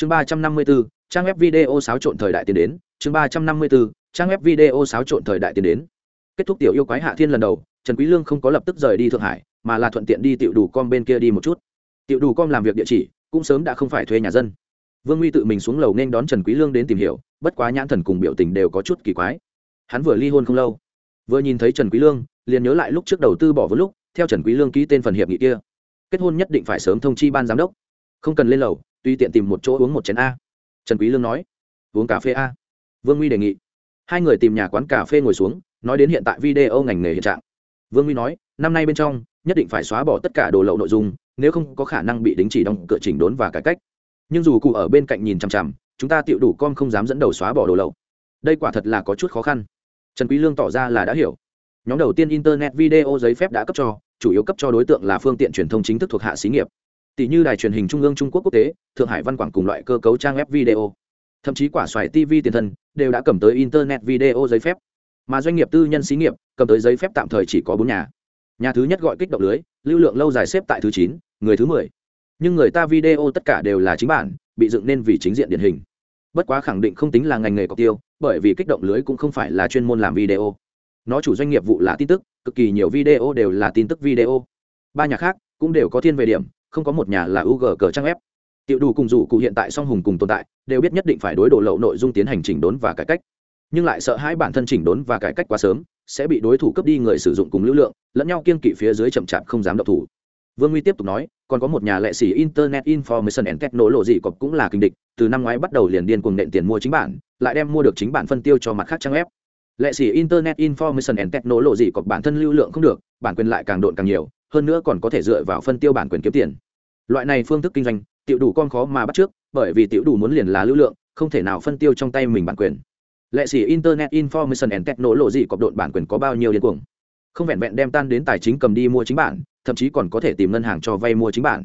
chương ba trăm năm mươi bốn trang web video xáo trộn thời đại tiến đến. Chương ba trăm năm mươi bốn trang web video xáo trộn thời đại tiến đến. Kết thúc tiểu yêu quái hạ thiên lần đầu, trần quý lương không có lập tức rời đi thượng hải, mà là thuận tiện đi tiểu đủ com bên kia đi một chút. Tiểu đủ com làm việc địa chỉ, cũng sớm đã không phải thuê nhà dân. Vương Uy tự mình xuống lầu nên đón trần quý lương đến tìm hiểu, bất quá nhãn thần cùng biểu tình đều có chút kỳ quái. Hắn vừa ly hôn không lâu, vừa nhìn thấy trần quý lương, liền nhớ lại lúc trước đầu tư bỏ vốn lúc, theo trần quý lương ký tên phần hiệp nghị kia. Kết hôn nhất định phải sớm thông chi ban giám đốc, không cần lên lầu tuy tiện tìm một chỗ uống một chén a. Trần quý lương nói. Uống cà phê a. Vương huy đề nghị. Hai người tìm nhà quán cà phê ngồi xuống, nói đến hiện tại video ngành nghề hiện trạng. Vương huy nói, năm nay bên trong, nhất định phải xóa bỏ tất cả đồ lậu nội dung, nếu không có khả năng bị đính chỉ đóng cửa chỉnh đốn và cải cách. Nhưng dù cụ ở bên cạnh nhìn chằm chằm, chúng ta tiệu đủ con không dám dẫn đầu xóa bỏ đồ lậu. Đây quả thật là có chút khó khăn. Trần quý lương tỏ ra là đã hiểu. Nhóm đầu tiên internet video giấy phép đã cấp cho, chủ yếu cấp cho đối tượng là phương tiện truyền thông chính thức thuộc hạ xí nghiệp tỷ như đài truyền hình trung ương trung quốc quốc tế, thượng hải văn quảng cùng loại cơ cấu trang web video. Thậm chí quả xoài tv tiền thân đều đã cầm tới internet video giấy phép. Mà doanh nghiệp tư nhân xí nghiệp cầm tới giấy phép tạm thời chỉ có bốn nhà. Nhà thứ nhất gọi kích động lưới, lưu lượng lâu dài xếp tại thứ chín, người thứ mười. Nhưng người ta video tất cả đều là chính bản, bị dựng nên vì chính diện điển hình. Bất quá khẳng định không tính là ngành nghề cọc tiêu, bởi vì kích động lưới cũng không phải là chuyên môn làm video. Nó chủ doanh nghiệp vụ là tin tức, cực kỳ nhiều video đều là tin tức video. Ba nhà khác cũng đều có thiên về điểm không có một nhà là ug cờ trang web. Tiểu đủ cùng dù cụ hiện tại song hùng cùng tồn tại, đều biết nhất định phải đối đổ lậu nội dung tiến hành chỉnh đốn và cải cách. Nhưng lại sợ hãi bản thân chỉnh đốn và cải cách quá sớm, sẽ bị đối thủ cướp đi người sử dụng cùng lưu lượng, lẫn nhau kiên kỵ phía dưới chậm chạp không dám động thủ. Vương nguy tiếp tục nói, còn có một nhà lệ sĩ internet information and technology cọc cũng là kinh địch, từ năm ngoái bắt đầu liền điên cuồng nện tiền mua chính bản, lại đem mua được chính bản phân tiêu cho mặt khác trang web. Lệ sĩ internet information and technology cọc bản thân lưu lượng không được, bản quyền lại càng độn càng nhiều hơn nữa còn có thể dựa vào phân tiêu bản quyền kiếm tiền. Loại này phương thức kinh doanh, tiểu đủ con khó mà bắt trước, bởi vì tiểu đủ muốn liền là lưu lượng, không thể nào phân tiêu trong tay mình bản quyền. Lệ sĩ internet information and technology cọp độn bản quyền có bao nhiêu điên cuồng. Không vẹn vẹn đem tan đến tài chính cầm đi mua chính bản, thậm chí còn có thể tìm ngân hàng cho vay mua chính bản.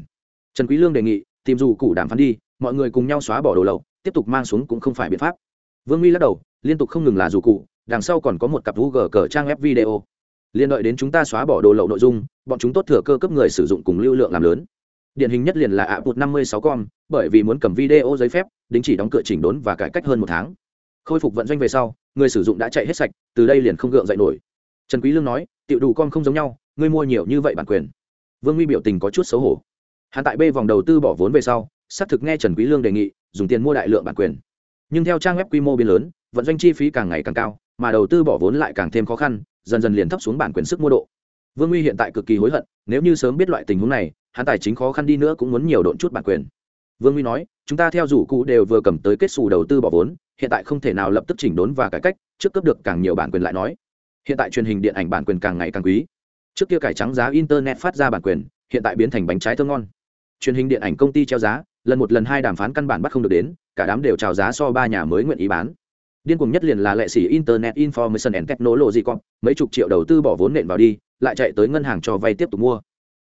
Trần quý lương đề nghị, tìm dù cụ đàm phán đi, mọi người cùng nhau xóa bỏ đồ lậu, tiếp tục mang xuống cũng không phải biện pháp. Vương uy lắc đầu, liên tục không ngừng là dù cụ đằng sau còn có một cặp vũ gờ cờ trang web video liên đợi đến chúng ta xóa bỏ đồ lậu nội dung, bọn chúng tốt thừa cơ cấp người sử dụng cùng lưu lượng làm lớn. Điển hình nhất liền là ạ bụt năm mươi sáu con bởi vì muốn cầm video giấy phép đính chỉ đóng cửa chỉnh đốn và cải cách hơn một tháng. Khôi phục vận doanh về sau, người sử dụng đã chạy hết sạch, từ đây liền không gượng dậy nổi. Trần quý lương nói, tiểu đủ con không giống nhau, ngươi mua nhiều như vậy bản quyền. Vương nguy biểu tình có chút xấu hổ. Hắn tại b vòng đầu tư bỏ vốn về sau, xác thực nghe trần quý lương đề nghị, dùng tiền mua đại lượng bản quyền. Nhưng theo trang web quy mô biến lớn, vận doanh chi phí càng ngày càng cao, mà đầu tư bỏ vốn lại càng thêm khó khăn dần dần liền thấp xuống bản quyền sức mua độ. Vương uy hiện tại cực kỳ hối hận, nếu như sớm biết loại tình huống này, hắn tài chính khó khăn đi nữa cũng muốn nhiều độn chút bản quyền. Vương uy nói, chúng ta theo rủ cũ đều vừa cầm tới kết xù đầu tư bỏ vốn, hiện tại không thể nào lập tức chỉnh đốn và cải cách, trước cấp được càng nhiều bản quyền lại nói. Hiện tại truyền hình điện ảnh bản quyền càng ngày càng quý. Trước kia cải trắng giá internet phát ra bản quyền, hiện tại biến thành bánh trái thơm ngon. Truyền hình điện ảnh công ty treo giá, lần một lần hai đàm phán căn bản bắt không được đến, cả đám đều trào giá so ba nhà mới nguyện ý bán điên cuồng nhất liền là lệ sĩ internet information and technology corp, mấy chục triệu đầu tư bỏ vốn nện vào đi, lại chạy tới ngân hàng cho vay tiếp tục mua.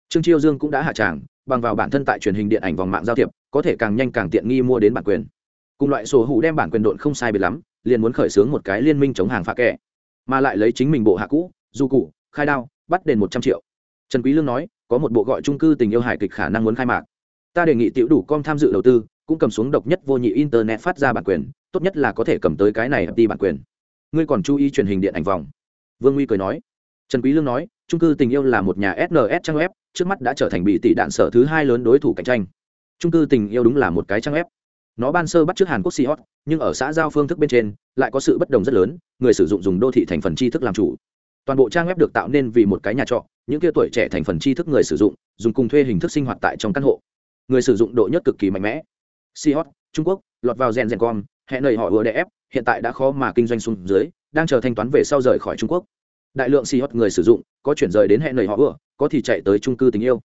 Trương chiêu dương cũng đã hạ tràng, bằng vào bản thân tại truyền hình điện ảnh vòng mạng giao thiệp, có thể càng nhanh càng tiện nghi mua đến bản quyền. Cùng loại sổ hủ đem bản quyền độn không sai biệt lắm, liền muốn khởi xướng một cái liên minh chống hàng phá kẻ. Mà lại lấy chính mình bộ hạ cũ du cụ, khai đao, bắt đền một trăm triệu. Trần quý lương nói, có một bộ gọi trung cư tình yêu hài kịch khả năng muốn khai mạc. Ta đề nghị tiểu đủ com tham dự đầu tư cũng cầm xuống độc nhất vô nhị internet phát ra bản quyền, tốt nhất là có thể cầm tới cái này đi bản quyền. Ngươi còn chú ý truyền hình điện ảnh vòng. Vương nguy cười nói. Trần quý lương nói trung cư tình yêu là một nhà sns trang web, trước mắt đã trở thành bị tỷ đạn sở thứ hai lớn đối thủ cạnh tranh. Trung cư tình yêu đúng là một cái trang web. Nó ban sơ bắt trước hàn quốc si hot nhưng ở xã giao phương thức bên trên, lại có sự bất đồng rất lớn, người sử dụng dùng đô thị thành phần tri thức làm chủ. Toàn bộ trang web được tạo nên vì một cái nhà trọ, những kia tuổi trẻ thành phần tri thức người sử dụng, dùng cùng thuê hình thức sinh hoạt tại trong căn hộ. Người sử dụng độ nhất cực kỳ mạnh mẽ si hot trung quốc, lọt vào rèn rèn com, hẹn lời họ vừa đè ép, hiện tại đã khó mà kinh doanh xuống dưới, đang chờ thanh toán về sau rời khỏi trung quốc. Đại lượng si hot người sử dụng, có chuyển rời đến hẹn lời họ vừa có thì chạy tới trung cư tình yêu.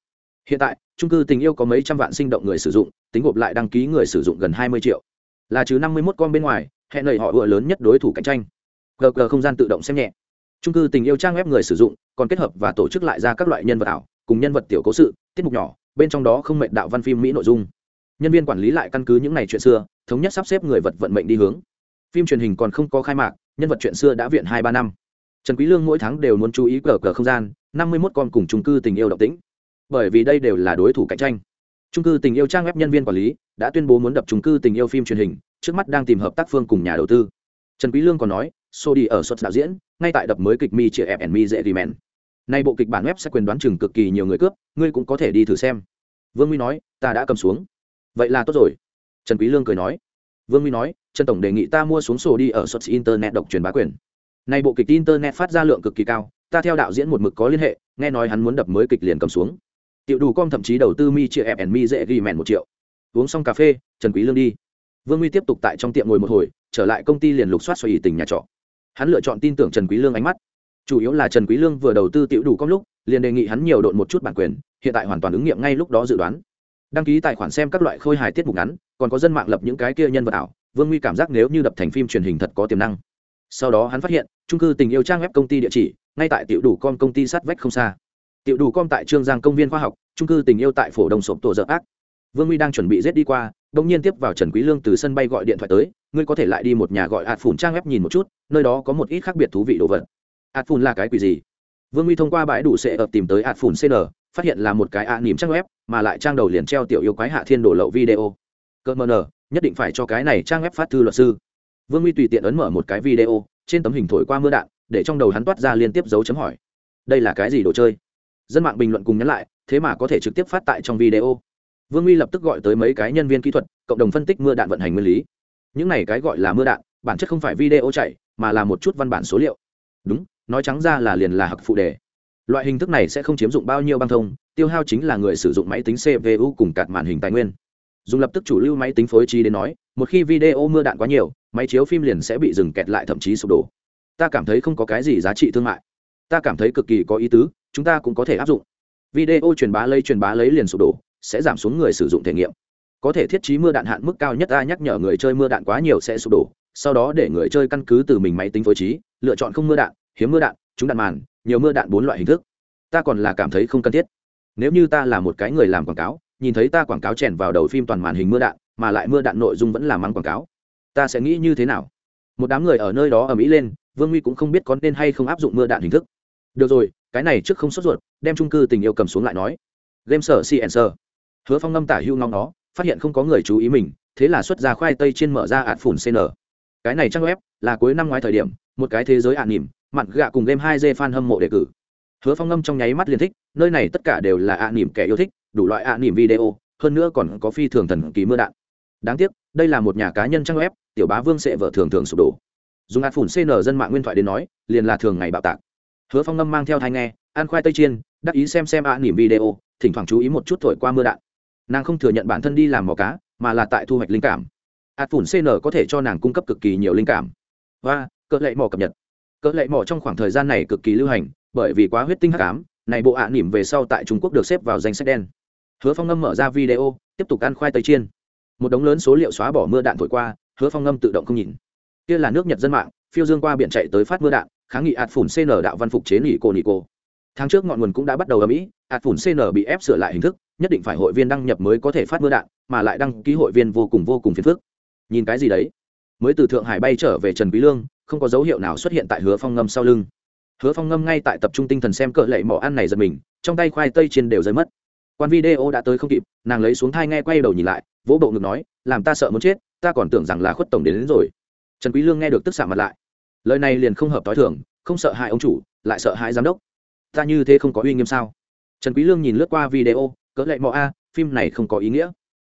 Hiện tại trung cư tình yêu có mấy trăm vạn sinh động người sử dụng, tính gộp lại đăng ký người sử dụng gần hai mươi triệu. Là chứ năm mươi mốt con bên ngoài, hẹn lời họ vừa lớn nhất đối thủ cạnh tranh. Gg không gian tự động xem nhẹ. Trung cư tình yêu trang web người sử dụng, còn kết hợp và tổ chức lại ra các loại nhân vật ảo, cùng nhân vật tiểu cố sự, tiết mục nhỏ, bên trong đó không mệnh đạo văn phim mỹ nội dung nhân viên quản lý lại căn cứ những ngày chuyện xưa, thống nhất sắp xếp người vật vận mệnh đi hướng. Phim truyền hình còn không có khai mạc, nhân vật chuyện xưa đã viện hai ba năm. Trần quý lương mỗi tháng đều muốn chú ý cờ cờ không gian, năm mươi 51 con cùng trung cư tình yêu động tĩnh. Bởi vì đây đều là đối thủ cạnh tranh. Trung cư tình yêu trang web nhân viên quản lý đã tuyên bố muốn đập trung cư tình yêu phim truyền hình, trước mắt đang tìm hợp tác phương cùng nhà đầu tư. Trần quý lương còn nói so đi ở xuất đạo diễn, ngay tại đập mới kịch mi chia ép mi dễ mèn nay bộ kịch bản web sẽ quyền đoán chừng cực kỳ nhiều người cướp, ngươi cũng có thể đi thử xem. Vương huy nói, ta đã cầm xuống vậy là tốt rồi. Trần quý lương cười nói. Vương huy nói, trần tổng đề nghị ta mua xuống sổ đi ở xuất internet độc truyền bá quyền. Nay bộ kịch internet phát ra lượng cực kỳ cao, ta theo đạo diễn một mực có liên hệ, nghe nói hắn muốn đập mới kịch liền cầm xuống. Tiểu đủ com thậm chí đầu tư mi chia ép mi dễ ghi mèn một triệu. Uống xong cà phê, trần quý lương đi. Vương huy tiếp tục tại trong tiệm ngồi một hồi, trở lại công ty liền lục soát xoay ý tình nhà trọ. Hắn lựa chọn tin tưởng trần quý lương ánh mắt. Chủ yếu là trần quý lương vừa đầu tư tiểu đủ com lúc, liền đề nghị hắn nhiều độn một chút bản quyền, hiện tại hoàn toàn ứng nghiệm ngay lúc đó dự đoán đăng ký tài khoản xem các loại khôi hài tiết mục ngắn, còn có dân mạng lập những cái kia nhân vật ảo, vương nguy cảm giác nếu như đập thành phim truyền hình thật có tiềm năng. Sau đó hắn phát hiện trung cư tình yêu trang web công ty địa chỉ, ngay tại tiểu đủ com công ty sát vách không xa. Tiểu đủ com tại trương giang công viên khoa học trung cư tình yêu tại phổ đồng sộp tổ dợ ác. Vương nguy đang chuẩn bị rết đi qua đông nhiên tiếp vào trần quý lương từ sân bay gọi điện thoại tới, ngươi có thể lại đi một nhà gọi hạt phùn trang web nhìn một chút, nơi đó có một ít khác biệt thú vị đồ vật. Hạt phùn là cái quỷ gì? Vương nguy thông qua bãi đủ sẽ ập tìm tới hạt phùn cn phát hiện là một cái ạ nỉm trang web, mà lại trang đầu liền treo tiểu yêu quái hạ thiên đổ lậu video. Cơ mờ nờ, nhất định phải cho cái này trang web phát thư luật sư. Vương nguy tùy tiện ấn mở một cái video, trên tấm hình thổi qua mưa đạn, để trong đầu hắn toát ra liên tiếp dấu chấm hỏi. Đây là cái gì đồ chơi? Dân mạng bình luận cùng nhắn lại, thế mà có thể trực tiếp phát tại trong video. Vương nguy lập tức gọi tới mấy cái nhân viên kỹ thuật, cộng đồng phân tích mưa đạn vận hành nguyên lý. Những này cái gọi là mưa đạn, bản chất không phải video chạy, mà là một chút văn bản số liệu. Đúng, nói trắng ra là liền là hặc phụ đề loại hình thức này sẽ không chiếm dụng bao nhiêu băng thông, tiêu hao chính là người sử dụng máy tính cpu cùng cạt màn hình tài nguyên. Dùng lập tức chủ lưu máy tính phối trí đến nói, một khi video mưa đạn quá nhiều, máy chiếu phim liền sẽ bị dừng kẹt lại thậm chí sụp đổ. Ta cảm thấy không có cái gì giá trị thương mại. Ta cảm thấy cực kỳ có ý tứ, chúng ta cũng có thể áp dụng. Video truyền bá lấy truyền bá lấy liền sụp đổ, sẽ giảm xuống người sử dụng thể nghiệm. Có thể thiết trí mưa đạn hạn mức cao nhất ta nhắc nhở người chơi mưa đạn quá nhiều sẽ sụp đổ, sau đó để người chơi căn cứ từ mình máy tính phối trí, lựa chọn không mưa đạn, hiếm mưa đạn chúng đạn màn, nhiều mưa đạn bốn loại hình thức. Ta còn là cảm thấy không cần thiết. Nếu như ta là một cái người làm quảng cáo, nhìn thấy ta quảng cáo chèn vào đầu phim toàn màn hình mưa đạn, mà lại mưa đạn nội dung vẫn là mắng quảng cáo, ta sẽ nghĩ như thế nào? Một đám người ở nơi đó ở mỹ lên, vương nguy cũng không biết có nên hay không áp dụng mưa đạn hình thức. Được rồi, cái này trước không sốt ruột, đem trung cư tình yêu cầm xuống lại nói. Game sở cn sơ. Hứa phong ngâm tả hưu ngóng nó, phát hiện không có người chú ý mình, thế là xuất ra khoai tây trên mở ra ạt phủn cn cái này trang web là cuối năm ngoái thời điểm, một cái thế giới ạn nỉm mặn gạ cùng game hai d fan hâm mộ đề cử. Hứa phong ngâm trong nháy mắt liền thích, nơi này tất cả đều là ạn nỉm kẻ yêu thích, đủ loại ạn nỉm video, hơn nữa còn có phi thường thần kỳ mưa đạn. Đáng tiếc, đây là một nhà cá nhân trang web, tiểu bá vương sẽ vợ thường thường sụp đổ. Dùng ạt phủn cn dân mạng nguyên thoại đến nói, liền là thường ngày bạo tạc. Hứa phong ngâm mang theo thai nghe, ăn khoai tây chiên, đắc ý xem xem ạn nỉm video, thỉnh thoảng chú ý một chút thổi qua mưa đạn. Nàng không thừa nhận bản thân đi làm mò cá, mà là tại thu hoạch linh cảm. Ạt phủn cn có thể cho nàng cung cấp cực kỳ nhiều linh cảm. Và cỡ lệ mỏ cập nhật cỡ lệ mỏ trong khoảng thời gian này cực kỳ lưu hành, bởi vì quá huyết tinh hắc ám, này bộ ạ à nỉm về sau tại trung quốc được xếp vào danh sách đen. Hứa phong ngâm mở ra video, tiếp tục ăn khoai tây chiên. Một đống lớn số liệu xóa bỏ mưa đạn thổi qua, hứa phong ngâm tự động không nhìn. Kia là nước nhật dân mạng, phiêu dương qua biển chạy tới phát mưa đạn, kháng nghị ạt phủn cn đạo văn phục chế nỉ cô nỉ cô tháng trước ngọn nguồn cũng đã bắt đầu ở mỹ, ạt phủn cn bị ép sửa lại hình thức, nhất định phải hội viên đăng nhập mới có thể phát mưa đạn, mà lại đăng ký hội viên vô cùng vô cùng phiền phức. Nhìn cái gì đấy? Mới từ thượng hải bay trở về trần quý lương không có dấu hiệu nào xuất hiện tại hứa phong ngâm sau lưng. Hứa phong ngâm ngay tại tập trung tinh thần xem cỡ lệ mỏ ăn này giật mình trong tay khoai tây trên đều rơi mất. Quan video đã tới không kịp nàng lấy xuống thai nghe quay đầu nhìn lại vỗ bộ ngực nói làm ta sợ muốn chết ta còn tưởng rằng là khuất tổng đến, đến rồi. Trần quý lương nghe được tức xạ mặt lại. Lời này liền không hợp tối thường không sợ hại ông chủ lại sợ hại giám đốc. Ta như thế không có uy nghiêm sao? Trần quý lương nhìn lướt qua video cỡ lệ mọ a phim này không có ý nghĩa.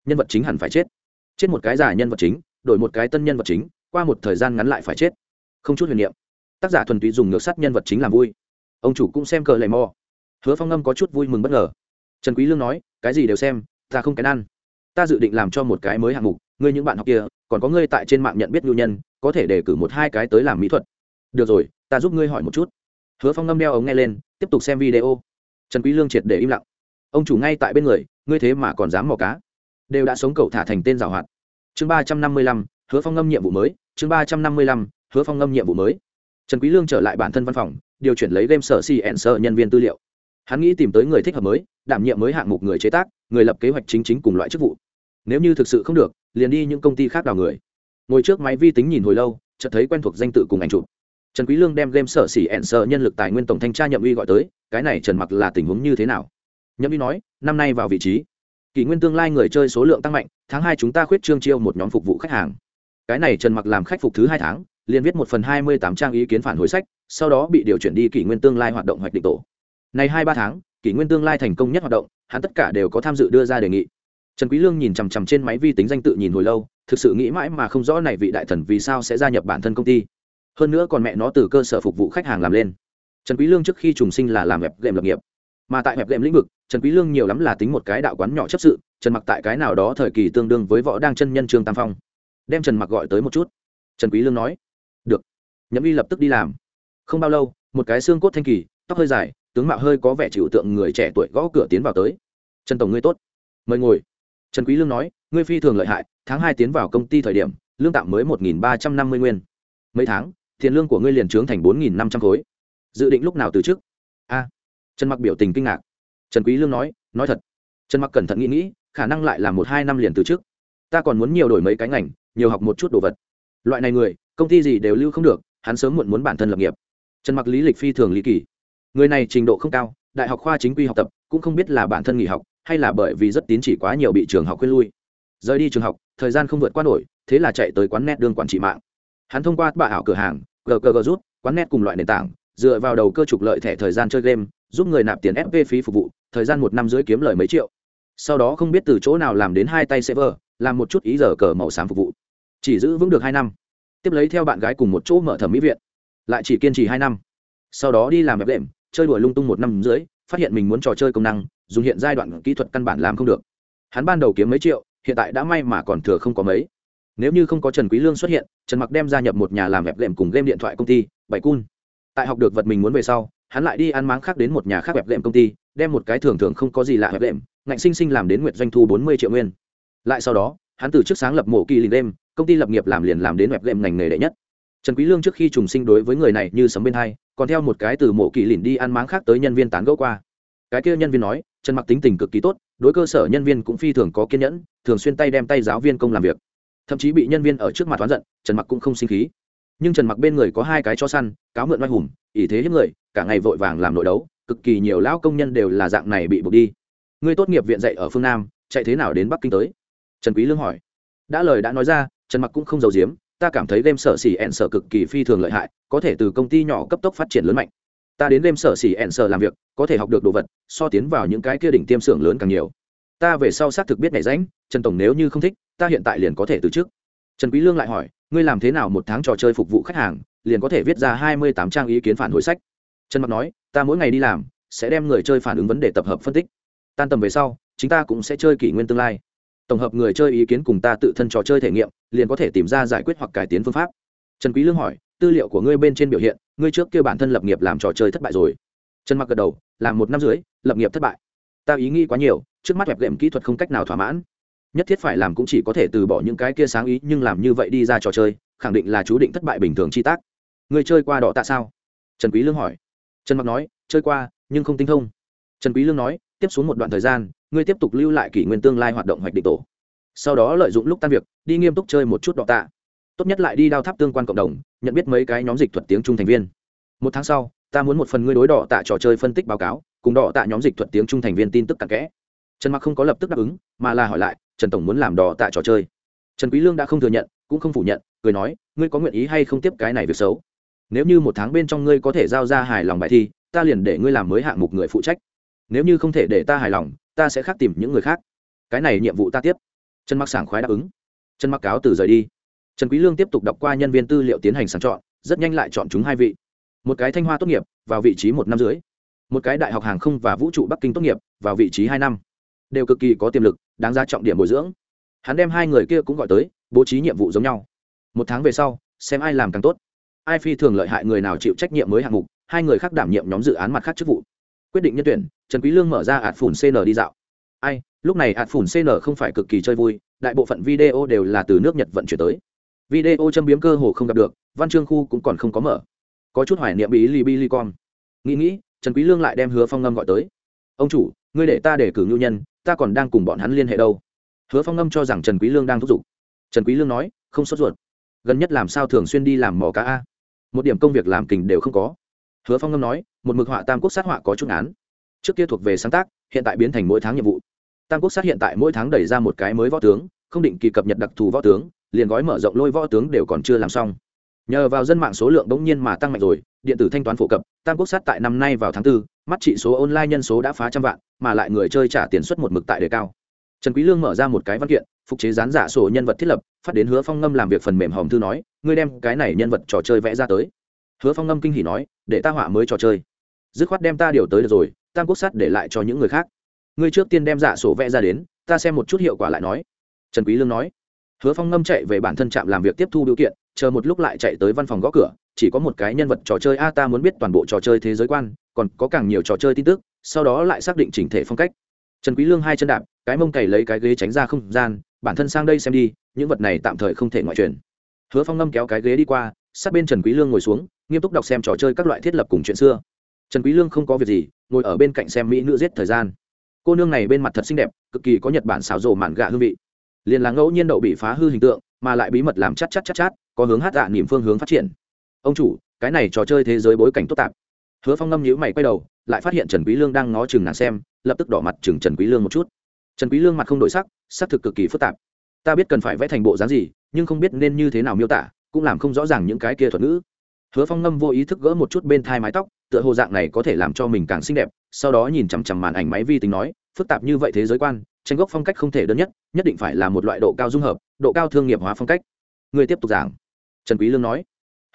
Nhân vật chính hẳn phải chết. Chết một cái giả nhân vật chính đổi một cái tân nhân vật chính qua một thời gian ngắn lại phải chết không chút huyền niệm. Tác giả thuần túy dùng ngược sắt nhân vật chính làm vui. Ông chủ cũng xem cờ lầy mò. Hứa phong ngâm có chút vui mừng bất ngờ. Trần quý lương nói, cái gì đều xem, ta không kén ăn. Ta dự định làm cho một cái mới hạng mục, ngươi những bạn học kia, còn có ngươi tại trên mạng nhận biết nhu nhân, có thể đề cử một hai cái tới làm mỹ thuật. Được rồi, ta giúp ngươi hỏi một chút. Hứa phong ngâm đeo ống nghe lên, tiếp tục xem video. Trần quý lương triệt để im lặng. Ông chủ ngay tại bên người, ngươi thế mà còn dám mò cá. Đều đã sống cậu thả thành tên giàu hoạt. Chương ba trăm năm mươi lăm, hứa phong ngâm nhiệm vụ mới, chương ba trăm năm mươi lăm hứa phong ngâm nhiệm vụ mới. Trần quý lương trở lại bản thân văn phòng, điều chuyển lấy game sở cn sở nhân viên tư liệu. Hắn nghĩ tìm tới người thích hợp mới, đảm nhiệm mới hạng mục người chế tác, người lập kế hoạch chính chính cùng loại chức vụ. Nếu như thực sự không được, liền đi những công ty khác đào người. Ngồi trước máy vi tính nhìn hồi lâu, chợt thấy quen thuộc danh tự cùng ảnh chụp. Trần quý lương đem game sở xỉ ẹn sở nhân lực tài nguyên tổng thanh tra nhậm uy gọi tới, cái này trần mặc là tình huống như thế nào? Nhậm uy nói, năm nay vào vị trí. Kỷ nguyên tương lai người chơi số lượng tăng mạnh, tháng hai chúng ta khuyết trương chiêu một nhóm phục vụ khách hàng. Cái này trần mặc làm khách phục thứ hai tháng liền viết một phần hai mươi tám trang ý kiến phản hồi sách, sau đó bị điều chuyển đi kỷ nguyên tương lai hoạt động hoạch định tổ. Này hai ba tháng, kỷ nguyên tương lai thành công nhất hoạt động, hắn tất cả đều có tham dự đưa ra đề nghị. Trần quý lương nhìn chằm chằm trên máy vi tính danh tự nhìn hồi lâu, thực sự nghĩ mãi mà không rõ này vị đại thần vì sao sẽ gia nhập bản thân công ty. Hơn nữa còn mẹ nó từ cơ sở phục vụ khách hàng làm lên. Trần quý lương trước khi trùng sinh là làm web game lập nghiệp. Mà tại web game lĩnh vực, trần quý lương nhiều lắm là tính một cái đạo quán nhỏ chấp sự, trần mặc tại cái nào đó thời kỳ tương đương với võ đang chân nhân trương tam phong. Đem trần mặc gọi tới một chút. Trần quý lương nói nhậm uy lập tức đi làm. Không bao lâu, một cái xương cốt thanh kỳ, tóc hơi dài, tướng mạo hơi có vẻ chịu tượng người trẻ tuổi gõ cửa tiến vào tới. Trần tổng ngươi tốt. Mời ngồi. Trần quý lương nói, ngươi phi thường lợi hại, tháng hai tiến vào công ty thời điểm, lương tạm mới một nghìn ba trăm năm mươi nguyên. Mấy tháng, tiền lương của ngươi liền trướng thành bốn nghìn năm trăm khối. Dự định lúc nào từ chức? A. Trần mặc biểu tình kinh ngạc. Trần quý lương nói nói thật. Trần mặc cẩn thận nghĩ nghĩ, khả năng lại là một hai năm liền từ chức. Ta còn muốn nhiều đổi mấy cái ngành, nhiều học một chút đồ vật. Loại này người, công ty gì đều lưu không được hắn sớm muộn muốn bản thân lập nghiệp. Trần mặc lý lịch phi thường lý kỳ. Người này trình độ không cao, đại học khoa chính quy học tập, cũng không biết là bản thân nghỉ học, hay là bởi vì rất tín chỉ quá nhiều bị trường học khuyên lui. Rời đi trường học, thời gian không vượt qua nổi, thế là chạy tới quán net đương quản trị mạng. Hắn thông qua bạ ảo cửa hàng, gg rút, quán net cùng loại nền tảng, dựa vào đầu cơ trục lợi thẻ thời gian chơi game, giúp người nạp tiền fp phí phục vụ, thời gian một năm dưới kiếm lời mấy triệu. Sau đó không biết từ chỗ nào làm đến hai tay server, làm một chút ý giờ cờ màu xám phục vụ. Chỉ giữ vững được hai năm tiếp lấy theo bạn gái cùng một chỗ mở thẩm mỹ viện. Lại chỉ kiên trì hai năm. Sau đó đi làm đẹp đệm, chơi đuổi lung tung một năm dưới phát hiện mình muốn trò chơi công năng, dùng hiện giai đoạn kỹ thuật căn bản làm không được. Hắn ban đầu kiếm mấy triệu, hiện tại đã may mà còn thừa không có mấy. Nếu như không có trần quý lương xuất hiện, trần mặc đem gia nhập một nhà làm đẹp đệm cùng game điện thoại công ty, bảy cun. Tại học được vật mình muốn về sau, hắn lại đi ăn máng khác đến một nhà khác đẹp đệm công ty, đem một cái thường thường không có gì lạ đẹp đệm, ngạnh sinh sinh làm đến nguyệt doanh thu bốn mươi triệu nguyên. Lại sau đó, hắn từ trước sáng lập mộ kỳ lìn đêm công ty lập nghiệp làm liền làm đến web game ngành nghề đệ nhất. Trần quý lương trước khi trùng sinh đối với người này như sấm bên hai, còn theo một cái từ mộ kỳ lìn đi ăn máng khác tới nhân viên tán gẫu qua. Cái kia nhân viên nói, trần mặc tính tình cực kỳ tốt, đối cơ sở nhân viên cũng phi thường có kiên nhẫn, thường xuyên tay đem tay giáo viên công làm việc. Thậm chí bị nhân viên ở trước mặt oán giận, trần mặc cũng không sinh khí. Nhưng trần mặc bên người có hai cái cho săn, cáo mượn oai hùng, ỷ thế hiếp người, cả ngày vội vàng làm nội đấu, cực kỳ nhiều lão công nhân đều là dạng này bị buộc đi. Ngươi tốt nghiệp viện dạy ở phương nam, chạy thế nào đến bắc kinh tới? Trần quý lương hỏi. Đã lời đã nói ra trần mặc cũng không giàu giếm, ta cảm thấy game sở xỉ ẹn sở cực kỳ phi thường lợi hại, có thể từ công ty nhỏ cấp tốc phát triển lớn mạnh. Ta đến game sở xỉ ẹn sở làm việc, có thể học được đồ vật, so tiến vào những cái kia đỉnh tiêm xưởng lớn càng nhiều. Ta về sau xác thực biết nhảy ránh trần tổng nếu như không thích, ta hiện tại liền có thể từ chức trần quý lương lại hỏi, ngươi làm thế nào một tháng trò chơi phục vụ khách hàng, liền có thể viết ra hai mươi tám trang ý kiến phản hồi sách? Trần mặc nói, ta mỗi ngày đi làm, sẽ đem người chơi phản ứng vấn đề tập hợp phân tích. Tan tầm về sau, chúng ta cũng sẽ chơi kỷ nguyên tương lai tổng hợp người chơi ý kiến cùng ta tự thân trò chơi thể nghiệm, liền có thể tìm ra giải quyết hoặc cải tiến phương pháp. Trần quý lương hỏi, tư liệu của ngươi bên trên biểu hiện, ngươi trước kia bản thân lập nghiệp làm trò chơi thất bại rồi. Trần mặc gật đầu làm một năm dưới lập nghiệp thất bại. Ta ý nghĩ quá nhiều, trước mắt đẹp game kỹ thuật không cách nào thỏa mãn. Nhất thiết phải làm cũng chỉ có thể từ bỏ những cái kia sáng ý, nhưng làm như vậy đi ra trò chơi, khẳng định là chú định thất bại bình thường chi tác. Người chơi qua đỏ tạ sao? Trần quý lương hỏi. Trần mặc nói, chơi qua, nhưng không tinh thông. Trần quý lương nói, tiếp xuống một đoạn thời gian ngươi tiếp tục lưu lại kỷ nguyên tương lai hoạt động hoạch định tổ. Sau đó lợi dụng lúc tan việc, đi nghiêm túc chơi một chút đọ tạ. Tốt nhất lại đi đao tháp tương quan cộng đồng, nhận biết mấy cái nhóm dịch thuật tiếng trung thành viên. Một tháng sau, ta muốn một phần ngươi đối đỏ tạ trò chơi phân tích báo cáo, cùng đỏ tạ nhóm dịch thuật tiếng trung thành viên tin tức cặn kẽ. Trần mặc không có lập tức đáp ứng, mà là hỏi lại, trần tổng muốn làm đỏ tạ trò chơi? Trần quý lương đã không thừa nhận, cũng không phủ nhận, cười nói, ngươi có nguyện ý hay không tiếp cái này việc xấu? Nếu như một tháng bên trong ngươi có thể giao ra hài lòng bài thi, ta liền để ngươi làm mới hạng mục người phụ trách. Nếu như không thể để ta hài lòng ta sẽ khác tìm những người khác. Cái này nhiệm vụ ta tiếp. Trần mặc sảng khoái đáp ứng. Trần mặc cáo từ rời đi. Trần quý lương tiếp tục đọc qua nhân viên tư liệu tiến hành sàng chọn, rất nhanh lại chọn chúng hai vị. Một cái thanh hoa tốt nghiệp, vào vị trí một năm dưới một cái đại học hàng không và vũ trụ bắc kinh tốt nghiệp, vào vị trí hai năm. Đều cực kỳ có tiềm lực, đáng ra trọng điểm bồi dưỡng. Hắn đem hai người kia cũng gọi tới, bố trí nhiệm vụ giống nhau. Một tháng về sau, xem ai làm càng tốt. Ai phi thường lợi hại người nào chịu trách nhiệm mới hạng mục, hai người khác đảm nhiệm nhóm dự án mặt khác chức vụ quyết định nhân tuyển, trần quý lương mở ra ạt phủn cn đi dạo. Ai, lúc này ạt phủn cn không phải cực kỳ chơi vui, đại bộ phận video đều là từ nước nhật vận chuyển tới. Video châm biếm cơ hồ không gặp được, văn chương khu cũng còn không có mở. Có chút hoài niệm bí li bi li con nghĩ nghĩ, trần quý lương lại đem hứa phong ngâm gọi tới. Ông chủ, ngươi để ta để cử ngưu nhân, ta còn đang cùng bọn hắn liên hệ đâu? Hứa phong ngâm cho rằng trần quý lương đang thúc giục. Trần quý lương nói, không sốt ruột. Gần nhất làm sao thường xuyên đi làm mò cá a? Một điểm công việc làm kình đều không có hứa phong ngâm nói một mực họa tam quốc sát họa có chút án trước kia thuộc về sáng tác hiện tại biến thành mỗi tháng nhiệm vụ. Tam quốc sát hiện tại mỗi tháng đẩy ra một cái mới võ tướng không định kỳ cập nhật đặc thù võ tướng liền gói mở rộng lôi võ tướng đều còn chưa làm xong. Nhờ vào dân mạng số lượng bỗng nhiên mà tăng mạnh rồi điện tử thanh toán phổ cập tam quốc sát tại năm nay vào tháng 4, mắt trị số online nhân số đã phá trăm vạn mà lại người chơi trả tiền suất một mực tại đề cao. Trần quý lương mở ra một cái văn kiện phục chế gián giả sổ nhân vật thiết lập phát đến hứa phong ngâm làm việc phần mềm hòm thư nói ngươi đem cái này nhân vật trò chơi vẽ ra tới hứa phong ngâm kinh hỉ nói, để ta họa mới trò chơi. Dứt khoát đem ta điều tới được rồi, tam quốc sát để lại cho những người khác. Ngươi trước tiên đem giả sổ vẽ ra đến, ta xem một chút hiệu quả lại nói. Trần quý lương nói. Hứa phong ngâm chạy về bản thân trạm làm việc tiếp thu điều kiện, chờ một lúc lại chạy tới văn phòng gõ cửa, chỉ có một cái nhân vật trò chơi a ta muốn biết toàn bộ trò chơi thế giới quan, còn có càng nhiều trò chơi tin tức, sau đó lại xác định chỉnh thể phong cách. Trần quý lương hai chân đạp, cái mông cày lấy cái ghế tránh ra không gian, bản thân sang đây xem đi, những vật này tạm thời không thể ngoại truyền. Hứa phong ngâm kéo cái ghế đi qua sát bên trần quý lương ngồi xuống nghiêm túc đọc xem trò chơi các loại thiết lập cùng chuyện xưa. Trần quý lương không có việc gì ngồi ở bên cạnh xem mỹ nữ giết thời gian. Cô nương này bên mặt thật xinh đẹp cực kỳ có nhật bản xảo rồ mạn gạ hương vị. Liền là ngẫu nhiên đậu bị phá hư hình tượng mà lại bí mật làm chát chát chát chát, có hướng hát dạ niềm phương hướng phát triển. Ông chủ cái này trò chơi thế giới bối cảnh tốt tạp. Hứa phong ngâm nhíu mày quay đầu lại phát hiện trần quý lương đang ngó chừng nàng xem lập tức đỏ mặt chừng trần quý lương một chút. Trần quý lương mặt không đổi sắc sắc thực cực kỳ phức tạp. Ta biết cần phải vẽ thành bộ dáng gì nhưng không biết nên như thế nào miêu tả cũng làm không rõ ràng những cái kia thuật ngữ. Hứa phong ngâm vô ý thức gỡ một chút bên thai mái tóc, tựa hồ dạng này có thể làm cho mình càng xinh đẹp, sau đó nhìn chằm chằm màn ảnh máy vi tính nói, phức tạp như vậy thế giới quan, tranh gốc phong cách không thể đơn nhất nhất định phải là một loại độ cao dung hợp, độ cao thương nghiệp hóa phong cách. Người tiếp tục giảng. Trần quý lương nói.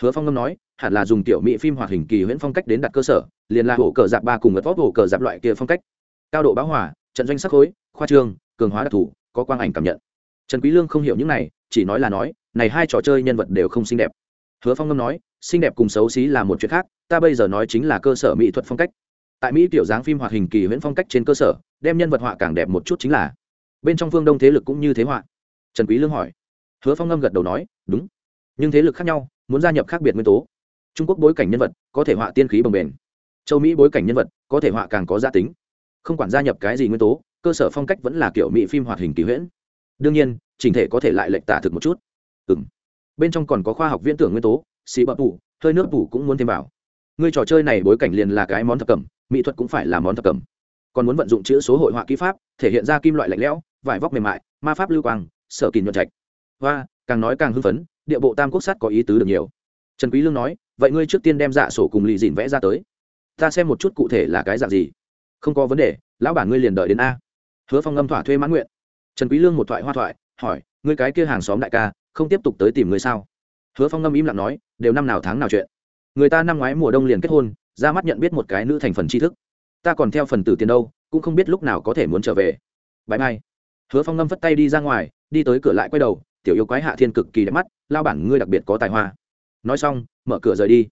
Hứa phong ngâm nói, hẳn là dùng tiểu mỹ phim hoạt hình kỳ huyễn phong cách đến đặt cơ sở, liền là hổ cờ dạp ba cùng ngất vót hổ cờ dạp loại kia phong cách. Cao độ bão hòa, trận doanh sắc khối, khoa trương, cường hóa đặc thù, có quang ảnh cảm nhận trần quý lương không hiểu những này, chỉ nói là nói, này hai trò chơi nhân vật đều không xinh đẹp. Hứa phong ngâm nói, xinh đẹp cùng xấu xí là một chuyện khác, ta bây giờ nói chính là cơ sở mỹ thuật phong cách. Tại mỹ tiểu dáng phim hoạt hình kỳ huyễn phong cách trên cơ sở, đem nhân vật họa càng đẹp một chút chính là bên trong phương đông thế lực cũng như thế họa. Trần quý lương hỏi. Hứa phong ngâm gật đầu nói, đúng. Nhưng thế lực khác nhau, muốn gia nhập khác biệt nguyên tố. Trung quốc bối cảnh nhân vật có thể họa tiên khí bồng bềnh. Châu mỹ bối cảnh nhân vật có thể họa càng có gia tính. Không quản gia nhập cái gì nguyên tố, cơ sở phong cách vẫn là kiểu mỹ phim hoạt hình kỳ huyễn đương nhiên, chỉnh thể có thể lại lệch tả thực một chút. Ừ m bên trong còn có khoa học viễn tưởng nguyên tố, xì bập phủ hơi nước phủ cũng muốn thêm vào. Ngươi trò chơi này bối cảnh liền là cái món thập cẩm, mỹ thuật cũng phải là món thập cẩm. Còn muốn vận dụng chữ số hội họa kỹ pháp, thể hiện ra kim loại lạnh lẽo, vải vóc mềm mại, ma pháp lưu quang, sở kỳ nhuận trạch. Và càng nói càng hưng phấn, địa bộ tam quốc sát có ý tứ được nhiều. Trần quý lương nói, vậy ngươi trước tiên đem dạ sổ cùng lì dìn vẽ ra tới. Ta xem một chút cụ thể là cái dạng gì. Không có vấn đề, lão bản ngươi liền đợi đến a. Hứa phong âm thỏa thuê mãn nguyện trần quý lương một thoại hoa thoại, hỏi, ngươi cái kia hàng xóm đại ca, không tiếp tục tới tìm ngươi sao? Hứa phong ngâm im lặng nói, đều năm nào tháng nào chuyện? Người ta năm ngoái mùa đông liền kết hôn, ra mắt nhận biết một cái nữ thành phần tri thức. Ta còn theo phần tử tiền đâu, cũng không biết lúc nào có thể muốn trở về. Bãi mai hứa phong ngâm vất tay đi ra ngoài, đi tới cửa lại quay đầu, tiểu yêu quái hạ thiên cực kỳ đẹp mắt, lao bản ngươi đặc biệt có tài hoa. Nói xong, mở cửa rời đi.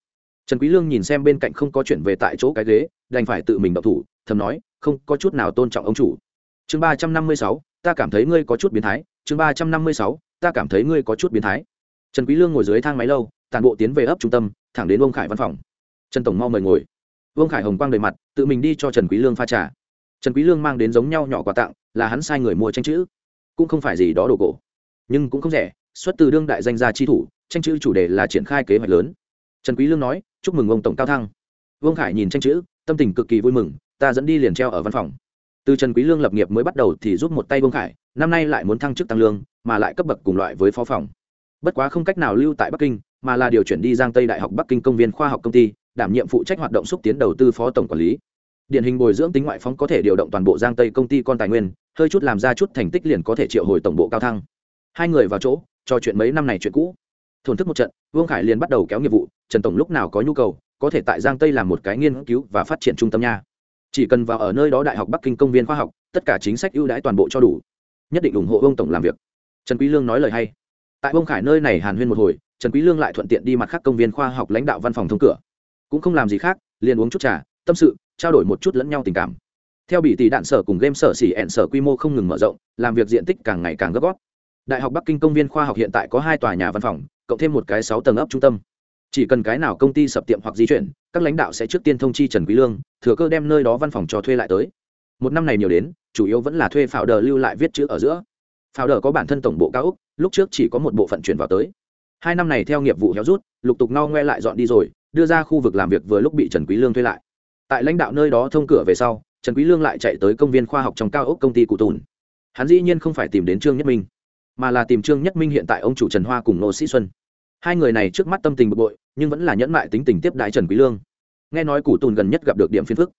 Trần quý lương nhìn xem bên cạnh không có chuyện về tại chỗ cái ghế, đành phải tự mình độc thủ, thầm nói, không có chút nào tôn trọng ông chủ. Chương ba trăm năm mươi sáu ta cảm thấy ngươi có chút biến thái, chương ba trăm năm mươi sáu, ta cảm thấy ngươi có chút biến thái. Trần quý lương ngồi dưới thang máy lâu tàn bộ tiến về ấp trung tâm, thẳng đến vương khải văn phòng. Trần tổng mau mời ngồi. Vương khải hồng quang đầy mặt, tự mình đi cho trần quý lương pha trà. Trần quý lương mang đến giống nhau nhỏ quà tặng, là hắn sai người mua tranh chữ. Cũng không phải gì đó đồ cổ, nhưng cũng không rẻ, xuất từ đương đại danh gia chi thủ, tranh chữ chủ đề là triển khai kế hoạch lớn. Trần quý lương nói, chúc mừng ông tổng cao thăng. Vương khải nhìn tranh chữ, tâm tình cực kỳ vui mừng, ta dẫn đi liền treo ở văn phòng từ trần quý lương lập nghiệp mới bắt đầu thì giúp một tay vương khải, năm nay lại muốn thăng chức tăng lương, mà lại cấp bậc cùng loại với phó phòng. Bất quá không cách nào lưu tại bắc kinh, mà là điều chuyển đi giang tây đại học bắc kinh công viên khoa học công ty, đảm nhiệm phụ trách hoạt động xúc tiến đầu tư phó tổng quản lý. Điển hình bồi dưỡng tính ngoại phóng có thể điều động toàn bộ giang tây công ty con tài nguyên, hơi chút làm ra chút thành tích liền có thể triệu hồi tổng bộ cao thăng. Hai người vào chỗ, trò chuyện mấy năm này chuyện cũ. Thổn thức một trận, vương khải liền bắt đầu kéo nghiệp vụ, trần tổng lúc nào có nhu cầu, có thể tại giang tây làm một cái nghiên cứu và phát triển trung tâm nha chỉ cần vào ở nơi đó đại học bắc kinh công viên khoa học, tất cả chính sách ưu đãi toàn bộ cho đủ. Nhất định ủng hộ ông tổng làm việc. Trần quý lương nói lời hay. Tại ông khải nơi này hàn huyên một hồi, trần quý lương lại thuận tiện đi mặt khác công viên khoa học lãnh đạo văn phòng thông cửa. Cũng không làm gì khác, liền uống chút trà, tâm sự, trao đổi một chút lẫn nhau tình cảm. Theo bị tỷ đạn sở cùng game sở xỉ ẹn sở quy mô không ngừng mở rộng, làm việc diện tích càng ngày càng gấp gáp. Đại học bắc kinh công viên khoa học hiện tại có hai tòa nhà văn phòng, cộng thêm một cái sáu tầng ấp trung tâm chỉ cần cái nào công ty sập tiệm hoặc di chuyển, các lãnh đạo sẽ trước tiên thông chi trần quý lương, thừa cơ đem nơi đó văn phòng cho thuê lại tới. Một năm này nhiều đến, chủ yếu vẫn là thuê phào đờ lưu lại viết chữ ở giữa. Phào đờ có bản thân tổng bộ cao úc, lúc trước chỉ có một bộ phận chuyển vào tới. Hai năm này theo nghiệp vụ héo rút, lục tục ngao ngoe lại dọn đi rồi, đưa ra khu vực làm việc vừa lúc bị trần quý lương thuê lại. Tại lãnh đạo nơi đó thông cửa về sau, trần quý lương lại chạy tới công viên khoa học trong cao ốc công ty cụ tùn. Hắn dĩ nhiên không phải tìm đến trương nhất minh, mà là tìm trương nhất minh hiện tại ông chủ trần hoa cùng nô sĩ xuân. Hai người này trước mắt tâm tình bực bội nhưng vẫn là nhẫn mại tính tình tiếp đại trần quý lương. Nghe nói cụ tùn gần nhất gặp được điểm phiền phức.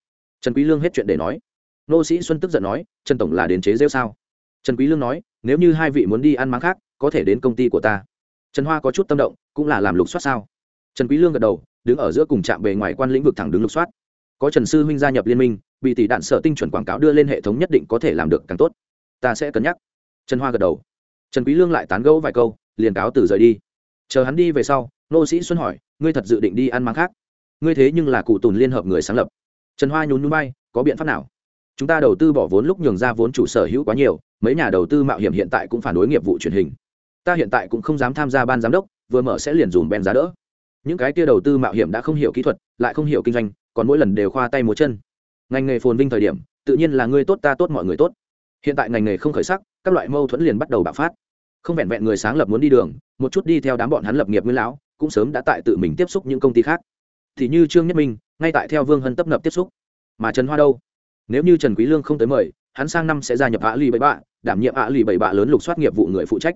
Trần quý lương hết chuyện để nói. Nô sĩ xuân tức giận nói, trần tổng là đến chế rêu sao? Trần quý lương nói, nếu như hai vị muốn đi ăn máng khác, có thể đến công ty của ta. Trần hoa có chút tâm động, cũng là làm lục soát sao? Trần quý lương gật đầu, đứng ở giữa cùng trạm bề ngoài quan lĩnh vực thẳng đứng lục soát. Có trần sư huynh gia nhập liên minh, bị tỷ đạn sở tinh chuẩn quảng cáo đưa lên hệ thống nhất định có thể làm được càng tốt. Ta sẽ cân nhắc. Trần hoa gật đầu. Trần quý lương lại tán gẫu vài câu, liền cáo từ rời đi. Chờ hắn đi về sau nô sĩ xuân hỏi, ngươi thật dự định đi ăn máng khác? Ngươi thế nhưng là cụ tùn liên hợp người sáng lập. Trần hoa nhún núi bay có biện pháp nào? Chúng ta đầu tư bỏ vốn lúc nhường ra vốn chủ sở hữu quá nhiều, mấy nhà đầu tư mạo hiểm hiện tại cũng phản đối nghiệp vụ truyền hình. Ta hiện tại cũng không dám tham gia ban giám đốc, vừa mở sẽ liền dùm ben giá đỡ. Những cái kia đầu tư mạo hiểm đã không hiểu kỹ thuật, lại không hiểu kinh doanh, còn mỗi lần đều khoa tay múa chân. Ngành nghề phồn vinh thời điểm, tự nhiên là ngươi tốt ta tốt mọi người tốt. Hiện tại ngành nghề không khởi sắc, các loại mâu thuẫn liền bắt đầu bạo phát. Không vẹn vẹn người sáng lập muốn đi đường, một chút đi theo đám bọn hắn lập nghiệp nguyên lão cũng sớm đã tại tự mình tiếp xúc những công ty khác. Thì như trương nhất minh, ngay tại theo vương hân tấp nập tiếp xúc. Mà trần hoa đâu? Nếu như trần quý lương không tới mời, hắn sang năm sẽ gia nhập ạ lì bảy bạ, đảm nhiệm ạ lì bảy bạ lớn lục soát nghiệp vụ người phụ trách.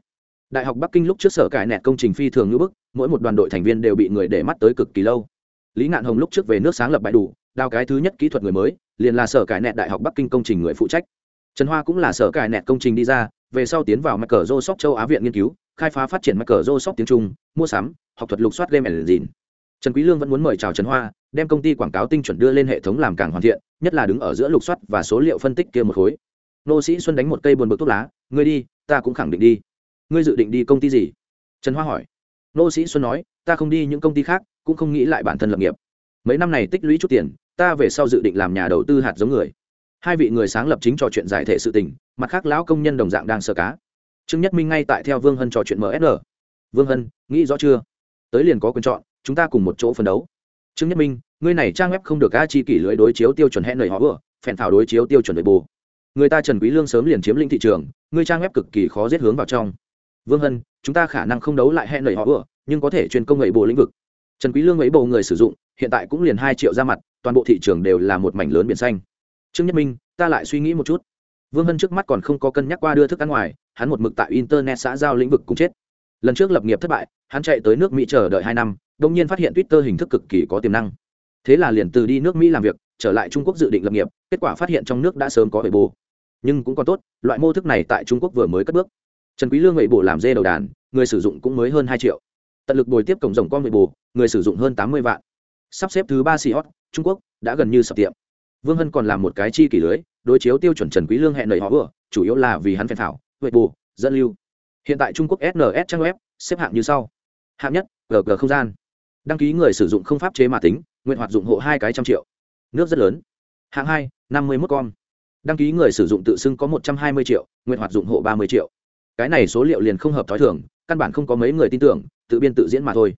Đại học bắc kinh lúc trước sở cải nẹt công trình phi thường như bức, mỗi một đoàn đội thành viên đều bị người để mắt tới cực kỳ lâu. Lý ngạn hồng lúc trước về nước sáng lập bãi đủ, đào cái thứ nhất kỹ thuật người mới, liền là sở cải nẹt đại học bắc kinh công trình người phụ trách. Trần hoa cũng là sở cải nẹt công trình đi ra, về sau tiến vào micro shop châu á viện nghiên cứu, khai phá phát triển micro shop tiếng trung, mua sắm học thuật lục soát game engine. Trần quý lương vẫn muốn mời chào trần hoa, đem công ty quảng cáo tinh chuẩn đưa lên hệ thống làm càng hoàn thiện, nhất là đứng ở giữa lục soát và số liệu phân tích kia một khối. Nô sĩ xuân đánh một cây buồn bực thuốc lá, ngươi đi, ta cũng khẳng định đi. Ngươi dự định đi công ty gì? Trần hoa hỏi. Nô sĩ xuân nói, ta không đi những công ty khác, cũng không nghĩ lại bản thân lập nghiệp. Mấy năm này tích lũy chút tiền, ta về sau dự định làm nhà đầu tư hạt giống người. Hai vị người sáng lập chính trò chuyện giải thể sự tình, mặt khác lão công nhân đồng dạng đang sơ cá. Trương nhất minh ngay tại theo vương hân trò chuyện msn vương hân, nghĩ rõ chưa? Tới liền có quyền chọn, chúng ta cùng một chỗ phấn đấu. Trương nhất minh, ngươi này trang web không được a chi kỷ lưới đối chiếu tiêu chuẩn hẹn lời họ vừa, phèn thảo đối chiếu tiêu chuẩn nội bù người ta trần quý lương sớm liền chiếm lĩnh thị trường, ngươi trang web cực kỳ khó giết hướng vào trong. Vương hân, chúng ta khả năng không đấu lại hẹn lời họ vừa, nhưng có thể chuyên công nghệ bộ lĩnh vực. Trần quý lương ấy bộ người sử dụng, hiện tại cũng liền hai triệu ra mặt, toàn bộ thị trường đều là một mảnh lớn biển xanh. Trương nhất minh, ta lại suy nghĩ một chút. Vương hân trước mắt còn không có cân nhắc qua đưa thức ăn ngoài, hắn một mực tại internet xã giao lĩnh vực cũng chết. Lần trước lập nghiệp thất bại hắn chạy tới nước mỹ chờ đợi hai năm đông nhiên phát hiện twitter hình thức cực kỳ có tiềm năng. Thế là liền từ đi nước mỹ làm việc, trở lại trung quốc dự định lập nghiệp, kết quả phát hiện trong nước đã sớm có hệ bồ nhưng cũng còn tốt, loại mô thức này tại trung quốc vừa mới cất bước. Trần quý lương hệ bồ làm dê đầu đàn, người sử dụng cũng mới hơn hai triệu. Tận lực bồi tiếp cổng rồng con hệ bồ người sử dụng hơn tám mươi vạn. Sắp xếp thứ ba xì trung quốc đã gần như sập tiệm. Vương hân còn làm một cái chi kỷ lưới, đối chiếu tiêu chuẩn trần quý lương hẹn lời họ vừa, chủ yếu là vì hắn phèn thảo huệ bù dẫn lưu. Hiện tại trung quốc sns trang web, xếp hạng như sau hạng nhất gg không gian. Đăng ký người sử dụng không pháp chế mà tính, nguyện hoạt dụng hộ hai cái trăm triệu. Nước rất lớn. Hạng hai, năm mươi mốt con đăng ký người sử dụng tự xưng có một trăm hai mươi triệu, nguyện hoạt dụng hộ ba mươi triệu. Cái này số liệu liền không hợp t h ó i thường, căn bản không có mấy người tin tưởng, tự biên tự diễn mà thôi.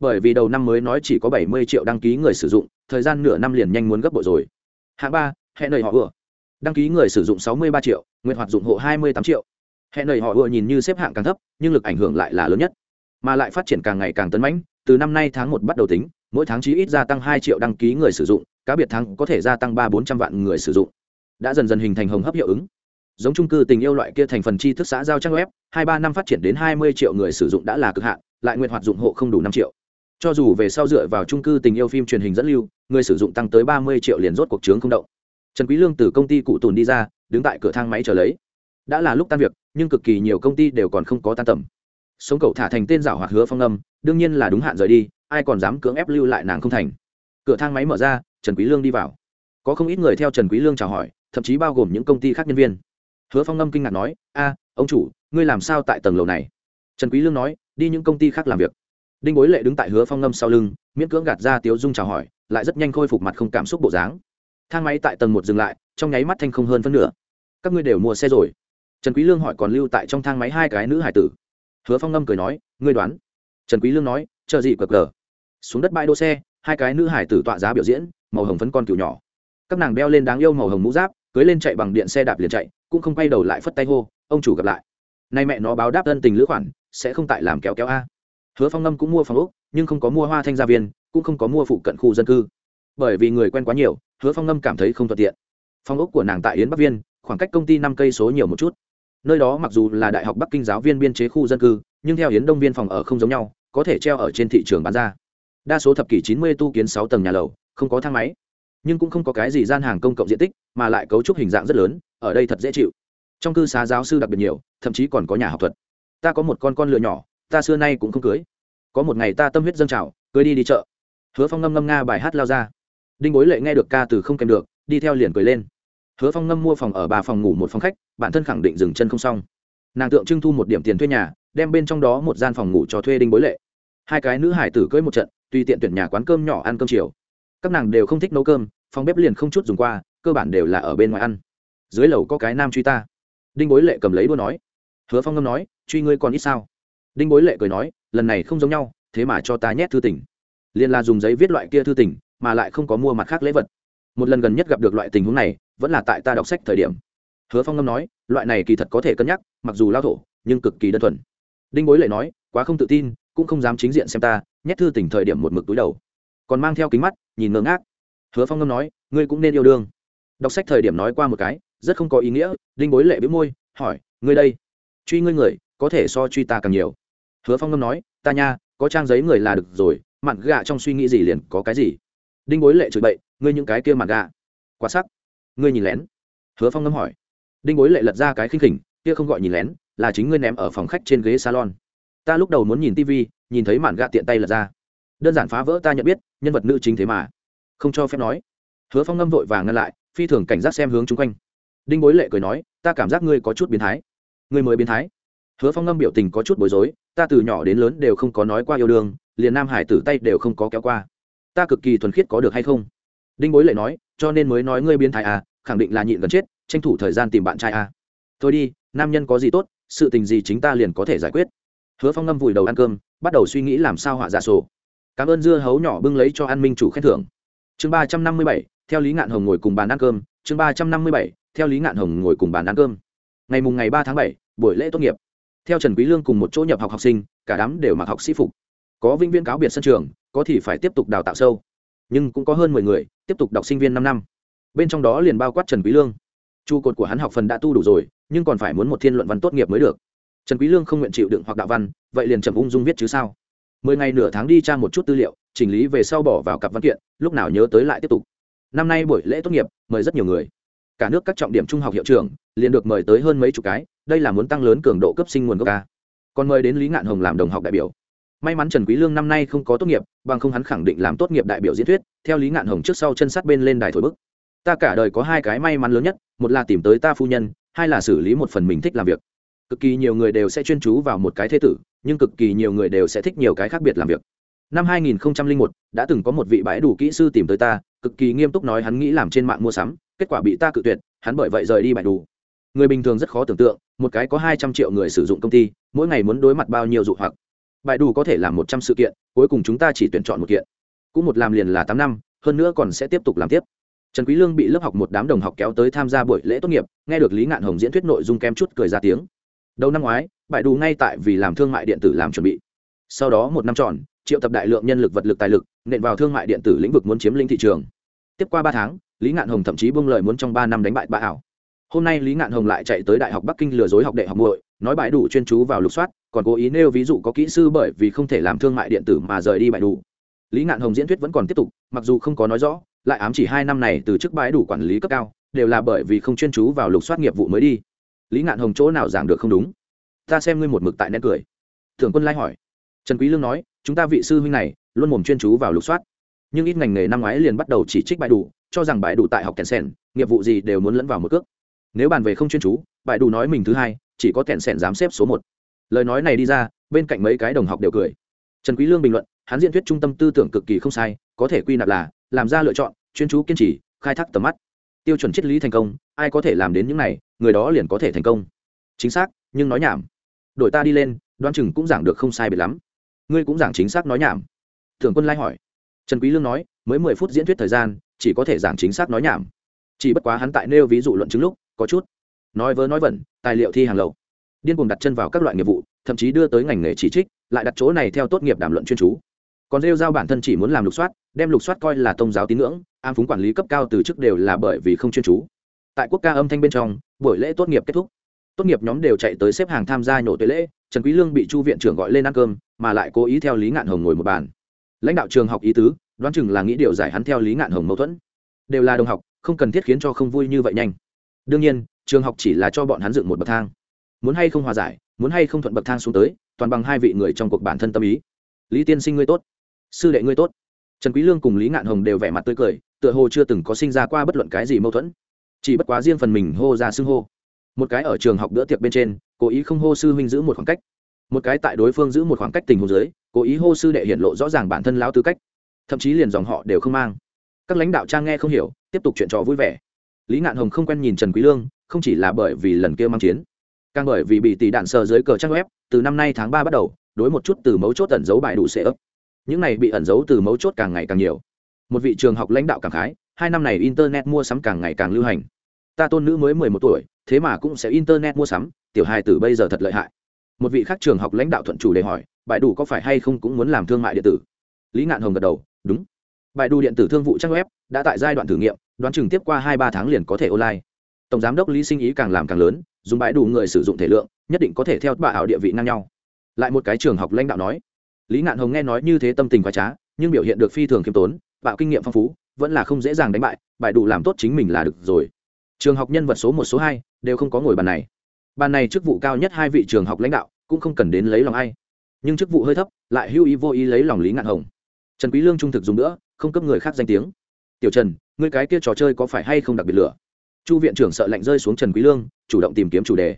Bởi vì đầu năm mới nói chỉ có bảy mươi triệu đăng ký người sử dụng, thời gian nửa năm liền nhanh muốn gấp bội rồi. Hạng ba, hẹn lời họ vừa đăng ký người sử dụng sáu mươi ba triệu, nguyện hoạt dụng hộ hai mươi tám triệu. Hẹn lời họ vừa nhìn như xếp hạng càng thấp, nhưng lực ảnh hưởng lại là lớn nhất mà lại phát triển càng ngày càng tấn mãnh, từ năm nay tháng một bắt đầu tính, mỗi tháng chí ít gia tăng hai triệu đăng ký người sử dụng, cá biệt tháng có thể gia tăng ba bốn trăm vạn người sử dụng. Đã dần dần hình thành hồng hấp hiệu ứng. Giống trung cư tình yêu loại kia thành phần chi thức xã giao trang web, hai ba năm phát triển đến hai mươi triệu người sử dụng đã là cực hạn, lại nguyện hoạt dụng hộ không đủ năm triệu. Cho dù về sau dựa vào trung cư tình yêu phim truyền hình dẫn lưu, người sử dụng tăng tới ba mươi triệu liền rốt cuộc trướng không động. Trần quý lương từ công ty cụ tùn đi ra, đứng tại cửa thang máy chờ lấy. Đã là lúc tan việc, nhưng cực kỳ nhiều công ty đều còn không có tan tầm sống cậu thả thành tên giảo hoạt hứa phong âm, đương nhiên là đúng hạn rời đi, ai còn dám cưỡng ép lưu lại nàng không thành. Cửa thang máy mở ra, trần quý lương đi vào. Có không ít người theo trần quý lương chào hỏi, thậm chí bao gồm những công ty khác nhân viên. Hứa phong âm kinh ngạc nói, a, ông chủ, ngươi làm sao tại tầng lầu này? Trần quý lương nói, đi những công ty khác làm việc. Đinh bối lệ đứng tại hứa phong âm sau lưng, miễn cưỡng gạt ra tiếu dung chào hỏi, lại rất nhanh khôi phục mặt không cảm xúc bộ dáng. Thang máy tại tầng một dừng lại, trong nháy mắt thanh không hơn phân nửa. Các ngươi đều mua xe rồi. Trần quý lương hỏi, còn lưu tại trong thang máy hai cái nữ hải tử? Hứa phong ngâm cười nói, ngươi đoán. Trần quý lương nói, chờ gì cờ cờ? Xuống đất bãi đỗ xe, hai cái nữ hải tử tọa giá biểu diễn, màu hồng phấn con cừu nhỏ. Các nàng đeo lên đáng yêu màu hồng mũ giáp, cưới lên chạy bằng điện xe đạp liền chạy, cũng không quay đầu lại phất tay hô, ông chủ gặp lại. Nay mẹ nó báo đáp ân tình lữ khoản, sẽ không tại làm kéo kéo a. Hứa phong ngâm cũng mua phòng ốc, nhưng không có mua hoa thanh gia viên, cũng không có mua phụ cận khu dân cư. Bởi vì người quen quá nhiều, hứa phong ngâm cảm thấy không thuận tiện. Phòng ốc của nàng tại yến bắc viên, khoảng cách công ty năm cây số nhiều một chút nơi đó mặc dù là đại học bắc kinh giáo viên biên chế khu dân cư, nhưng theo hiến đông viên phòng ở không giống nhau, có thể treo ở trên thị trường bán ra. Đa số thập kỷ chín mươi tu kiến sáu tầng nhà lầu, không có thang máy. Nhưng cũng không có cái gì gian hàng công cộng diện tích, mà lại cấu trúc hình dạng rất lớn, ở đây thật dễ chịu. Trong cư xá giáo sư đặc biệt nhiều, thậm chí còn có nhà học thuật. Ta có một con con lừa nhỏ, ta xưa nay cũng không cưới. Có một ngày ta tâm huyết dâng trào, cưới đi đi chợ. Hứa phong ngâm ngâm nga bài hát lao ra. Đinh bối lệ nghe được ca từ không kèm được, đi theo liền cười lên hứa phong ngâm mua phòng ở ba phòng ngủ một phòng khách, bản thân khẳng định dừng chân không xong. Nàng tượng trưng thu một điểm tiền thuê nhà, đem bên trong đó một gian phòng ngủ cho thuê đinh bối lệ. Hai cái nữ hải tử cưới một trận, tùy tiện tuyển nhà quán cơm nhỏ ăn cơm chiều. Các nàng đều không thích nấu cơm, phòng bếp liền không chút dùng qua, cơ bản đều là ở bên ngoài ăn. Dưới lầu có cái nam truy ta. Đinh bối lệ cầm lấy đua nói. Hứa phong ngâm nói, truy ngươi còn ít sao? Đinh bối lệ cười nói, lần này không giống nhau, thế mà cho ta nhét thư tình. Liền là dùng giấy viết loại kia thư tình, mà lại không có mua mặt khác lễ vật. Một lần gần nhất gặp được loại tình huống này vẫn là tại ta đọc sách thời điểm. Hứa phong ngâm nói, loại này kỳ thật có thể cân nhắc, mặc dù lao thổ, nhưng cực kỳ đơn thuần. Đinh bối lệ nói, quá không tự tin, cũng không dám chính diện xem ta, nhét thư tình thời điểm một mực túi đầu. Còn mang theo kính mắt, nhìn ngơ ngác. Hứa phong ngâm nói, ngươi cũng nên yêu đương. Đọc sách thời điểm nói qua một cái, rất không có ý nghĩa, đinh bối lệ biếu môi, hỏi, ngươi đây, truy ngươi người, có thể so truy ta càng nhiều. Hứa phong ngâm nói, ta nha, có trang giấy người là được rồi mặn gạ trong suy nghĩ gì liền có cái gì. Đinh bối lệ chửi bậy, ngươi những cái kia mặn gạ. Quá sắc ngươi nhìn lén. Hứa phong ngâm hỏi. Đinh bối lệ lật ra cái khinh khỉnh, kia không gọi nhìn lén, là chính ngươi ném ở phòng khách trên ghế salon. Ta lúc đầu muốn nhìn tv nhìn thấy mạn gạ tiện tay lật ra. Đơn giản phá vỡ ta nhận biết, nhân vật nữ chính thế mà. Không cho phép nói. Hứa phong ngâm vội và ngăn lại, phi thường cảnh giác xem hướng chung quanh. Đinh bối lệ cười nói, ta cảm giác ngươi có chút biến thái. Ngươi mới biến thái. Hứa phong ngâm biểu tình có chút bối rối, ta từ nhỏ đến lớn đều không có nói qua yêu đương, liền nam hải tử tay đều không có kéo qua. Ta cực kỳ thuần khiết có được hay không? Đinh bối lệ nói, cho nên mới nói ngươi biến thái à khẳng định là nhịn gần chết, tranh thủ thời gian tìm bạn trai à. thôi đi, nam nhân có gì tốt, sự tình gì chính ta liền có thể giải quyết. Hứa phong ngâm vùi đầu ăn cơm, bắt đầu suy nghĩ làm sao họa giả sổ. Cảm ơn dưa hấu nhỏ bưng lấy cho an minh chủ khen thưởng. Chương ba trăm năm mươi bảy, theo lý ngạn hồng ngồi cùng bàn ăn cơm. Chương ba trăm năm mươi bảy, theo lý ngạn hồng ngồi cùng bàn ăn cơm. Ngày mùng ngày ba tháng bảy, buổi lễ tốt nghiệp. Theo trần quý lương cùng một chỗ nhập học học sinh, cả đám đều mặc học sĩ phục. Có vinh viên cáo biệt sân trường, có thì phải tiếp tục đào tạo sâu nhưng cũng có hơn mười người, tiếp tục đọc sinh viên năm năm. Bên trong đó liền bao quát trần quý lương. Trụ cột của hắn học phần đã tu đủ rồi, nhưng còn phải muốn một thiên luận văn tốt nghiệp mới được. Trần quý lương không nguyện chịu đựng hoặc đạo văn, vậy liền chậm ung dung viết chứ sao? Mười ngày nửa tháng đi tra một chút tư liệu, chỉnh lý về sau bỏ vào cặp văn kiện, lúc nào nhớ tới lại tiếp tục. Năm nay buổi lễ tốt nghiệp, mời rất nhiều người. Cả nước các trọng điểm trung học hiệu trưởng liền được mời tới hơn mấy chục cái, đây là muốn tăng lớn cường độ cấp sinh nguồn gốc ca. Còn mời đến lý ngạn hồng làm đồng học đại biểu may mắn trần quý lương năm nay không có tốt nghiệp bằng không hắn khẳng định làm tốt nghiệp đại biểu diễn thuyết theo lý ngạn hồng trước sau chân sát bên lên đài thổi bức. Ta cả đời có hai cái may mắn lớn nhất một là tìm tới ta phu nhân hai là xử lý một phần mình thích làm việc. Cực kỳ nhiều người đều sẽ chuyên chú vào một cái thế tử nhưng cực kỳ nhiều người đều sẽ thích nhiều cái khác biệt làm việc. Năm 2001, đã từng có một vị bãi đủ kỹ sư tìm tới ta cực kỳ nghiêm túc nói hắn nghĩ làm trên mạng mua sắm kết quả bị ta cự tuyệt hắn bởi vậy rời đi bãi đủ. Người bình thường rất khó tưởng tượng một cái có hai trăm triệu người sử dụng công ty mỗi ngày muốn đối mặt bao nhiêu dụ hoặc bài đủ có thể làm một trăm sự kiện, cuối cùng chúng ta chỉ tuyển chọn một kiện. Cũng một làm liền là tám năm, hơn nữa còn sẽ tiếp tục làm tiếp. Trần quý lương bị lớp học một đám đồng học kéo tới tham gia buổi lễ tốt nghiệp, nghe được lý ngạn hồng diễn thuyết nội dung kem chút cười ra tiếng. Đầu năm ngoái, bài đủ ngay tại vì làm thương mại điện tử làm chuẩn bị. Sau đó một năm tròn, triệu tập đại lượng nhân lực vật lực tài lực, nện vào thương mại điện tử lĩnh vực muốn chiếm lĩnh thị trường. Tiếp qua ba tháng, lý ngạn hồng thậm chí buông lời muốn trong ba năm đánh bại bà ảo. Hôm nay lý ngạn hồng lại chạy tới đại học bắc kinh lừa dối học đệ học muội, nói bãi đủ chuyên chú vào lục soát còn cố ý nêu ví dụ có kỹ sư bởi vì không thể làm thương mại điện tử mà rời đi bãi đủ lý ngạn hồng diễn thuyết vẫn còn tiếp tục, mặc dù không có nói rõ, lại ám chỉ hai năm này từ chức bãi đủ quản lý cấp cao, đều là bởi vì không chuyên chú vào lục soát nghiệp vụ mới đi. Lý ngạn hồng chỗ nào giảng được không đúng? Ta xem ngươi một mực tại nét cười. Thượng quân lai hỏi. Trần quý lương nói, chúng ta vị sư huynh này, luôn mồm chuyên chú vào lục soát. Nhưng ít ngành nghề năm ngoái liền bắt đầu chỉ trích bãi đủ cho rằng bãi đủ tại học kèn sen nghiệp vụ gì đều muốn lẫn vào một cước. Nếu bàn về không chuyên chú, bãi đủ nói mình thứ hai, chỉ có kèn sen dám xếp số một lời nói này đi ra, bên cạnh mấy cái đồng học đều cười. Trần quý lương bình luận, hắn diễn thuyết trung tâm tư tưởng cực kỳ không sai, có thể quy nạp là, làm ra lựa chọn, chuyên chú kiên trì, khai thác tầm mắt. Tiêu chuẩn triết lý thành công, ai có thể làm đến những này, người đó liền có thể thành công. Chính xác, nhưng nói nhảm. Đổi ta đi lên đoan chừng cũng giảng được không sai biệt lắm. Ngươi cũng giảng chính xác nói nhảm. Thường quân lai hỏi. Trần quý lương nói, mới mười phút diễn thuyết thời gian, chỉ có thể giảng chính xác nói nhảm. Chỉ bất quá hắn tại nêu ví dụ luận chứng lúc, có chút. Nói vớ nói vẩn, tài liệu thi hàng lậu điên cuồng đặt chân vào các loại nghiệp vụ, thậm chí đưa tới ngành nghề chỉ trích, lại đặt chỗ này theo tốt nghiệp đàm luận chuyên chú. Còn rêu giao bản thân chỉ muốn làm lục soát, đem lục soát coi là tôn giáo tín ngưỡng, am phúng quản lý cấp cao từ chức đều là bởi vì không chuyên chú. Tại quốc ca âm thanh bên trong, buổi lễ tốt nghiệp kết thúc. Tốt nghiệp nhóm đều chạy tới xếp hàng tham gia nhổ tuệ lễ, trần quý lương bị chu viện trưởng gọi lên ăn cơm, mà lại cố ý theo lý ngạn hồng ngồi một bàn. Lãnh đạo trường học ý tứ, đoán chừng là nghĩ điều giải hắn theo lý ngạn hồng mâu thuẫn. Đều là đồng học, không cần thiết khiến cho không vui như vậy nhanh. Đương nhiên, trường học chỉ là cho bọn hắn dựng một bậc thang muốn hay không hòa giải, muốn hay không thuận bậc thang xuống tới, toàn bằng hai vị người trong cuộc bản thân tâm ý. Lý tiên sinh ngươi tốt. Sư đệ ngươi tốt. Trần quý lương cùng lý ngạn hồng đều vẻ mặt tươi cười, tựa hồ chưa từng có sinh ra qua bất luận cái gì mâu thuẫn. Chỉ bất quá riêng phần mình hô ra xưng hô. Một cái ở trường học bữa tiệc bên trên, cố ý không hô sư huynh giữ một khoảng cách. Một cái tại đối phương giữ một khoảng cách tình huống dưới, cố ý hô sư đệ hiện lộ rõ ràng bản thân lão tư cách. Thậm chí liền dòng họ đều không mang. Các lãnh đạo trang nghe không hiểu, tiếp tục chuyện trò vui vẻ. Lý ngạn hồng không quen nhìn trần quý lương, không chỉ là bởi vì lần kia mang chiến càng bởi vì bị tỷ đạn sờ dưới cờ trang web, từ năm nay tháng ba bắt đầu, đối một chút từ mấu chốt ẩn giấu bài đủ sẽ ấp. Những này bị ẩn giấu từ mấu chốt càng ngày càng nhiều. Một vị trường học lãnh đạo cảm khái, hai năm này internet mua sắm càng ngày càng lưu hành. Ta tôn nữ mới mười một tuổi, thế mà cũng sẽ internet mua sắm, tiểu hai tử bây giờ thật lợi hại. Một vị khác trường học lãnh đạo thuận chủ đề hỏi, bài đủ có phải hay không cũng muốn làm thương mại điện tử? Lý ngạn hồng gật đầu, đúng. Bài đủ điện tử thương vụ trang web, đã tại giai đoạn thử nghiệm, đoán chừng tiếp qua hai ba tháng liền có thể online tổng giám đốc lý sinh ý càng làm càng lớn, dùng bãi đủ người sử dụng thể lượng, nhất định có thể theo bà ảo địa vị ngang nhau. Lại một cái trường học lãnh đạo nói, lý ngạn hồng nghe nói như thế tâm tình quá trá, nhưng biểu hiện được phi thường khiêm tốn bạo kinh nghiệm phong phú, vẫn là không dễ dàng đánh bại bại đủ làm tốt chính mình là được rồi. Trường học nhân vật số một, số hai đều không có ngồi bàn này. Bàn này chức vụ cao nhất hai vị trường học lãnh đạo cũng không cần đến lấy lòng ai. Nhưng chức vụ hơi thấp, lại hưu ý vô ý lấy lòng lý ngạn hồng. Trần quý lương trung thực dùng nữa, không cấp người khác danh tiếng. Tiểu trần, ngươi cái kia trò chơi có phải hay không đặc biệt lửa? Chu viện trưởng sợ lạnh rơi xuống trần quý lương, chủ động tìm kiếm chủ đề.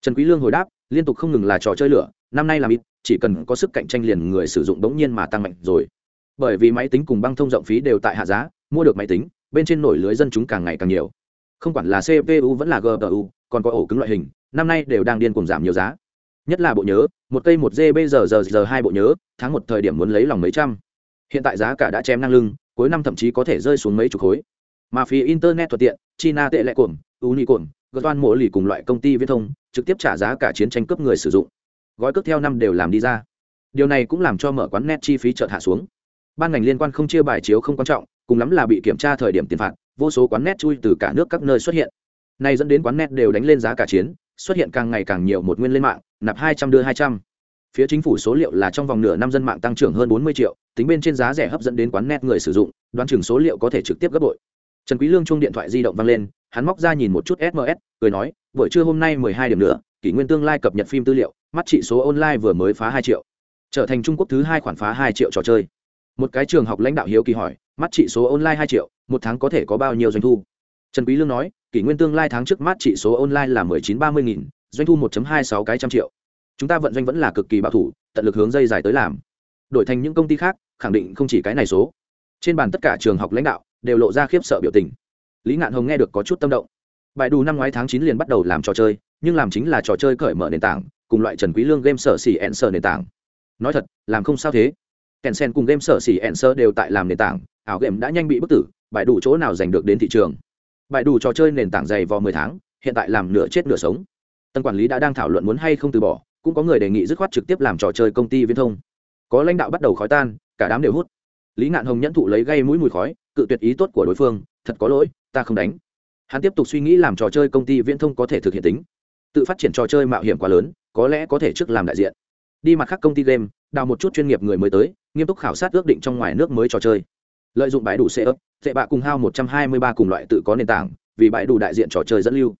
Trần quý lương hồi đáp, liên tục không ngừng là trò chơi lửa, năm nay làm ít chỉ cần có sức cạnh tranh liền người sử dụng đống nhiên mà tăng mạnh rồi. Bởi vì máy tính cùng băng thông rộng phí đều tại hạ giá, mua được máy tính, bên trên nổi lưới dân chúng càng ngày càng nhiều. Không quản là cpu vẫn là gpu còn có ổ cứng loại hình, năm nay đều đang điên cuồng giảm nhiều giá. Nhất là bộ nhớ, một cây một gb giờ giờ giờ hai bộ nhớ, tháng một thời điểm muốn lấy lòng mấy trăm. Hiện tại giá cả đã chém năng lưng, cuối năm thậm chí có thể rơi xuống mấy chục khối mà phí internet thuận tiện, china tệ lệ cuồng unicorn gợt toan mỗi lì cùng loại công ty viễn thông, trực tiếp trả giá cả chiến tranh cấp người sử dụng. Gói cước theo năm đều làm đi ra. Điều này cũng làm cho mở quán net chi phí chợt hạ xuống. Ban ngành liên quan không chia bài chiếu không quan trọng, cùng lắm là bị kiểm tra thời điểm tiền phạt, vô số quán net chui từ cả nước các nơi xuất hiện. Này dẫn đến quán net đều đánh lên giá cả chiến, xuất hiện càng ngày càng nhiều một nguyên lên mạng, nạp hai trăm đưa hai trăm. Phía chính phủ số liệu là trong vòng nửa năm dân mạng tăng trưởng hơn bốn mươi triệu, tính bên trên giá rẻ hấp dẫn đến quán net người sử dụng, đoán chừng số liệu có thể trực tiếp gấp bội trần quý lương chuông điện thoại di động vang lên, hắn móc ra nhìn một chút sms cười nói, buổi trưa hôm nay mười hai điểm nữa, kỷ nguyên tương lai cập nhật phim tư liệu, mắt trị số online vừa mới phá hai triệu. Trở thành trung quốc thứ hai khoản phá hai triệu trò chơi. Một cái trường học lãnh đạo hiếu kỳ hỏi, mắt trị số online hai triệu, một tháng có thể có bao nhiêu doanh thu? Trần quý lương nói, kỷ nguyên tương lai tháng trước mắt trị số online là mười chín ba mươi nghìn, doanh thu một hai sáu cái trăm triệu. Chúng ta vận doanh vẫn là cực kỳ bảo thủ, tận lực hướng dây dài tới làm. Đổi thành những công ty khác, khẳng định không chỉ cái này số. Trên bàn tất cả trường học lãnh đạo đều lộ ra khiếp sợ biểu tình. Lý ngạn hồng nghe được có chút tâm động. Bài đủ năm ngoái tháng chín liền bắt đầu làm trò chơi, nhưng làm chính là trò chơi cởi mở nền tảng, cùng loại trần quý lương game sở xỉ ẹn sở nền tảng. Nói thật, làm không sao thế. Kèn sen cùng game sở xỉ ẹn sở đều tại làm nền tảng, ảo game đã nhanh bị bức tử, bài đủ chỗ nào giành được đến thị trường? Bài đủ trò chơi nền tảng dày vò mười tháng, hiện tại làm nửa chết nửa sống. Tân quản lý đã đang thảo luận muốn hay không từ bỏ, cũng có người đề nghị dứt khoát trực tiếp làm trò chơi công ty viễn thông. Có lãnh đạo bắt đầu khói tan, cả đám đều hút. Lý ngạn hồng nhẫn thụ lấy gây mũi mùi khói cự tuyệt ý tốt của đối phương, thật có lỗi, ta không đánh. Hắn tiếp tục suy nghĩ làm trò chơi công ty viễn thông có thể thực hiện tính. Tự phát triển trò chơi mạo hiểm quá lớn, có lẽ có thể trước làm đại diện. Đi mặt khác công ty game, đào một chút chuyên nghiệp người mới tới, nghiêm túc khảo sát ước định trong ngoài nước mới trò chơi. Lợi dụng bãi đủ xe ấp tệ bạ cùng hao một trăm hai mươi ba cùng loại tự có nền tảng, vì bãi đủ đại diện trò chơi dẫn lưu.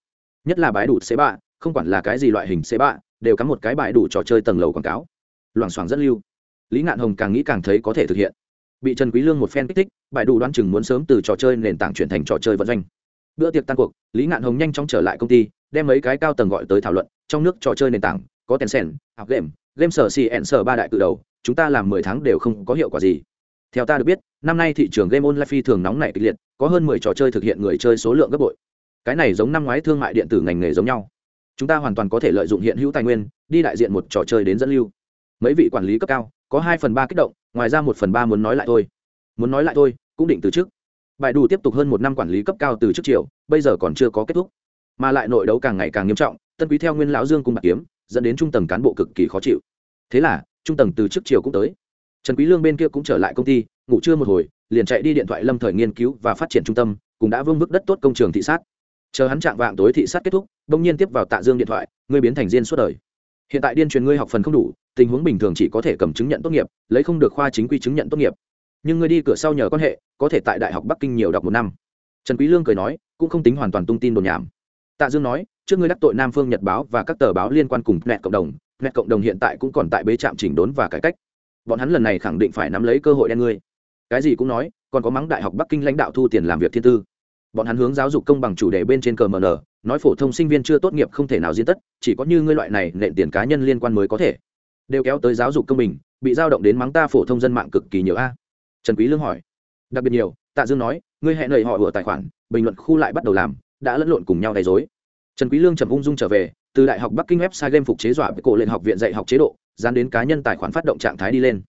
Nhất là bãi đủ xe bạ, không quản là cái gì loại hình xe bạ, đều cắm một cái bãi đủ trò chơi tầng lầu quảng cáo. Loảng xoảng dẫn lưu. Lý ngạn hồng càng nghĩ càng thấy có thể thực hiện bị trần quý lương một phen kích thích bại đủ đoán chừng muốn sớm từ trò chơi nền tảng chuyển thành trò chơi vận doanh. Bữa tiệc tan cuộc, lý ngạn hồng nhanh chóng trở lại công ty, đem mấy cái cao tầng gọi tới thảo luận, trong nước trò chơi nền tảng, có tencent học game game sở xì ẹn sở ba đại cự đầu, chúng ta làm mười tháng đều không có hiệu quả gì. Theo ta được biết, năm nay thị trường game online phi thường nóng nảy kịch liệt, có hơn mười trò chơi thực hiện người chơi số lượng gấp bội. Cái này giống năm ngoái thương mại điện tử ngành nghề giống nhau. Chúng ta hoàn toàn có thể lợi dụng hiện hữu tài nguyên, đi đại diện một trò chơi đến dẫn lưu. Mấy vị quản lý cấp cao có hai phần ba kích động, ngoài ra một phần ba muốn nói lại thôi. Muốn nói lại thôi, cũng định từ chức bài đủ tiếp tục hơn một năm quản lý cấp cao từ trước chiều bây giờ còn chưa có kết thúc. Mà lại nội đấu càng ngày càng nghiêm trọng, tân quý theo nguyên lão dương cung bạc kiếm, dẫn đến trung tầng cán bộ cực kỳ khó chịu. Thế là, trung tầng từ trước chiều cũng tới. Trần quý lương bên kia cũng trở lại công ty, ngủ trưa một hồi, liền chạy đi điện thoại lâm thời nghiên cứu và phát triển trung tâm, cũng đã vương vức đất tốt công trường thị sát. Chờ hắn trạng vạng tối thị sát kết thúc đông nhiên tiếp vào tạ dương điện thoại, ngươi biến thành diên suốt đời. Hiện tại điên truyền ngươi học phần không đủ tình huống bình thường chỉ có thể cầm chứng nhận tốt nghiệp, lấy không được khoa chính quy chứng nhận tốt nghiệp. Nhưng ngươi đi cửa sau nhờ quan hệ, có thể tại đại học bắc kinh nhiều đọc một năm. Trần quý lương cười nói, cũng không tính hoàn toàn tung tin đồn nhảm. Tạ dương nói, trước ngươi đắc tội nam phương nhật báo và các tờ báo liên quan cùng net cộng đồng net cộng đồng hiện tại cũng còn tại bế trạm chỉnh đốn và cải cách. Bọn hắn lần này khẳng định phải nắm lấy cơ hội đen ngươi. Cái gì cũng nói, còn có mắng đại học bắc kinh lãnh đạo thu tiền làm việc thiên tư. Bọn hắn hướng giáo dục công bằng chủ đề bên trên cờ mn nói phổ thông sinh viên chưa tốt nghiệp không thể nào diễn tất, chỉ có như ngươi loại này nện tiền cá nhân liên quan mới có thể đều kéo tới giáo dục công bình, bị giao động đến mắng ta phổ thông dân mạng cực kỳ nhiều a. Trần quý lương hỏi. Đặc biệt nhiều, tạ dương nói, ngươi hẹn lời họ ở tài khoản, bình luận khu lại bắt đầu làm, đã lẫn lộn cùng nhau đầy dối trần quý lương trầm ung dung trở về, từ đại học bắc kinh website game phục chế dọa với cổ lên học viện dạy học chế độ, dán đến cá nhân tài khoản phát động trạng thái đi lên.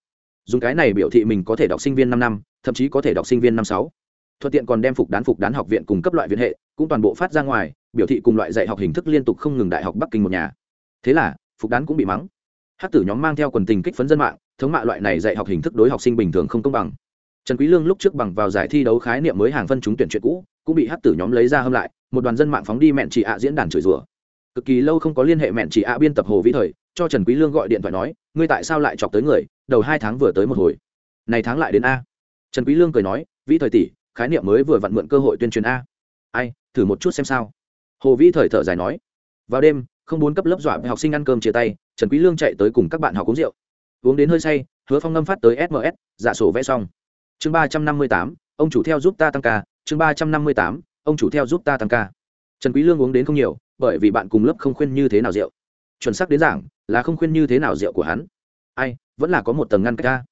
Dùng cái này biểu thị mình có thể đọc sinh viên năm năm, thậm chí có thể đọc sinh viên năm sáu. Thuận tiện còn đem phục đán phục đán học viện cùng cấp loại viện hệ, cũng toàn bộ phát ra ngoài, biểu thị cùng loại dạy học hình thức liên tục không ngừng đại học bắc kinh một nhà. Thế là, phục đán cũng bị mắng hát tử nhóm mang theo quần tình kích phấn dân mạng, thống mạ loại này dạy học hình thức đối học sinh bình thường không công bằng. Trần quý lương lúc trước bằng vào giải thi đấu khái niệm mới hàng phân chúng tuyển chuyện cũ, cũng bị hát tử nhóm lấy ra hâm lại, một đoàn dân mạng phóng đi mẹn chị ạ diễn đàn chửi rủa. Cực kỳ lâu không có liên hệ mẹn chị ạ biên tập hồ vĩ thời, cho trần quý lương gọi điện thoại nói, ngươi tại sao lại chọc tới người, đầu hai tháng vừa tới một hồi. Này tháng lại đến a. Trần quý lương cười nói, vĩ thời tỷ, khái niệm mới vừa vặn mượn cơ hội tuyên truyền a. Ai, thử một chút xem sao. Hồ vĩ thời thở dài nói, vào đêm không muốn cấp lớp dọa học sinh ăn cơm chia tay, trần quý lương chạy tới cùng các bạn học uống rượu. Uống đến hơi say, hứa phong ngâm phát tới sms giả dạ sổ vẽ xong. Chương ba trăm năm mươi tám, ông chủ theo giúp ta tăng ca. Chương ba trăm năm mươi tám, ông chủ theo giúp ta tăng ca. Trần quý lương uống đến không nhiều, bởi vì bạn cùng lớp không khuyên như thế nào rượu. Chuẩn xác đến giảng, là không khuyên như thế nào rượu của hắn. Ai, vẫn là có một tầng ngăn cách ca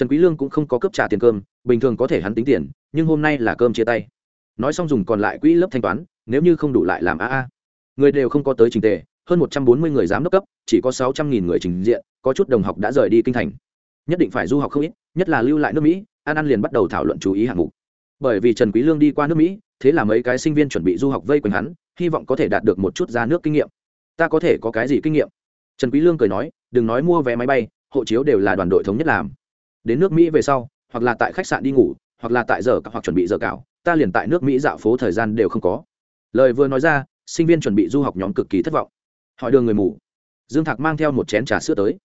trần quý lương cũng không có cấp trả tiền cơm, bình thường có thể hắn tính tiền, nhưng hôm nay là cơm chia tay. Nói xong dùng còn lại quỹ lớp thanh toán, nếu như không đủ lại làm a a. Người đều không có tới trình tề hơn một trăm bốn mươi người giám đốc cấp, chỉ có sáu trăm nghìn người trình diện, có chút đồng học đã rời đi kinh thành. Nhất định phải du học không ít, nhất là lưu lại nước mỹ, an an liền bắt đầu thảo luận chú ý hạng mục. Bởi vì trần quý lương đi qua nước mỹ, thế là mấy cái sinh viên chuẩn bị du học vây quanh hắn, hy vọng có thể đạt được một chút ra nước kinh nghiệm. Ta có thể có cái gì kinh nghiệm? Trần quý lương cười nói, đừng nói mua vé máy bay, hộ chiếu đều là đoàn đội thống nhất làm. Đến nước mỹ về sau, hoặc là tại khách sạn đi ngủ, hoặc là tại giờ hoặc chuẩn bị giờ cạo ta liền tại nước mỹ dạo phố thời gian đều không có. Lời vừa nói ra, sinh viên chuẩn bị du học nhóm cực kỳ thất vọng hỏi đường người mù. Dương thạc mang theo một chén trà sữa tới.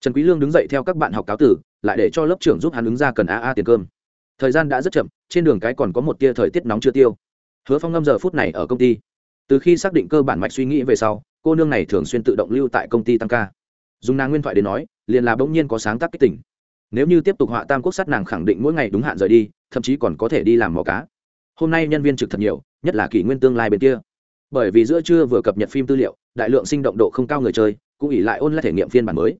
Trần quý lương đứng dậy theo các bạn học cáo tử, lại để cho lớp trưởng giúp hắn ứng ra cần a a tiền cơm. Thời gian đã rất chậm, trên đường cái còn có một tia thời tiết nóng chưa tiêu. Hứa phong ngâm giờ phút này ở công ty. Từ khi xác định cơ bản mạch suy nghĩ về sau, cô nương này thường xuyên tự động lưu tại công ty tăng ca. Dùng nàng nguyên thoại để nói, liền là bỗng nhiên có sáng tác kích tỉnh nếu như tiếp tục họa tam quốc sát nàng khẳng định mỗi ngày đúng hạn rời đi, thậm chí còn có thể đi làm mò cá. Hôm nay nhân viên trực thật nhiều, nhất là kỷ nguyên tương lai bên kia bởi vì giữa trưa vừa cập nhật phim tư liệu, đại lượng sinh động độ không cao người chơi, cũng ỉ lại online thể nghiệm phiên bản mới.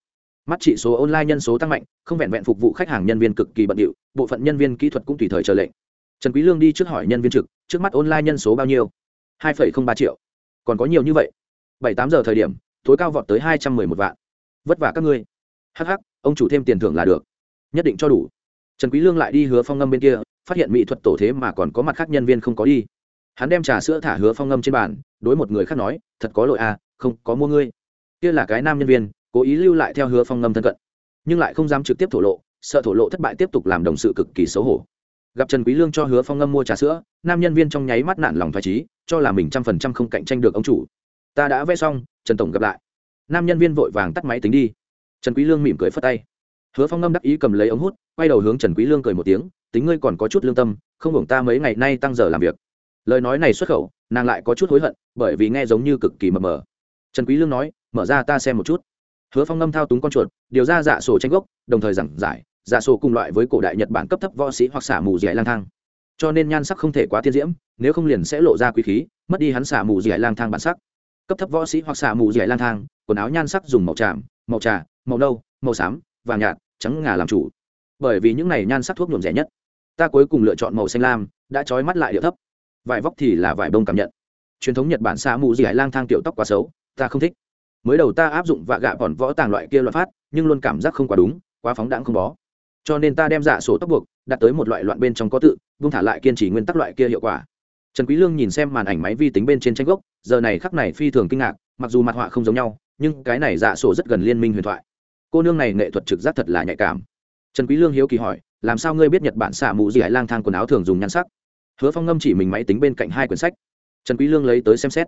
Mắt trị số online nhân số tăng mạnh, không vẹn vẹn phục vụ khách hàng nhân viên cực kỳ bận điệu, bộ phận nhân viên kỹ thuật cũng tùy thời chờ lệnh. Trần quý lương đi trước hỏi nhân viên trực, trước mắt online nhân số bao nhiêu? hai ba triệu. Còn có nhiều như vậy. bảy tám giờ thời điểm, tối cao vọt tới hai trăm mười một vạn. Vất vả các ngươi. Hắc hắc, ông chủ thêm tiền thưởng là được. Nhất định cho đủ. Trần quý lương lại đi hứa phong ngâm bên kia, phát hiện mỹ thuật tổ thế mà còn có mặt khác nhân viên không có đi hắn đem trà sữa thả hứa phong ngâm trên bàn, đối một người khác nói, thật có lỗi à không có mua ngươi. Kia là cái nam nhân viên, cố ý lưu lại theo hứa phong ngâm thân cận, nhưng lại không dám trực tiếp thổ lộ, sợ thổ lộ thất bại tiếp tục làm đồng sự cực kỳ xấu hổ. Gặp trần quý lương cho hứa phong ngâm mua trà sữa, nam nhân viên trong nháy mắt nản lòng thoái trí cho là mình trăm phần trăm không cạnh tranh được ông chủ. Ta đã vẽ xong, trần tổng gặp lại. Nam nhân viên vội vàng tắt máy tính đi. Trần quý lương mỉm cười phất tay. Hứa phong ngâm đắc ý cầm lấy ống hút, quay đầu hướng trần quý lương cười một tiếng, tính ngươi còn có chút lương tâm, không hưởng ta mấy ngày nay tăng giờ làm việc lời nói này xuất khẩu, nàng lại có chút hối hận, bởi vì nghe giống như cực kỳ mờ mờ. Trần quý lương nói, mở ra ta xem một chút. Hứa phong ngâm thao túng con chuột, điều ra dạ sổ tranh gốc, đồng thời giảng giải dạ sổ cùng loại với cổ đại nhật bản cấp thấp võ sĩ hoặc xả mù dẻ lang thang. Cho nên nhan sắc không thể quá tiên diễm, nếu không liền sẽ lộ ra quý khí, mất đi hắn xả mù dẻ lang thang bản sắc. Cấp thấp võ sĩ hoặc xả mù dẻ lang thang, quần áo nhan sắc dùng màu tràm, màu trà, màu nâu, màu xám, vàng nhạt, trắng ngà làm chủ. Bởi vì những này nhan sắc thuốc nhuộm rẻ nhất. Ta cuối cùng lựa chọn màu xanh lam, đã trói mắt lại điệu thấp vải vóc thì là vải bông cảm nhận. Truyền thống nhật bản xa mù gì hải lang thang tiểu tóc quá xấu, ta không thích. Mới đầu ta áp dụng vạ gạ bọn võ tàng loại kia loại phát, nhưng luôn cảm giác không quá đúng, quá phóng đãng không bó. Cho nên ta đem dạ sổ tóc buộc, đặt tới một loại loạn bên trong có tự vung thả lại kiên trì nguyên tắc loại kia hiệu quả. Trần quý lương nhìn xem màn ảnh máy vi tính bên trên tranh gốc, giờ này khắc này phi thường kinh ngạc, mặc dù mặt họa không giống nhau, nhưng cái này dạ sổ rất gần liên minh huyền thoại. Cô nương này nghệ thuật trực giác thật là nhạy cảm. Trần quý lương hiếu kỳ hỏi, làm sao ngươi biết nhật bản xả mù gì hải lang thang quần áo thường dùng nhan sắc? Hứa phong ngâm chỉ mình máy tính bên cạnh hai quyển sách. Trần quý lương lấy tới xem xét.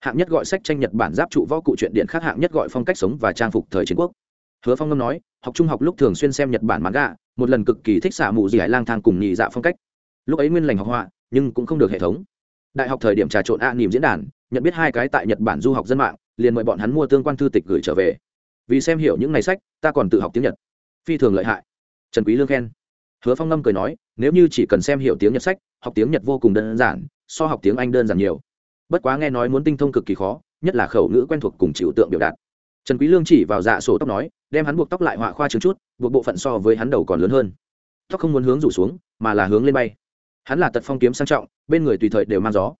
Hạng nhất gọi sách tranh nhật bản giáp trụ võ cụ truyện điện khác hạng nhất gọi phong cách sống và trang phục thời chiến quốc. Hứa phong ngâm nói, học trung học lúc thường xuyên xem nhật bản manga, một lần cực kỳ thích xả mù gì hải lang thang cùng nhị dạ phong cách. Lúc ấy nguyên lành học họa, nhưng cũng không được hệ thống. Đại học thời điểm trà trộn a niềm diễn đàn, nhận biết hai cái tại nhật bản du học dân mạng, liền mời bọn hắn mua tương quan thư tịch gửi trở về. Vì xem hiểu những ngày sách, ta còn tự học tiếng nhật. Phi thường lợi hại. Trần quý lương khen hứa phong ngâm cười nói, nếu như chỉ cần xem hiểu tiếng nhật sách, học tiếng nhật vô cùng đơn giản, so học tiếng anh đơn giản nhiều. Bất quá nghe nói muốn tinh thông cực kỳ khó, nhất là khẩu ngữ quen thuộc cùng chịu tượng biểu đạt. Trần quý lương chỉ vào dạ sổ tóc nói, đem hắn buộc tóc lại họa khoa trương chút, buộc bộ phận so với hắn đầu còn lớn hơn. Tóc không muốn hướng rủ xuống, mà là hướng lên bay. Hắn là tật phong kiếm sang trọng, bên người tùy thời đều mang gió.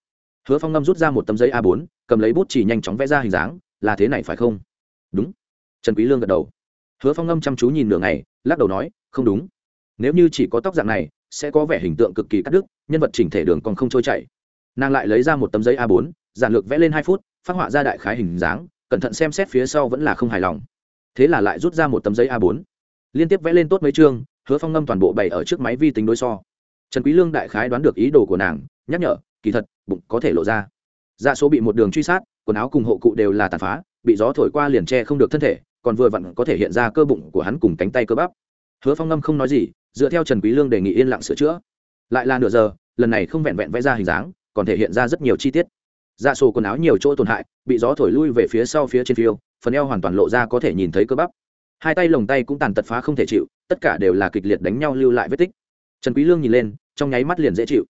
Hứa phong ngâm rút ra một tấm giấy a 4 cầm lấy bút chỉ nhanh chóng vẽ ra hình dáng, là thế này phải không? Đúng. Trần quý lương gật đầu. Hứa phong ngâm chăm chú nhìn nửa ngày, lắc đầu nói, không đúng nếu như chỉ có tóc dạng này, sẽ có vẻ hình tượng cực kỳ cắt đứt, nhân vật chỉnh thể đường còn không trôi chảy. Nàng lại lấy ra một tấm giấy a 4 giản lược vẽ lên hai phút, phát họa ra đại khái hình dáng, cẩn thận xem xét phía sau vẫn là không hài lòng. Thế là lại rút ra một tấm giấy a 4 liên tiếp vẽ lên tốt mấy chương, hứa phong ngâm toàn bộ bày ở trước máy vi tính đối so. Trần quý lương đại khái đoán được ý đồ của nàng, nhắc nhở, kỳ thật, bụng có thể lộ ra. Dạ số bị một đường truy sát, quần áo cùng hộ cụ đều là tàn phá, bị gió thổi qua liền che không được thân thể, còn vừa vặn có thể hiện ra cơ bụng của hắn cùng cánh tay cơ bắp. Hứa phong ngâm không nói gì dựa theo trần quý lương đề nghị yên lặng sửa chữa. Lại là nửa giờ, lần này không vẹn vẹn vẽ ra hình dáng, còn thể hiện ra rất nhiều chi tiết. Dạ sổ quần áo nhiều chỗ tổn hại, bị gió thổi lui về phía sau phía trên phiêu, phần eo hoàn toàn lộ ra có thể nhìn thấy cơ bắp. Hai tay lồng tay cũng tàn tật phá không thể chịu, tất cả đều là kịch liệt đánh nhau lưu lại vết tích. Trần quý lương nhìn lên, trong nháy mắt liền dễ chịu.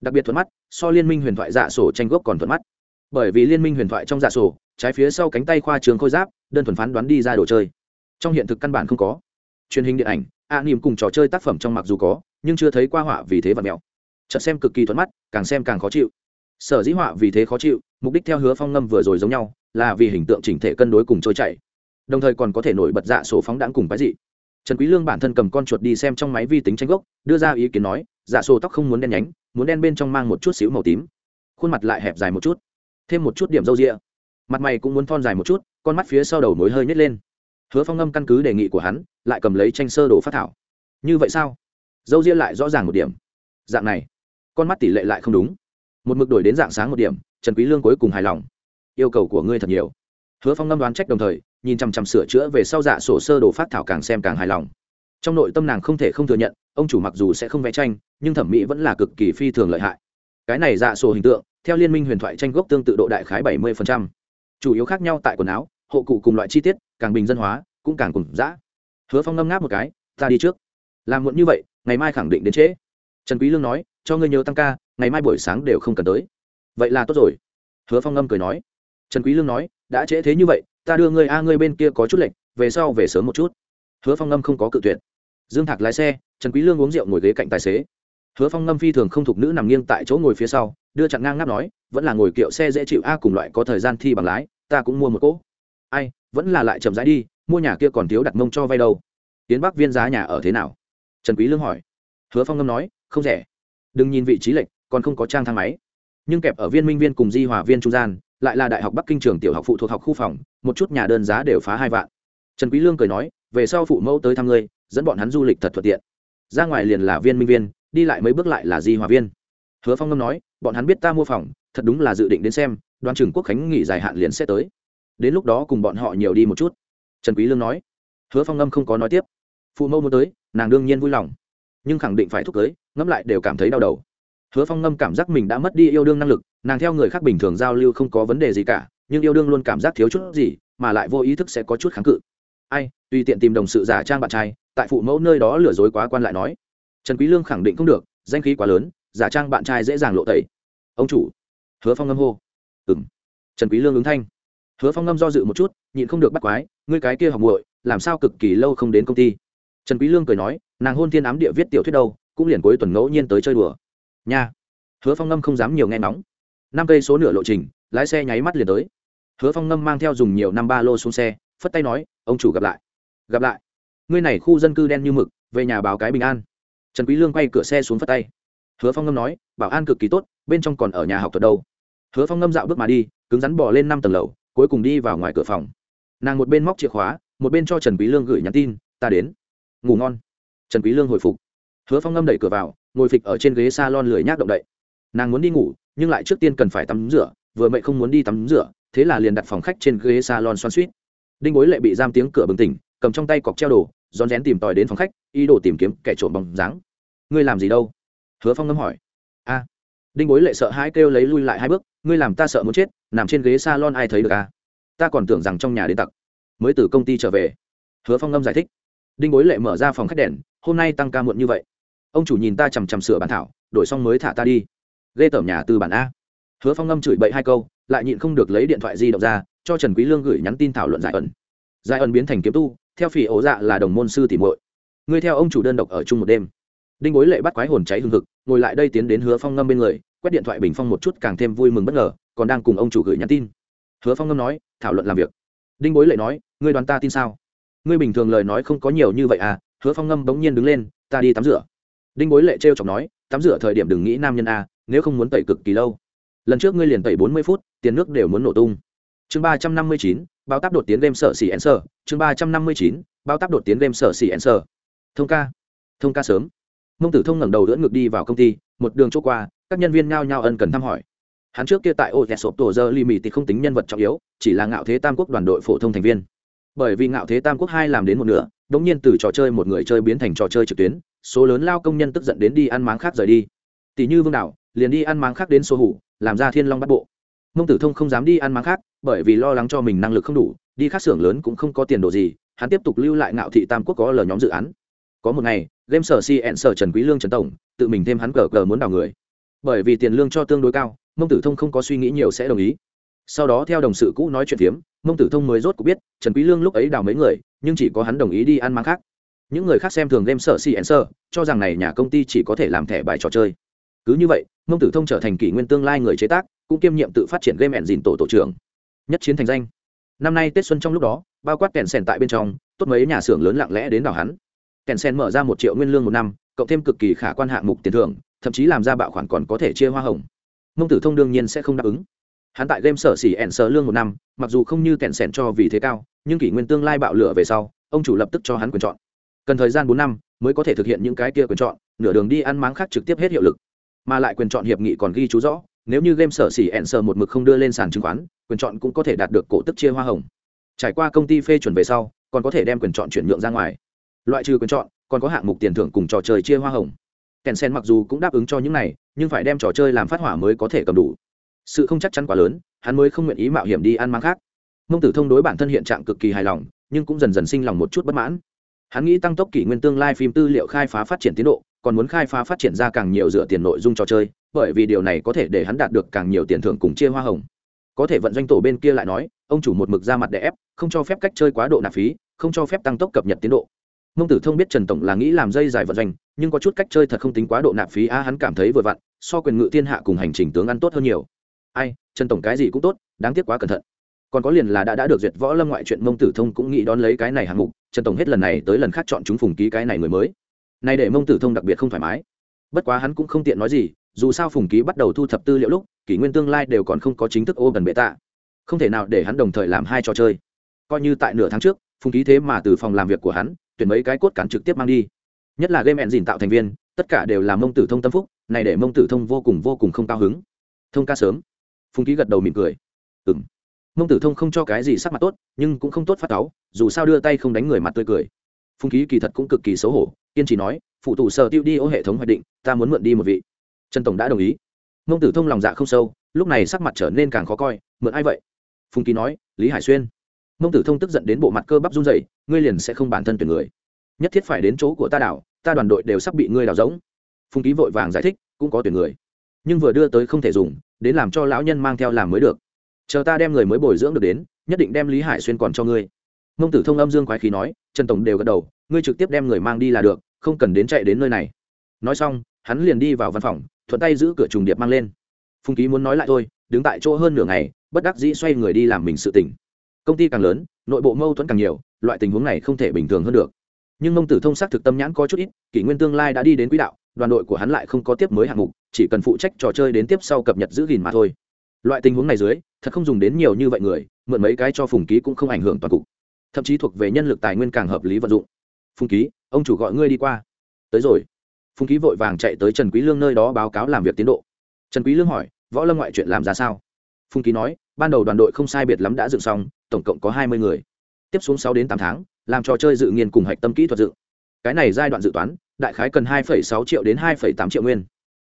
Đặc biệt thuận mắt, so liên minh huyền thoại dạ sổ tranh gốc còn thuận mắt. Bởi vì liên minh huyền thoại trong dạ sổ, trái phía sau cánh tay khoa trường khôi giáp, đơn thuần phán đoán đi ra đồ chơi. Trong hiện thực căn bản không có. Truyền hình điện ảnh a niềm cùng trò chơi tác phẩm trong mặc dù có, nhưng chưa thấy qua họa vì thế và mèo. Chợt xem cực kỳ thuận mắt, càng xem càng khó chịu. Sở dĩ họa vì thế khó chịu, mục đích theo hứa phong ngâm vừa rồi giống nhau, là vì hình tượng chỉnh thể cân đối cùng trôi chảy. Đồng thời còn có thể nổi bật dạ sổ phóng đãng cùng cái gì. Trần quý lương bản thân cầm con chuột đi xem trong máy vi tính tranh gốc, đưa ra ý kiến nói dạ sổ tóc không muốn đen nhánh, muốn đen bên trong mang một chút xíu màu tím. Khuôn mặt lại hẹp dài một chút. Thêm một chút điểm râu ria. Mặt mày cũng muốn thon dài một chút, con mắt phía sau đầu nối hơi nhét lên hứa phong ngâm căn cứ đề nghị của hắn, lại cầm lấy tranh sơ đồ phát thảo. Như vậy sao? Dâu ria lại rõ ràng một điểm. Dạng này, con mắt tỷ lệ lại không đúng. Một mực đổi đến dạng sáng một điểm, trần quý lương cuối cùng hài lòng. Yêu cầu của ngươi thật nhiều. Hứa phong ngâm đoán trách đồng thời, nhìn chằm chằm sửa chữa về sau dạ sổ sơ đồ phát thảo càng xem càng hài lòng. Trong nội tâm nàng không thể không thừa nhận, ông chủ mặc dù sẽ không vẽ tranh, nhưng thẩm mỹ vẫn là cực kỳ phi thường lợi hại. Cái này dạ sổ hình tượng, theo liên minh huyền thoại tranh gốc tương tự độ đại khái 70%. chủ yếu khác nhau tại quần áo hộ cụ cùng loại chi tiết, càng bình dân hóa, cũng càng cùng dã. Hứa phong ngâm ngáp một cái, ta đi trước. Làm muộn như vậy, ngày mai khẳng định đến trễ. Trần quý lương nói, cho ngươi nhớ tăng ca, ngày mai buổi sáng đều không cần tới. Vậy là tốt rồi. Hứa phong ngâm cười nói. Trần quý lương nói, đã trễ thế như vậy, ta đưa ngươi a, ngươi bên kia có chút lệnh về sau về sớm một chút. Hứa phong ngâm không có cự tuyệt. Dương thạc lái xe, trần quý lương uống rượu ngồi ghế cạnh tài xế. Hứa phong ngâm phi thường không thuộc nữ nằm nghiêng tại chỗ ngồi phía sau, đưa chặn ngang ngáp nói, vẫn là ngồi kiệu xe dễ chịu a, cùng loại có thời gian thi bằng lái, ta cũng mua một cỗ ai, vẫn là lại chậm rãi đi, mua nhà kia còn thiếu đặt mông cho vay đâu. Tiến bắc viên giá nhà ở thế nào? Trần quý lương hỏi. Hứa phong ngâm nói, không rẻ. Đừng nhìn vị trí lệch, còn không có trang thang máy. Nhưng kẹp ở viên minh viên cùng di hòa viên trung gian, lại là đại học bắc kinh trường tiểu học phụ thuộc học khu phòng, một chút nhà đơn giá đều phá hai vạn. Trần quý lương cười nói, về sau phụ mẫu tới thăm ngươi, dẫn bọn hắn du lịch thật thuận tiện. Ra ngoài liền là viên minh viên, đi lại mấy bước lại là di hòa viên. Hứa phong ngâm nói, bọn hắn biết ta mua phòng, thật đúng là dự định đến xem đoàn trưởng quốc khánh nghỉ dài hạn liền sẽ tới đến lúc đó cùng bọn họ nhiều đi một chút. Trần quý lương nói. Hứa phong ngâm không có nói tiếp. Phụ mẫu muốn tới, nàng đương nhiên vui lòng. Nhưng khẳng định phải thúc cưới, ngẫm lại đều cảm thấy đau đầu. Hứa phong ngâm cảm giác mình đã mất đi yêu đương năng lực, nàng theo người khác bình thường giao lưu không có vấn đề gì cả, nhưng yêu đương luôn cảm giác thiếu chút gì, mà lại vô ý thức sẽ có chút kháng cự. Ai, tùy tiện tìm đồng sự giả trang bạn trai, tại phụ mẫu nơi đó lừa dối quá quan lại nói. Trần quý lương khẳng định không được, danh khí quá lớn, giả trang bạn trai dễ dàng lộ tẩy. Ông chủ. Hứa phong ngâm hô. Ừm. Trần quý lương ứng thanh hứa phong ngâm do dự một chút, nhịn không được bắt quái, ngươi cái kia học muội, làm sao cực kỳ lâu không đến công ty? Trần quý lương cười nói, nàng hôn thiên ám địa viết tiểu thuyết đâu, cũng liền cuối tuần ngẫu nhiên tới chơi đùa. Nha. Hứa phong ngâm không dám nhiều nghe nóng năm cây số nửa lộ trình, lái xe nháy mắt liền tới. Hứa phong ngâm mang theo dùng nhiều năm ba lô xuống xe, phất tay nói, ông chủ gặp lại. Gặp lại? Ngươi này khu dân cư đen như mực, về nhà báo cái bình an. Trần quý lương quay cửa xe xuống phất tay. Hứa phong ngâm nói, bảo an cực kỳ tốt, bên trong còn ở nhà học thuật đâu. Hứa phong ngâm dạo bước mà đi, cứng rắn bỏ lên năm tầng lầu cuối cùng đi vào ngoài cửa phòng. Nàng một bên móc chìa khóa, một bên cho trần quý lương gửi nhắn tin, ta đến. Ngủ ngon. Trần quý lương hồi phục. Hứa phong ngâm đẩy cửa vào, ngồi phịch ở trên ghế salon lười nhác động đậy. Nàng muốn đi ngủ, nhưng lại trước tiên cần phải tắm rửa, vừa mẹ không muốn đi tắm rửa, thế là liền đặt phòng khách trên ghế salon xoan suýt đinh bối lệ bị giam tiếng cửa bừng tỉnh, cầm trong tay cọc treo đồ, rón rén tìm tòi đến phòng khách, ý đồ tìm kiếm kẻ trộm bóng dáng. Ngươi làm gì đâu? Hứa phong ngâm hỏi. A. Đinh bối lệ sợ hãi kêu lấy lui lại hai bước, ngươi làm ta sợ muốn chết nằm trên ghế salon ai thấy được a ta còn tưởng rằng trong nhà đến tặc. Mới từ công ty trở về. Hứa phong ngâm giải thích. Đinh bối lệ mở ra phòng khách đèn, hôm nay tăng ca muộn như vậy. Ông chủ nhìn ta chằm chằm sửa bản thảo, đổi xong mới thả ta đi. Ghê tởm nhà từ bản a. Hứa phong ngâm chửi bậy hai câu, lại nhịn không được lấy điện thoại di động ra, cho trần quý lương gửi nhắn tin thảo luận giải ẩn. Giải ẩn biến thành kiếm tu, theo phỉ ổ dạ là đồng môn sư tỉ muội. Ngươi theo ông chủ đơn độc ở chung một đêm. Đinh bối lệ bắt quái hồn cháy hương hực, ngồi lại đây tiến đến hứa phong ngâm bên người, quét điện thoại bình phong một chút càng thêm vui mừng bất ngờ còn đang cùng ông chủ gửi nhắn tin. Hứa phong ngâm nói, thảo luận làm việc. Đinh bối lệ nói, ngươi đoán ta tin sao? Ngươi bình thường lời nói không có nhiều như vậy à? Hứa phong ngâm bỗng nhiên đứng lên, ta đi tắm rửa. Đinh bối lệ trêu chọc nói, tắm rửa thời điểm đừng nghĩ nam nhân a nếu không muốn tẩy cực kỳ lâu. Lần trước ngươi liền tẩy bốn mươi phút, tiền nước đều muốn nổ tung. Chương ba trăm năm mươi chín, bao táp đột tiến game sở xỉ ẩn sở chương ba trăm năm mươi chín, bao táp đột tiến game sở xỉ ẩn sở thông ca. Thông ca sớm. Mông tử thông ngẩng đầu đỡ ngược đi vào công ty, một đường chỗ qua, các nhân viên nhao nhao ân cần thăm hỏi hắn trước kia tại ô thẹt sộp tổ giờ li mì thì không tính nhân vật trọng yếu, chỉ là ngạo thế tam quốc đoàn đội phổ thông thành viên. Bởi vì ngạo thế tam quốc hai làm đến một nửa đ ỗ n g nhiên từ trò chơi một người chơi biến thành trò chơi trực tuyến, số lớn lao công nhân tức giận đến đi ăn máng khác rời đi. Tỷ như vương đảo liền đi ăn máng khác đến số hủ, làm ra thiên long bắt bộ. Mông tử thông không dám đi ăn máng khác, bởi vì lo lắng cho mình năng lực không đủ, đi khác xưởng lớn cũng không có tiền đồ gì, hắn tiếp tục lưu lại ngạo thị tam quốc có lờ nhóm dự án. Có một ngày, game sở si ẹn sở trần quý lương trần tổng, tự mình thêm hắn cờ cờ muốn đào người. Bởi vì tiền lương cho tương đối cao mông tử thông không có suy nghĩ nhiều sẽ đồng ý. Sau đó theo đồng sự cũ nói chuyện phiếm, mông tử thông mới rốt cũng biết, trần quý lương lúc ấy đào mấy người, nhưng chỉ có hắn đồng ý đi ăn mang khác. Những người khác xem thường game sở si sơ cho rằng này nhà công ty chỉ có thể làm thẻ bài trò chơi. Cứ như vậy, mông tử thông trở thành kỷ nguyên tương lai người chế tác, cũng kiêm nhiệm tự phát triển game ẩn dìn tổ tổ trưởng. Nhất chiến thành danh. Năm nay tết xuân trong lúc đó, bao quát kèn sen tại bên trong, tốt mấy nhà xưởng lớn lặng lẽ đến đào hắn. Kèn sen mở ra một triệu nguyên lương một năm, cộng thêm cực kỳ khả quan hạng mục tiền thưởng, thậm chí làm ra bạo khoản còn có thể chia hoa hồng mông tử thông đương nhiên sẽ không đáp ứng. Hắn tại game sở xỉ ẹn sở lương một năm, mặc dù không như kẹn sẻn cho vì thế cao, nhưng kỷ nguyên tương lai bạo lửa về sau, ông chủ lập tức cho hắn quyền chọn. Cần thời gian bốn năm mới có thể thực hiện những cái kia quyền chọn, nửa đường đi ăn máng khác trực tiếp hết hiệu lực. Mà lại quyền chọn hiệp nghị còn ghi chú rõ, nếu như game sở xỉ ẹn sở một mực không đưa lên sàn chứng khoán, quyền chọn cũng có thể đạt được cổ tức chia hoa hồng. Trải qua công ty phê chuẩn về sau, còn có thể đem quyền chọn chuyển nhượng ra ngoài. Loại trừ quyền chọn, còn có hạng mục tiền thưởng cùng trò chơi chia hoa hồng kèn sen mặc dù cũng đáp ứng cho những này, nhưng phải đem trò chơi làm phát hỏa mới có thể cầm đủ. Sự không chắc chắn quá lớn, hắn mới không nguyện ý mạo hiểm đi ăn mang khác. Mông tử thông đối bản thân hiện trạng cực kỳ hài lòng, nhưng cũng dần dần sinh lòng một chút bất mãn. Hắn nghĩ tăng tốc kỷ nguyên tương lai phim tư liệu khai phá phát triển tiến độ, còn muốn khai phá phát triển ra càng nhiều dựa tiền nội dung trò chơi, bởi vì điều này có thể để hắn đạt được càng nhiều tiền thưởng cùng chia hoa hồng. Có thể vận doanh tổ bên kia lại nói, ông chủ một mực ra mặt để ép, không cho phép cách chơi quá độ nạp phí, không cho phép tăng tốc cập nhật tiến độ. Mông tử thông biết trần tổng là nghĩ làm dây dài vận doanh nhưng có chút cách chơi thật không tính quá độ nạp phí, a, hắn cảm thấy vừa vặn, so quyền ngự thiên hạ cùng hành trình tướng ăn tốt hơn nhiều. Ai, trần tổng cái gì cũng tốt, đáng tiếc quá cẩn thận. Còn có liền là đã đã được duyệt võ lâm ngoại truyện mông tử thông cũng nghĩ đón lấy cái này hạng mục, trần tổng hết lần này tới lần khác chọn chúng phùng ký cái này người mới. Này để mông tử thông đặc biệt không thoải mái. Bất quá hắn cũng không tiện nói gì, dù sao phùng ký bắt đầu thu thập tư liệu lúc, kỷ nguyên tương lai đều còn không có chính thức ô gần bệ tạ. Không thể nào để hắn đồng thời làm hai trò chơi. Coi như tại nửa tháng trước, phùng ký thế mà từ phòng làm việc của hắn, tuyển mấy cái cốt cản trực tiếp mang đi nhất là game engine tạo thành viên, tất cả đều là mông tử thông tâm phúc, này để mông tử thông vô cùng vô cùng không cao hứng. Thông ca sớm. Phùng ký gật đầu mỉm cười. Ừ m mông tử thông không cho cái gì sắc mặt tốt, nhưng cũng không tốt phát táo dù sao đưa tay không đánh người mặt tươi cười. Phùng ký kỳ thật cũng cực kỳ xấu hổ, kiên trì nói, phụ tù sở tiêu đi ô hệ thống hoạch định, ta muốn mượn đi một vị. Trần tổng đã đồng ý. Mông tử thông lòng dạ không sâu, lúc này sắc mặt trở nên càng khó coi, mượn ai vậy? Phùng ký nói, lý hải xuyên. Mông tử thông tức giận đến bộ mặt cơ bắp run dày ngươi liền sẽ không bản thân tuyển người nhất thiết phải đến chỗ của ta đảo, ta đoàn đội đều sắp bị ngươi đào giống phùng ký vội vàng giải thích, cũng có tuyển người, nhưng vừa đưa tới không thể dùng, đến làm cho lão nhân mang theo làm mới được. Chờ ta đem người mới bồi dưỡng được đến, nhất định đem lý hải xuyên còn cho ngươi. Mông tử thông âm dương quái khí nói, trần tổng đều gật đầu, ngươi trực tiếp đem người mang đi là được, không cần đến chạy đến nơi này. Nói xong, hắn liền đi vào văn phòng, thuận tay giữ cửa trùng điệp mang lên. Phùng ký muốn nói lại thôi, đứng tại chỗ hơn nửa ngày, bất đắc dĩ xoay người đi làm mình sự tỉnh công ty càng lớn, nội bộ mâu thuẫn càng nhiều, loại tình huống này không thể bình thường hơn được nhưng mông tử thông xác thực tâm nhãn có chút ít, kỷ nguyên tương lai đã đi đến quỹ đạo, đoàn đội của hắn lại không có tiếp mới hạng mục, chỉ cần phụ trách trò chơi đến tiếp sau cập nhật giữ gìn mà thôi. Loại tình huống này dưới, thật không dùng đến nhiều như vậy người, mượn mấy cái cho phùng ký cũng không ảnh hưởng toàn cục. Thậm chí thuộc về nhân lực tài nguyên càng hợp lý vận dụng. Phùng ký, ông chủ gọi ngươi đi qua. Tới rồi. Phùng ký vội vàng chạy tới trần quý lương nơi đó báo cáo làm việc tiến độ. Trần quý lương hỏi, võ lâm ngoại chuyện làm ra sao? Phùng ký nói, ban đầu đoàn đội không sai biệt lắm đã dựng xong, tổng cộng có hai mươi người. Tiếp xuống sáu đến tám tháng làm trò chơi dự nghiên cùng hạch tâm kỹ thuật dự. cái này giai đoạn dự toán, đại khái cần hai sáu triệu đến hai tám triệu nguyên.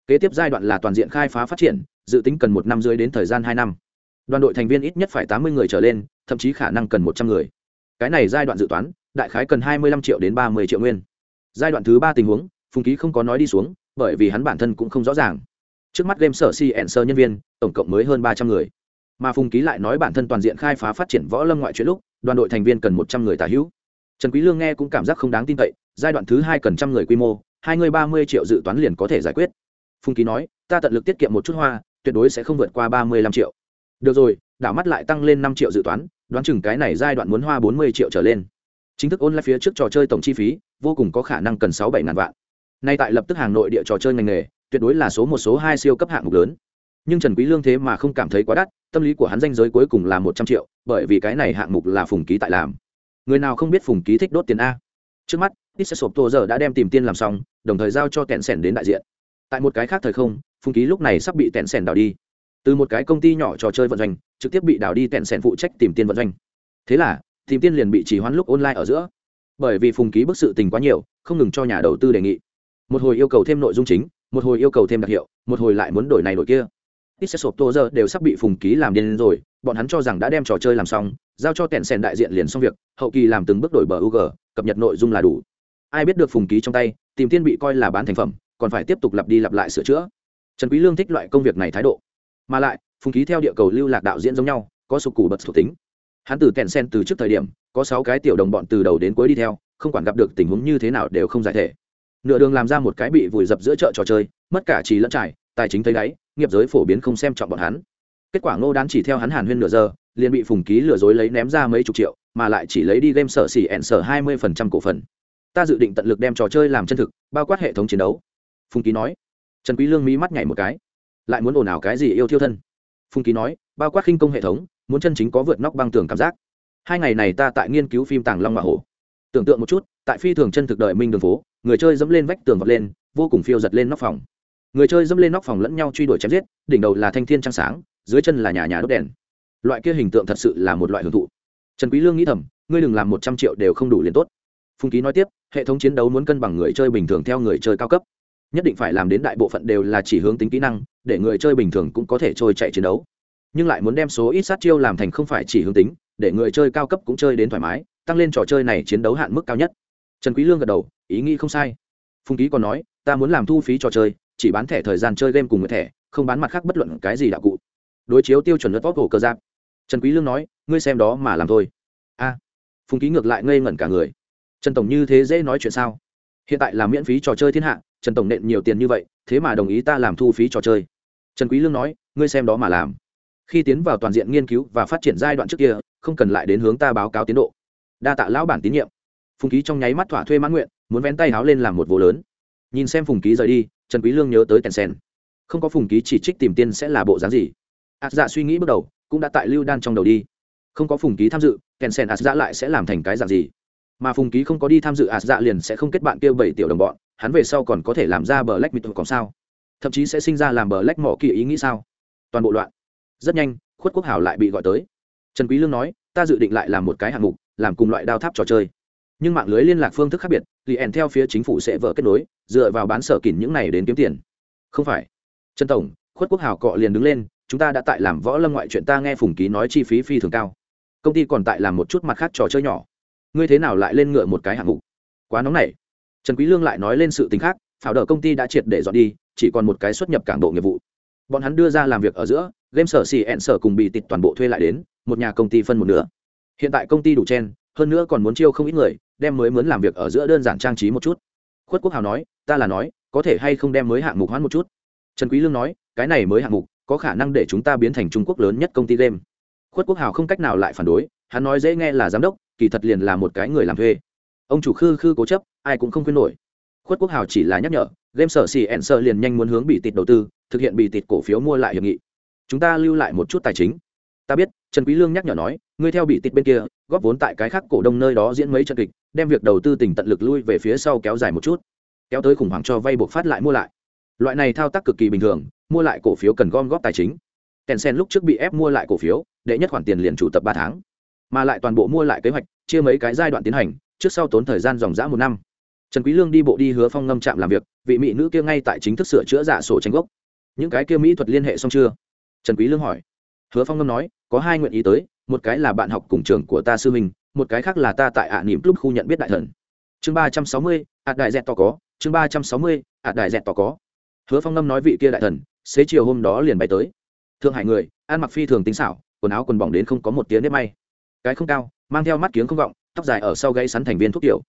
Kế tiếp giai đoạn là toàn diện khai phá phát triển, dự tính cần một năm dưới đến thời gian hai năm. Đoàn đội thành viên ít nhất phải tám mươi người trở lên, thậm chí khả năng cần một trăm người. Cái này giai đoạn dự toán, đại khái cần hai mươi năm triệu đến ba mươi triệu nguyên. Giai đoạn thứ ba tình huống, phùng ký không có nói đi xuống, bởi vì hắn bản thân cũng không rõ ràng. Trước mắt game sở si nhân viên, tổng cộng mới hơn ba trăm người. Mà phùng ký lại nói bản thân toàn diện khai phá phát triển võ lâm ngoại chuyện lúc, đoàn đội thành viên cần một trăm người tả hữu trần quý lương nghe cũng cảm giác không đáng tin cậy, giai đoạn thứ hai cần trăm người quy mô, hai người ba mươi triệu dự toán liền có thể giải quyết. Phùng ký nói, ta tận lực tiết kiệm một chút hoa, tuyệt đối sẽ không vượt qua ba mươi lăm triệu. Được rồi, đảo mắt lại tăng lên năm triệu dự toán, đoán chừng cái này giai đoạn muốn hoa bốn mươi triệu trở lên. Chính thức ôn lại phía trước trò chơi tổng chi phí, vô cùng có khả năng cần sáu bảy ngàn vạn. Nay tại lập tức hàng nội địa trò chơi ngành nghề, tuyệt đối là số một, số hai siêu cấp hạng mục lớn. Nhưng trần quý lương thế mà không cảm thấy quá đắt, tâm lý của hắn danh giới cuối cùng là một trăm triệu, bởi vì cái này hạng mục là phùng ký tại làm người nào không biết phùng ký thích đốt tiền a? Trước mắt, ít sẽ sộp tô giờ đã đem tìm tiên làm xong, đồng thời giao cho tẹn sẻn đến đại diện. Tại một cái khác thời không, phùng ký lúc này sắp bị tẹn sẻn đào đi. Từ một cái công ty nhỏ trò chơi vận doanh, trực tiếp bị đào đi tẹn sẻn phụ trách tìm tiên vận doanh. Thế là, tìm tiên liền bị chỉ hoãn lúc online ở giữa. Bởi vì phùng ký bức sự tình quá nhiều, không ngừng cho nhà đầu tư đề nghị. Một hồi yêu cầu thêm nội dung chính, một hồi yêu cầu thêm đặc hiệu, một hồi lại muốn đổi này đổi kia ít sẽ sộp tô giờ đều sắp bị phùng ký làm điên rồi, bọn hắn cho rằng đã đem trò chơi làm xong, giao cho tẹn sèn đại diện liền xong việc, hậu kỳ làm từng bước đổi bờ ug cập nhật nội dung là đủ. Ai biết được phùng ký trong tay, tìm tiên bị coi là bán thành phẩm, còn phải tiếp tục lặp đi lặp lại sửa chữa. Trần quý lương thích loại công việc này thái độ. Mà lại, phùng ký theo địa cầu lưu lạc đạo diễn giống nhau, có sụp củ bật thuộc tính. Hắn từ tẹn sen từ trước thời điểm, có sáu cái tiểu đồng bọn từ đầu đến cuối đi theo, không quản gặp được tình huống như thế nào đều không giải thể. Nửa đường làm ra một cái bị vùi dập giữa chợ trò chơi, mất cả trí lẫn trải tài chính thấy đáy, nghiệp giới phổ biến không xem trọng bọn hắn. Kết quả ngô đán chỉ theo hắn hàn huyên nửa giờ, liền bị phùng ký lừa dối lấy ném ra mấy chục triệu, mà lại chỉ lấy đi game sở xỉ ẹn sở hai mươi phần trăm cổ phần. Ta dự định tận lực đem trò chơi làm chân thực, bao quát hệ thống chiến đấu. Phùng ký nói. Trần quý lương mí mắt nhảy một cái. Lại muốn ồn ào cái gì yêu thiêu thân? Phùng ký nói. Bao quát khinh công hệ thống, muốn chân chính có vượt nóc băng tường cảm giác. Hai ngày này ta tại nghiên cứu phim tàng long và hổ. Tưởng tượng một chút, tại phi thường chân thực đời minh đường phố, người chơi dẫm lên vách tường vọt lên, vô cùng phiêu giật lên nóc phòng người chơi dẫm lên nóc phòng lẫn nhau truy đuổi chém giết, đỉnh đầu là thanh thiên trăng sáng, dưới chân là nhà nhà đốt đèn. Loại kia hình tượng thật sự là một loại hưởng thụ. Trần quý lương nghĩ thầm, ngươi đừng làm một trăm triệu đều không đủ liền tốt. Phùng ký nói tiếp, hệ thống chiến đấu muốn cân bằng người chơi bình thường theo người chơi cao cấp. Nhất định phải làm đến đại bộ phận đều là chỉ hướng tính kỹ năng, để người chơi bình thường cũng có thể trôi chạy chiến đấu. Nhưng lại muốn đem số ít sát chiêu làm thành không phải chỉ hướng tính, để người chơi cao cấp cũng chơi đến thoải mái, tăng lên trò chơi này chiến đấu hạn mức cao nhất. Trần quý lương gật đầu, ý nghĩ không sai. Phùng ký còn nói, ta muốn làm thu phí trò chơi chỉ bán thẻ thời gian chơi game cùng người thẻ, không bán mặt khác bất luận cái gì đạo cụ. Đối chiếu tiêu chuẩn luật vóc cổ cơ giáp. Trần quý lương nói, ngươi xem đó mà làm thôi. A. Phùng ký ngược lại ngây ngẩn cả người. Trần tổng như thế dễ nói chuyện sao? Hiện tại là miễn phí trò chơi thiên hạ, trần tổng nện nhiều tiền như vậy, thế mà đồng ý ta làm thu phí trò chơi. Trần quý lương nói, ngươi xem đó mà làm. Khi tiến vào toàn diện nghiên cứu và phát triển giai đoạn trước kia, không cần lại đến hướng ta báo cáo tiến độ. Đa tạ lão bản tín nhiệm. Phùng ký trong nháy mắt thỏa thuê mãn nguyện, muốn vén tay háo lên làm một vô lớn. Nhìn xem phùng ký rời đi trần quý lương nhớ tới tèn sen. Không có phùng ký chỉ trích tìm tiên sẽ là bộ dáng gì? Ạt dạ suy nghĩ bước đầu, cũng đã tại lưu đan trong đầu đi. Không có phùng ký tham dự, tèn sen ạt dạ lại sẽ làm thành cái dạng gì? Mà phùng ký không có đi tham dự ạt dạ liền sẽ không kết bạn kia bảy tiểu đồng bọn, hắn về sau còn có thể làm ra bờ lách mịt còn sao? Thậm chí sẽ sinh ra làm bờ lách mỏ kỳ ý nghĩ sao? Toàn bộ loạn. Rất nhanh, khuất quốc hảo lại bị gọi tới. Trần quý lương nói, ta dự định lại làm một cái hạng mục, làm cùng loại đao tháp trò chơi. Nhưng mạng lưới liên lạc phương thức khác biệt thì ẻn theo phía chính phủ sẽ vỡ kết nối dựa vào bán sở kỉnh những này đến kiếm tiền. Không phải. Trần tổng, khuất quốc hào cọ liền đứng lên, chúng ta đã tại làm võ lâm ngoại chuyện ta nghe phùng ký nói chi phí phi thường cao. Công ty còn tại làm một chút mặt khác trò chơi nhỏ. Ngươi thế nào lại lên ngựa một cái hạng mục? Quá nóng nảy. Trần quý lương lại nói lên sự tình khác phảo đỡ công ty đã triệt để dọn đi, chỉ còn một cái xuất nhập cảng bộ nghiệp vụ. Bọn hắn đưa ra làm việc ở giữa, game sở xì ẹn sở cùng bị tịt toàn bộ thuê lại đến, một nhà công ty phân một nửa. Hiện tại công ty đủ chen, hơn nữa còn muốn chiêu không ít người, đem mới muốn làm việc ở giữa đơn giản trang trí một chút khuất quốc hào nói, ta là nói, có thể hay không đem mới hạng mục hoãn một chút? Trần quý lương nói, cái này mới hạng mục, có khả năng để chúng ta biến thành trung quốc lớn nhất công ty game. Khuất quốc hào không cách nào lại phản đối, hắn nói dễ nghe là giám đốc, kỳ thật liền là một cái người làm thuê. Ông chủ khư khư cố chấp, ai cũng không khuyên nổi. Khuất quốc hào chỉ là nhắc nhở, game sở xì ẹn sợ liền nhanh muốn hướng bị tịt đầu tư, thực hiện bị tịt cổ phiếu mua lại hiệp nghị. Chúng ta lưu lại một chút tài chính. Ta biết, trần quý lương nhắc nhở nói ngươi theo bị tịt bên kia, góp vốn tại cái khác cổ đông nơi đó diễn mấy trận kịch, đem việc đầu tư tỉnh tận lực lui về phía sau kéo dài một chút. Kéo tới khủng hoảng cho vay buộc phát lại mua lại. Loại này thao tác cực kỳ bình thường, mua lại cổ phiếu cần gom góp tài chính. Kèn sen lúc trước bị ép mua lại cổ phiếu, đệ nhất khoản tiền liền chủ tập ba tháng. Mà lại toàn bộ mua lại kế hoạch, chia mấy cái giai đoạn tiến hành, trước sau tốn thời gian dòng dã một năm. Trần quý lương đi bộ đi hứa phong ngâm chạm làm việc, vị mỹ nữ kia ngay tại chính thức sửa chữa giả sổ tranh gốc. Những cái kia mỹ thuật liên hệ xong chưa? Trần quý lương hỏi. Hứa phong ngâm nói, có hai nguyện ý tới một cái là bạn học cùng trường của ta sư huynh, một cái khác là ta tại ạ niệm club khu nhận biết đại thần. Chương ba trăm sáu mươi ạt đại dẹt to có. Chương ba trăm sáu mươi ạt đại dẹt to có. Hứa phong ngâm nói vị kia đại thần, xế chiều hôm đó liền bay tới. Thượng hải người, ăn mặc phi thường tính xảo, quần áo quần bỏng đến không có một tiếng nếp may. Cái không cao, mang theo mắt kiếng không vọng tóc dài ở sau gây sắn thành viên thuốc tiểu.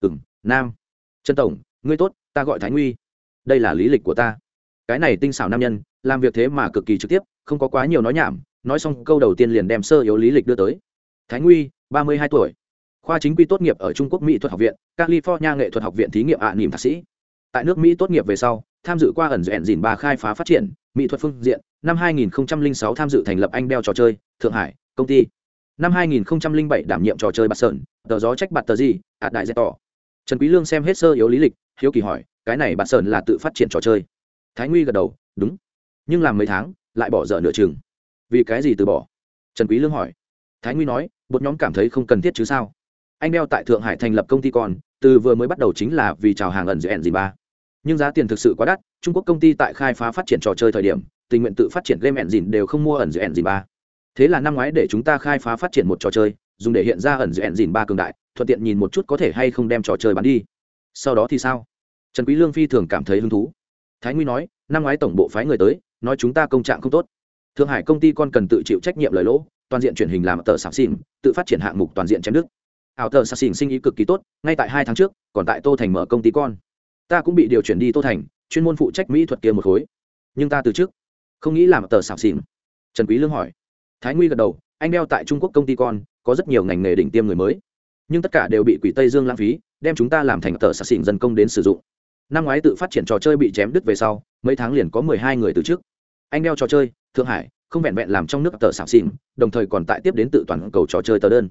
Ừng nam. Trần tổng, ngươi tốt, ta gọi thái nguy. Đây là lý lịch của ta. Cái này tinh xảo nam nhân, làm việc thế mà cực kỳ trực tiếp, không có quá nhiều nói nhảm nói xong câu đầu tiên liền đem sơ yếu lý lịch đưa tới. Thái nguy, ba mươi hai tuổi. Khoa chính quy tốt nghiệp ở trung quốc mỹ thuật học viện, california nghệ thuật học viện thí nghiệm ạ à nỉm thạc sĩ. Tại nước mỹ tốt nghiệp về sau, tham dự qua ẩn dẹn dìn ba khai phá phát triển, mỹ thuật phương diện. Năm 2006 tham dự thành lập anh đeo trò chơi, thượng hải, công ty. Năm 2007 đảm nhiệm trò chơi bạt sơn tờ gió trách bạt tờ gì ạt đại dẹp tỏ. Trần quý lương xem hết sơ yếu lý lịch, hiếu kỳ hỏi, cái này bạt sơn là tự phát triển trò chơi. Thái nguy gật đầu, đúng. Nhưng làm mấy tháng, lại bỏ dở nửa chừng vì cái gì từ bỏ? Trần quý lương hỏi. Thái nguy nói một nhóm cảm thấy không cần thiết chứ sao? Anh đeo tại thượng hải thành lập công ty còn, từ vừa mới bắt đầu chính là vì chào hàng ẩn dự ẩn gì ba. Nhưng giá tiền thực sự quá đắt, trung quốc công ty tại khai phá phát triển trò chơi thời điểm, tình nguyện tự phát triển game engine đều không mua ẩn dự gì ba. Thế là năm ngoái để chúng ta khai phá phát triển một trò chơi, dùng để hiện ra ẩn dự gì ba cường đại, thuận tiện nhìn một chút có thể hay không đem trò chơi bán đi. Sau đó thì sao? Trần quý lương phi thường cảm thấy hứng thú. Thái nguy nói, năm ngoái tổng bộ phái người tới, nói chúng ta công trạng không tốt thượng hải công ty con cần tự chịu trách nhiệm lời lỗ, toàn diện truyền hình làm tờ sản xỉn, tự phát triển hạng mục toàn diện chém đức ảo tờ sản xỉn sinh ý cực kỳ tốt, ngay tại hai tháng trước, còn tại tô thành mở công ty con. Ta cũng bị điều chuyển đi tô thành, chuyên môn phụ trách mỹ thuật kia một khối. Nhưng ta từ trước không nghĩ làm tờ sạc xỉn. Trần quý lương hỏi. Thái nguy gật đầu, anh đeo tại trung quốc công ty con, có rất nhiều ngành nghề đỉnh tiêm người mới. Nhưng tất cả đều bị quỷ tây dương lãng phí, đem chúng ta làm thành tờ sạc xỉn dân công đến sử dụng. Năm ngoái tự phát triển trò chơi bị chém đứt về sau, mấy tháng liền có mười hai người từ trước. Anh đeo trò chơi thượng hải, không vẹn vẹn làm trong nước tờ sạc xin đồng thời còn tại tiếp đến tự toàn cầu trò chơi tờ đơn.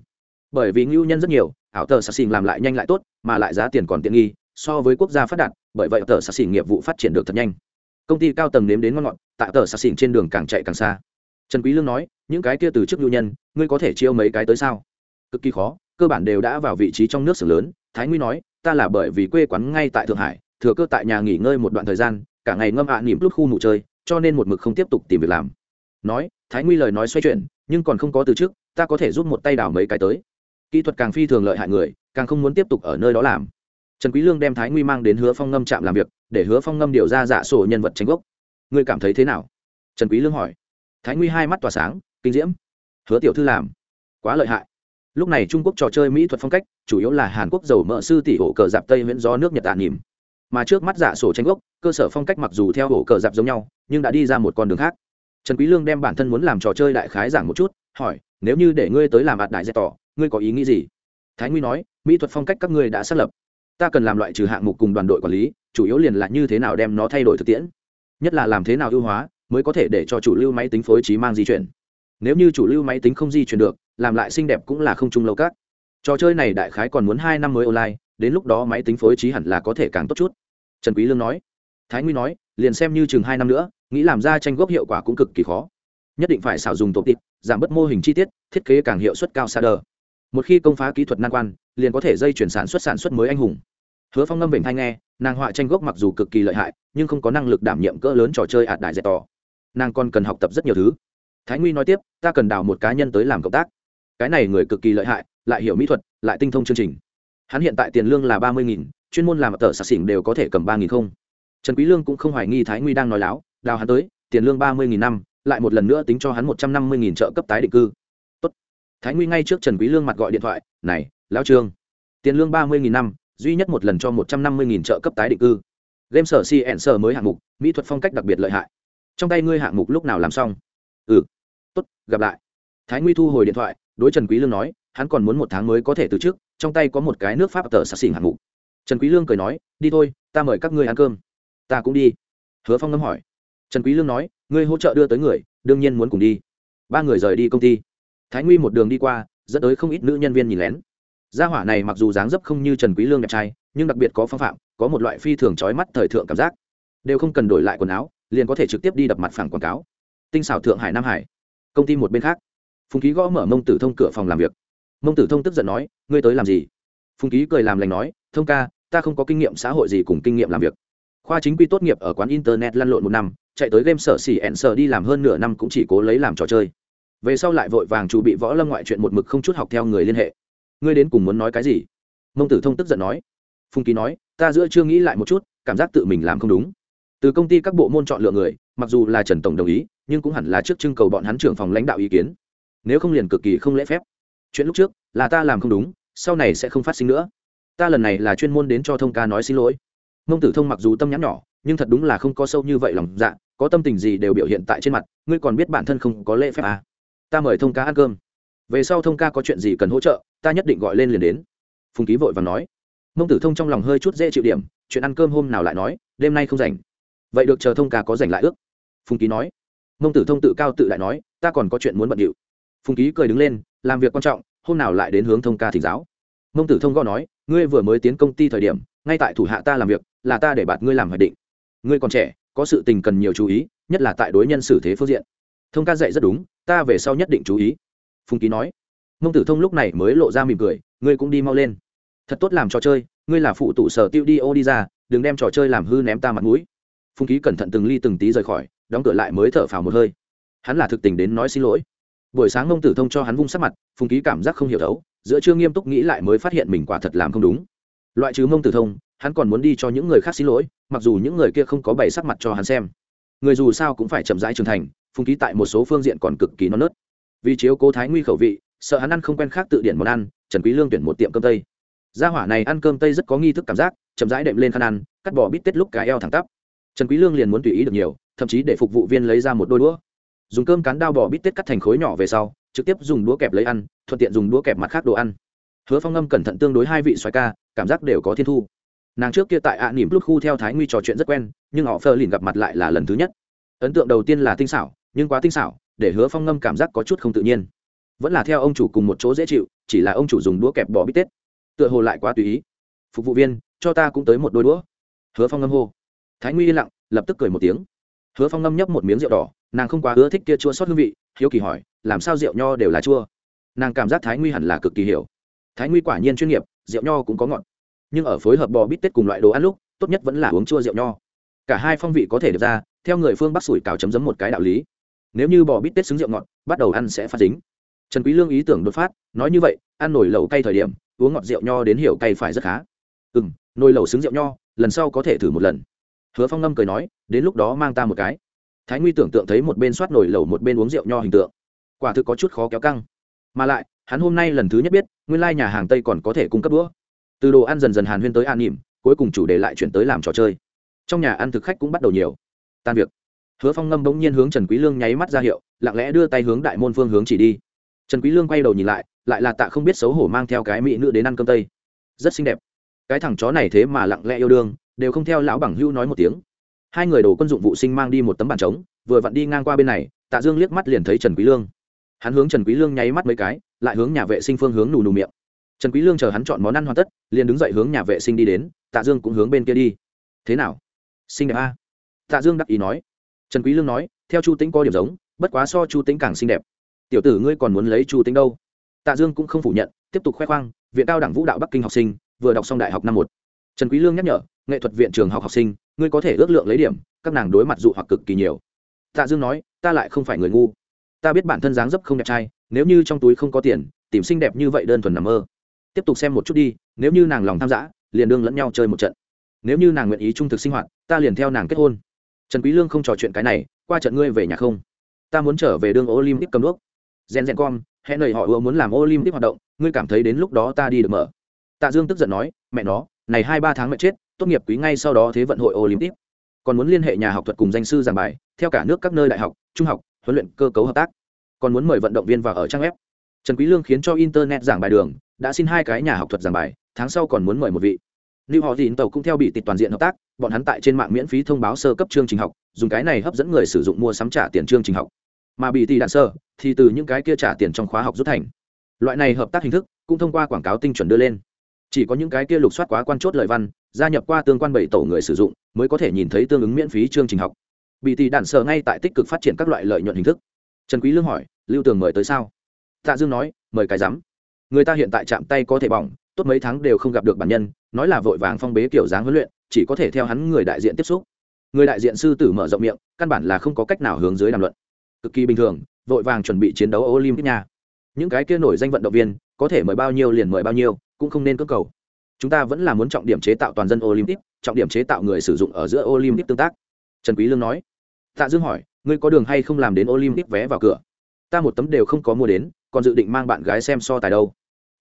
Bởi vì ngưu nhân rất nhiều, ảo tờ sạc xin làm lại nhanh lại tốt, mà lại giá tiền còn tiện nghi, so với quốc gia phát đạt, bởi vậy tờ sạc xin nghiệp vụ phát triển được thật nhanh. Công ty cao tầng nếm đến ngon ngọt, tại tờ sạc xin trên đường càng chạy càng xa. Trần quý lương nói, những cái kia từ trước ngưu nhân, ngươi có thể chiêu mấy cái tới sao? Cực kỳ khó, cơ bản đều đã vào vị trí trong nước xưởng lớn, thái nguy nói, ta là bởi vì quê quán ngay tại thượng hải, thừa cơ tại nhà nghỉ ngơi một đoạn thời gian, cả ngày ngâm ạ à nỉm lúc khu nụ chơi cho nên một mực không tiếp tục tìm việc làm. Nói, thái nguy lời nói xoay chuyển, nhưng còn không có từ trước, ta có thể giúp một tay đào mấy cái tới. Kỹ thuật càng phi thường lợi hại người, càng không muốn tiếp tục ở nơi đó làm. Trần quý lương đem thái nguy mang đến hứa phong ngâm trạm làm việc, để hứa phong ngâm điều ra dạ sổ nhân vật tranh gốc. Ngươi cảm thấy thế nào? Trần quý lương hỏi. Thái nguy hai mắt tỏa sáng, kinh diễm. Hứa tiểu thư làm. Quá lợi hại. Lúc này trung quốc trò chơi mỹ thuật phong cách, chủ yếu là hàn quốc giàu mỡ sư tỷ hổ cờ dạp tây miễn gió nước nhật tạ nỉm mà trước mắt giả sổ tranh gốc, cơ sở phong cách mặc dù theo hổ cờ dạp giống nhau, nhưng đã đi ra một con đường khác. Trần quý lương đem bản thân muốn làm trò chơi đại khái giảng một chút, hỏi, nếu như để ngươi tới làm ạt đại dạy tỏ, ngươi có ý nghĩ gì? Thái nguy nói, mỹ thuật phong cách các ngươi đã xác lập. Ta cần làm loại trừ hạng mục cùng đoàn đội quản lý, chủ yếu liền là như thế nào đem nó thay đổi thực tiễn. Nhất là làm thế nào ưu hóa, mới có thể để cho chủ lưu máy tính phối trí mang di chuyển. Nếu như chủ lưu máy tính không di chuyển được, làm lại xinh đẹp cũng là không chung lâu các trò chơi này đại khái còn muốn hai năm mới online, đến lúc đó máy tính phối trí hẳn là có thể càng tốt chút trần quý lương nói. Thái nguy nói, liền xem như chừng hai năm nữa, nghĩ làm ra tranh gốc hiệu quả cũng cực kỳ khó. Nhất định phải xảo dùng tổ tịp giảm bớt mô hình chi tiết, thiết kế càng hiệu suất cao xa đờ. Một khi công phá kỹ thuật nan quan, liền có thể dây chuyển sản xuất sản xuất mới anh hùng. Hứa phong ngâm vịnh thanh nghe, nàng họa tranh gốc mặc dù cực kỳ lợi hại, nhưng không có năng lực đảm nhiệm cỡ lớn trò chơi ạt đại dẹp tỏ nàng còn cần học tập rất nhiều thứ. Thái nguy nói tiếp, ta cần đào một cá nhân tới làm cộng tác. Cái này người cực kỳ lợi hại, lại hiểu mỹ thuật, lại tinh thông chương trình. Hắn hiện tại tiền lương là ba mươi nghìn chuyên môn làm tờ sạc xỉn đều có thể cầm ba nghìn không. Trần quý lương cũng không hoài nghi thái nguy đang nói láo, đào hắn tới, tiền lương ba mươi nghìn năm, lại một lần nữa tính cho hắn một trăm năm mươi nghìn trợ cấp tái định cư. Tốt. thái nguy ngay trước trần quý lương mặt gọi điện thoại, này, lão trương, tiền lương ba mươi nghìn năm, duy nhất một lần cho một trăm năm mươi nghìn trợ cấp tái định cư. Game sở cn sở mới hạng mục, mỹ thuật phong cách đặc biệt lợi hại. Trong tay ngươi hạng mục lúc nào làm xong? Ừ. Tốt, gặp lại. Thái nguy thu hồi điện thoại, đối trần quý lương nói, hắn còn muốn một tháng mới có thể từ trước trong tay có một cái nước pháp tờ sạc xỉn hạng mục trần quý lương cười nói, đi thôi, ta mời các ngươi ăn cơm. Ta cũng đi. Hứa phong ngâm hỏi. Trần quý lương nói, ngươi hỗ trợ đưa tới người, đương nhiên muốn cùng đi. Ba người rời đi công ty. Thái nguy một đường đi qua, dẫn tới không ít nữ nhân viên nhìn lén. Gia hỏa này mặc dù dáng dấp không như trần quý lương đẹp trai, nhưng đặc biệt có phong phạm, có một loại phi thường chói mắt thời thượng cảm giác. Đều không cần đổi lại quần áo, liền có thể trực tiếp đi đập mặt phẳng quảng cáo. Tinh xảo thượng hải nam hải. Công ty một bên khác. Phùng ký gõ mở mông tử thông cửa phòng làm việc. Mông tử thông tức giận nói, ngươi tới làm gì? Phùng ký cười làm lành nói thông ca, ta không có kinh nghiệm xã hội gì cùng kinh nghiệm làm việc. Khoa chính quy tốt nghiệp ở quán internet lăn lộn một năm, chạy tới game sở xỉ ẹn sở đi làm hơn nửa năm cũng chỉ cố lấy làm trò chơi. Về sau lại vội vàng chủ bị võ lâm ngoại chuyện một mực không chút học theo người liên hệ. Ngươi đến cùng muốn nói cái gì? Mông tử thông tức giận nói. Phùng ký nói, ta giữa chưa nghĩ lại một chút, cảm giác tự mình làm không đúng. Từ công ty các bộ môn chọn lựa người, mặc dù là trần tổng đồng ý, nhưng cũng hẳn là trước trưng cầu bọn hắn trưởng phòng lãnh đạo ý kiến. Nếu không liền cực kỳ không lễ phép. Chuyện lúc trước, là ta làm không đúng, sau này sẽ không phát sinh nữa ta lần này là chuyên môn đến cho thông ca nói xin lỗi. Mông tử thông mặc dù tâm nhắn nhỏ, nhưng thật đúng là không có sâu như vậy lòng dạ có tâm tình gì đều biểu hiện tại trên mặt, ngươi còn biết bản thân không có lễ phép à. ta mời thông ca ăn cơm. Về sau thông ca có chuyện gì cần hỗ trợ, ta nhất định gọi lên liền đến. Phùng ký vội và nói. Mông tử thông trong lòng hơi chút dễ chịu điểm, chuyện ăn cơm hôm nào lại nói, đêm nay không rảnh. Vậy được chờ thông ca có rảnh lại ước. Phùng ký nói. Mông tử thông tự cao tự lại nói, ta còn có chuyện muốn bận điệu. Phùng ký cười đứng lên, làm việc quan trọng, hôm nào lại đến hướng thông ca thỉnh giáo mông tử thông gõ nói, ngươi vừa mới tiến công ty thời điểm, ngay tại thủ hạ ta làm việc, là ta để bạt ngươi làm hoạch định. Ngươi còn trẻ, có sự tình cần nhiều chú ý, nhất là tại đối nhân xử thế phương diện. Thông ca dạy rất đúng, ta về sau nhất định chú ý. Phùng ký nói. Mông tử thông lúc này mới lộ ra mỉm cười, ngươi cũng đi mau lên. Thật tốt làm trò chơi, ngươi là phụ tụ sở tiêu đi ô đi ra, đừng đem trò chơi làm hư ném ta mặt mũi. Phùng ký cẩn thận từng ly từng tí rời khỏi, đóng cửa lại mới thở phào một hơi. Hắn là thực tình đến nói xin lỗi buổi sáng ngông tử thông cho hắn vung sắc mặt, phùng ký cảm giác không hiểu thấu, giữa chưa nghiêm túc nghĩ lại mới phát hiện mình quả thật làm không đúng. Loại trừ ngông tử thông, hắn còn muốn đi cho những người khác xin lỗi, mặc dù những người kia không có bày sắc mặt cho hắn xem. Người dù sao cũng phải chậm rãi trưởng thành, phùng ký tại một số phương diện còn cực kỳ non nớt. Vì chiếu cố thái nguy khẩu vị, sợ hắn ăn không quen khác tự điển món ăn, trần quý lương tuyển một tiệm cơm tây. Gia hỏa này ăn cơm tây rất có nghi thức cảm giác, chậm rãi đệm lên khăn ăn, cắt bỏ bít tết lúc cái eo thẳng tắp. Trần quý lương liền muốn tùy ý được nhiều, thậm chí để phục vụ viên lấy ra một đôi đũa dùng cơm cán đao bỏ bít tết cắt thành khối nhỏ về sau, trực tiếp dùng đũa kẹp lấy ăn, thuận tiện dùng đũa kẹp mặt khác đồ ăn. Hứa phong ngâm cẩn thận tương đối hai vị xoài ca, cảm giác đều có thiên thu. Nàng trước kia tại ạ à nỉm lúc khu theo thái nguy trò chuyện rất quen, nhưng họ phơ lìn gặp mặt lại là lần thứ nhất. Ấn tượng đầu tiên là tinh xảo, nhưng quá tinh xảo, để hứa phong ngâm cảm giác có chút không tự nhiên. Vẫn là theo ông chủ cùng một chỗ dễ chịu, chỉ là ông chủ dùng đũa kẹp bỏ bít tết tựa hồ lại quá tùy ý. Phục vụ viên, cho ta cũng tới một đôi đũa. Hứa phong ngâm hô. Thái nguy yên lặng, lập tức cười một tiếng hứa phong ngâm nhấp một miếng rượu đỏ, nàng không quá ưa thích kia chua sót hương vị, hiếu kỳ hỏi, làm sao rượu nho đều là chua? Nàng cảm giác thái nguy hẳn là cực kỳ hiểu. Thái nguy quả nhiên chuyên nghiệp, rượu nho cũng có ngọt. Nhưng ở phối hợp bò bít tết cùng loại đồ ăn lúc, tốt nhất vẫn là uống chua rượu nho. Cả hai phong vị có thể được ra, theo người phương bắc sủi cào chấm dấm một cái đạo lý. Nếu như bò bít tết xứng rượu ngọt, bắt đầu ăn sẽ phát dính. Trần quý lương ý tưởng đột phát, nói như vậy, ăn nồi lẩu cay thời điểm, uống ngọt rượu nho đến hiểu cay phải rất khá. Ừ nồi lẩu xứng rượu nho, lần sau có thể thử một lần hứa phong ngâm cười nói, đến lúc đó mang ta một cái. Thái nguy tưởng tượng thấy một bên soát nồi lẩu một bên uống rượu nho hình tượng. Quả thực có chút khó kéo căng. Mà lại, hắn hôm nay lần thứ nhất biết, nguyên lai nhà hàng tây còn có thể cung cấp đũa. Từ đồ ăn dần dần hàn huyên tới an nỉm cuối cùng chủ đề lại chuyển tới làm trò chơi. Trong nhà ăn thực khách cũng bắt đầu nhiều. Tan việc. Hứa phong ngâm bỗng nhiên hướng trần quý lương nháy mắt ra hiệu, lặng lẽ đưa tay hướng đại môn phương hướng chỉ đi. Trần quý lương quay đầu nhìn lại lại là tạ không biết xấu hổ mang theo cái mỹ nữ đến ăn cơm tây. Rất xinh đẹp. Cái thằng chó này thế mà lặng lẽ yêu đương đều không theo lão bằng hưu nói một tiếng. Hai người đồ quân dụng vụ sinh mang đi một tấm bàn trống, vừa vặn đi ngang qua bên này, tạ dương liếc mắt liền thấy trần quý lương. Hắn hướng trần quý lương nháy mắt mấy cái, lại hướng nhà vệ sinh phương hướng nù nù miệng. Trần quý lương chờ hắn chọn món ăn hoàn tất, liền đứng dậy hướng nhà vệ sinh đi đến, tạ dương cũng hướng bên kia đi. Thế nào? Xinh đẹp a? Tạ dương đắc ý nói. Trần quý lương nói, theo chu tĩnh có điểm giống, bất quá so chu tĩnh càng xinh đẹp. Tiểu tử ngươi còn muốn lấy chu tĩnh đâu? Tạ dương cũng không phủ nhận, tiếp tục khoe khoang, viện cao đẳng vũ đạo bắc kinh học sinh, vừa đọc xong đại học năm một. Trần quý lương nhắc nhở nghệ thuật viện trường học học sinh, ngươi có thể ước lượng lấy điểm, các nàng đối mặt dụ hoặc cực kỳ nhiều. Tạ dương nói, ta lại không phải người ngu. Ta biết bản thân dáng dấp không đẹp trai, nếu như trong túi không có tiền, tìm xinh đẹp như vậy đơn thuần nằm mơ. Tiếp tục xem một chút đi, nếu như nàng lòng tham giã liền đương lẫn nhau chơi một trận. Nếu như nàng nguyện ý trung thực sinh hoạt, ta liền theo nàng kết hôn. Trần quý lương không trò chuyện cái này, qua trận ngươi về nhà không? Ta muốn trở về đương olympic cầm đuốc. Gen gen com hẹn lời họ ưa muốn làm olympic hoạt động, ngươi cảm thấy đến lúc đó ta đi được mở. Tạ dương tức giận nói, mẹ nó, này hai ba tháng mẹ chết tốt nghiệp quý ngay sau đó thế vận hội olympic còn muốn liên hệ nhà học thuật cùng danh sư giảng bài theo cả nước các nơi đại học trung học huấn luyện cơ cấu hợp tác còn muốn mời vận động viên vào ở trang web trần quý lương khiến cho internet giảng bài đường đã xin hai cái nhà học thuật giảng bài tháng sau còn muốn mời một vị Lưu họ dịn tàu cũng theo bị tịch toàn diện hợp tác, bọn hắn tại trên mạng miễn phí thông báo sơ cấp chương trình học, dùng cái này hấp dẫn người sử dụng mua sắm trả tiền chương trình học. Mà bị tỷ đạn sơ thì từ những cái kia trả tiền trong khóa học rút thành. Loại này hợp tác hình thức cũng thông qua quảng cáo tinh chuẩn đưa lên. Chỉ có những cái kia lục soát quá quan chốt lời văn, gia nhập qua tương quan bảy tổ người sử dụng, mới có thể nhìn thấy tương ứng miễn phí chương trình học. Bị tỷ đạn sợ ngay tại tích cực phát triển các loại lợi nhuận hình thức. Trần quý lương hỏi, lưu tường mời tới sao? Tạ dương nói, mời cái dám người ta hiện tại chạm tay có thể bỏng, tốt mấy tháng đều không gặp được bản nhân, nói là vội vàng phong bế kiểu dáng huấn luyện, chỉ có thể theo hắn người đại diện tiếp xúc. Người đại diện sư tử mở rộng miệng, căn bản là không có cách nào hướng dưới đàm luận. Cực kỳ bình thường, vội vàng chuẩn bị chiến đấu olympic nha. Những cái kia nổi danh vận động viên, có thể mời bao nhiêu liền mời bao nhiêu, cũng không nên cưỡng cầu chúng ta vẫn là muốn trọng điểm chế tạo toàn dân olympic, trọng điểm chế tạo người sử dụng ở giữa olympic tương tác. Trần quý lương nói. Tạ dương hỏi, ngươi có đường hay không làm đến olympic vé vào cửa? Ta một tấm đều không có mua đến, còn dự định mang bạn gái xem so tài đâu.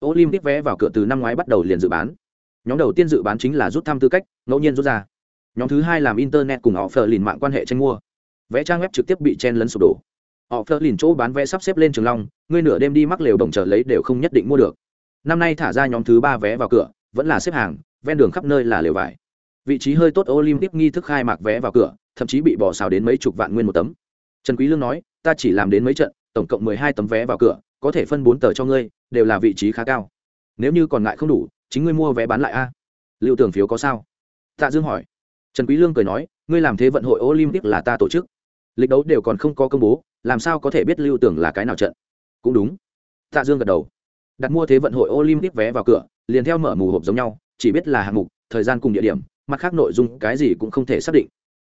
Olympic vé vào cửa từ năm ngoái bắt đầu liền dự bán. Nhóm đầu tiên dự bán chính là rút thăm tư cách, ngẫu nhiên rút ra. Nhóm thứ hai làm internet cùng họ phờ lìn mạng quan hệ tranh mua. Vé trang web trực tiếp bị chen lấn sụp đổ. Họ phờ lìn chỗ bán vé sắp xếp lên trường long, ngươi nửa đêm đi mắc lều đồng chờ lấy đều không nhất định mua được. Năm nay thả ra nhóm thứ ba vé vào cửa vẫn là xếp hàng, ven đường khắp nơi là lều vải. Vị trí hơi tốt olympic nghi thức khai mạc vé vào cửa, thậm chí bị bỏ xào đến mấy chục vạn nguyên một tấm. Trần quý lương nói, ta chỉ làm đến mấy trận, tổng cộng mười hai tấm vé vào cửa, có thể phân bốn tờ cho ngươi, đều là vị trí khá cao. Nếu như còn ngại không đủ, chính ngươi mua vé bán lại a. Lưu tưởng phiếu có sao? Tạ dương hỏi. Trần quý lương cười nói, ngươi làm thế vận hội olympic là ta tổ chức. Lịch đấu đều còn không có công bố, làm sao có thể biết lưu tưởng là cái nào trận? Cũng đúng. Tạ dương gật đầu đặt mua thế vận hội olympic vé vào cửa, liền theo mở mù hộp giống nhau, chỉ biết là hạng mục, thời gian cùng địa điểm, mặt khác nội dung cái gì cũng không thể xác định.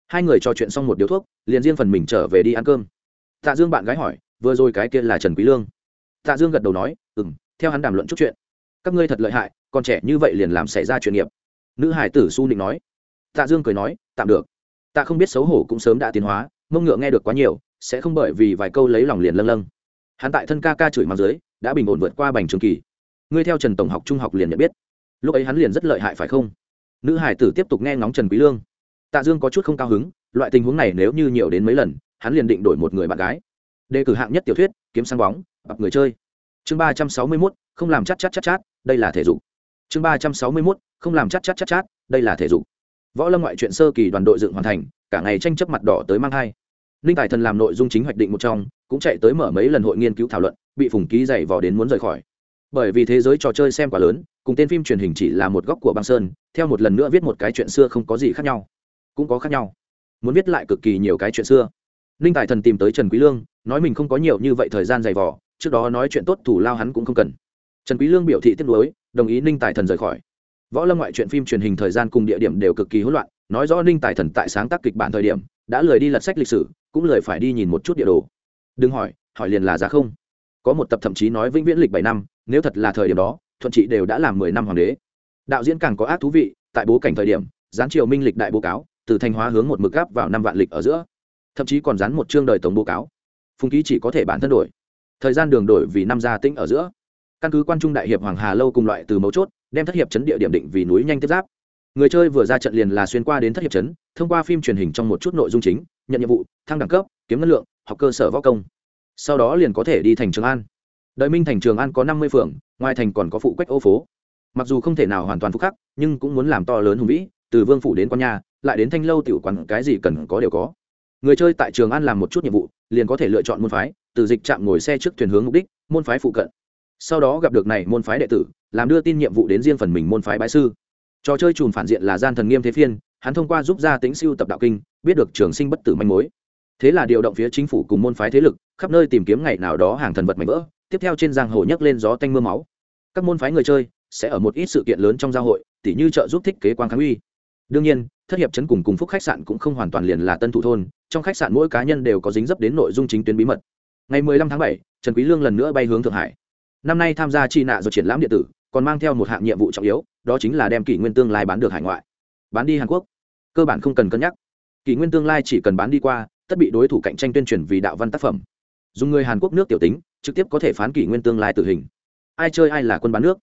Hai người trò chuyện xong một điếu thuốc, liền riêng phần mình trở về đi ăn cơm. Tạ dương bạn gái hỏi, vừa rồi cái kia là trần quý lương? Tạ dương gật đầu nói ừ m theo hắn đàm luận chút chuyện. Các ngươi thật lợi hại, còn trẻ như vậy liền làm xảy ra chuyện nghiệp. Nữ hải tử su định nói. Tạ dương cười nói, tạm được. Tạ không biết xấu hổ cũng sớm đã tiến hóa, mông ngựa nghe được quá nhiều, sẽ không bởi vì vài câu lấy lòng liền lâng lâng. Hắn tại thân ca ca chửi mắng dưới đã bình ổn vượt qua bành trường kỳ. Ngươi theo trần tổng học trung học liền nhận biết. Lúc ấy hắn liền rất lợi hại phải không? Nữ hải tử tiếp tục nghe ngóng trần quý lương. Tạ dương có chút không cao hứng loại tình huống này nếu như nhiều đến mấy lần hắn liền định đổi một người bạn gái. Đề cử hạng nhất tiểu thuyết kiếm sang bóng bập người chơi. Chương ba trăm sáu mươi 361, không làm chát chát chát chát, đây là thể dục. Chương ba trăm sáu mươi 361, không làm chát chát chát chát, đây là thể dục. Võ lâm ngoại truyện sơ kỳ đoàn đội dựng hoàn thành cả ngày tranh chấp mặt đỏ tới mang hai ninh tài thần làm nội dung chính hoạch định một trong cũng chạy tới mở mấy lần hội nghiên cứu thảo luận bị phùng ký dày vò đến muốn rời khỏi. Bởi vì thế giới trò chơi xem quá lớn, cùng tên phim truyền hình chỉ là một góc của băng sơn, theo một lần nữa viết một cái chuyện xưa không có gì khác nhau. Cũng có khác nhau. Muốn viết lại cực kỳ nhiều cái chuyện xưa. Ninh tài thần tìm tới trần quý lương, nói mình không có nhiều như vậy thời gian dày vò, trước đó nói chuyện tốt thủ lao hắn cũng không cần. Trần quý lương biểu thị tiếc nuối, đồng ý ninh tài thần rời khỏi. Võ lâm ngoại chuyện phim truyền hình thời gian cùng địa điểm đều cực kỳ hỗn loạn, nói rõ ninh tài thần tại sáng tác kịch bản thời điểm, đã lười đi lật sách lịch sử, cũng lười phải đi nhìn một chút địa đồ. Đừng hỏi hỏi liền là giá không? Có một tập thậm chí nói vĩnh viễn lịch bảy năm, nếu thật là thời điểm đó, thuận trị đều đã làm mười năm hoàng đế. Đạo diễn càng có ác thú vị, tại bố cảnh thời điểm, gián triều minh lịch đại bố cáo, từ thanh hóa hướng một mực gáp vào năm vạn lịch ở giữa, thậm chí còn dán một chương đời tổng bố cáo. Phùng ký chỉ có thể bản thân đổi. Thời gian đường đổi vì năm gia tĩnh ở giữa. Căn cứ quan trung đại hiệp hoàng hà lâu cùng loại từ mấu chốt, đem thất hiệp chấn địa điểm định vì núi nhanh tiếp giáp. Người chơi vừa ra trận liền là xuyên qua đến thất hiệp chấn, thông qua phim truyền hình trong một chút nội dung chính, nhận nhiệm vụ, thăng đẳng cấp, kiếm năng lượng, học cơ sở võ công sau đó liền có thể đi thành trường an. Đợi minh thành trường an có năm mươi phường, ngoài thành còn có phụ quách ô phố. Mặc dù không thể nào hoàn toàn phúc khắc, nhưng cũng muốn làm to lớn hùng vĩ, từ vương phủ đến quan nhà, lại đến thanh lâu tiểu quán, cái gì cần có đều có. Người chơi tại trường an làm một chút nhiệm vụ, liền có thể lựa chọn môn phái, từ dịch trạm ngồi xe trước thuyền hướng mục đích, môn phái phụ cận. Sau đó gặp được này môn phái đệ tử, làm đưa tin nhiệm vụ đến riêng phần mình môn phái bái sư. Trò chơi chùm phản diện là gian thần nghiêm thế phiên, hắn thông qua giúp gia tính siêu tập đạo kinh, biết được trường sinh bất tử manh mối thế là điều động phía chính phủ cùng môn phái thế lực khắp nơi tìm kiếm ngày nào đó hàng thần vật mạnh vỡ tiếp theo trên giang hồ nhấc lên gió tanh mưa máu. Các môn phái người chơi sẽ ở một ít sự kiện lớn trong gia hội tỉ như trợ giúp thích kế quan kháng uy. Đương nhiên thất hiệp chấn cùng cùng phúc khách sạn cũng không hoàn toàn liền là tân thủ thôn trong khách sạn mỗi cá nhân đều có dính dấp đến nội dung chính tuyến bí mật. Ngày 15 tháng 7, trần quý lương lần nữa bay hướng thượng hải. Năm nay tham gia chi nạ rồi triển lãm điện tử còn mang theo một hạng nhiệm vụ trọng yếu đó chính là đem kỷ nguyên tương lai bán được hải ngoại. Bán đi hàn quốc. Cơ bản không cần cân nhắc. Kỷ nguyên tương lai chỉ cần bán đi qua tất bị đối thủ cạnh tranh tuyên truyền vì đạo văn tác phẩm. Dùng người hàn quốc nước tiểu tính, trực tiếp có thể phán kỷ nguyên tương lai tử hình. Ai chơi ai là quân bán nước.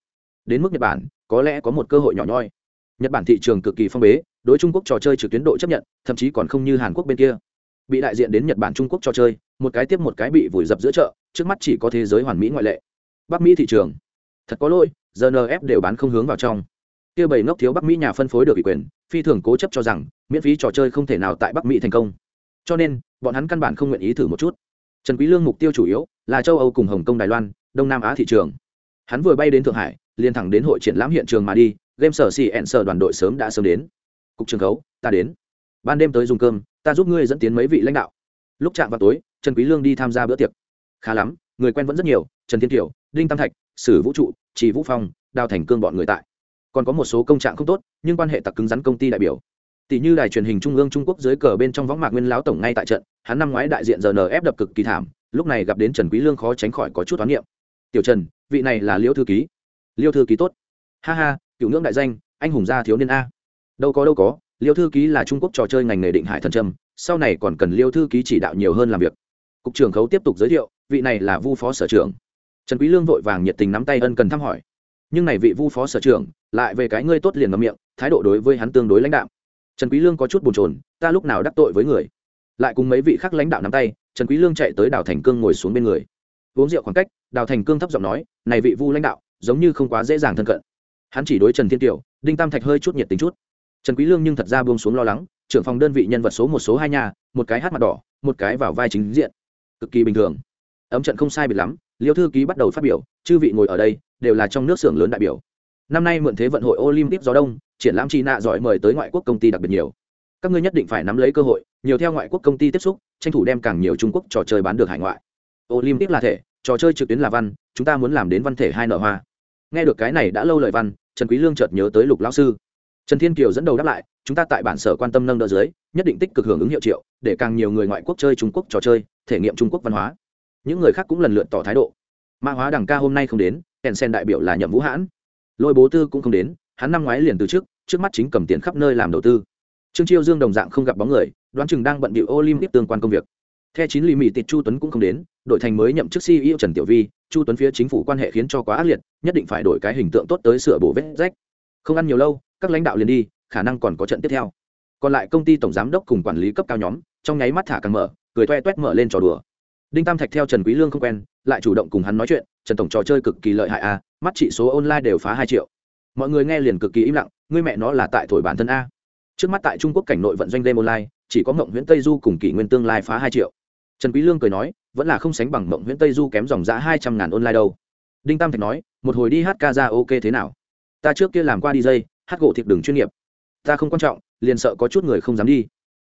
Đến mức nhật bản, có lẽ có một cơ hội nhỏ nhoi. Nhật bản thị trường cực kỳ phong bế, đối trung quốc trò chơi trực tuyến độ chấp nhận, thậm chí còn không như hàn quốc bên kia. Bị đại diện đến nhật bản trung quốc trò chơi, một cái tiếp một cái bị vùi dập giữa chợ, trước mắt chỉ có thế giới hoàn mỹ ngoại lệ. Bắc mỹ thị trường. Thật có lỗi rnf đều bán không hướng vào trong. Kia bảy ngốc thiếu bắc mỹ nhà phân phối được ủy quyền, phi thường cố chấp cho rằng, miễn phí trò chơi không thể nào tại bắc mỹ thành công cho nên bọn hắn căn bản không nguyện ý thử một chút. Trần quý lương mục tiêu chủ yếu là châu âu cùng hồng kông đài loan đông nam á thị trường. Hắn vừa bay đến thượng hải liền thẳng đến hội triển lãm hiện trường mà đi game sở xì ẹn sở đoàn đội sớm đã sớm đến. Cục trường khấu ta đến. Ban đêm tới dùng cơm ta giúp ngươi dẫn tiến mấy vị lãnh đạo. Lúc chạm vào tối trần quý lương đi tham gia bữa tiệc. Khá lắm người quen vẫn rất nhiều trần thiên Tiểu, đinh tam thạch sử vũ trụ trì vũ phong đào thành cương bọn người tại. Còn có một số công trạng không tốt nhưng quan hệ tặc cứng rắn công ty đại biểu tỷ như đài truyền hình trung ương trung quốc dưới cờ bên trong võng mạc nguyên lão tổng ngay tại trận, hắn năm ngoái đại diện rnf đập cực kỳ thảm, lúc này gặp đến trần quý lương khó tránh khỏi có chút toán niệm. Tiểu trần, vị này là liêu thư ký. Liêu thư ký tốt. Ha ha, cựu ngưỡng đại danh, anh hùng gia thiếu niên a. Đâu có đâu có, liêu thư ký là trung quốc trò chơi ngành nghề định hải thần trâm, sau này còn cần liêu thư ký chỉ đạo nhiều hơn làm việc. Cục trưởng khấu tiếp tục giới thiệu, vị này là vu phó sở trưởng. Trần quý lương vội vàng nhiệt tình nắm tay ân cần thăm hỏi. Nhưng này vị vu phó sở trưởng, lại về cái ngươi tốt liền ngậm miệng, thái độ đối với hắn tương đối lãnh đạm trần quý lương có chút buồn chồn, ta lúc nào đắc tội với người? Lại cùng mấy vị khác lãnh đạo nắm tay, trần quý lương chạy tới đào thành cương ngồi xuống bên người. Uống rượu khoảng cách, đào thành cương thấp giọng nói, này vị vu lãnh đạo, giống như không quá dễ dàng thân cận. Hắn chỉ đối trần thiên tiểu đinh tam thạch hơi chút nhiệt tình chút. Trần quý lương nhưng thật ra buông xuống lo lắng, trưởng phòng đơn vị nhân vật số một số hai nhà, một cái hát mặt đỏ, một cái vào vai chính diện. Cực kỳ bình thường. Ấm trận không sai biệt lắm, liêu thư ký bắt đầu phát biểu, chư vị ngồi ở đây, đều là trong nước xưởng lớn đại biểu. Năm nay mượn thế vận hội olympic gió đông triển lãm chi nạ giỏi mời tới ngoại quốc công ty đặc biệt nhiều. Các ngươi nhất định phải nắm lấy cơ hội, nhiều theo ngoại quốc công ty tiếp xúc, tranh thủ đem càng nhiều trung quốc trò chơi bán được hải ngoại. Olympic là thể, trò chơi trực tuyến là văn, chúng ta muốn làm đến văn thể hai nợ hoa. Nghe được cái này đã lâu lời văn, trần quý lương chợt nhớ tới lục lão sư. Trần thiên kiều dẫn đầu đáp lại, chúng ta tại bản sở quan tâm nâng đỡ dưới, nhất định tích cực hưởng ứng hiệu triệu, để càng nhiều người ngoại quốc chơi trung quốc trò chơi, thể nghiệm trung quốc văn hóa. Những người khác cũng lần lượt tỏ thái độ. Ma hóa đằng ca hôm nay không đến kèn sen đại biểu là nhậm vũ hãn. Lôi bố tư cũng không đến hắn năm ngoái liền từ trước trước mắt chính cầm tiền khắp nơi làm đầu tư. Trương chiêu dương đồng dạng không gặp bóng người, đoán chừng đang bận bịu olympic tương quan công việc. Theo chín lì mỹ tịt chu tuấn cũng không đến, đội thành mới nhậm chức ceo trần tiểu vi, chu tuấn phía chính phủ quan hệ khiến cho quá ác liệt, nhất định phải đổi cái hình tượng tốt tới sửa bổ vết rách. Không ăn nhiều lâu, các lãnh đạo liền đi, khả năng còn có trận tiếp theo. Còn lại công ty tổng giám đốc cùng quản lý cấp cao nhóm, trong nháy mắt thả càng mở, cười toe toét mở lên trò đùa. Đinh tam thạch theo trần quý lương không quen, lại chủ động cùng hắn nói chuyện, trần tổng trò chơi cực kỳ lợi hại a mắt chỉ số online đều phá hai triệu mọi người nghe liền cực kỳ im lặng, ngươi mẹ nó là tại thổi bản thân a. Trước mắt tại trung quốc cảnh nội vận doanh game online, chỉ có mộng nguyễn tây du cùng kỷ nguyên tương lai phá hai triệu. Trần quý lương cười nói, vẫn là không sánh bằng mộng nguyễn tây du kém dòng giá hai trăm ngàn online đâu. Đinh tam thạch nói, một hồi đi hát ca ra ok thế nào? Ta trước kia làm qua dj hát gỗ thiệt đường chuyên nghiệp. Ta không quan trọng, liền sợ có chút người không dám đi.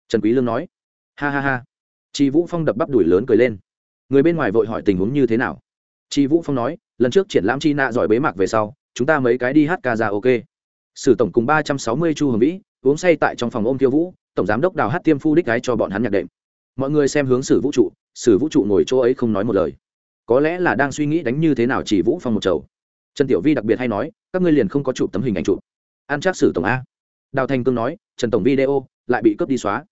Trần quý lương nói, ha ha ha. Chị vũ phong đập bắp đuổi lớn cười lên. Người bên ngoài vội hỏi tình huống như thế nào? Chị vũ phong nói, lần trước triển lãm chi nạ giỏi bế mạc về sau chúng ta mấy cái đi hát ca ra ok. Sử tổng cùng ba trăm sáu mươi chu hồng vĩ, uống say tại trong phòng ôm tiêu vũ, tổng giám đốc đào hát tiêm phu đích gái cho bọn hắn nhạc đệm. Mọi người xem hướng sử vũ trụ, sử vũ trụ ngồi chỗ ấy không nói một lời. Có lẽ là đang suy nghĩ đánh như thế nào chỉ vũ phong một chầu. Trần tiểu vi đặc biệt hay nói, các ngươi liền không có chụp tấm hình ảnh chụp. An chắc sử tổng a. Đào thanh cương nói, trần tổng video, lại bị cướp đi xóa.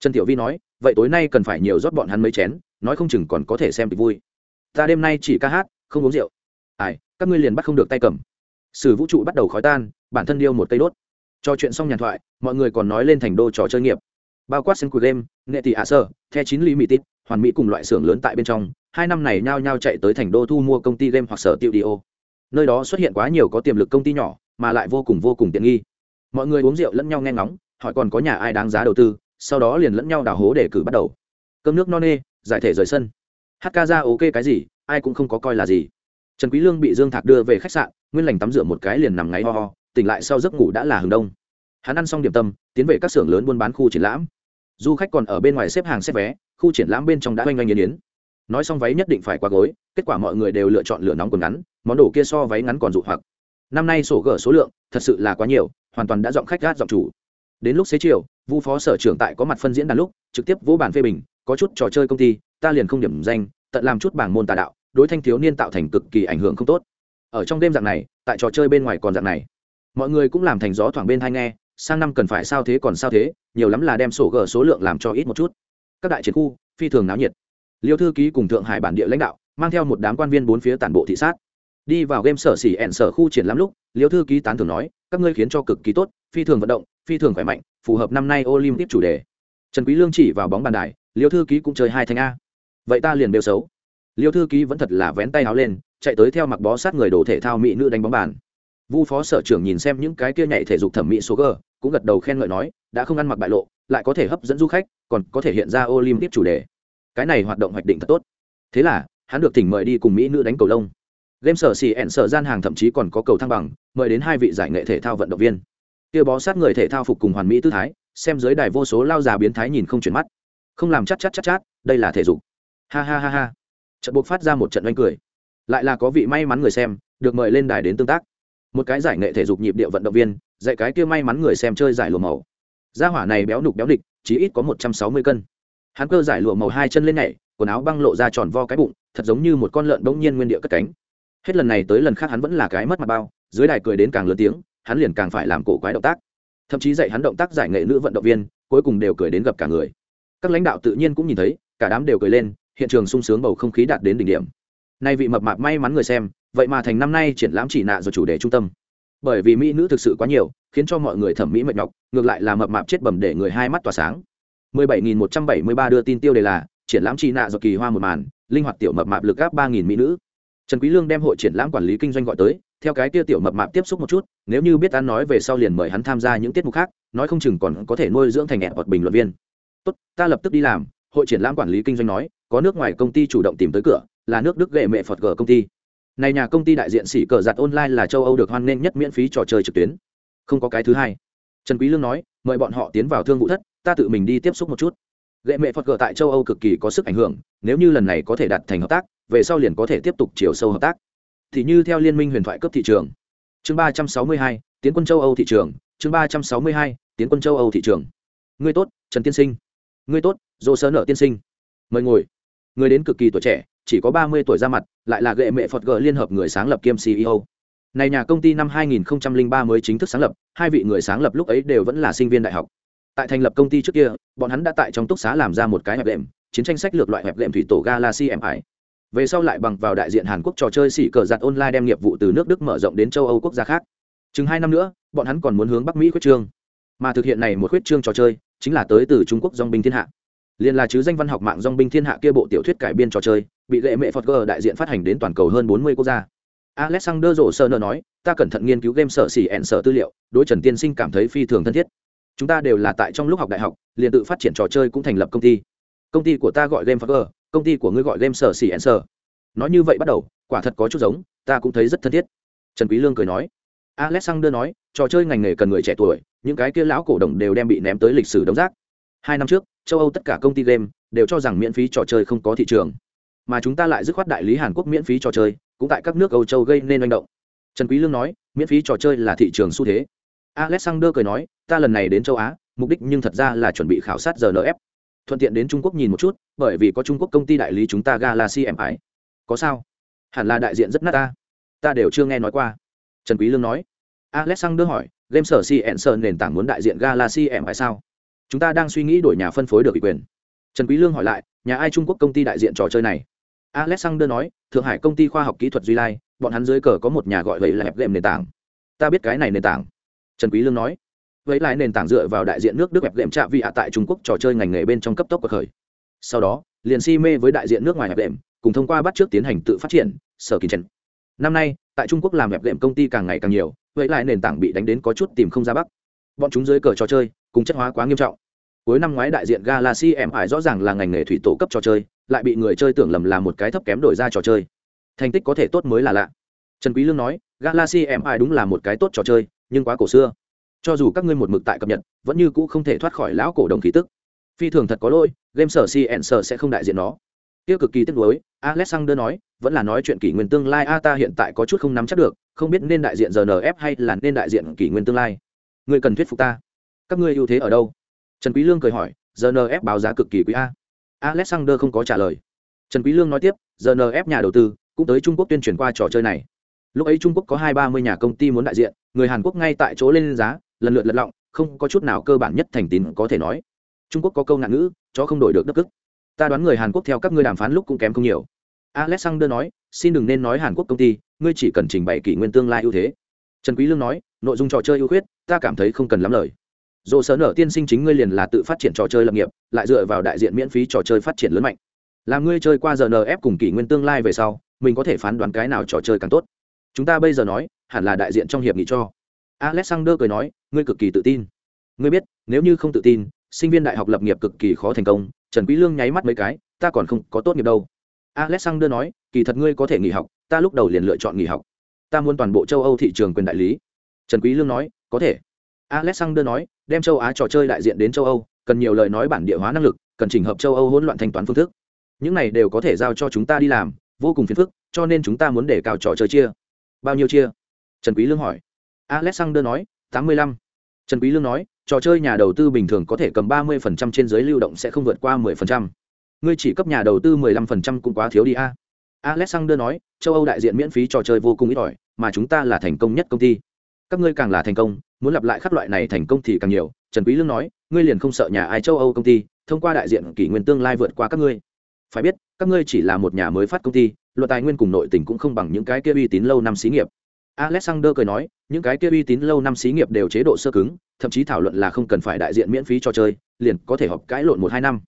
Trần tiểu vi nói, vậy tối nay cần phải nhiều rót bọn hắn mấy chén, nói không chừng còn có thể xem kịch vui. Ta đêm nay chỉ ca hát, không uống rượu. Ai, các ngươi liền bắt không được tay cầm sử vũ trụ bắt đầu khói tan, bản thân điêu một cây đốt. Trò chuyện xong nhàn thoại, mọi người còn nói lên thành đô trò chơi nghiệp. Bao quát sân cuộc game, nghệ tỷ ạ sơ, the chín lý mỹ tít, hoàn mỹ cùng loại xưởng lớn tại bên trong, hai năm này nhao nhao chạy tới thành đô thu mua công ty game hoặc sở tiêu đi ô. Nơi đó xuất hiện quá nhiều có tiềm lực công ty nhỏ, mà lại vô cùng vô cùng tiện nghi. Mọi người uống rượu lẫn nhau nghe ngóng, hỏi còn có nhà ai đáng giá đầu tư, sau đó liền lẫn nhau đào hố để cử bắt đầu. Cơm nước no nê, giải thể rời sân. Hát ca ra ok cái gì, ai cũng không có coi là gì. Trần quý lương bị dương thạc đưa về khách sạn nguyên lành tắm rửa một cái liền nằm ngáy ho ho, tỉnh lại sau giấc ngủ đã là hừng đông. Hắn ăn xong điểm tâm, tiến về các xưởng lớn buôn bán khu triển lãm. Du khách còn ở bên ngoài xếp hàng xếp vé, khu triển lãm bên trong đã oanh oanh yên yến. Nói xong váy nhất định phải qua gối, kết quả mọi người đều lựa chọn lửa nóng quần ngắn, món đồ kia so váy ngắn còn dụ hoặc. Năm nay sổ gỡ số lượng, thật sự là quá nhiều, hoàn toàn đã giọng khách gát giọng chủ. Đến lúc xế chiều, vu phó sở trưởng tại có mặt phân diễn đàn lúc, trực tiếp vỗ bản phê bình, có chút trò chơi công ty, ta liền không điểm danh, tận làm chút bảng môn tà đạo, đối thanh thiếu niên tạo thành cực kỳ ảnh hưởng không tốt ở trong đêm dạng này, tại trò chơi bên ngoài còn dạng này. Mọi người cũng làm thành gió thoảng bên thai nghe, sang năm cần phải sao thế còn sao thế, nhiều lắm là đem sổ gờ số lượng làm cho ít một chút. Các đại chiến khu, phi thường náo nhiệt. Liêu thư ký cùng thượng hải bản địa lãnh đạo, mang theo một đám quan viên bốn phía tản bộ thị sát. Đi vào game sở xỉ ẹn sở khu triển lãm lúc, liêu thư ký tán thường nói, các ngươi khiến cho cực kỳ tốt, phi thường vận động, phi thường khỏe mạnh, phù hợp năm nay olympic chủ đề. Trần quý lương chỉ vào bóng bàn đài, liêu thư ký cũng chơi hai thanh a. Vậy ta liền đều xấu. Liêu thư ký vẫn thật là vén tay áo lên chạy tới theo mặc bó sát người đồ thể thao mỹ nữ đánh bóng bàn. Vu phó sở trưởng nhìn xem những cái kia nhảy thể dục thẩm mỹ số g, cũng gật đầu khen ngợi nói, đã không ăn mặc bại lộ, lại có thể hấp dẫn du khách, còn có thể hiện ra olympic chủ đề. Cái này hoạt động hoạch định thật tốt. Thế là, hắn được thỉnh mời đi cùng mỹ nữ đánh cầu lông. Game sở xì ẹn sở gian hàng thậm chí còn có cầu thăng bằng, mời đến hai vị giải nghệ thể thao vận động viên. Kia bó sát người thể thao phục cùng hoàn mỹ tư thái, xem dưới đài vô số lao già biến thái nhìn không chuyển mắt. Không làm chát chát chát chát, đây là thể dục. Ha ha ha ha. Trận buộc phát ra một trận oanh cười lại là có vị may mắn người xem, được mời lên đài đến tương tác. Một cái giải nghệ thể dục nhịp điệu vận động viên, dạy cái kia may mắn người xem chơi giải lùa màu. Gia hỏa này béo nục béo địch chỉ ít có một trăm sáu mươi cân. Hắn cơ giải lụa màu hai chân lên nhảy, quần áo băng lộ ra tròn vo cái bụng, thật giống như một con lợn bỗng nhiên nguyên địa cất cánh. Hết lần này tới lần khác hắn vẫn là cái mất mặt bao, dưới đài cười đến càng lớn tiếng, hắn liền càng phải làm cổ quái động tác. Thậm chí dạy hắn động tác giải nghệ nữ vận động viên, cuối cùng đều cười đến gặp cả người. Các lãnh đạo tự nhiên cũng nhìn thấy, cả đám đều cười lên, hiện trường sung sướng bầu không khí đạt đến đỉnh điểm nay vị mập mạp may mắn người xem, vậy mà thành năm nay triển lãm chỉ nạ do chủ đề trung tâm. Bởi vì mỹ nữ thực sự quá nhiều, khiến cho mọi người thẩm mỹ mệt nhọc, ngược lại là mập mạp chết bầm để người hai mắt tỏa sáng. 17.173 đưa tin tiêu đề là, triển lãm chỉ nạ do kỳ hoa một màn, linh hoạt tiểu mập mạp lực gáp 3.000 mỹ nữ. Trần quý lương đem hội triển lãm quản lý kinh doanh gọi tới, theo cái kia tiểu mập mạp tiếp xúc một chút, nếu như biết ăn nói về sau liền mời hắn tham gia những tiết mục khác, nói không chừng còn có thể nuôi dưỡng thành hẹn hoặc bình luận viên. Tốt, ta lập tức đi làm, hội triển lãm quản lý kinh doanh nói, có nước ngoài công ty chủ động tìm tới cửa là nước đức ghệ mẹ phật gờ công ty. Này nhà công ty đại diện xỉ cờ giặt online là châu âu được hoan nghênh nhất miễn phí trò chơi trực tuyến. Không có cái thứ hai. Trần quý lương nói, mời bọn họ tiến vào thương vụ thất, ta tự mình đi tiếp xúc một chút. Ghệ mẹ phật gờ tại châu âu cực kỳ có sức ảnh hưởng, nếu như lần này có thể đạt thành hợp tác, về sau liền có thể tiếp tục chiều sâu hợp tác. Thì như theo liên minh huyền thoại cấp thị trường. Chương ba trăm sáu mươi hai, tiến quân châu âu thị trường. Chương ba trăm sáu mươi hai, tiến quân châu âu thị trường. Ngươi tốt, trần tiên sinh. Ngươi tốt dô sơ nợ tiên sinh. Mời ngồi. Người đến cực kỳ tuổi trẻ chỉ có ba mươi tuổi ra mặt, lại là gệ mẹ phật gờ liên hợp người sáng lập kiêm ceo này nhà công ty năm 2003 mới chính thức sáng lập, hai vị người sáng lập lúc ấy đều vẫn là sinh viên đại học. Tại thành lập công ty trước kia, bọn hắn đã tại trong túc xá làm ra một cái hẹp đệm, chiến tranh sách lược loại hẹp đệm thủy tổ galaxy M2. về sau lại bằng vào đại diện hàn quốc trò chơi xỉ cờ giặt online đem nghiệp vụ từ nước đức mở rộng đến châu âu quốc gia khác. Chừng hai năm nữa, bọn hắn còn muốn hướng bắc mỹ khuyết trương. Mà thực hiện này một khuyết trương trò chơi, chính là tới từ trung quốc dong binh thiên hạ liền là chứ danh văn học mạng dong binh thiên hạ kia bộ tiểu thuyết cải biên trò chơi, bị lệ mẹ phật gờ đại diện phát hành đến toàn cầu hơn bốn mươi quốc gia. Alexander rổ sơ nơ nói, ta cẩn thận nghiên cứu game sở xỉ ẹn sở tư liệu, đối trần tiên sinh cảm thấy phi thường thân thiết. Chúng ta đều là tại trong lúc học đại học, liền tự phát triển trò chơi cũng thành lập công ty. Công ty của ta gọi game phật gờ công ty của ngươi gọi game sở xỉ ẹn sở. Nói như vậy bắt đầu, quả thật có chút giống, ta cũng thấy rất thân thiết. Trần quý lương cười nói, alexander nói, trò chơi ngành nghề cần người trẻ tuổi, những cái kia lão cổ đồng đều đem bị ném tới lịch sử đống rác hai năm trước, châu âu tất cả công ty game đều cho rằng miễn phí trò chơi không có thị trường. Mà chúng ta lại dứt khoát đại lý hàn quốc miễn phí trò chơi, cũng tại các nước âu châu gây nên manh động. Trần quý lương nói, miễn phí trò chơi là thị trường xu thế. Alexander cười nói, ta lần này đến châu á, mục đích nhưng thật ra là chuẩn bị khảo sát rnf thuận tiện đến trung quốc nhìn một chút, bởi vì có trung quốc công ty đại lý chúng ta galaxy em ái có sao? Hẳn là đại diện rất nát ta. Ta đều chưa nghe nói qua. Trần quý lương nói. Alexander hỏi, game sở cn ẩn nền tảng muốn đại diện galaxy em ái sao? Chúng ta đang suy nghĩ đổi nhà phân phối được ủy quyền. Trần quý lương hỏi lại, nhà ai trung quốc công ty đại diện trò chơi này? Alexander nói, thượng hải công ty khoa học kỹ thuật duy lai, bọn hắn dưới cờ có một nhà gọi vậy là hẹp game nền tảng. Ta biết cái này nền tảng. Trần quý lương nói, vậy lại nền tảng dựa vào đại diện nước đức hẹp game trạ vị ạ tại trung quốc trò chơi ngành nghề bên trong cấp tốc của khởi. Sau đó, liền si mê với đại diện nước ngoài hẹp game, cùng thông qua bắt trước tiến hành tự phát triển, sở kinh trần. Năm nay, tại trung quốc làm hẹp game công ty càng ngày càng nhiều, vậy lại nền tảng bị đánh đến có chút tìm không ra bắc. Bọn chúng dưới cờ trò chơi cùng chất hóa quá nghiêm trọng. Cuối năm ngoái đại diện galaxy em ải rõ ràng là ngành nghề thủy tổ cấp trò chơi, lại bị người chơi tưởng lầm là một cái thấp kém đổi ra trò chơi. Thành tích có thể tốt mới là lạ. Trần quý lương nói, galaxy em ải đúng là một cái tốt trò chơi, nhưng quá cổ xưa. Cho dù các ngươi một mực tại cập nhật, vẫn như cũ không thể thoát khỏi lão cổ đồng khí tức. Phi thường thật có lỗi, game sở cn sở sẽ không đại diện nó. Tiêu cực kỳ tiếc nuối, alexander nói, vẫn là nói chuyện kỷ nguyên tương lai, a, ta hiện tại có chút không nắm chắc được, không biết nên đại diện rnf hay là nên đại diện kỷ nguyên tương lai. Ngươi cần thuyết phục ta các ngươi ưu thế ở đâu? Trần quý lương cười hỏi rnf báo giá cực kỳ quý a. Alexander không có trả lời. Trần quý lương nói tiếp rnf nhà đầu tư cũng tới trung quốc tuyên truyền qua trò chơi này. Lúc ấy trung quốc có hai ba mươi nhà công ty muốn đại diện, người hàn quốc ngay tại chỗ lên giá, lần lượt lật lọng, không có chút nào cơ bản nhất thành tín có thể nói. Trung quốc có câu ngạn ngữ, chó không đổi được đất cức. Ta đoán người hàn quốc theo các ngươi đàm phán lúc cũng kém không nhiều. Alexander nói, xin đừng nên nói hàn quốc công ty, ngươi chỉ cần trình bày kỷ nguyên tương lai ưu thế. Trần quý lương nói, nội dung trò chơi ưu khuyết, ta cảm thấy không cần lắm lời dồ sở nở tiên sinh chính ngươi liền là tự phát triển trò chơi lập nghiệp, lại dựa vào đại diện miễn phí trò chơi phát triển lớn mạnh. Làm ngươi chơi qua giờ nf cùng kỷ nguyên tương lai về sau, mình có thể phán đoán cái nào trò chơi càng tốt. Chúng ta bây giờ nói, hẳn là đại diện trong hiệp nghị cho. Alexander cười nói, ngươi cực kỳ tự tin. Ngươi biết, nếu như không tự tin, sinh viên đại học lập nghiệp cực kỳ khó thành công, trần quý lương nháy mắt mấy cái, ta còn không có tốt nghiệp đâu. Alexander nói, kỳ thật ngươi có thể nghỉ học, ta lúc đầu liền lựa chọn nghỉ học. Ta muốn toàn bộ châu âu thị trường quyền đại lý. Trần quý lương nói, có thể. Alexander nói đem châu á trò chơi đại diện đến châu âu, cần nhiều lời nói bản địa hóa năng lực, cần chỉnh hợp châu âu hỗn loạn thanh toán phương thức. Những này đều có thể giao cho chúng ta đi làm, vô cùng phiền phức, cho nên chúng ta muốn để cao trò chơi chia. Bao nhiêu chia? Trần quý lương hỏi. Alexander nói, tám mươi lăm. Trần quý lương nói, trò chơi nhà đầu tư bình thường có thể cầm ba mươi phần trăm trên giới lưu động sẽ không vượt qua mười phần trăm. Ngươi chỉ cấp nhà đầu tư mười lăm phần trăm cũng quá thiếu đi a. Alexander nói, châu âu đại diện miễn phí trò chơi vô cùng ít ỏi, mà chúng ta là thành công nhất công ty các ngươi càng là thành công, muốn lặp lại các loại này thành công thì càng nhiều. Trần quý lương nói, ngươi liền không sợ nhà ai châu âu công ty, thông qua đại diện kỷ nguyên tương lai vượt qua các ngươi. Phải biết, các ngươi chỉ là một nhà mới phát công ty, luật tài nguyên cùng nội tình cũng không bằng những cái kia uy tín lâu năm xí nghiệp. Alexander cười nói, những cái kia uy tín lâu năm xí nghiệp đều chế độ sơ cứng, thậm chí thảo luận là không cần phải đại diện miễn phí cho chơi, liền có thể họp cãi lộn một hai năm.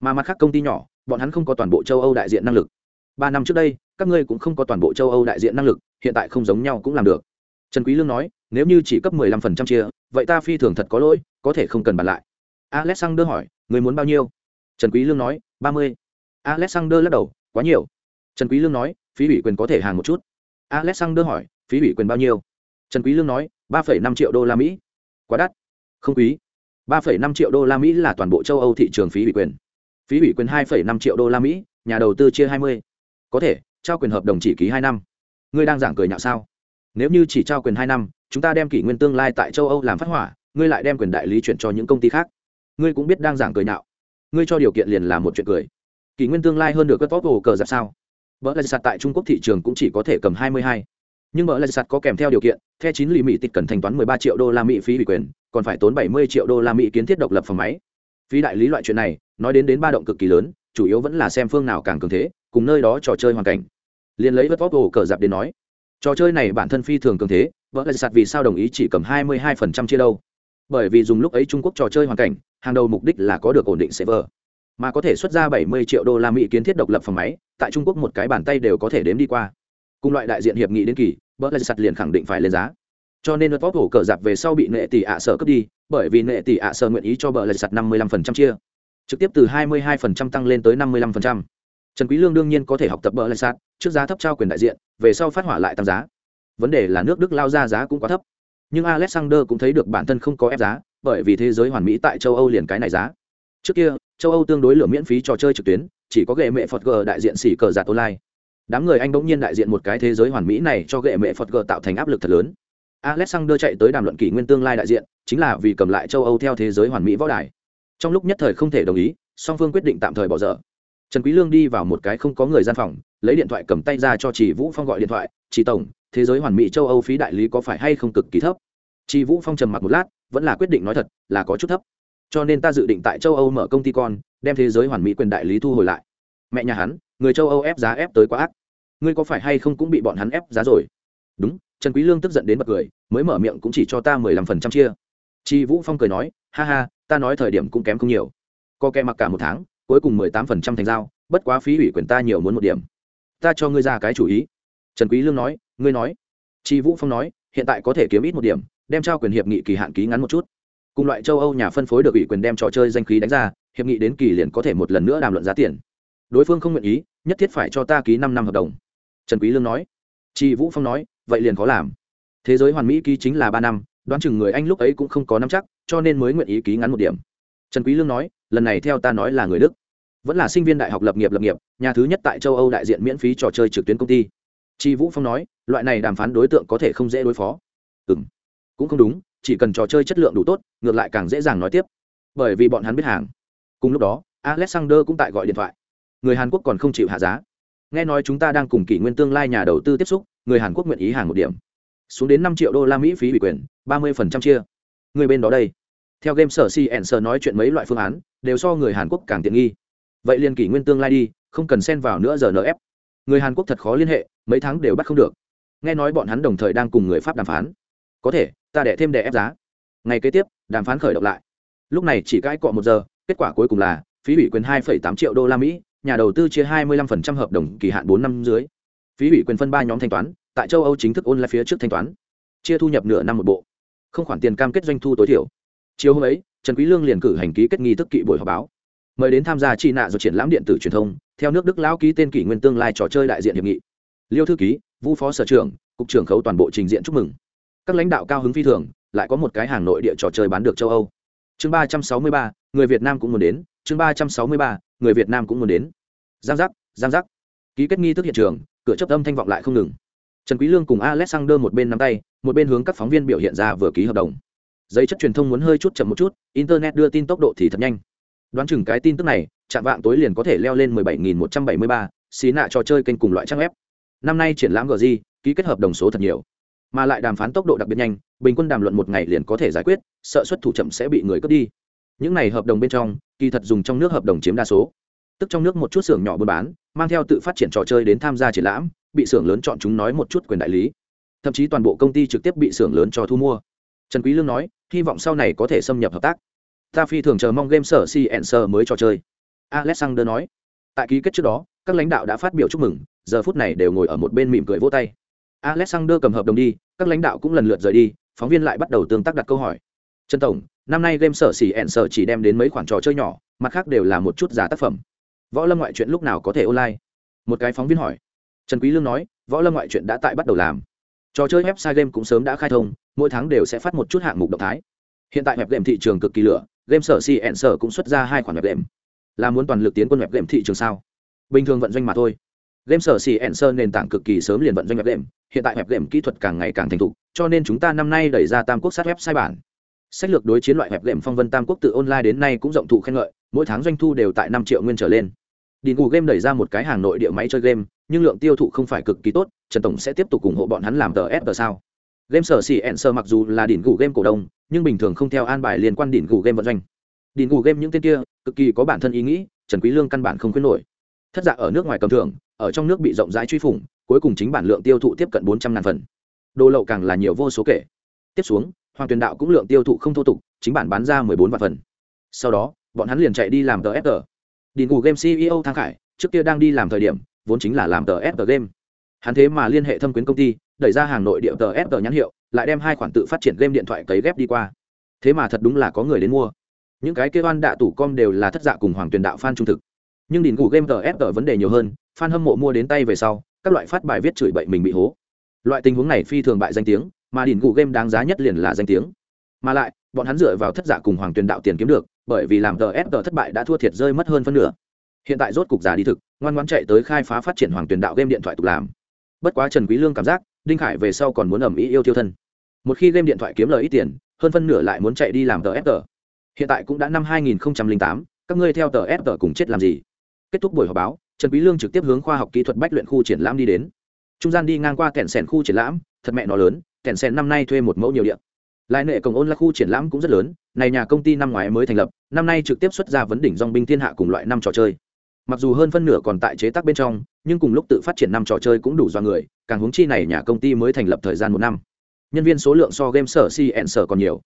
Mà mặt khác công ty nhỏ, bọn hắn không có toàn bộ châu âu đại diện năng lực. Ba năm trước đây, các ngươi cũng không có toàn bộ châu âu đại diện năng lực, hiện tại không giống nhau cũng làm được. Trần quý lương nói nếu như chỉ cấp 15% chia vậy ta phi thường thật có lỗi có thể không cần bàn lại. Alexander hỏi người muốn bao nhiêu? Trần quý lương nói 30. alexander lắc đầu quá nhiều. Trần quý lương nói phí ủy quyền có thể hàng một chút. Alexander hỏi phí ủy quyền bao nhiêu? Trần quý lương nói 3,5 triệu đô la mỹ. Quá đắt. Không quý. 3,5 triệu đô la mỹ là toàn bộ châu âu thị trường phí ủy quyền. Phí ủy quyền 2,5 triệu đô la mỹ nhà đầu tư chia 20. có thể trao quyền hợp đồng chỉ ký hai năm. Ngươi đang giảng cười nhạo sao? Nếu như chỉ trao quyền hai năm chúng ta đem kỷ nguyên tương lai tại châu âu làm phát hỏa, ngươi lại đem quyền đại lý chuyển cho những công ty khác. Ngươi cũng biết đang giảng cười nhạo. Ngươi cho điều kiện liền là một chuyện cười. Kỷ nguyên tương lai hơn được cất vóc hồ cờ giặc sao? Vợ là sạt tại trung quốc thị trường cũng chỉ có thể cầm hai mươi hai. Nhưng vợ là sạt có kèm theo điều kiện theo chín lì mỹ tịch cần thanh toán mười ba triệu đô la mỹ phí ủy quyền, còn phải tốn bảy mươi triệu đô la mỹ kiến thiết độc lập phòng máy. Phí đại lý loại chuyện này, nói đến đến ba động cực kỳ lớn, chủ yếu vẫn là xem phương nào càng cường thế, cùng nơi đó trò chơi hoàn cảnh. Liền lấy vớt vóc hồ cờ dạp đến nói, trò chơi này bản thân phi thường cường thế vợ lại sạt vì sao đồng ý chỉ cầm hai mươi hai phần trăm chia đâu? Bởi vì dùng lúc ấy trung quốc trò chơi hoàn cảnh, hàng đầu mục đích là có được ổn định server. Mà có thể xuất ra bảy mươi triệu đô la mỹ kiến thiết độc lập phòng máy, tại trung quốc một cái bàn tay đều có thể đếm đi qua. Cùng loại đại diện hiệp nghị đến kỳ, vợ lại sạt liền khẳng định phải lên giá. Cho nên vớt vóc cờ giặc về sau bị nệ tỷ ạ sở cướp đi, bởi vì nệ tỷ ạ sở nguyện ý cho vợ lại sạt năm mươi lăm phần trăm chia. Trực tiếp từ hai mươi hai phần trăm tăng lên tới năm mươi lăm phần trăm. Trần quý lương đương nhiên có thể học tập bờ lại sát trước giá thấp trao quyền đại diện, về sau phát hỏa lại tăng giá vấn đề là nước đức lao ra giá cũng quá thấp. Nhưng alexander cũng thấy được bản thân không có ép giá, bởi vì thế giới hoàn mỹ tại châu âu liền cái này giá. Trước kia, châu âu tương đối lửa miễn phí trò chơi trực tuyến, chỉ có gệ mẹ phật g đại diện xỉ cờ giạt online. Đám người anh bỗng nhiên đại diện một cái thế giới hoàn mỹ này cho gệ mẹ phật g tạo thành áp lực thật lớn. Alexander chạy tới đàm luận kỷ nguyên tương lai đại diện, chính là vì cầm lại châu âu theo thế giới hoàn mỹ võ đài. Trong lúc nhất thời không thể đồng ý, song phương quyết định tạm thời bỏ dở. Trần quý lương đi vào một cái không có người gian phòng, lấy điện thoại cầm tay ra cho chỉ vũ phong gọi điện thoại, chỉ tổng thế giới hoàn mỹ châu âu phí đại lý có phải hay không cực kỳ thấp? Chỉ vũ phong trầm mặc một lát, vẫn là quyết định nói thật, là có chút thấp. Cho nên ta dự định tại châu âu mở công ty con, đem thế giới hoàn mỹ quyền đại lý thu hồi lại. Mẹ nhà hắn, người châu âu ép giá ép tới quá ác. Ngươi có phải hay không cũng bị bọn hắn ép giá rồi? Đúng, trần quý lương tức giận đến bật cười, mới mở miệng cũng chỉ cho ta mười lăm phần trăm chia. Chi vũ phong cười nói, ha ha, ta nói thời điểm cũng kém không nhiều. Có kẻ mặc cả một tháng, cuối cùng mười tám phần trăm thành giao, bất quá phí ủy quyền ta nhiều muốn một điểm. Ta cho ngươi ra cái chủ ý. Trần quý lương nói ngươi nói. Tri vũ phong nói, hiện tại có thể kiếm ít một điểm, đem trao quyền hiệp nghị kỳ hạn ký ngắn một chút. Cùng loại châu âu nhà phân phối được ủy quyền đem trò chơi danh khí đánh ra, hiệp nghị đến kỳ liền có thể một lần nữa đàm luận giá tiền. Đối phương không nguyện ý, nhất thiết phải cho ta ký năm năm hợp đồng. Trần quý lương nói. Tri vũ phong nói, vậy liền khó làm. Thế giới hoàn mỹ ký chính là ba năm, đoán chừng người anh lúc ấy cũng không có nắm chắc, cho nên mới nguyện ý ký ngắn một điểm. Trần quý lương nói, lần này theo ta nói là người đức. Vẫn là sinh viên đại học lập nghiệp lập nghiệp, nhà thứ nhất tại châu âu đại diện miễn phí trò chơi trực tuyến công ty. Tri vũ phong nói loại này đàm phán đối tượng có thể không dễ đối phó. Ừng cũng không đúng, chỉ cần trò chơi chất lượng đủ tốt, ngược lại càng dễ dàng nói tiếp. Bởi vì bọn hắn biết hàng. Cùng lúc đó, alexander cũng tại gọi điện thoại. Người hàn quốc còn không chịu hạ giá. Nghe nói chúng ta đang cùng kỷ nguyên tương lai nhà đầu tư tiếp xúc, người hàn quốc nguyện ý hàng một điểm. Xuống đến năm triệu đô la mỹ phí ủy quyền, ba mươi phần trăm chia. Người bên đó đây. Theo game sở cn sở nói chuyện mấy loại phương án, đều so người hàn quốc càng tiện nghi. Vậy liền kỷ nguyên tương lai đi, không cần xen vào nữa giờ nf người hàn quốc thật khó liên hệ, mấy tháng đều bắt không được nghe nói bọn hắn đồng thời đang cùng người pháp đàm phán có thể ta đẻ thêm đẻ ép giá ngày kế tiếp đàm phán khởi động lại lúc này chỉ cãi cọ một giờ kết quả cuối cùng là phí ủy quyền hai tám triệu đô la mỹ nhà đầu tư chia 25% hợp đồng kỳ hạn bốn năm dưới phí ủy quyền phân ba nhóm thanh toán tại châu âu chính thức ôn lại phía trước thanh toán chia thu nhập nửa năm một bộ không khoản tiền cam kết doanh thu tối thiểu chiều hôm ấy trần quý lương liền cử hành ký kết nghi thức kỵ buổi họp báo mời đến tham gia chi nạ rồi triển lãm điện tử truyền thông theo nước đức lão ký tên kỷ nguyên tương lai trò chơi đại diện hiệp nghị liêu thư ký vu phó sở trưởng cục trưởng khấu toàn bộ trình diện chúc mừng. Các lãnh đạo cao hứng phi thường lại có một cái hàng nội địa trò chơi bán được châu âu. Chương ba trăm sáu mươi ba người việt nam cũng muốn đến. Chương ba trăm sáu mươi ba người việt nam cũng muốn đến. Giang giác giang giác. Ký kết nghi thức hiện trường cửa chấp âm thanh vọng lại không ngừng. Trần quý lương cùng alexander một bên nắm tay một bên hướng các phóng viên biểu hiện ra vừa ký hợp đồng. Giấy chất truyền thông muốn hơi chút chậm một chút internet đưa tin tốc độ thì thật nhanh. Đoán chừng cái tin tức này chạm vạng tối liền có thể leo lên 17.173, xí nạ trò chơi kênh cùng loại trang web năm nay triển lãm gg ký kết hợp đồng số thật nhiều. Mà lại đàm phán tốc độ đặc biệt nhanh, bình quân đàm luận một ngày liền có thể giải quyết, sợ xuất thủ chậm sẽ bị người cướp đi. Những này hợp đồng bên trong, kỳ thật dùng trong nước hợp đồng chiếm đa số. Tức trong nước một chút xưởng nhỏ buôn bán, mang theo tự phát triển trò chơi đến tham gia triển lãm, bị xưởng lớn chọn chúng nói một chút quyền đại lý. Thậm chí toàn bộ công ty trực tiếp bị xưởng lớn cho thu mua. Trần quý lương nói, hy vọng sau này có thể xâm nhập hợp tác. Ta phi thường chờ mong game sở cnc mới trò chơi. Alexander nói, tại ký kết trước đó, các lãnh đạo đã phát biểu chúc mừng giờ phút này đều ngồi ở một bên mỉm cười vỗ tay. Alexander cầm hợp đồng đi, các lãnh đạo cũng lần lượt rời đi, phóng viên lại bắt đầu tương tác đặt câu hỏi. Trần tổng, năm nay game sở xỉ ẹn sở chỉ đem đến mấy khoản trò chơi nhỏ, mặt khác đều là một chút giá tác phẩm. Võ lâm ngoại truyện lúc nào có thể online? Một cái phóng viên hỏi. Trần quý lương nói, võ lâm ngoại truyện đã tại bắt đầu làm. Trò chơi website game cũng sớm đã khai thông, mỗi tháng đều sẽ phát một chút hạng mục động thái. Hiện tại web game thị trường cực kỳ lửa, game sở xỉ ẹn sở cũng xuất ra hai khoản web game. Là muốn toàn lực tiến quân web game thị trường sao? Bình thường vận doanh mà thôi game sở cn sở nền tảng cực kỳ sớm liền vận doanh web game hiện tại web game kỹ thuật càng ngày càng thành thục cho nên chúng ta năm nay đẩy ra tam quốc sát website bản sách lược đối chiến loại web game phong vân tam quốc tự online đến nay cũng rộng thụ khen ngợi mỗi tháng doanh thu đều tại năm triệu nguyên trở lên Điền Ngủ Game đẩy ra một cái hàng nội địa máy chơi game, nhưng lượng tiêu thụ không phải cực kỳ tốt, Trần tổng sẽ tiếp tục ủng hộ bọn hắn làm tờ S sao? Game sở xì ẹn sơ mặc dù là đỉnh Ngủ Game cổ đông, nhưng bình thường không theo an bài liên quan đỉnh Ngủ Game vận doanh. Đỉnh Ngủ Game những tên kia, cực kỳ có bản thân ý nghĩ, Trần Quý Lương căn bản không khuyến nổi. Thất dạ ở nước ngoài cầm thưởng, ở trong nước bị rộng rãi truy phủng, cuối cùng chính bản lượng tiêu thụ tiếp cận 400 ngàn phần. Đồ lậu càng là nhiều vô số kể. Tiếp xuống, Hoàng Tuyền Đạo cũng lượng tiêu thụ không thô tục, chính bản bán ra 14 vạn phần. Sau đó, bọn hắn liền chạy đi làm TFR. Điền Ngủ Game CEO Thang Khải, trước kia đang đi làm thời điểm vốn chính là làm tờ fg game hắn thế mà liên hệ thâm quyến công ty đẩy ra hàng nội địa tờ fg nhãn hiệu lại đem hai khoản tự phát triển game điện thoại cấy ghép đi qua thế mà thật đúng là có người đến mua những cái kêu oan đạ tủ com đều là thất dạ cùng hoàng tuyền đạo fan trung thực nhưng đỉnh ngủ game tờ fg vấn đề nhiều hơn fan hâm mộ mua đến tay về sau các loại phát bài viết chửi bậy mình bị hố. Loại tình huống này phi thường bại danh tiếng mà đỉnh cụ game đáng giá nhất liền là danh tiếng. Mà lại bọn hắn dựa vào thất giả cùng hoàng tuyền đạo tiền kiếm được bởi vì làm tờ ép tờ thất bại đã thua thiệt rơi mất hơn phân nửa. Hiện tại rốt cục giả đi thực ngoan ngoan chạy tới khai phá phát triển hoàng Tuyền đạo game điện thoại tục làm. Bất quá trần quý lương cảm giác đinh khải về sau còn muốn ẩm ý yêu tiêu thân. Một khi game điện thoại kiếm lời ít tiền hơn phân nửa lại muốn chạy đi làm tờ fg hiện tại cũng đã năm 2008, các ngươi theo tờ fg cùng chết làm gì? Kết thúc buổi họp báo trần quý lương trực tiếp hướng khoa học kỹ thuật bách luyện khu triển lãm đi đến. Trung gian đi ngang qua kẹn sẻn khu triển lãm, thật mẹ nó lớn, kẹn sẻn năm nay thuê một mẫu nhiều điện lại nệ cổng ôn là khu triển lãm cũng rất lớn, này nhà công ty năm ngoái mới thành lập, năm nay trực tiếp xuất ra vấn đỉnh dòng binh thiên hạ cùng loại năm trò chơi. Mặc dù hơn phân nửa còn tại chế tác bên trong, nhưng cùng lúc tự phát triển năm trò chơi cũng đủ do người, càng hướng chi này nhà công ty mới thành lập thời gian một năm. Nhân viên số lượng so game sở cn sở còn nhiều.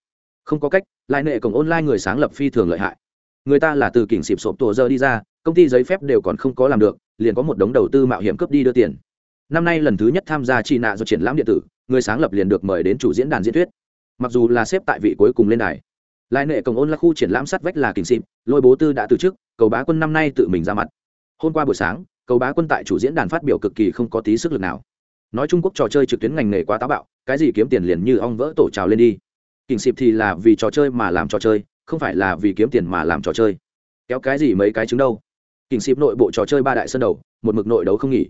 Không có cách, lại nệ cổng online người sáng lập phi thường lợi hại. Người ta là từ kỉnh xịp sộp tổ giờ đi ra công ty giấy phép đều còn không có làm được, liền có một đống đầu tư mạo hiểm cướp đi đưa tiền. Năm nay lần thứ nhất tham gia trị nạ do triển lãm điện tử, người sáng lập liền được mời đến chủ diễn đàn diễn thuyết. Mặc dù là xếp tại vị cuối cùng lên đài lại nệ cổng ôn là khu triển lãm sát vách là kình xịp lôi bố tư đã từ chức, cầu bá quân năm nay tự mình ra mặt. Hôm qua buổi sáng, cầu bá quân tại chủ diễn đàn phát biểu cực kỳ không có tí sức lực nào. Nói trung quốc trò chơi trực tuyến ngành nghề quá táo bạo, cái gì kiếm tiền liền như ong vỡ tổ trào lên đi. Kình xịp thì là vì trò chơi mà làm trò chơi, không phải là vì kiếm tiền mà làm trò chơi. Kéo cái gì mấy cái chứng đâu? Kình xịp nội bộ trò chơi ba đại sân đầu, một mực nội đấu không nghỉ.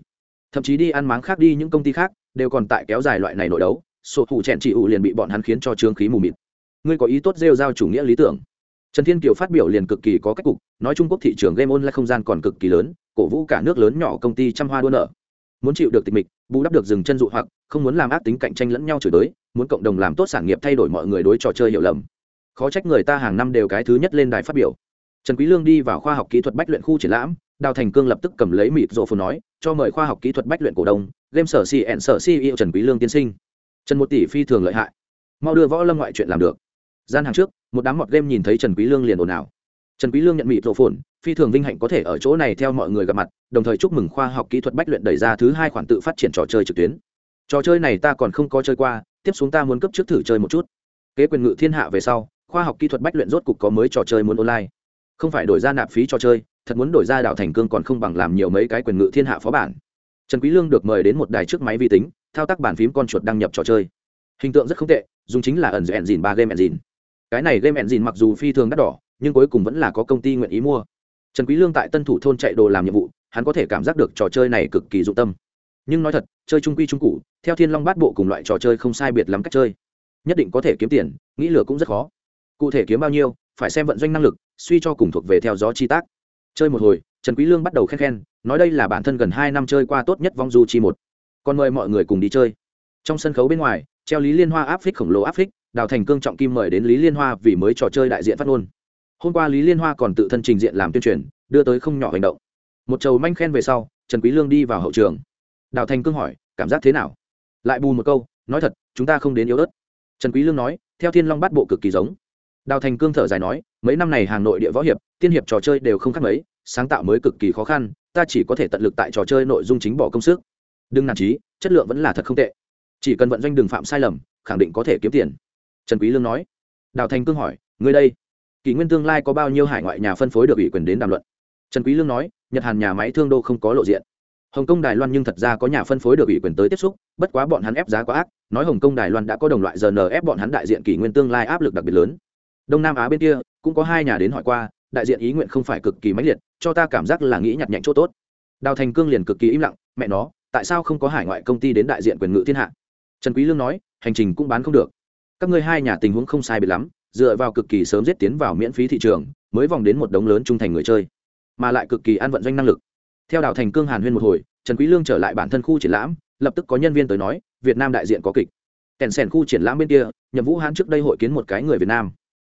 Thậm chí đi ăn máng khác đi những công ty khác, đều còn tại kéo dài loại này nội đấu, sổ thủ chèn chị ủ liền bị bọn hắn khiến cho trương khí mù mịt. Ngươi có ý tốt rêu giao chủ nghĩa lý tưởng. Trần thiên kiều phát biểu liền cực kỳ có cách cục, nói trung quốc thị trường game online không gian còn cực kỳ lớn, cổ vũ cả nước lớn nhỏ công ty trăm hoa đua nợ. Muốn chịu được tịch mịch, bù đắp được dừng chân dụ hoặc, không muốn làm ác tính cạnh tranh lẫn nhau chửi tới muốn cộng đồng làm tốt sản nghiệp thay đổi mọi người đối trò chơi hiểu lầm. Khó trách người ta hàng năm đều cái thứ nhất lên đài phát biểu trần quý lương đi vào khoa học kỹ thuật bách luyện khu triển lãm, đào thành cương lập tức cầm lấy mịt rộ phù nói, cho mời khoa học kỹ thuật bách luyện cổ đông, game sở cn sở ceo trần quý lương tiên sinh. Trần một tỷ phi thường lợi hại. Mau đưa võ lâm ngoại chuyện làm được. Gian hàng trước, một đám mọt game nhìn thấy trần quý lương liền ồn ào. Trần quý lương nhận mịt rộ phồn phi thường vinh hạnh có thể ở chỗ này theo mọi người gặp mặt, đồng thời chúc mừng khoa học kỹ thuật bách luyện đẩy ra thứ hai khoản tự phát triển trò chơi trực tuyến. Trò chơi này ta còn không có chơi qua, tiếp xuống ta muốn cấp trước thử chơi một chút. Kế quyền ngự thiên hạ về sau, khoa học kỹ thuật bách luyện rốt cục có mới trò chơi muốn online không phải đổi ra nạp phí cho chơi, thật muốn đổi ra đảo thành cương còn không bằng làm nhiều mấy cái quyền ngự thiên hạ phó bản. Trần quý lương được mời đến một đài trước máy vi tính, thao tác bàn phím con chuột đăng nhập trò chơi. Hình tượng rất không tệ, dùng chính là ẩn dẹn dìn ba game dìn. Cái này game engine mặc dù phi thường đắt đỏ, nhưng cuối cùng vẫn là có công ty nguyện ý mua. Trần quý lương tại tân thủ thôn chạy đồ làm nhiệm vụ, hắn có thể cảm giác được trò chơi này cực kỳ dụng tâm. Nhưng nói thật, chơi trung quy trung cụ theo thiên long bát bộ cùng loại trò chơi không sai biệt lắm cách chơi. Nhất định có thể kiếm tiền, nghĩ lửa cũng rất khó. Cụ thể kiếm bao nhiêu, phải xem vận doanh năng lực suy cho cùng thuộc về theo gió chi tác. Chơi một hồi, trần quý lương bắt đầu khen khen, nói đây là bản thân gần hai năm chơi qua tốt nhất vong du chi một. Còn mời mọi người cùng đi chơi. Trong sân khấu bên ngoài, treo lý liên hoa áp phích khổng lồ áp phích, đào thành cương trọng kim mời đến lý liên hoa vì mới trò chơi đại diện phát ngôn. Hôm qua lý liên hoa còn tự thân trình diện làm tuyên truyền, đưa tới không nhỏ hành động. Một chầu manh khen về sau, trần quý lương đi vào hậu trường. Đào thành cương hỏi, cảm giác thế nào? Lại bù một câu, nói thật, chúng ta không đến yếu ớt. Trần quý lương nói, theo thiên long bát bộ cực kỳ giống đào thành cương thở dài nói, mấy năm này hà nội địa võ hiệp, tiên hiệp trò chơi đều không khác mấy, sáng tạo mới cực kỳ khó khăn, ta chỉ có thể tận lực tại trò chơi nội dung chính bỏ công sức. Đừng nản trí chất lượng vẫn là thật không tệ. Chỉ cần vận doanh đường phạm sai lầm, khẳng định có thể kiếm tiền. Trần quý lương nói. Đào thành cương hỏi, ngươi đây, kỷ nguyên tương lai có bao nhiêu hải ngoại nhà phân phối được ủy quyền đến đàm luận? Trần quý lương nói, nhật hàn nhà máy thương đô không có lộ diện. Hồng kông, đài loan nhưng thật ra có nhà phân phối được ủy quyền tới tiếp xúc, bất quá bọn hắn ép giá quá ác, nói hồng kông, đài loan đã có đồng loại rn ép bọn hắn đại diện kỷ nguyên tương lai áp lực đặc biệt lớn đông nam á bên kia, cũng có hai nhà đến hỏi qua, đại diện ý nguyện không phải cực kỳ mãnh liệt, cho ta cảm giác là nghĩ nhặt nhạnh chỗ tốt. Đào thành cương liền cực kỳ im lặng, mẹ nó, tại sao không có hải ngoại công ty đến đại diện quyền ngự thiên hạ? Trần quý lương nói, hành trình cũng bán không được. Các ngươi hai nhà tình huống không sai biệt lắm, dựa vào cực kỳ sớm giết tiến vào miễn phí thị trường, mới vòng đến một đống lớn trung thành người chơi, mà lại cực kỳ an vận doanh năng lực. Theo đào thành cương hàn huyên một hồi, trần quý lương trở lại bản thân khu triển lãm, lập tức có nhân viên tới nói, việt nam đại diện có kịch. Kèn sèn khu triển lãm bên kia, nhậm vũ hán trước đây hội kiến một cái người việt nam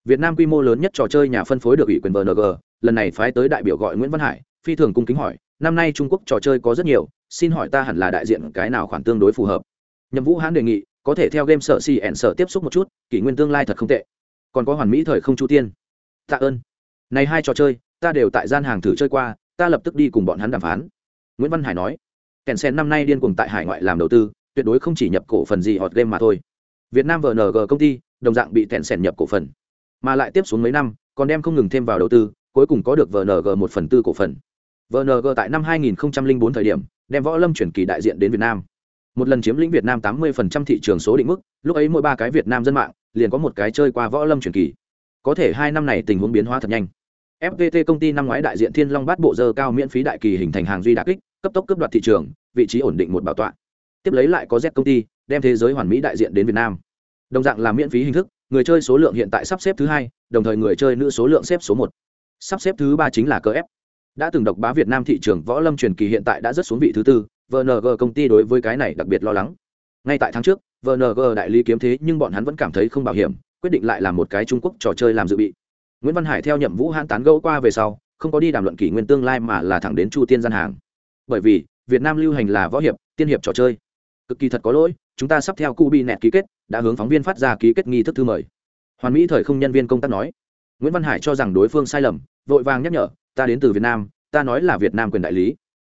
việt nam quy mô lớn nhất trò chơi nhà phân phối được ủy quyền vng lần này phái tới đại biểu gọi nguyễn văn hải, phi thường cung kính hỏi, năm nay trung quốc trò chơi có rất nhiều, xin hỏi ta hẳn là đại diện cái nào khoản tương đối phù hợp? Nhậm vũ hán đề nghị, có thể theo game sở si ẻn sở tiếp xúc một chút, kỷ nguyên tương lai thật không tệ. Còn có hoàn mỹ thời không chu tiên. Tạ ơn. Này hai trò chơi, ta đều tại gian hàng thử chơi qua, ta lập tức đi cùng bọn hắn đàm phán. Nguyễn văn hải nói, kèn sen năm nay điên cuồng tại hải ngoại làm đầu tư, tuyệt đối không chỉ nhập cổ phần gì hot game mà thôi. Việt nam vng công ty, đồng dạng bị kèn sen nhập cổ phần mà lại tiếp xuống mấy năm, còn đem không ngừng thêm vào đầu tư, cuối cùng có được vng một phần tư cổ phần. Vng tại năm 2004 thời điểm, đem võ lâm chuyển kỳ đại diện đến việt nam. Một lần chiếm lĩnh việt nam 80% thị trường số định mức, lúc ấy mỗi ba cái việt nam dân mạng, liền có một cái chơi qua võ lâm chuyển kỳ. Có thể hai năm này tình huống biến hóa thật nhanh. Fpt công ty năm ngoái đại diện thiên long bát bộ dơ cao miễn phí đại kỳ hình thành hàng duy đà kích, cấp tốc cướp đoạt thị trường, vị trí ổn định một bảo tọa. Tiếp lấy lại có z công ty, đem thế giới hoàn mỹ đại diện đến việt nam. Đồng dạng là miễn phí hình thức người chơi số lượng hiện tại sắp xếp thứ hai, đồng thời người chơi nữ số lượng xếp số một. Sắp xếp thứ ba chính là cơ ép. Đã từng độc bá việt nam thị trường võ lâm truyền kỳ hiện tại đã rất xuống vị thứ tư vng công ty đối với cái này đặc biệt lo lắng. Ngay tại tháng trước vng đại lý kiếm thế nhưng bọn hắn vẫn cảm thấy không bảo hiểm, quyết định lại làm một cái trung quốc trò chơi làm dự bị. Nguyễn văn hải theo nhậm vũ hãn tán gẫu qua về sau, không có đi đàm luận kỷ nguyên tương lai mà là thẳng đến chu tiên gian hàng. Bởi vì, việt nam lưu hành là võ hiệp, tiên hiệp trò chơi. Cực kỳ thật có lỗi chúng ta sắp theo CUBI nẹt ký kết, đã hướng phóng viên phát ra ký kết nghi thức thư mời. Hoàn mỹ thời không nhân viên công tác nói. Nguyễn văn hải cho rằng đối phương sai lầm, vội vàng nhắc nhở, ta đến từ việt nam, ta nói là việt nam quyền đại lý.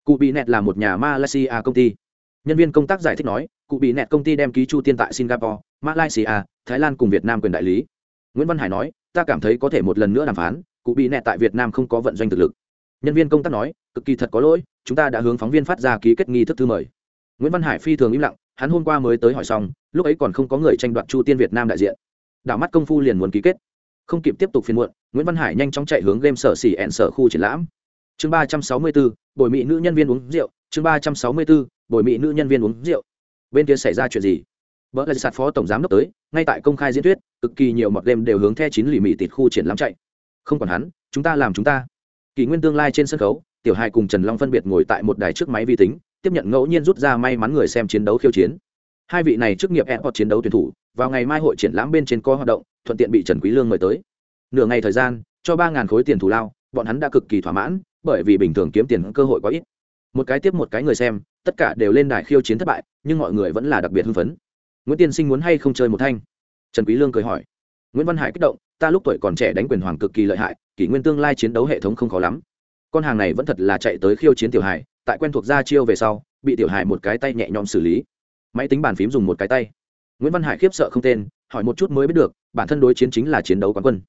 Cụ bị nẹt là một nhà malaysia công ty. Nhân viên công tác giải thích nói cụ bị nẹt công ty đem ký chu tiên tại singapore, malaysia, thái lan cùng việt nam quyền đại lý. Nguyễn văn hải nói, ta cảm thấy có thể một lần nữa đàm phán cụ bị nẹt tại việt nam không có vận doanh thực lực. Nhân viên công tác nói, cực kỳ thật có lỗi, chúng ta đã hướng phóng viên phát ra ký kết nghi thức thư mời. Nguyễn văn hải phi thường im lặng hắn hôm qua mới tới hỏi xong, lúc ấy còn không có người tranh đoạt chu tiên việt nam đại diện. Đảo mắt công phu liền muốn ký kết. Không kịp tiếp tục phiên muộn, nguyễn văn hải nhanh chóng chạy hướng game sở xỉ ẹn sở khu triển lãm. Chương ba trăm sáu mươi bốn, bồi mỹ nữ nhân viên uống rượu. Chương ba trăm sáu mươi bốn, bồi mỹ nữ nhân viên uống rượu. Bên kia xảy ra chuyện gì? Vợ lại sạt phó tổng giám đốc tới, ngay tại công khai diễn thuyết, cực kỳ nhiều mọt đêm đều hướng the chín lì mì tịt khu triển lãm chạy. Không còn hắn, chúng ta làm chúng ta. Kỷ nguyên tương lai trên sân khấu, tiểu hai cùng trần long phân biệt ngồi tại một đài trước máy vi tính tiếp nhận ngẫu nhiên rút ra may mắn người xem chiến đấu khiêu chiến. Hai vị này chức nghiệp airport chiến đấu tuyển thủ, vào ngày mai hội triển lãm bên trên có hoạt động, thuận tiện bị trần quý lương mời tới. Nửa ngày thời gian, cho ba ngàn khối tiền thù lao, bọn hắn đã cực kỳ thỏa mãn, bởi vì bình thường kiếm tiền cơ hội quá ít. Một cái tiếp một cái người xem, tất cả đều lên đài khiêu chiến thất bại, nhưng mọi người vẫn là đặc biệt hưng phấn. Nguyễn tiên sinh muốn hay không chơi một thanh? Trần quý lương cười hỏi. Nguyễn văn hải kích động, ta lúc tuổi còn trẻ đánh quyền hoàng cực kỳ lợi hại, kỷ nguyên tương lai chiến đấu hệ thống không khó lắm. Con hàng này vẫn thật là chạy tới khiêu chiến tiểu hải tại quen thuộc ra chiêu về sau, bị tiểu hải một cái tay nhẹ nhõm xử lý. Máy tính bàn phím dùng một cái tay. Nguyễn văn hải khiếp sợ không tên, hỏi một chút mới biết được, bản thân đối chiến chính là chiến đấu quán quân.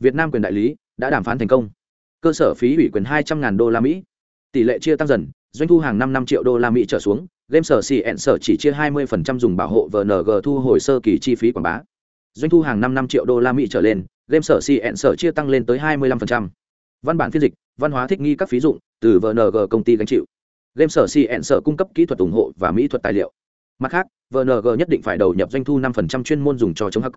Việt nam quyền đại lý đã đàm phán thành công. Cơ sở phí ủy quyền hai trăm ngàn đô la mỹ. Tỷ lệ chia tăng dần, doanh thu hàng năm năm triệu đô la mỹ trở xuống, game sở cn sở chỉ chia hai mươi dùng bảo hộ vng thu hồi sơ kỳ chi phí quảng bá. Doanh thu hàng năm năm triệu đô la mỹ trở lên, game sở cn sở chia tăng lên tới 25%. văn bản phiên dịch, văn hóa thích nghi các phí dụng từ vng công ty gánh chịu game sở cn sở cung cấp kỹ thuật ủng hộ và mỹ thuật tài liệu. Mặt khác vng nhất định phải đầu nhập doanh thu 5% chuyên môn dùng cho chống hắc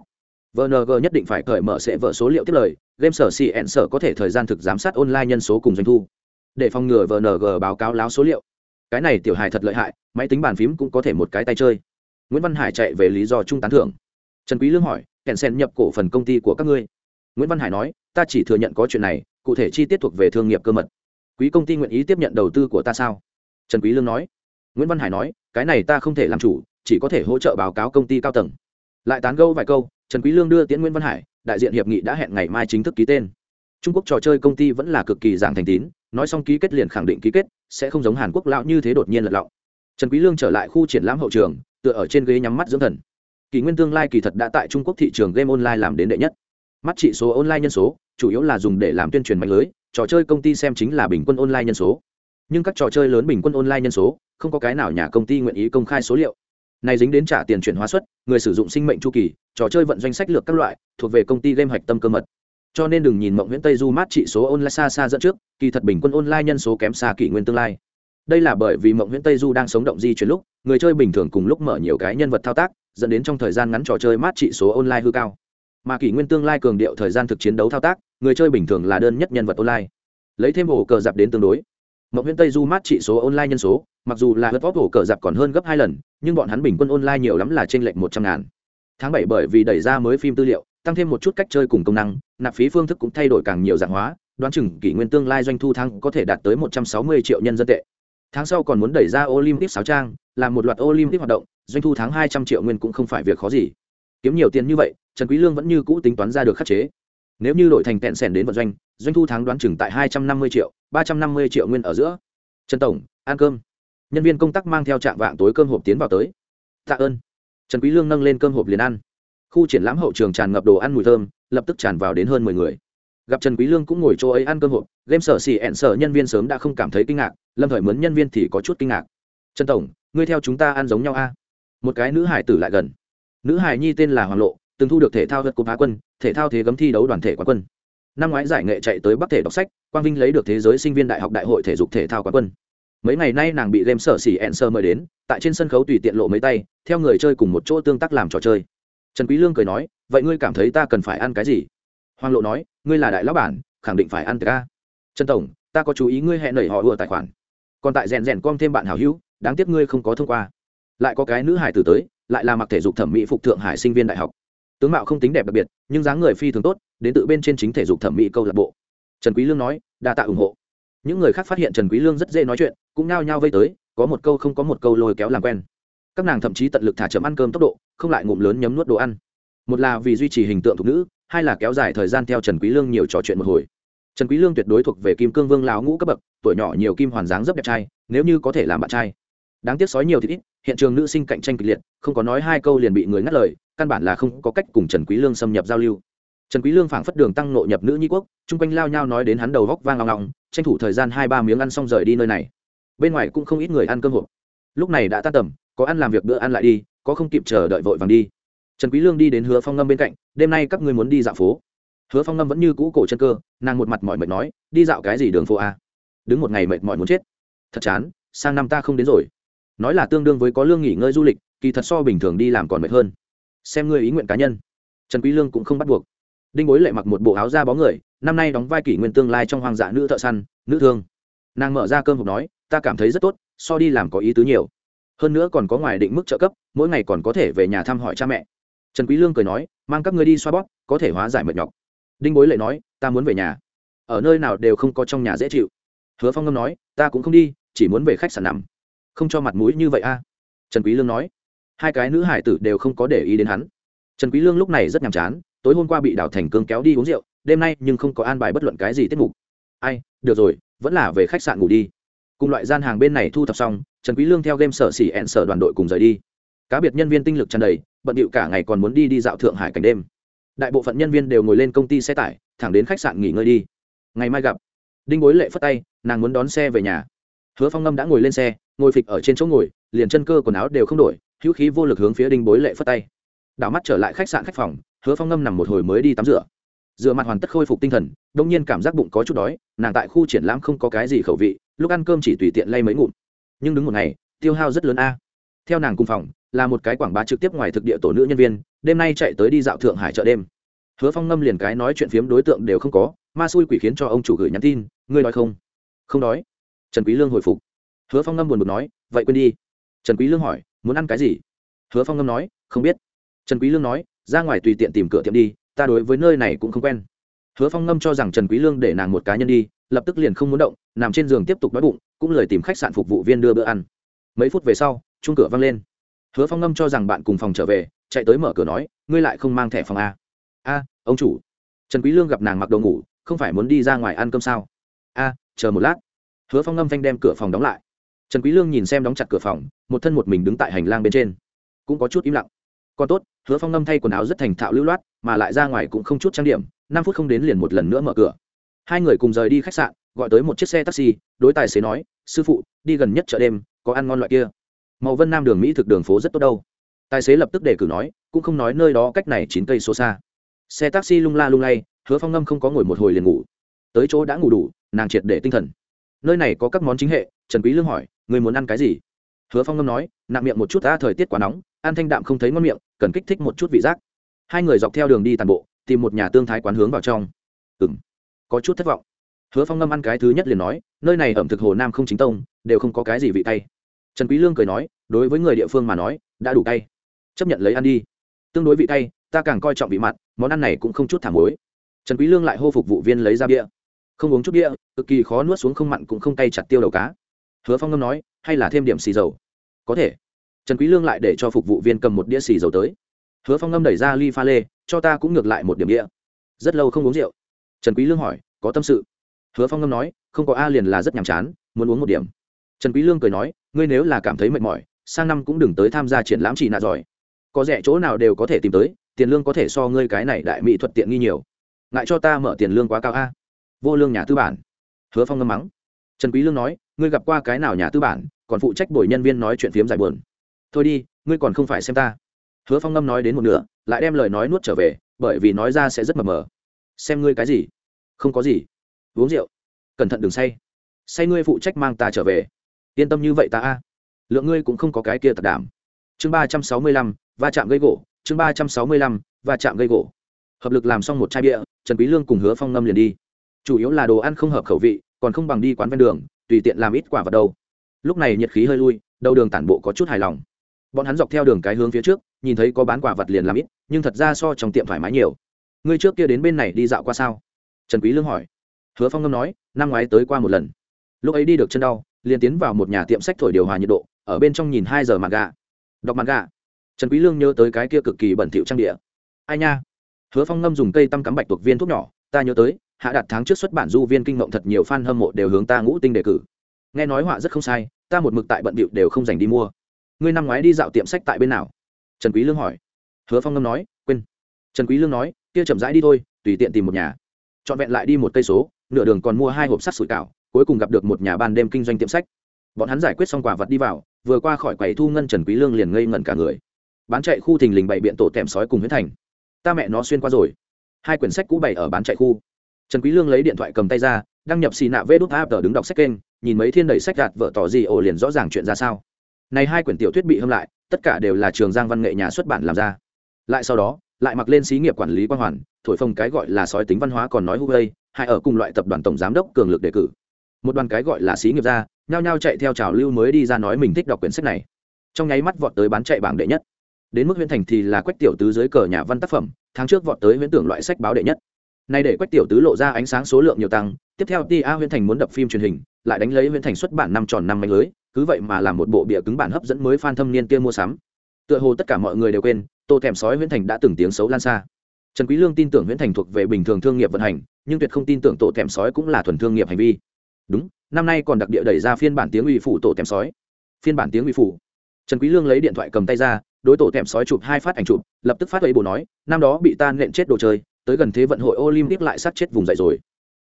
vng nhất định phải cởi mở sẽ vỡ số liệu tiết lời, game sở cn sở có thể thời gian thực giám sát online nhân số cùng doanh thu. Để phòng ngừa vng báo cáo láo số liệu. Cái này tiểu hài thật lợi hại, máy tính bàn phím cũng có thể một cái tay chơi. Nguyễn văn hải chạy về lý do trung tán thưởng. Trần quý lương hỏi kèn sen nhập cổ phần công ty của các ngươi? Nguyễn văn hải nói, ta chỉ thừa nhận có chuyện này, cụ thể chi tiết thuộc về thương nghiệp cơ mật. Quý công ty nguyện ý tiếp nhận đầu tư của ta sao? Trần quý lương nói. Nguyễn văn hải nói, cái này ta không thể làm chủ, chỉ có thể hỗ trợ báo cáo công ty cao tầng. Lại tán gẫu vài câu, trần quý lương đưa tiễn nguyễn văn hải, đại diện hiệp nghị đã hẹn ngày mai chính thức ký tên. Trung quốc trò chơi công ty vẫn là cực kỳ dạng thành tín, nói xong ký kết liền khẳng định ký kết, sẽ không giống hàn quốc lão như thế đột nhiên lật lọng. Trần quý lương trở lại khu triển lãm hậu trường, tựa ở trên ghế nhắm mắt dưỡng thần. Kỳ nguyên tương lai kỳ thật đã tại trung quốc thị trường game online làm đến đệ nhất. Mắt trị số online nhân số, chủ yếu là dùng để làm tuyên truyền mạnh lưới, trò chơi công ty xem chính là bình quân online nhân số nhưng các trò chơi lớn bình quân online nhân số, không có cái nào nhà công ty nguyện ý công khai số liệu. Này dính đến trả tiền chuyển hóa suất, người sử dụng sinh mệnh chu kỳ, trò chơi vận doanh sách lược các loại, thuộc về công ty game hạch tâm cơ mật. Cho nên đừng nhìn mộng nguyễn tây du mát trị số online xa xa dẫn trước, kỳ thật bình quân online nhân số kém xa kỷ nguyên tương lai. Đây là bởi vì mộng nguyễn tây du đang sống động di chuyển lúc, người chơi bình thường cùng lúc mở nhiều cái nhân vật thao tác, dẫn đến trong thời gian ngắn trò chơi mát trị số online hư cao. Mà kỷ nguyên tương lai cường điệu thời gian thực chiến đấu thao tác, người chơi bình thường là đơn nhất nhân vật online. Lấy thêm ổ cờ dạp đến tương đối mộng huyễn tây du mát trị số online nhân số, mặc dù là hớt vót hổ cờ dạp còn hơn gấp hai lần, nhưng bọn hắn bình quân online nhiều lắm là trên lệnh một trăm ngàn. Tháng bảy bởi vì đẩy ra mới phim tư liệu, tăng thêm một chút cách chơi cùng công năng, nạp phí phương thức cũng thay đổi càng nhiều dạng hóa, đoán chừng kỷ nguyên tương lai doanh thu tháng có thể đạt tới một trăm sáu mươi triệu nhân dân tệ. Tháng sau còn muốn đẩy ra olympic sáu trang làm một loạt olympic hoạt động, doanh thu tháng hai trăm triệu nguyên cũng không phải việc khó gì. Kiếm nhiều tiền như vậy, trần quý lương vẫn như cũ tính toán ra được khắc chế. Nếu như đổi thành tẹn sẻn đến vận doanh doanh thu tháng đoán chừng tại hai trăm năm mươi triệu, ba trăm năm mươi triệu nguyên ở giữa. Trần tổng, ăn cơm. Nhân viên công tác mang theo trạng vạng tối cơm hộp tiến vào tới. Tạ ơn. Trần quý lương nâng lên cơm hộp liền ăn. Khu triển lãm hậu trường tràn ngập đồ ăn mùi thơm, lập tức tràn vào đến hơn mười người. Gặp trần quý lương cũng ngồi chỗ ấy ăn cơm hộp, game sở xì ẹn sở nhân viên sớm đã không cảm thấy kinh ngạc, lâm thời mướn nhân viên thì có chút kinh ngạc. Trần tổng, ngươi theo chúng ta ăn giống nhau a? Một cái nữ hải tử lại gần. Nữ hải nhi tên là hoàng lộ, từng thu được thể thao vật cúp á quân, thể thao thế gấm thi đấu đoàn thể quán quân năm ngoái giải nghệ chạy tới bắc thể đọc sách, quang vinh lấy được thế giới sinh viên đại học đại hội thể dục thể thao quán quân. Mấy ngày nay nàng bị game sở xỉ ẹn sơ mời đến, tại trên sân khấu tùy tiện lộ mấy tay, theo người chơi cùng một chỗ tương tác làm trò chơi. Trần quý lương cười nói, vậy ngươi cảm thấy ta cần phải ăn cái gì? Hoàng lộ nói, ngươi là đại lão bản, khẳng định phải ăn từ trần tổng, ta có chú ý ngươi hẹn nảy họ ùa tài khoản. Còn tại rèn rèn com thêm bạn hảo hữu, đáng tiếc ngươi không có thông qua. Lại có cái nữ hải tử tới, lại là mặc thể dục thẩm mỹ phục thượng hải sinh viên đại học tướng mạo không tính đẹp đặc biệt, nhưng dáng người phi thường tốt, đến tự bên trên chính thể dục thẩm mỹ câu lạc bộ. Trần quý lương nói, đa tạ ủng hộ. Những người khác phát hiện trần quý lương rất dễ nói chuyện, cũng nao nhao vây tới, có một câu không có một câu lôi kéo làm quen. Các nàng thậm chí tận lực thả chậm ăn cơm tốc độ, không lại ngụm lớn nhấm nuốt đồ ăn. Một là vì duy trì hình tượng thuộc nữ, hai là kéo dài thời gian theo trần quý lương nhiều trò chuyện một hồi. Trần quý lương tuyệt đối thuộc về kim cương vương lão ngũ cấp bậc, tuổi nhỏ nhiều kim hoàn dáng rất đẹp trai, nếu như có thể làm bạn trai. Đáng tiếc sói nhiều thì ít, hiện trường nữ sinh cạnh tranh kịch liệt, không có nói hai câu liền bị người ngắt lời căn bản là không có cách cùng trần quý lương xâm nhập giao lưu. Trần quý lương phảng phất đường tăng nội nhập nữ nhi quốc trung quanh lao nhau nói đến hắn đầu góc vang ngọng ngọng tranh thủ thời gian hai ba miếng ăn xong rời đi nơi này. Bên ngoài cũng không ít người ăn cơm hộp. Lúc này đã tan tầm, có ăn làm việc bữa ăn lại đi, có không kịp chờ đợi vội vàng đi. Trần quý lương đi đến hứa phong ngâm bên cạnh, đêm nay các ngươi muốn đi dạo phố? Hứa phong ngâm vẫn như cũ cổ chân cơ, nàng một mặt mỏi mệt nói, đi dạo cái gì đường phố a? Đứng một ngày mệt mỏi muốn chết. Thật chán, sang năm ta không đến rồi. Nói là tương đương với có lương nghỉ ngơi du lịch, kỳ thật so bình thường đi làm còn mệt hơn xem ngươi ý nguyện cá nhân. Trần quý lương cũng không bắt buộc. Đinh bối lệ mặc một bộ áo da bó người, năm nay đóng vai kỷ nguyên tương lai trong hoang dã nữ thợ săn, nữ thương. Nàng mở ra cơm hộp nói, ta cảm thấy rất tốt, so đi làm có ý tứ nhiều. Hơn nữa còn có ngoài định mức trợ cấp, mỗi ngày còn có thể về nhà thăm hỏi cha mẹ. Trần quý lương cười nói, mang các ngươi đi xoa bóp, có thể hóa giải mệt nhọc. Đinh bối lệ nói, ta muốn về nhà. Ở nơi nào đều không có trong nhà dễ chịu. Hứa phong ngâm nói, ta cũng không đi, chỉ muốn về khách sạn nằm. Không cho mặt mũi như vậy a. Trần quý lương nói hai cái nữ hải tử đều không có để ý đến hắn. Trần quý lương lúc này rất nhàm chán, tối hôm qua bị đào thành cương kéo đi uống rượu, đêm nay nhưng không có an bài bất luận cái gì tiết mục. Ai, được rồi, vẫn là về khách sạn ngủ đi. Cùng loại gian hàng bên này thu thập xong, trần quý lương theo game sở xỉ ẹn sở đoàn đội cùng rời đi. Cá biệt nhân viên tinh lực tràn đầy, bận điệu cả ngày còn muốn đi đi dạo thượng hải cảnh đêm. Đại bộ phận nhân viên đều ngồi lên công ty xe tải, thẳng đến khách sạn nghỉ ngơi đi. Ngày mai gặp. Đinh bối lệ phất tay, nàng muốn đón xe về nhà. Hứa phong ngâm đã ngồi lên xe, ngồi phịch ở trên chỗ ngồi, liền chân cơ quần áo đều không đổi hữu khí vô lực hướng phía đinh bối lệ phất tay. Đảo mắt trở lại khách sạn khách phòng, hứa phong ngâm nằm một hồi mới đi tắm rửa. Rửa mặt hoàn tất khôi phục tinh thần, đông nhiên cảm giác bụng có chút đói, nàng tại khu triển lãm không có cái gì khẩu vị, lúc ăn cơm chỉ tùy tiện lay mấy ngụm. Nhưng đứng một ngày, tiêu hao rất lớn a. Theo nàng cùng phòng, là một cái quảng bá trực tiếp ngoài thực địa tổ nữ nhân viên, đêm nay chạy tới đi dạo thượng hải chợ đêm. Hứa phong ngâm liền cái nói chuyện phiếm đối tượng đều không có, ma xui quỷ khiến cho ông chủ gửi nhắn tin, ngươi nói không? Không đói. Trần quý lương hồi phục. Hứa phong ngâm buồn buồn nói, vậy quên đi. Trần quý lương hỏi muốn ăn cái gì? Hứa phong ngâm nói, không biết. Trần quý lương nói, ra ngoài tùy tiện tìm cửa tiệm đi, ta đối với nơi này cũng không quen. Hứa phong ngâm cho rằng trần quý lương để nàng một cá nhân đi, lập tức liền không muốn động, nằm trên giường tiếp tục đói bụng, cũng lời tìm khách sạn phục vụ viên đưa bữa ăn. Mấy phút về sau chung cửa văng lên. Hứa phong ngâm cho rằng bạn cùng phòng trở về, chạy tới mở cửa nói, ngươi lại không mang thẻ phòng a. A, ông chủ. Trần quý lương gặp nàng mặc đồ ngủ, không phải muốn đi ra ngoài ăn cơm sao? A, chờ một lát. Hứa phong ngâm phanh đem cửa phòng đóng lại trần quý lương nhìn xem đóng chặt cửa phòng, một thân một mình đứng tại hành lang bên trên. Cũng có chút im lặng. Còn tốt, hứa phong ngâm thay quần áo rất thành thạo lưu loát, mà lại ra ngoài cũng không chút trang điểm, năm phút không đến liền một lần nữa mở cửa. Hai người cùng rời đi khách sạn, gọi tới một chiếc xe taxi, đối tài xế nói, sư phụ, đi gần nhất chợ đêm, có ăn ngon loại kia. Màu vân nam đường mỹ thực đường phố rất tốt đâu. Tài xế lập tức đề cử nói, cũng không nói nơi đó cách này chín cây số xa. Xe taxi lung la lung lay, hứa phong ngâm không có ngồi một hồi liền ngủ. Tới chỗ đã ngủ đủ, nàng triệt để tinh thần. Nơi này có các món chính hệ, trần quý lương hỏi người muốn ăn cái gì? Hứa phong ngâm nói nặng miệng một chút ta thời tiết quá nóng ăn thanh đạm không thấy ngon miệng cần kích thích một chút vị giác. Hai người dọc theo đường đi tàn bộ tìm một nhà tương thái quán hướng vào trong. Ừm có chút thất vọng. Hứa phong ngâm ăn cái thứ nhất liền nói nơi này ẩm thực hồ nam không chính tông đều không có cái gì vị tay. trần quý lương cười nói đối với người địa phương mà nói đã đủ tay. chấp nhận lấy ăn đi. Tương đối vị tay, ta càng coi trọng vị mặn món ăn này cũng không chút thảm muối. Trần quý lương lại hô phục vụ viên lấy ra bia. Không uống chút bia cực kỳ khó nuốt xuống không mặn cũng không tay chặt tiêu đầu cá hứa phong ngâm nói, hay là thêm điểm xì dầu? Có thể. Trần quý lương lại để cho phục vụ viên cầm một đĩa xì dầu tới. Hứa phong ngâm đẩy ra ly pha lê, cho ta cũng ngược lại một điểm đĩa. Rất lâu không uống rượu. Trần quý lương hỏi, có tâm sự? Hứa phong ngâm nói, không có a liền là rất nhàm chán, muốn uống một điểm. Trần quý lương cười nói, ngươi nếu là cảm thấy mệt mỏi, sang năm cũng đừng tới tham gia triển lãm chỉ nạ giỏi. Có rẻ chỗ nào đều có thể tìm tới, tiền lương có thể so ngươi cái này đại mỹ thuật tiện nghi nhiều. Ngại cho ta mở tiền lương quá cao a. Vô lương nhà tư bản. Hứa phong ngâm mắng. Trần quý lương nói ngươi gặp qua cái nào nhà tư bản, còn phụ trách bồi nhân viên nói chuyện phiếm giải buồn. Thôi đi, ngươi còn không phải xem ta. Hứa phong ngâm nói đến một nửa, lại đem lời nói nuốt trở về, bởi vì nói ra sẽ rất mờ mờ. Xem ngươi cái gì? Không có gì. Uống rượu. Cẩn thận đừng say. Say ngươi phụ trách mang ta trở về. Yên tâm như vậy ta a. Lượng ngươi cũng không có cái kia tật đảm. Chương ba trăm sáu mươi lăm, va chạm gây gỗ. Chương ba trăm sáu mươi lăm, va chạm gây gỗ. Hợp lực làm xong một chai bia, trần quý lương cùng hứa phong ngâm liền đi. Chủ yếu là đồ ăn không hợp khẩu vị, còn không bằng đi quán ven đường tùy tiện làm ít quả vật đâu. Lúc này nhiệt khí hơi lui, đầu đường tản bộ có chút hài lòng. Bọn hắn dọc theo đường cái hướng phía trước, nhìn thấy có bán quả vật liền làm ít, nhưng thật ra so trong tiệm thoải mái nhiều. Ngươi trước kia đến bên này đi dạo qua sao? Trần quý lương hỏi. Hứa phong ngâm nói, năm ngoái tới qua một lần. Lúc ấy đi được chân đau, liền tiến vào một nhà tiệm sách thổi điều hòa nhiệt độ, ở bên trong nhìn hai giờ mặt gà. Đọc mặt gà. Trần quý lương nhớ tới cái kia cực kỳ bẩn thỉu trang địa. Ai nha? Hứa phong ngâm dùng cây tăm cắm bạch tuộc viên thuốc nhỏ, ta nhớ tới hạ đặt tháng trước xuất bản du viên kinh ngộng thật nhiều fan hâm mộ đều hướng ta ngũ tinh đề cử. Nghe nói họa rất không sai, ta một mực tại bận bịu đều không dành đi mua. Ngươi năm ngoái đi dạo tiệm sách tại bên nào? Trần quý lương hỏi. Hứa phong ngâm nói, quên. Trần quý lương nói, kia chậm rãi đi thôi, tùy tiện tìm một nhà. Chọn vẹn lại đi một cây số, nửa đường còn mua hai hộp sắt sủi cảo, cuối cùng gặp được một nhà ban đêm kinh doanh tiệm sách. Bọn hắn giải quyết xong quả vật đi vào, vừa qua khỏi quầy thu ngân trần quý lương liền ngây ngẩn cả người. Bán chạy khu thình lình bày biện tổ tèm sói cùng huyết thành. Ta mẹ nó xuyên qua rồi. Hai quyển sách cũ bày ở bán chạy khu trần quý lương lấy điện thoại cầm tay ra, đăng nhập xì nạ vê đút áp đứng đọc sách kênh, nhìn mấy thiên đầy sách gạt vợ tỏ gì ổ liền rõ ràng chuyện ra sao. Này hai quyển tiểu thuyết bị hâm lại, tất cả đều là trường giang văn nghệ nhà xuất bản làm ra. Lại sau đó, lại mặc lên xí nghiệp quản lý quan hoàn, thổi phồng cái gọi là sói tính văn hóa còn nói huawei hay ở cùng loại tập đoàn tổng giám đốc cường lực đề cử. Một đoàn cái gọi là xí nghiệp ra, nhao nhao chạy theo trào lưu mới đi ra nói mình thích đọc quyển sách này. Trong nháy mắt vọt tới bán chạy bảng đệ nhất. Đến mức huyện thành thì là quách tiểu tứ dưới cờ nhà văn tác phẩm, tháng trước vọt tới huyễn tưởng loại sách báo đệ nhất nay để quách tiểu tứ lộ ra ánh sáng số lượng nhiều tăng, tiếp theo ti a huyễn thành muốn đập phim truyền hình, lại đánh lấy huyễn thành xuất bản năm tròn năm mánh lưới, cứ vậy mà làm một bộ bìa cứng bản hấp dẫn mới fan thâm niên kia mua sắm. Tựa hồ tất cả mọi người đều quên, tô thèm sói huyễn thành đã từng tiếng xấu lan xa. Trần quý lương tin tưởng huyễn thành thuộc về bình thường thương nghiệp vận hành, nhưng tuyệt không tin tưởng tổ thèm sói cũng là thuần thương nghiệp hành vi. Đúng, năm nay còn đặc địa đẩy ra phiên bản tiếng uy phủ tổ thèm sói. Phiên bản tiếng uy phủ trần quý lương lấy điện thoại cầm tay ra, đối tổ thèm sói chụp hai phát ảnh chụp, lập tức phát ấy bồ nói, năm đó bị ta nện chết đồ chơi tới gần thế vận hội olympic lại sát chết vùng dậy rồi.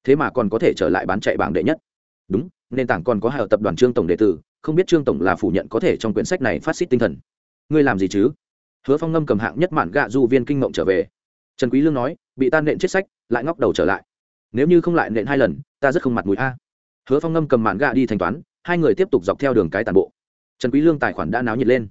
Thế mà còn có thể trở lại bán chạy bảng đệ nhất. Đúng, nền tảng còn có hai tập đoàn trương tổng đệ tử, không biết trương tổng là phủ nhận có thể trong quyển sách này phát xít tinh thần. Ngươi làm gì chứ? Hứa phong ngâm cầm hạng nhất mạn gạ du viên kinh mộng trở về. Trần quý lương nói, bị ta nện chết sách, lại ngóc đầu trở lại. Nếu như không lại nện hai lần, ta rất không mặt mũi a. Hứa phong ngâm cầm mạn gạ đi thanh toán, hai người tiếp tục dọc theo đường cái tàn bộ. Trần quý lương tài khoản đã náo nhiệt lên.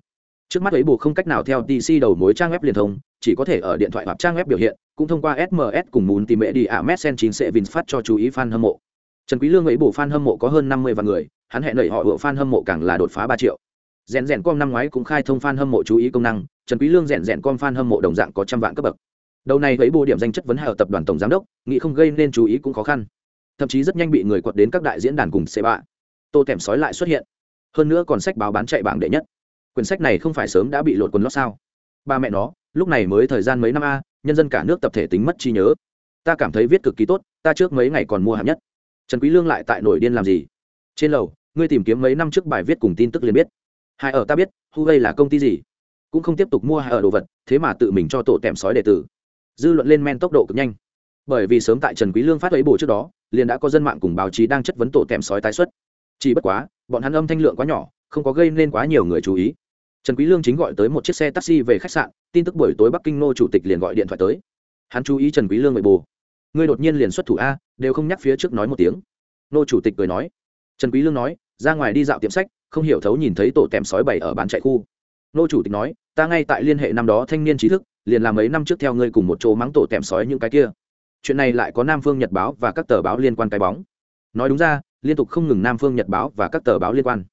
Trước mắt ấy bộ không cách nào theo tc đầu mối trang web liên thông chỉ có thể ở điện thoại hoặc trang web biểu hiện, cũng thông qua sms cùng muốn tìm mẹ đi ạ messen chín sẽ vin phát cho chú ý fan hâm mộ. Trần quý lương ấy bộ fan hâm mộ có hơn năm mươi vạn người, hắn hẹn đẩy họ ựa fan hâm mộ càng là đột phá ba triệu. Rèn rèn com năm ngoái cũng khai thông fan hâm mộ chú ý công năng, trần quý lương rèn rèn com fan hâm mộ đồng dạng có trăm vạn cấp bậc. Đầu này với bổ điểm danh chất vấn ở tập đoàn tổng giám đốc, nghĩ không gây nên chú ý cũng khó khăn. Thậm chí rất nhanh bị người quật đến các đại diễn đàn cùng xe bạ tô tèm sói lại xuất hiện. Hơn nữa còn sách báo bán chạy bảng đệ nhất. Quyển sách này không phải sớm đã bị lột quần lót sao? Ba mẹ nó lúc này mới thời gian mấy năm a, nhân dân cả nước tập thể tính mất trí nhớ. Ta cảm thấy viết cực kỳ tốt, ta trước mấy ngày còn mua hạng nhất. Trần quý lương lại tại nổi điên làm gì? Trên lầu, ngươi tìm kiếm mấy năm trước bài viết cùng tin tức liền biết. Hai ở ta biết, huawei là công ty gì? Cũng không tiếp tục mua hai ở đồ vật, thế mà tự mình cho tổ tèm sói đệ tử. Dư luận lên men tốc độ cực nhanh. Bởi vì sớm tại trần quý lương phát ấy bổ trước đó, liền đã có dân mạng cùng báo chí đang chất vấn tổ tèm sói tái xuất. Chỉ bất quá, bọn hắn âm thanh lượng quá nhỏ, không có gây nên quá nhiều người chú ý trần quý lương chính gọi tới một chiếc xe taxi về khách sạn, tin tức buổi tối bắc kinh nô chủ tịch liền gọi điện thoại tới. Hắn chú ý trần quý lương bậy bù ngươi đột nhiên liền xuất thủ a, đều không nhắc phía trước nói một tiếng. Nô chủ tịch cười nói. Trần quý lương nói, ra ngoài đi dạo tiệm sách, không hiểu thấu nhìn thấy tổ tèm sói bày ở bán chạy khu. Nô chủ tịch nói, ta ngay tại liên hệ năm đó thanh niên trí thức, liền làm mấy năm trước theo ngươi cùng một chỗ mắng tổ tèm sói những cái kia. Chuyện này lại có nam phương nhật báo và các tờ báo liên quan cái bóng. Nói đúng ra, liên tục không ngừng nam phương nhật báo và các tờ báo liên quan.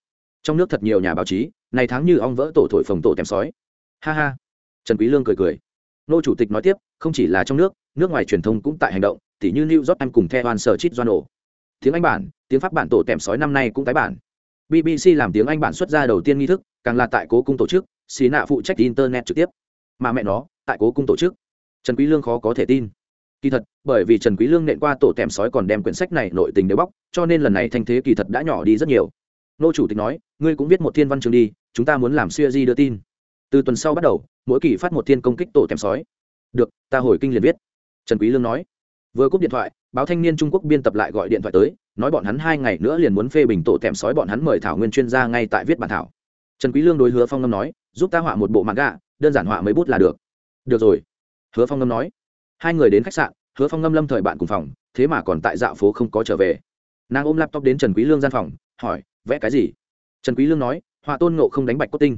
Trong nước thật nhiều nhà báo chí này tháng như ong vỡ tổ thổi phồng tổ tèm sói. Ha ha. Trần quý lương cười cười. Nô chủ tịch nói tiếp, không chỉ là trong nước nước ngoài truyền thông cũng tại hành động, tỉ như new york times cùng theo hoàn sở chít journal. Tiếng anh bản, tiếng pháp bản tổ tèm sói năm nay cũng tái bản. Bbc làm tiếng anh bản xuất ra đầu tiên nghi thức, càng là tại cố cung tổ chức, xí nạ phụ trách internet trực tiếp. Mà mẹ nó, tại cố cung tổ chức. Trần quý lương khó có thể tin. Kỳ thật, bởi vì trần quý lương nện qua tổ tèm sói còn đem quyển sách này nội tình đều bóc, cho nên lần này thanh thế kỳ thật đã nhỏ đi rất nhiều nô chủ tịch nói, ngươi cũng viết một thiên văn chương đi, chúng ta muốn làm xuya di đưa tin. Từ tuần sau bắt đầu, mỗi kỳ phát một thiên công kích tổ tèm sói. Được, ta hồi kinh liền viết. Trần quý lương nói. Vừa cúp điện thoại, báo thanh niên trung quốc biên tập lại gọi điện thoại tới, nói bọn hắn hai ngày nữa liền muốn phê bình tổ tèm sói, bọn hắn mời thảo nguyên chuyên gia ngay tại viết bản thảo. Trần quý lương đối hứa phong ngâm nói, giúp ta họa một bộ manga, đơn giản họa mấy bút là được. Được rồi. Hứa phong ngâm nói. Hai người đến khách sạn, hứa phong ngâm lâm thời bạn cùng phòng, thế mà còn tại dạo phố không có trở về. Nàng ôm laptop đến trần quý lương gian phòng, hỏi vẽ cái gì? Trần quý lương nói, họa tôn ngộ không đánh bạch cốt tinh.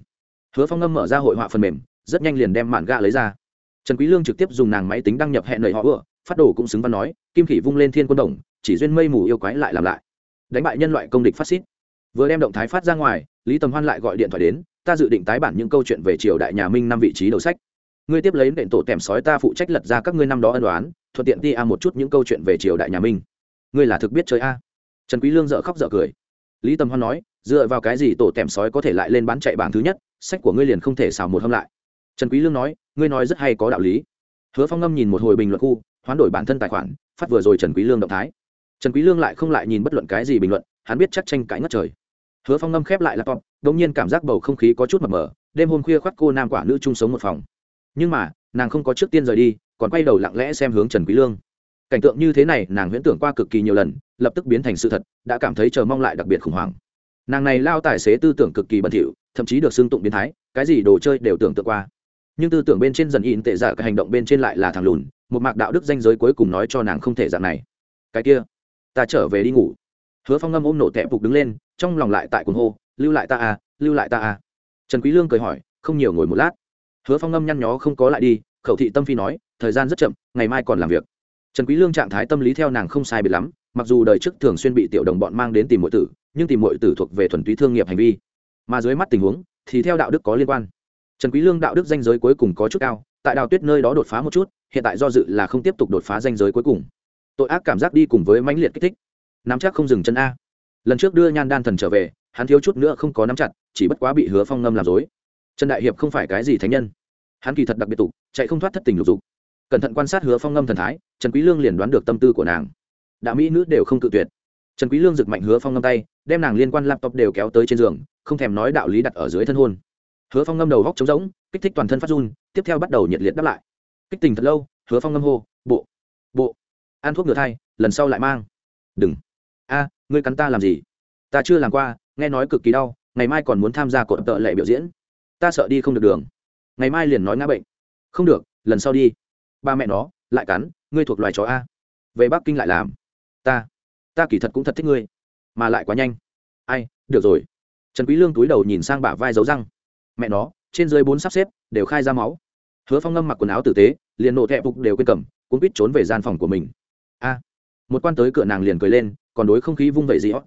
Hứa phong ngâm mở ra hội họa phần mềm, rất nhanh liền đem mạn gạ lấy ra. Trần quý lương trực tiếp dùng nàng máy tính đăng nhập hẹn lời họ ựa phát đồ cũng xứng văn nói, kim khỉ vung lên thiên quân đồng, chỉ duyên mây mù yêu quái lại làm lại. Đánh bại nhân loại công địch phát xít. Vừa đem động thái phát ra ngoài, lý tầm hoan lại gọi điện thoại đến, ta dự định tái bản những câu chuyện về triều đại nhà minh năm vị trí đầu sách. Ngươi tiếp lấy nền tổ tèm sói ta phụ trách lật ra các ngươi năm đó ân đoán thuận tiện đi a một chút những câu chuyện về triều đại nhà minh. Ngươi là thực biết chơi a? Trần quý lương dở khóc dở cười lý tầm hoan nói, dựa vào cái gì tổ tèm sói có thể lại lên bán chạy bảng thứ nhất? Sách của ngươi liền không thể xào một hôm lại. Trần quý lương nói, ngươi nói rất hay có đạo lý. Hứa phong ngâm nhìn một hồi bình luận khu, hoán đổi bản thân tài khoản, phát vừa rồi trần quý lương động thái. Trần quý lương lại không lại nhìn bất luận cái gì bình luận, hắn biết chắc tranh cãi ngất trời. Hứa phong ngâm khép lại laptop đột nhiên cảm giác bầu không khí có chút mập mờ, đêm hôm khuya khoác cô nam quả nữ chung sống một phòng. Nhưng mà, nàng không có trước tiên rời đi, còn quay đầu lặng lẽ xem hướng trần quý lương. Cảnh tượng như thế này, nàng huyễn tưởng qua cực kỳ nhiều lần lập tức biến thành sự thật, đã cảm thấy chờ mong lại đặc biệt khủng hoảng. Nàng này lao tài xế tư tưởng cực kỳ bẩn thỉu, thậm chí được xưng tụng biến thái, cái gì đồ chơi đều tưởng tượng qua. Nhưng tư tưởng bên trên dần in tệ giả, cái hành động bên trên lại là thằng lùn, một mạc đạo đức danh giới cuối cùng nói cho nàng không thể dạng này. Cái kia, ta trở về đi ngủ. Hứa phong ngâm ôm nổ tẹp phục đứng lên, trong lòng lại tại cuồng hô, lưu lại ta à lưu lại ta à. Trần quý lương cười hỏi, không nhiều ngồi một lát. Hứa phong ngâm nhăn nhó không có lại đi, khẩu thị tâm phi nói, thời gian rất chậm, ngày mai còn làm việc. Trần quý lương trạng thái tâm lý theo nàng không sai biệt lắm mặc dù đời trước thường xuyên bị tiểu đồng bọn mang đến tìm muội tử, nhưng tìm muội tử thuộc về thuần túy thương nghiệp hành vi. Mà dưới mắt tình huống, thì theo đạo đức có liên quan. Trần quý lương đạo đức danh giới cuối cùng có chút cao, tại đào tuyết nơi đó đột phá một chút, hiện tại do dự là không tiếp tục đột phá danh giới cuối cùng. Tội ác cảm giác đi cùng với mãnh liệt kích thích. Nắm chắc không dừng chân a. Lần trước đưa nhan đan thần trở về, hắn thiếu chút nữa không có nắm chặt, chỉ bất quá bị hứa phong ngâm làm dối trần đại hiệp không phải cái gì thánh nhân. Hắn kỳ thật đặc biệt tục, chạy không thoát thất tình lục dục. Cẩn thận quan sát hứa phong ngâm thần thái, trần quý lương liền đoán được tâm tư của nàng đã mỹ nữ đều không cự tuyệt. Trần quý lương giựt mạnh hứa phong ngâm tay, đem nàng liên quan laptop đều kéo tới trên giường, không thèm nói đạo lý đặt ở dưới thân hôn. Hứa phong ngâm đầu góc trống rỗng, kích thích toàn thân phát run, tiếp theo bắt đầu nhiệt liệt đáp lại. Kích tình thật lâu, hứa phong ngâm hô, bộ bộ, ăn thuốc ngừa thai, lần sau lại mang. Đừng. A, ngươi cắn ta làm gì? Ta chưa làm qua, nghe nói cực kỳ đau, ngày mai còn muốn tham gia cột tợ lệ biểu diễn. Ta sợ đi không được đường. Ngày mai liền nói ngã bệnh. Không được, lần sau đi. Ba mẹ nó, lại cắn, ngươi thuộc loài chó a. Về bắc kinh lại làm ta ta kỳ thật cũng thật thích ngươi, mà lại quá nhanh. Ai, được rồi. Trần quý lương túi đầu nhìn sang bả vai dấu răng. Mẹ nó, trên dưới bốn sắp xếp đều khai ra máu. Hứa phong ngâm mặc quần áo tử tế, liền nổ thẹp phục đều quên cầm cũng biết trốn về gian phòng của mình. A, một quan tới cửa nàng liền cười lên, còn đối không khí vung vẩy gì ó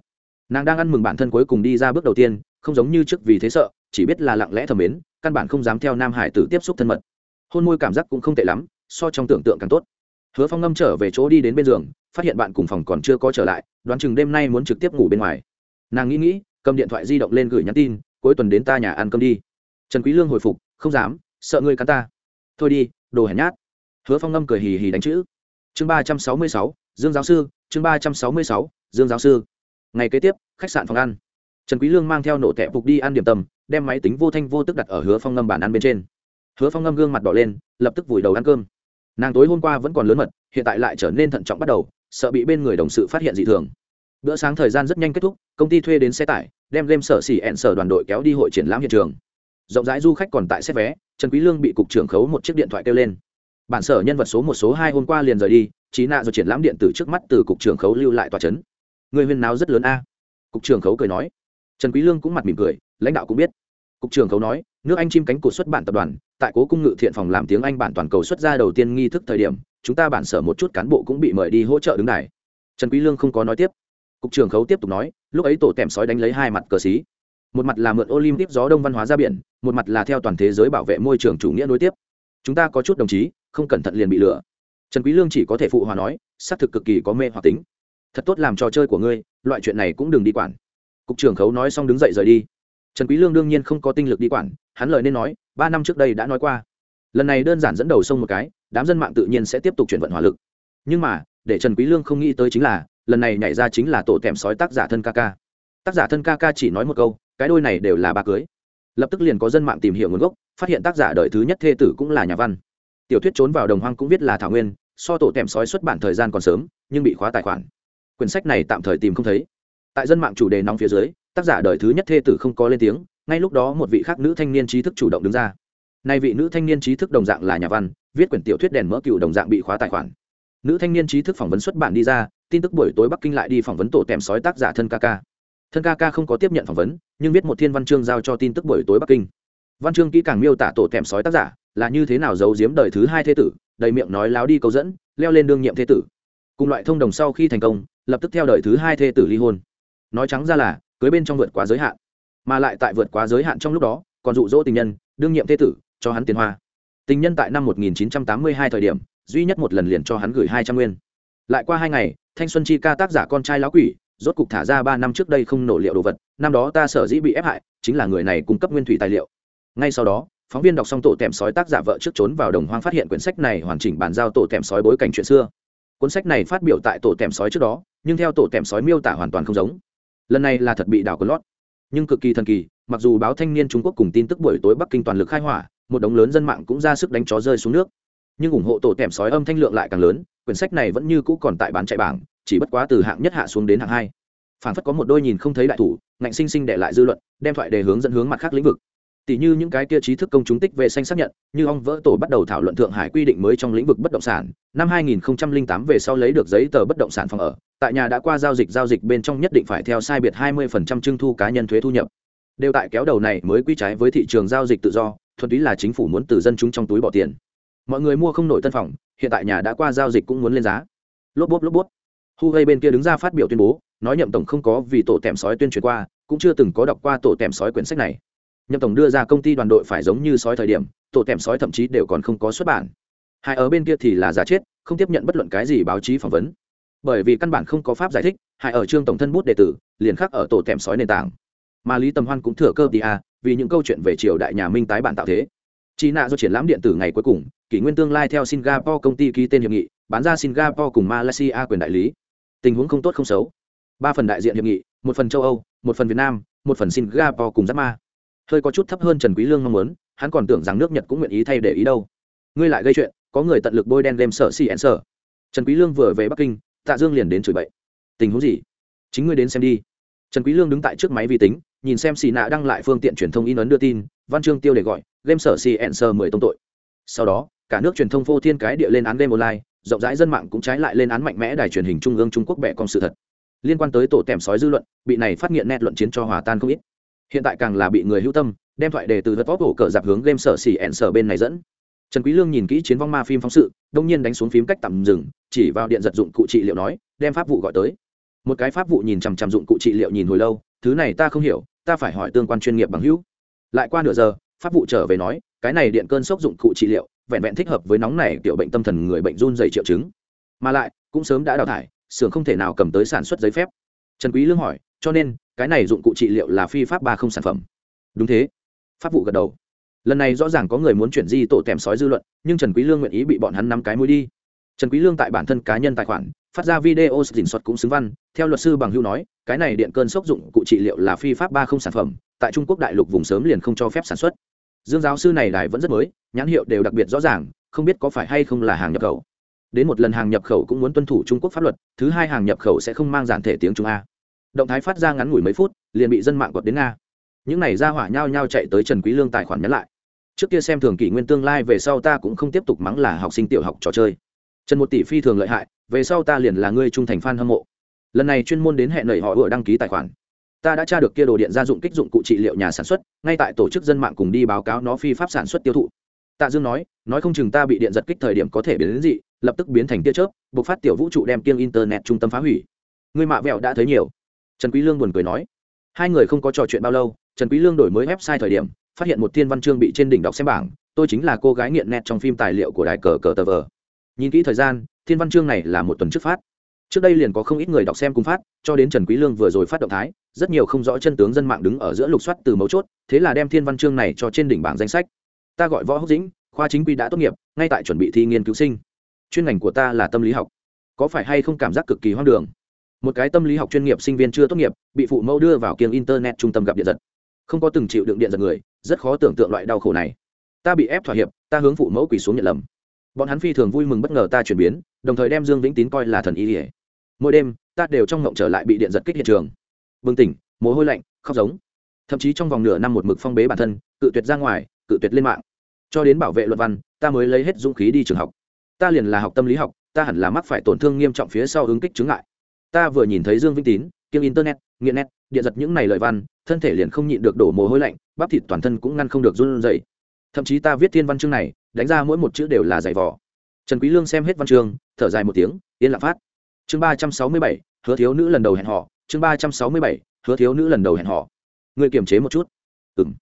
nàng đang ăn mừng bản thân cuối cùng đi ra bước đầu tiên, không giống như trước vì thế sợ, chỉ biết là lặng lẽ thầm mến, căn bản không dám theo nam hải tử tiếp xúc thân mật. Hôn môi cảm giác cũng không tệ lắm, so trong tưởng tượng càng tốt. Hứa phong ngâm trở về chỗ đi đến bên giường phát hiện bạn cùng phòng còn chưa có trở lại, đoán chừng đêm nay muốn trực tiếp ngủ bên ngoài. Nàng nghĩ nghĩ, cầm điện thoại di động lên gửi nhắn tin, cuối tuần đến ta nhà ăn cơm đi. Trần quý lương hồi phục, không dám, sợ ngươi cắn ta. Thôi đi, đồ hèn nhát. Hứa phong ngâm cười hì hì đánh chữ. Chương ba trăm sáu mươi sáu, dương giáo sư, chương ba trăm sáu mươi sáu, dương giáo sư. Ngày kế tiếp, khách sạn phòng ăn. Trần quý lương mang theo nổ tẹp phục đi ăn điểm tâm, đem máy tính vô thanh vô tức đặt ở hứa phong ngâm bàn ăn bên trên. Hứa phong ngâm gương mặt đỏ lên, lập tức vùi đầu ăn cơm. Nàng tối hôm qua vẫn còn lớn mật, hiện tại lại trở nên thận trọng bắt đầu sợ bị bên người đồng sự phát hiện dị thường. Bữa sáng thời gian rất nhanh kết thúc, công ty thuê đến xe tải, đem lên sở xỉ ẹn sở đoàn đội kéo đi hội triển lãm hiện trường. Rộng rãi du khách còn tại xét vé, trần quý lương bị cục trưởng khấu một chiếc điện thoại kêu lên. Bản sở nhân vật số một số hai hôm qua liền rời đi trí nạ rồi triển lãm điện tử trước mắt từ cục trưởng khấu lưu lại tòa chấn. Người huyên náo rất lớn a. Cục trưởng khấu cười nói. Trần quý lương cũng mặt mỉm cười, lãnh đạo cũng biết. Cục trưởng khấu nói, nước anh chim cánh cụt xuất bản tập đoàn, tại cố cung ngự thiện phòng làm tiếng anh bản toàn cầu xuất ra đầu tiên nghi thức thời điểm chúng ta bản sở một chút cán bộ cũng bị mời đi hỗ trợ đứng đài. Trần quý lương không có nói tiếp. Cục trưởng khấu tiếp tục nói, lúc ấy tổ tèm sói đánh lấy hai mặt cờ xí. Một mặt là mượn olympic gió đông văn hóa ra biển, một mặt là theo toàn thế giới bảo vệ môi trường chủ nghĩa nối tiếp. Chúng ta có chút đồng chí, không cẩn thận liền bị lừa. Trần quý lương chỉ có thể phụ hòa nói, xác thực cực kỳ có mê hoặc tính. Thật tốt làm trò chơi của ngươi, loại chuyện này cũng đừng đi quản. Cục trưởng khấu nói xong đứng dậy rời đi. Trần quý lương đương nhiên không có tinh lực đi quản, hắn lời nên nói, ba năm trước đây đã nói qua. Lần này đơn giản dẫn đầu sông một cái đám dân mạng tự nhiên sẽ tiếp tục chuyển vận hỏa lực. Nhưng mà, để trần quý lương không nghĩ tới chính là, lần này nhảy ra chính là tổ tèm sói tác giả thân ca ca. Tác giả thân ca ca chỉ nói một câu, cái đôi này đều là bà cưới. Lập tức liền có dân mạng tìm hiểu nguồn gốc, phát hiện tác giả đời thứ nhất thê tử cũng là nhà văn. Tiểu thuyết trốn vào đồng hoang cũng viết là thảo nguyên, so tổ tèm sói xuất bản thời gian còn sớm, nhưng bị khóa tài khoản. Quyển sách này tạm thời tìm không thấy. Tại dân mạng chủ đề nóng phía dưới, tác giả đời thứ nhất thê tử không có lên tiếng, ngay lúc đó một vị khác nữ thanh niên trí thức chủ động đứng ra nay vị nữ thanh niên trí thức đồng dạng là nhà văn, viết quyển tiểu thuyết đèn mỡ cựu đồng dạng bị khóa tài khoản. Nữ thanh niên trí thức phỏng vấn xuất bản đi ra, tin tức buổi tối bắc kinh lại đi phỏng vấn tổ tèm sói tác giả thân ca ca. Thân ca ca không có tiếp nhận phỏng vấn, nhưng viết một thiên văn chương giao cho tin tức buổi tối bắc kinh. Văn chương kỹ càng miêu tả tổ tèm sói tác giả là như thế nào giấu giếm đời thứ hai thế tử, đầy miệng nói láo đi câu dẫn, leo lên đương nhiệm thế tử. Cùng loại thông đồng sau khi thành công, lập tức theo đời thứ hai thế tử ly hôn. Nói trắng ra là, cưới bên trong vượt quá giới hạn. Mà lại tại vượt quá giới hạn trong lúc đó, còn dụ dỗ tình nhân, đương nhiệm thế tử cho hắn tiền hoa. Tình nhân tại năm 1982 thời điểm, duy nhất một lần liền cho hắn gửi hai trăm nguyên. Lại qua hai ngày, thanh xuân chi ca tác giả con trai lão quỷ, rốt cục thả ra ba năm trước đây không nổ liệu đồ vật, năm đó ta sở dĩ bị ép hại, chính là người này cung cấp nguyên thủy tài liệu. Ngay sau đó, phóng viên đọc xong tổ tèm sói tác giả vợ trước trốn vào đồng hoang phát hiện quyển sách này hoàn chỉnh bàn giao tổ tèm sói bối cảnh chuyện xưa. Cuốn sách này phát biểu tại tổ tèm sói trước đó, nhưng theo tổ tèm sói miêu tả hoàn toàn không giống. Lần này là thật bị đảo con lót. Nhưng cực kỳ thần kỳ, mặc dù báo thanh niên trung quốc cùng tin tức buổi tối bắc kinh toàn lực khai hỏa một đống lớn dân mạng cũng ra sức đánh chó rơi xuống nước. Nhưng ủng hộ tổ tèm sói âm thanh lượng lại càng lớn, quyển sách này vẫn như cũ còn tại bán chạy bảng, chỉ bất quá từ hạng nhất hạ xuống đến hạng hai. Phản phất có một đôi nhìn không thấy đại thủ, ngạnh sinh sinh để lại dư luận, đem thoại đề hướng dẫn hướng mặt khác lĩnh vực. Tỷ như những cái kia trí thức công chúng tích về xanh xác nhận, như ông vỡ tổ bắt đầu thảo luận thượng hải quy định mới trong lĩnh vực bất động sản, năm 2008 về sau lấy được giấy tờ bất động sản phòng ở, tại nhà đã qua giao dịch giao dịch bên trong nhất định phải theo sai biệt 20% trưng thu cá nhân thuế thu nhập. Đều tại kéo đầu này mới quy trái với thị trường giao dịch tự do thuần túy là chính phủ muốn từ dân chúng trong túi bỏ tiền. Mọi người mua không nổi tân phòng, hiện tại nhà đã qua giao dịch cũng muốn lên giá. Lốp bốp lốp bốp. Hu gây bên kia đứng ra phát biểu tuyên bố, nói nhậm tổng không có vì tổ tèm sói tuyên truyền qua, cũng chưa từng có đọc qua tổ tèm sói quyển sách này. Nhậm tổng đưa ra công ty đoàn đội phải giống như sói thời điểm, tổ tèm sói thậm chí đều còn không có xuất bản. Hai ở bên kia thì là giả chết, không tiếp nhận bất luận cái gì báo chí phỏng vấn. Bởi vì căn bản không có pháp giải thích, hai ở trương tổng thân bút đệ tử, liền khắc ở tổ tèm sói nền tảng. Mà lý tầm hoan cũng thừa cơ đi à vì những câu chuyện về triều đại nhà minh tái bản tạo thế. Chi nạ do triển lãm điện tử ngày cuối cùng, kỷ nguyên tương lai theo singapore công ty ký tên hiệp nghị, bán ra singapore cùng malaysia quyền đại lý. Tình huống không tốt không xấu. Ba phần đại diện hiệp nghị, một phần châu âu, một phần việt nam, một phần singapore cùng giáp ma. Hơi có chút thấp hơn trần quý lương mong muốn, hắn còn tưởng rằng nước nhật cũng nguyện ý thay để ý đâu. Ngươi lại gây chuyện, có người tận lực bôi đen đem sở si ẹn sở. Trần quý lương vừa về bắc kinh, tạ dương liền đến chửi bậy. Tình huống gì? Chính ngươi đến xem đi. Trần quý lương đứng tại trước máy vi tính nhìn xem xì nạ đăng lại phương tiện truyền thông in ấn đưa tin, văn chương tiêu để gọi, game sở xì ẩn sở mười tông tội. Sau đó, cả nước truyền thông vô thiên cái địa lên án game online, rộng rãi dân mạng cũng trái lại lên án mạnh mẽ đài truyền hình trung ương trung quốc bẻ con sự thật. Liên quan tới tổ tèm sói dư luận, bị này phát hiện nét luận chiến cho hòa tan không ít. Hiện tại càng là bị người hữu tâm, đem thoại đề từ vật vóc hổ cờ dạp hướng game sở xỉ ẹn sở bên này dẫn. Trần quý lương nhìn kỹ chiến vong ma phim phóng sự, đông nhiên đánh xuống phím cách tạm dừng, chỉ vào điện giật dụng cụ trị liệu nói, đem pháp vụ gọi tới. Một cái pháp vụ nhìn chằm chằm dụng cụ trị liệu nhìn hồi lâu, thứ này ta không hiểu ta phải hỏi tương quan chuyên nghiệp bằng hữu. Lại qua nửa giờ, pháp vụ trở về nói, cái này điện cơn sốc dụng cụ trị liệu, vẹn vẹn thích hợp với nóng này tiểu bệnh tâm thần người bệnh run dày triệu chứng. Mà lại, cũng sớm đã đào thải, xưởng không thể nào cầm tới sản xuất giấy phép. Trần quý lương hỏi, cho nên, cái này dụng cụ trị liệu là phi pháp ba không sản phẩm. Đúng thế. Pháp vụ gật đầu. Lần này rõ ràng có người muốn chuyển di tổ tèm sói dư luận, nhưng trần quý lương nguyện ý bị bọn hắn nắm cái mũi đi trần quý lương tại bản thân cá nhân tài khoản, phát ra video dình xuất cũng xứng văn. Theo luật sư bằng hưu nói, cái này điện cơn sốc dụng cụ trị liệu là phi pháp ba không sản phẩm, tại trung quốc đại lục vùng sớm liền không cho phép sản xuất. Dương giáo sư này đài vẫn rất mới, nhãn hiệu đều đặc biệt rõ ràng, không biết có phải hay không là hàng nhập khẩu. Đến một lần hàng nhập khẩu cũng muốn tuân thủ trung quốc pháp luật, thứ hai hàng nhập khẩu sẽ không mang giản thể tiếng trung a. Động thái phát ra ngắn ngủi mấy phút, liền bị dân mạng quật đến nga. Những này ra hỏa nhau nhau chạy tới trần quý lương tài khoản nhắn lại. Trước kia xem thường kỷ nguyên tương lai về sau ta cũng không tiếp tục mắng là học sinh tiểu học trò chơi trần một tỷ phi thường lợi hại, về sau ta liền là ngươi trung thành fan hâm mộ. Lần này chuyên môn đến hẹn nảy họ vừa đăng ký tài khoản. Ta đã tra được kia đồ điện gia dụng kích dụng cụ trị liệu nhà sản xuất, ngay tại tổ chức dân mạng cùng đi báo cáo nó phi pháp sản xuất tiêu thụ. Tạ dương nói nói không chừng ta bị điện giật kích thời điểm có thể biến đến dị, lập tức biến thành tia chớp, buộc phát tiểu vũ trụ đem kiêng internet trung tâm phá hủy. Người mạ vẹo đã thấy nhiều. Trần quý lương buồn cười nói, hai người không có trò chuyện bao lâu, trần quý lương đổi mới website thời điểm, phát hiện một thiên văn chương bị trên đỉnh đọc xem bảng, tôi chính là cô gái nghiện net trong phim tài liệu của đài cờ cờ tờ vờ nhìn kỹ thời gian, thiên văn chương này là một tuần trước phát. Trước đây liền có không ít người đọc xem cùng phát, cho đến trần quý lương vừa rồi phát động thái, rất nhiều không rõ chân tướng dân mạng đứng ở giữa lục soát từ mấu chốt, thế là đem thiên văn chương này cho trên đỉnh bảng danh sách. Ta gọi võ húc dĩnh, khoa chính quy đã tốt nghiệp, ngay tại chuẩn bị thi nghiên cứu sinh. Chuyên ngành của ta là tâm lý học. Có phải hay không cảm giác cực kỳ hoang đường? Một cái tâm lý học chuyên nghiệp sinh viên chưa tốt nghiệp, bị phụ mẫu đưa vào kiêng internet trung tâm gặp điện giật. Không có từng chịu đựng điện giật người, rất khó tưởng tượng loại đau khổ này. Ta bị ép thỏa hiệp, ta hướng phụ mẫu quỳ xuống nhận lầm bọn hắn phi thường vui mừng bất ngờ ta chuyển biến, đồng thời đem dương vĩnh tín coi là thần y ỉa mỗi đêm, ta đều trong ngộng trở lại bị điện giật kích hiện trường. Bừng tỉnh, mồ hôi lạnh, khóc giống. Thậm chí trong vòng nửa năm một mực phong bế bản thân, cự tuyệt ra ngoài, cự tuyệt lên mạng. Cho đến bảo vệ luật văn, ta mới lấy hết dũng khí đi trường học. Ta liền là học tâm lý học, ta hẳn là mắc phải tổn thương nghiêm trọng phía sau ứng kích chứng ngại. Ta vừa nhìn thấy dương vĩnh tín, kiêng internet, nghiện net, điện giật những này lời văn, thân thể liền không nhịn được đổ mồ hôi lạnh, bắp thịt toàn thân cũng ngăn không được run rẩy thậm chí ta viết thiên văn chương này, đánh ra mỗi một chữ đều là giày vỏ trần quý lương xem hết văn chương, thở dài một tiếng, yên lặng phát. Chương ba trăm sáu mươi bảy, hứa thiếu nữ lần đầu hẹn họ chương ba trăm sáu mươi bảy, hứa thiếu nữ lần đầu hẹn họ ngươi kiềm chế một chút. Ừm.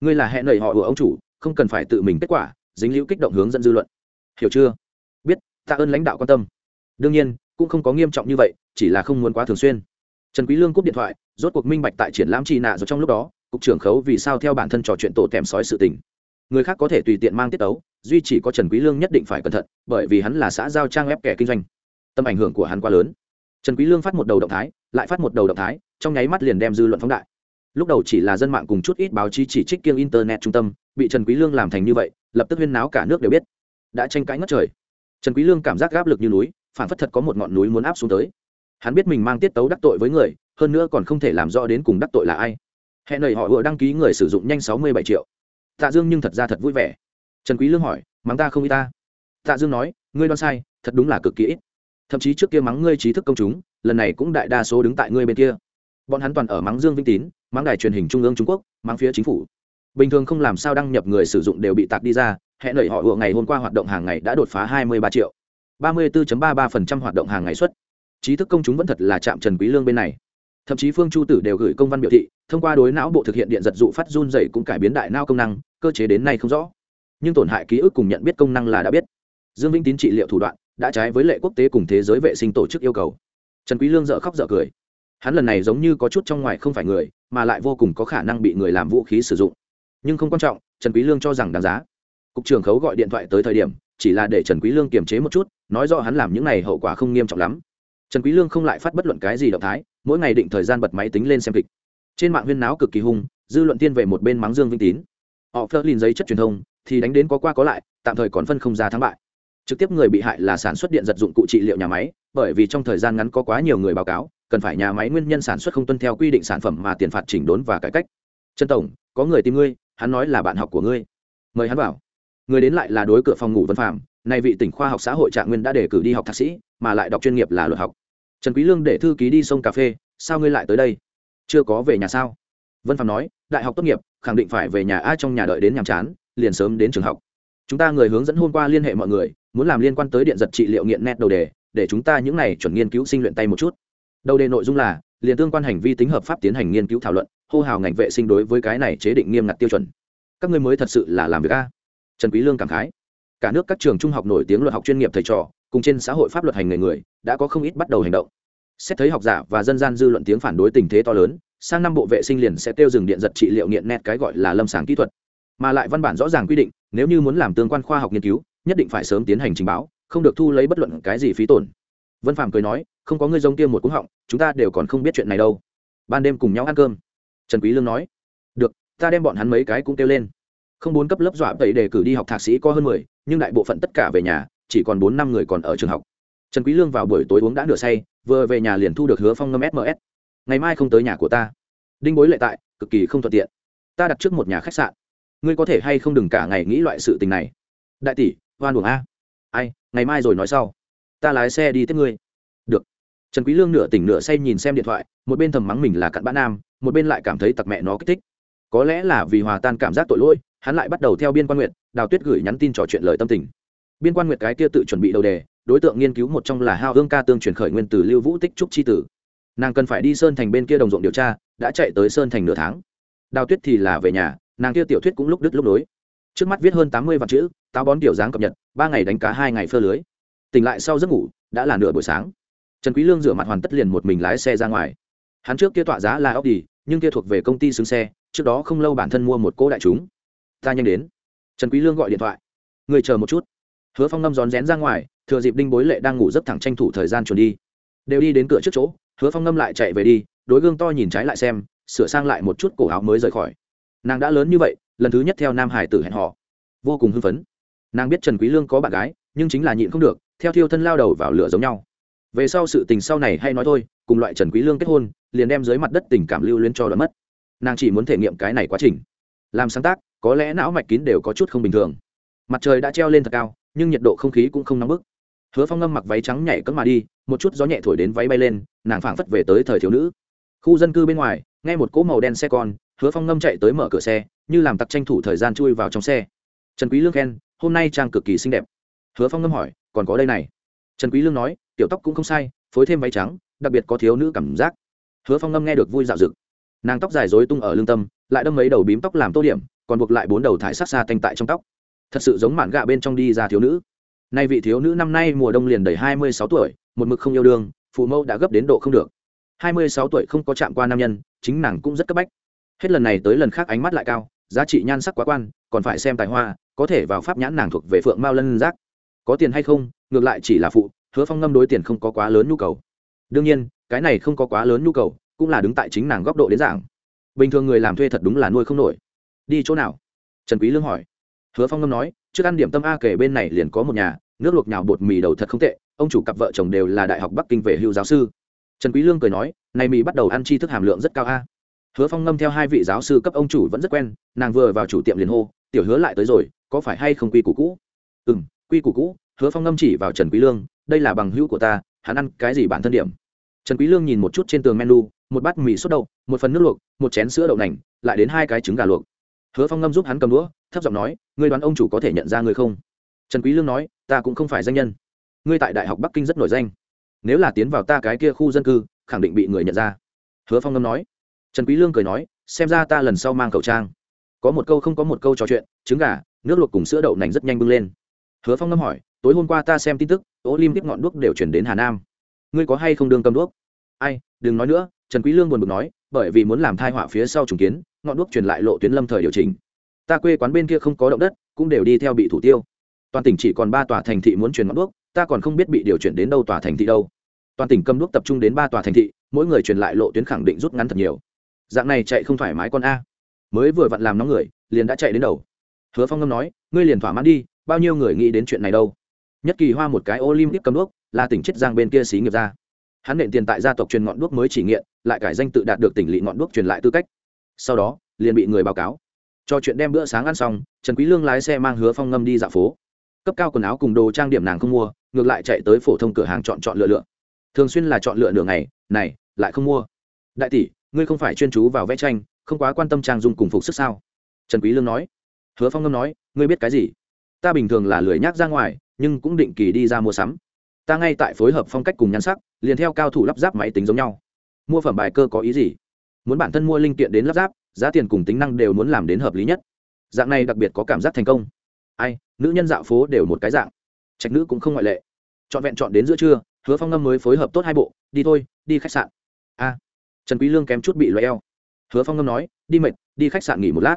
Ngươi là hẹn nảy họ của ông chủ, không cần phải tự mình kết quả, dính liễu kích động hướng dẫn dư luận. Hiểu chưa? Biết, tạ ơn lãnh đạo quan tâm. Đương nhiên, cũng không có nghiêm trọng như vậy, chỉ là không muốn quá thường xuyên. Trần quý lương cúp điện thoại, rốt cuộc minh bạch tại triển lãm chi nạ rồi trong lúc đó, cục trưởng khấu vì sao theo bản thân trò chuyện tổ tèm sói sự tình người khác có thể tùy tiện mang tiết tấu, duy chỉ có trần quý lương nhất định phải cẩn thận, bởi vì hắn là xã giao trang ép kẻ kinh doanh. Tâm ảnh hưởng của hắn quá lớn. Trần quý lương phát một đầu động thái, lại phát một đầu động thái, trong nháy mắt liền đem dư luận phóng đại. Lúc đầu chỉ là dân mạng cùng chút ít báo chí chỉ trích kiêng internet trung tâm, bị trần quý lương làm thành như vậy, lập tức huyên náo cả nước đều biết. Đã tranh cãi ngất trời. Trần quý lương cảm giác áp lực như núi, phản phất thật có một ngọn núi muốn áp xuống tới. Hắn biết mình mang tiết tấu đắc tội với người, hơn nữa còn không thể làm rõ đến cùng đắc tội là ai. Hẹn nầy họ vừa đăng ký người sử dụng nhanh sáu mươi bảy triệu tạ dương nhưng thật ra thật vui vẻ. Trần quý lương hỏi, mắng ta không y ta? Tạ dương nói, ngươi đoán sai, thật đúng là cực kỳ ít. Thậm chí trước kia mắng ngươi trí thức công chúng, lần này cũng đại đa số đứng tại ngươi bên kia. Bọn hắn toàn ở mắng dương vinh tín, mắng đài truyền hình trung ương trung quốc, mắng phía chính phủ. Bình thường không làm sao đăng nhập người sử dụng đều bị tạc đi ra hẹn lợi họ vừa ngày hôm qua hoạt động hàng ngày đã đột phá hai mươi ba triệu. ba mươi 34.33% hoạt động hàng ngày xuất. Trí thức công chúng vẫn thật là chạm trần quý lương bên này thậm chí phương chu tử đều gửi công văn biểu thị, thông qua đối não bộ thực hiện điện giật dụ phát run dày cũng cải biến đại não công năng, cơ chế đến nay không rõ. Nhưng tổn hại ký ức cùng nhận biết công năng là đã biết. Dương vĩnh tín trị liệu thủ đoạn, đã trái với lệ quốc tế cùng thế giới vệ sinh tổ chức yêu cầu. Trần quý lương dở khóc dở cười. Hắn lần này giống như có chút trong ngoài không phải người, mà lại vô cùng có khả năng bị người làm vũ khí sử dụng. Nhưng không quan trọng, trần quý lương cho rằng đáng giá. Cục trưởng khấu gọi điện thoại tới thời điểm, chỉ là để trần quý lương kiềm chế một chút, nói rõ hắn làm những này hậu quả không nghiêm trọng lắm. Trần quý lương không lại phát bất luận cái gì động thái mỗi ngày định thời gian bật máy tính lên xem kịch. Trên mạng huyên náo cực kỳ hung, dư luận tiên về một bên mắng dương vinh tín. Họ phớt lên giấy chất truyền thông, thì đánh đến có qua có lại, tạm thời còn phân không ra thắng bại. Trực tiếp người bị hại là sản xuất điện giật dụng cụ trị liệu nhà máy, bởi vì trong thời gian ngắn có quá nhiều người báo cáo, cần phải nhà máy nguyên nhân sản xuất không tuân theo quy định sản phẩm mà tiền phạt chỉnh đốn và cải cách. Trần tổng, có người tìm ngươi, hắn nói là bạn học của ngươi. Mời hắn vào. Người đến lại là đối cửa phòng ngủ vân phạm nay vị tỉnh khoa học xã hội trạng nguyên đã đề cử đi học thạc sĩ, mà lại đọc chuyên nghiệp là luật học trần quý lương để thư ký đi sông cà phê, sao ngươi lại tới đây? Chưa có về nhà sao? Vân phạm nói, đại học tốt nghiệp, khẳng định phải về nhà ai trong nhà đợi đến nhàm chán, liền sớm đến trường học. Chúng ta người hướng dẫn hôm qua liên hệ mọi người, muốn làm liên quan tới điện giật trị liệu nghiện nét đầu đề, để chúng ta những này chuẩn nghiên cứu sinh luyện tay một chút. Đầu đề nội dung là, liền tương quan hành vi tính hợp pháp tiến hành nghiên cứu thảo luận, hô hào ngành vệ sinh đối với cái này chế định nghiêm ngặt tiêu chuẩn. Các ngươi mới thật sự là làm việc a? Trần quý lương cảm khái. Cả nước các trường trung học nổi tiếng luật học chuyên nghiệp thầy trò cùng trên xã hội pháp luật hành nghề người, đã có không ít bắt đầu hành động. Xét thấy học giả và dân gian dư luận tiếng phản đối tình thế to lớn, sang năm bộ vệ sinh liền sẽ tiêu dừng điện giật trị liệu nghiện nét cái gọi là lâm sàng kỹ thuật. Mà lại văn bản rõ ràng quy định, nếu như muốn làm tương quan khoa học nghiên cứu, nhất định phải sớm tiến hành trình báo, không được thu lấy bất luận cái gì phí tổn. Vân phạm cười nói, không có người giống kia một cú họng, chúng ta đều còn không biết chuyện này đâu. Ban đêm cùng nhau ăn cơm. Trần quý lương nói, được, ta đem bọn hắn mấy cái cũng kêu lên. Không bốn cấp lớp dọa tẩy để cử đi học thạc sĩ có hơn mười, nhưng đại bộ phận tất cả về nhà chỉ còn bốn năm người còn ở trường học. Trần quý lương vào buổi tối uống đã nửa say, vừa về nhà liền thu được hứa phong ngâm sms ngày mai không tới nhà của ta. Đinh bối lệ tại, cực kỳ không thuận tiện. Ta đặt trước một nhà khách sạn. Ngươi có thể hay không đừng cả ngày nghĩ loại sự tình này. Đại tỷ, hoan buồng a. Ai, ngày mai rồi nói sau. Ta lái xe đi tiếp ngươi. Được. Trần quý lương nửa tỉnh nửa say nhìn xem điện thoại, một bên thầm mắng mình là cặn bã nam, một bên lại cảm thấy tặc mẹ nó kích thích. Có lẽ là vì hòa tan cảm giác tội lỗi, hắn lại bắt đầu theo biên quan nguyện, đào tuyết gửi nhắn tin trò chuyện lời tâm tình biên quan nguyệt cái kia tự chuẩn bị đầu đề, đối tượng nghiên cứu một trong là hao hương ca tương truyền khởi nguyên từ lưu vũ tích trúc chi tử. Nàng cần phải đi sơn thành bên kia đồng ruộng điều tra, đã chạy tới sơn thành nửa tháng. Đào tuyết thì là về nhà, nàng kia tiểu thuyết cũng lúc đứt lúc nối. Trước mắt viết hơn tám mươi vạn chữ, táo bón tiểu dáng cập nhật, ba ngày đánh cá, hai ngày phơ lưới. Tỉnh lại sau giấc ngủ, đã là nửa buổi sáng. Trần quý lương rửa mặt hoàn tất liền một mình lái xe ra ngoài. Hắn trước kia tọa giá là ốc đi nhưng kia thuộc về công ty xứng xe, trước đó không lâu bản thân mua một cỗ đại chúng. Ta nhanh đến. Trần quý lương gọi điện thoại. Người chờ một chút hứa phong ngâm rón rén ra ngoài, thừa dịp đinh bối lệ đang ngủ rất thẳng tranh thủ thời gian chuẩn đi. Đều đi đến cửa trước chỗ, hứa phong ngâm lại chạy về đi, đối gương to nhìn trái lại xem, sửa sang lại một chút cổ áo mới rời khỏi. Nàng đã lớn như vậy, lần thứ nhất theo nam hải tử hẹn họ vô cùng hưng phấn. Nàng biết trần quý lương có bạn gái, nhưng chính là nhịn không được, theo thiêu thân lao đầu vào lửa giống nhau. Về sau sự tình sau này hay nói thôi, cùng loại trần quý lương kết hôn, liền đem dưới mặt đất tình cảm lưu luyến cho đoạn mất. Nàng chỉ muốn thể nghiệm cái này quá trình. Làm sáng tác, có lẽ não mạch kín đều có chút không bình thường. Mặt trời đã treo lên thật cao nhưng nhiệt độ không khí cũng không nóng bức. Hứa phong ngâm mặc váy trắng nhảy cấm mà đi, một chút gió nhẹ thổi đến váy bay lên, nàng phảng phất về tới thời thiếu nữ. Khu dân cư bên ngoài, nghe một cỗ màu đen xe con, hứa phong ngâm chạy tới mở cửa xe, như làm tặc tranh thủ thời gian chui vào trong xe. Trần quý lương khen, hôm nay trang cực kỳ xinh đẹp. Hứa phong ngâm hỏi, còn có đây này? Trần quý lương nói, tiểu tóc cũng không sai, phối thêm váy trắng, đặc biệt có thiếu nữ cảm giác. Hứa phong ngâm nghe được vui dạo dực. Nàng tóc dài rối tung ở lưng tâm, lại đâm mấy đầu bím tóc làm tô điểm, còn buộc lại bốn đầu thải sát xa tanh tại trong tóc thật sự giống mạn gạ bên trong đi ra thiếu nữ. Nay vị thiếu nữ năm nay mùa đông liền đầy hai mươi sáu tuổi, một mực không yêu đương, phụ mẫu đã gấp đến độ không được. hai mươi sáu tuổi không có chạm qua nam nhân, chính nàng cũng rất cấp bách. Hết lần này tới lần khác ánh mắt lại cao, giá trị nhan sắc quá quan, còn phải xem tài hoa, có thể vào pháp nhãn nàng thuộc về phượng mao lân giác. Có tiền hay không, ngược lại chỉ là phụ, hứa phong ngâm đối tiền không có quá lớn nhu cầu. Đương nhiên, cái này không có quá lớn nhu cầu, cũng là đứng tại chính nàng góc độ đến giảng bình thường người làm thuê thật đúng là nuôi không nổi. Đi chỗ nào? Trần quý lương hỏi hứa phong ngâm nói, trước ăn điểm tâm a kể bên này liền có một nhà, nước luộc nhào bột mì đầu thật không tệ, ông chủ cặp vợ chồng đều là đại học bắc kinh về hưu giáo sư. Trần quý lương cười nói, này mì bắt đầu ăn chi thức hàm lượng rất cao a. Hứa phong ngâm theo hai vị giáo sư cấp ông chủ vẫn rất quen, nàng vừa vào chủ tiệm liền hô, tiểu hứa lại tới rồi, có phải hay không quy củ cũ? Ừ quy củ cũ. Hứa phong ngâm chỉ vào trần quý lương, đây là bằng hữu của ta, hắn ăn cái gì bản thân điểm? Trần quý lương nhìn một chút trên tường menu, một bát mì sốt đậu, một phần nước luộc, một chén sữa đậu nành, lại đến hai cái trứng gà luộc. Hứa phong ngâm giúp hắn cầm đũa thấp giọng nói, ngươi đoán ông chủ có thể nhận ra ngươi không? Trần quý lương nói, ta cũng không phải danh nhân. Ngươi tại đại học bắc kinh rất nổi danh. Nếu là tiến vào ta cái kia khu dân cư, khẳng định bị người nhận ra. Hứa phong ngâm nói. Trần quý lương cười nói, xem ra ta lần sau mang khẩu trang. Có một câu không có một câu trò chuyện, trứng gà, nước luộc cùng sữa đậu nành rất nhanh bưng lên. Hứa phong ngâm hỏi, tối hôm qua ta xem tin tức olympic ngọn đuốc đều chuyển đến hà nam. Ngươi có hay không đương cầm đuốc? Ai, đừng nói nữa. Trần quý lương buồn bực nói, bởi vì muốn làm thai họa phía sau trùng kiến, ngọn đuốc truyền lại lộ tuyến lâm thời điều chỉnh ta quê quán bên kia không có động đất, cũng đều đi theo bị thủ tiêu. Toàn tỉnh chỉ còn ba tòa thành thị muốn truyền ngọn đuốc, ta còn không biết bị điều chuyển đến đâu tòa thành thị đâu. Toàn tỉnh cầm đuốc tập trung đến ba tòa thành thị, mỗi người truyền lại lộ tuyến khẳng định rút ngắn thật nhiều. Dạng này chạy không thoải mái con a. Mới vừa vặn làm nóng người, liền đã chạy đến đầu. Hứa phong ngâm nói, ngươi liền thỏa mãn đi, bao nhiêu người nghĩ đến chuyện này đâu. Nhất kỳ hoa một cái olympic cầm đuốc, là tỉnh chiết giang bên kia xí nghiệp ra. Hắn nện tiền tại gia tộc truyền ngọn đuốc mới chỉ nghiện, lại cải danh tự đạt được tỉnh lỵ ngọn đuốc truyền lại tư cách. Sau đó, liền bị người báo cáo cho chuyện đem bữa sáng ăn xong, trần quý lương lái xe mang hứa phong ngâm đi dạo phố. Cấp cao quần áo cùng đồ trang điểm nàng không mua, ngược lại chạy tới phổ thông cửa hàng chọn chọn lựa lựa. Thường xuyên là chọn lựa nửa ngày, này, lại không mua. Đại tỷ, ngươi không phải chuyên chú vào vẽ tranh, không quá quan tâm trang dung cùng phục sức sao? Trần quý lương nói. Hứa phong ngâm nói, ngươi biết cái gì? Ta bình thường là lười nhác ra ngoài, nhưng cũng định kỳ đi ra mua sắm. Ta ngay tại phối hợp phong cách cùng nhan sắc, liền theo cao thủ lắp ráp máy tính giống nhau. Mua phẩm bài cơ có ý gì? Muốn bản thân mua linh kiện đến lắp ráp giá tiền cùng tính năng đều muốn làm đến hợp lý nhất. Dạng này đặc biệt có cảm giác thành công. Ai nữ nhân dạo phố đều một cái dạng. Trạch nữ cũng không ngoại lệ. Chọn vẹn chọn đến giữa trưa hứa phong ngâm mới phối hợp tốt hai bộ đi thôi đi khách sạn. A. Trần quý lương kém chút bị loại eo. Hứa phong ngâm nói đi mệt đi khách sạn nghỉ một lát.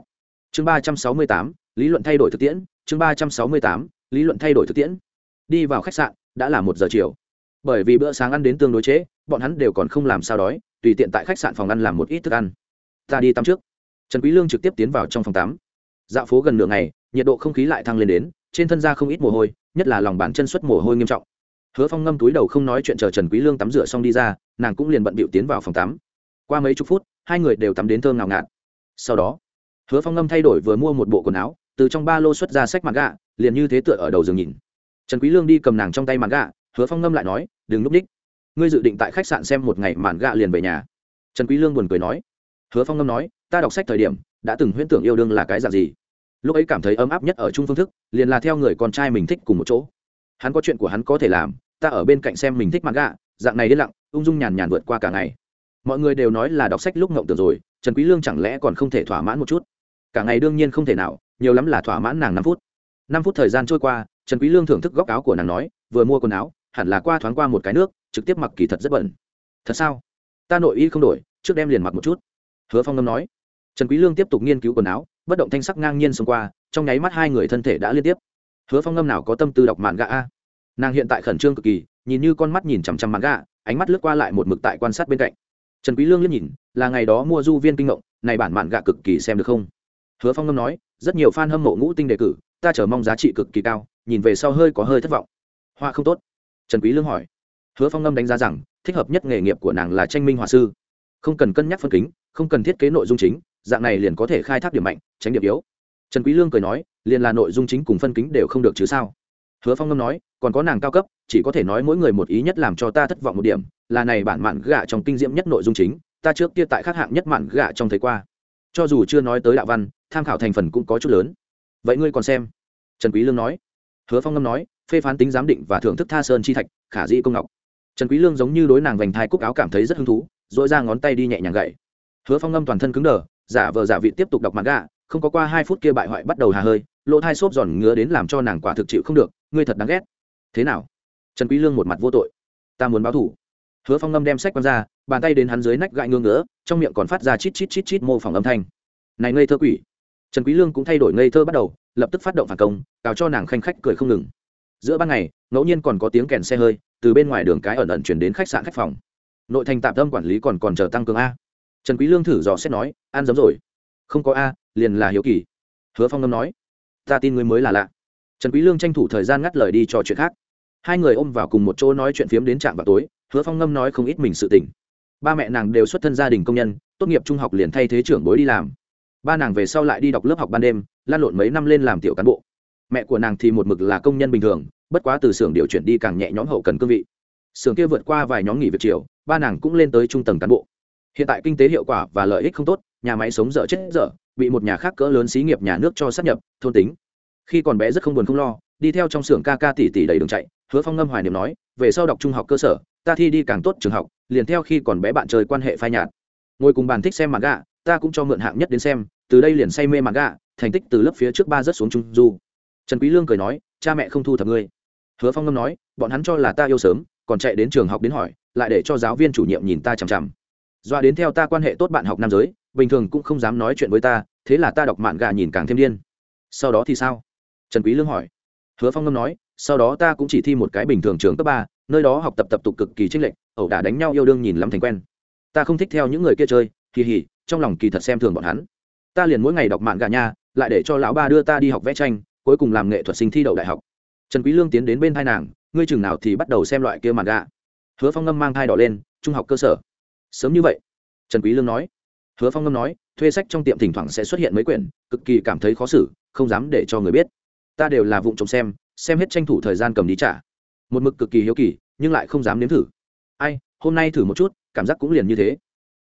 Chương ba trăm sáu mươi tám lý luận thay đổi thực tiễn. Chương ba trăm sáu mươi tám lý luận thay đổi thực tiễn. Đi vào khách sạn đã là một giờ chiều. Bởi vì bữa sáng ăn đến tương đối chế, bọn hắn đều còn không làm sao đói tùy tiện tại khách sạn phòng ăn làm một ít thức ăn ta đi tắm trước. Trần quý lương trực tiếp tiến vào trong phòng tắm. Dạo phố gần nửa ngày, nhiệt độ không khí lại thăng lên đến, trên thân da không ít mồ hôi, nhất là lòng bàn chân xuất mồ hôi nghiêm trọng. Hứa phong ngâm túi đầu không nói chuyện chờ trần quý lương tắm rửa xong đi ra, nàng cũng liền bận bịu tiến vào phòng tắm. Qua mấy chục phút, hai người đều tắm đến thơm ngào ngạt. Sau đó, hứa phong ngâm thay đổi vừa mua một bộ quần áo, từ trong ba lô xuất ra sách mặt gạ liền như thế tựa ở đầu giường nhìn. Trần quý lương đi cầm nàng trong tay mặt gạ hứa phong ngâm lại nói, đừng núp đích. Ngươi dự định tại khách sạn xem một ngày màn gạ liền về nhà. Trần quý lương buồn cười nói hứa phong ngâm nói, ta đọc sách thời điểm, đã từng huyễn tưởng yêu đương là cái dạng gì. Lúc ấy cảm thấy ấm áp nhất ở chung phương thức, liền là theo người con trai mình thích cùng một chỗ. Hắn có chuyện của hắn có thể làm, ta ở bên cạnh xem mình thích mặt gạ dạng này đi lặng, ung dung nhàn nhàn vượt qua cả ngày. Mọi người đều nói là đọc sách lúc ngộng tưởng rồi, trần quý lương chẳng lẽ còn không thể thỏa mãn một chút? Cả ngày đương nhiên không thể nào, nhiều lắm là thỏa mãn nàng năm phút. Năm phút thời gian trôi qua, trần quý lương thưởng thức góc áo của nàng nói, vừa mua quần áo, hẳn là qua thoáng qua một cái nước, trực tiếp mặc kỳ thật rất bẩn thật sao? Ta nội y không đổi, trước đem liền mặc một chút hứa phong ngâm nói. Trần quý lương tiếp tục nghiên cứu quần áo, bất động thanh sắc ngang nhiên xông qua, trong nháy mắt hai người thân thể đã liên tiếp. Hứa phong ngâm nào có tâm tư đọc mạn gạ a? Nàng hiện tại khẩn trương cực kỳ, nhìn như con mắt nhìn chằm chằm mạn gạ, ánh mắt lướt qua lại một mực tại quan sát bên cạnh. Trần quý lương liếc nhìn, là ngày đó mua du viên kinh ngộng, này bản mạn gạ cực kỳ xem được không? Hứa phong ngâm nói, rất nhiều fan hâm mộ ngũ tinh đề cử, ta chờ mong giá trị cực kỳ cao, nhìn về sau hơi có hơi thất vọng. Hoa không tốt. Trần quý lương hỏi. Hứa phong ngâm đánh giá rằng, thích hợp nhất nghề nghiệp của nàng là tranh minh họa sư. Không cần cân nhắc phân kính không cần thiết kế nội dung chính, dạng này liền có thể khai thác điểm mạnh, tránh điểm yếu. Trần quý lương cười nói, liền là nội dung chính cùng phân kính đều không được chứ sao? Hứa phong ngâm nói, còn có nàng cao cấp, chỉ có thể nói mỗi người một ý nhất làm cho ta thất vọng một điểm, là này bản mạn gạ trong kinh diễm nhất nội dung chính, ta trước kia tại khác hạng nhất mạn gạ trong thấy qua. Cho dù chưa nói tới đạo văn, tham khảo thành phần cũng có chút lớn. Vậy ngươi còn xem? Trần quý lương nói. Hứa phong ngâm nói, phê phán tính giám định và thưởng thức tha sơn chi thạch, khả dĩ công ngọc. Trần quý lương giống như đối nàng vành thai cúc áo cảm thấy rất hứng thú dội ra ngón tay đi nhẹ nhàng gậy hứa phong Lâm toàn thân cứng đờ, giả vờ giả vị tiếp tục đọc mặt gạ không có qua hai phút kia bại hoại bắt đầu hà hơi, lỗ thai xốp giòn ngứa đến làm cho nàng quả thực chịu không được, ngươi thật đáng ghét. Thế nào? Trần quý lương một mặt vô tội. Ta muốn báo thủ hứa phong ngâm đem sách quăng ra, bàn tay đến hắn dưới nách gãi ngứa ngứa, trong miệng còn phát ra chít chít chít chít mô phỏng âm thanh. Này ngây thơ quỷ. Trần quý lương cũng thay đổi ngây thơ bắt đầu, lập tức phát động phản công, cào cho nàng khanh khách cười không ngừng. Giữa ban ngày, ngẫu nhiên còn có tiếng kèn xe hơi, từ bên ngoài đường cái ẩn ẩn chuyển đến khách sạn khách phòng. Nội thành tạm tâm quản lý còn còn chờ tăng cường a trần quý lương thử dò xét nói, ăn giấm rồi. Không có a, liền là hiếu kỳ. Hứa phong ngâm nói, ta tin ngươi mới là lạ. Trần quý lương tranh thủ thời gian ngắt lời đi cho chuyện khác. Hai người ôm vào cùng một chỗ nói chuyện phiếm đến trạm vào tối, hứa phong ngâm nói không ít mình sự tình. Ba mẹ nàng đều xuất thân gia đình công nhân, tốt nghiệp trung học liền thay thế trưởng bối đi làm. Ba nàng về sau lại đi đọc lớp học ban đêm, lan lộn mấy năm lên làm tiểu cán bộ. Mẹ của nàng thì một mực là công nhân bình thường, bất quá từ xưởng điều chuyển đi càng nhẹ nhõm hậu cần cương vị. Xưởng kia vượt qua vài nhóm nghỉ việc chiều, ba nàng cũng lên tới trung tầng cán bộ hiện tại kinh tế hiệu quả và lợi ích không tốt, nhà máy sống dở chết dở, bị một nhà khác cỡ lớn xí nghiệp nhà nước cho sát nhập, thôn tính. Khi còn bé rất không buồn không lo, đi theo trong xưởng ca ca tỷ tỷ đầy đường chạy, hứa phong ngâm hoài niệm nói, về sau đọc trung học cơ sở, ta thi đi càng tốt trường học, liền theo khi còn bé bạn chơi quan hệ phai nhạt. Ngồi cùng bàn thích xem mặt gạ ta cũng cho mượn hạng nhất đến xem, từ đây liền say mê mặt gạ thành tích từ lớp phía trước ba rất xuống trung du. Trần quý lương cười nói, cha mẹ không thu thập ngươi. Hứa phong ngâm nói, bọn hắn cho là ta yêu sớm, còn chạy đến trường học đến hỏi, lại để cho giáo viên chủ nhiệm nhìn ta chằm chằm doa đến theo ta quan hệ tốt bạn học nam giới, bình thường cũng không dám nói chuyện với ta, thế là ta đọc mạn gà nhìn càng thêm điên. Sau đó thì sao? Trần quý lương hỏi. Hứa phong ngâm nói, sau đó ta cũng chỉ thi một cái bình thường trường cấp ba, nơi đó học tập tập tục cực kỳ trinh lệch, ẩu đả đánh nhau yêu đương nhìn lắm thành quen. Ta không thích theo những người kia chơi, kỳ hỉ, trong lòng kỳ thật xem thường bọn hắn. Ta liền mỗi ngày đọc mạn gà nha, lại để cho lão ba đưa ta đi học vẽ tranh, cuối cùng làm nghệ thuật sinh thi đậu đại học. Trần quý lương tiến đến bên thai nàng, ngươi chừng nào thì bắt đầu xem loại kia mạn gà. Hứa phong ngâm mang thai đỏ lên, trung học cơ sở sớm như vậy. Trần quý lương nói. Hứa phong ngâm nói, thuê sách trong tiệm thỉnh thoảng sẽ xuất hiện mấy quyển, cực kỳ cảm thấy khó xử, không dám để cho người biết. Ta đều là vụng trộm xem xem hết tranh thủ thời gian cầm đi trả. Một mực cực kỳ hiếu kỳ, nhưng lại không dám nếm thử. Ai, hôm nay thử một chút, cảm giác cũng liền như thế.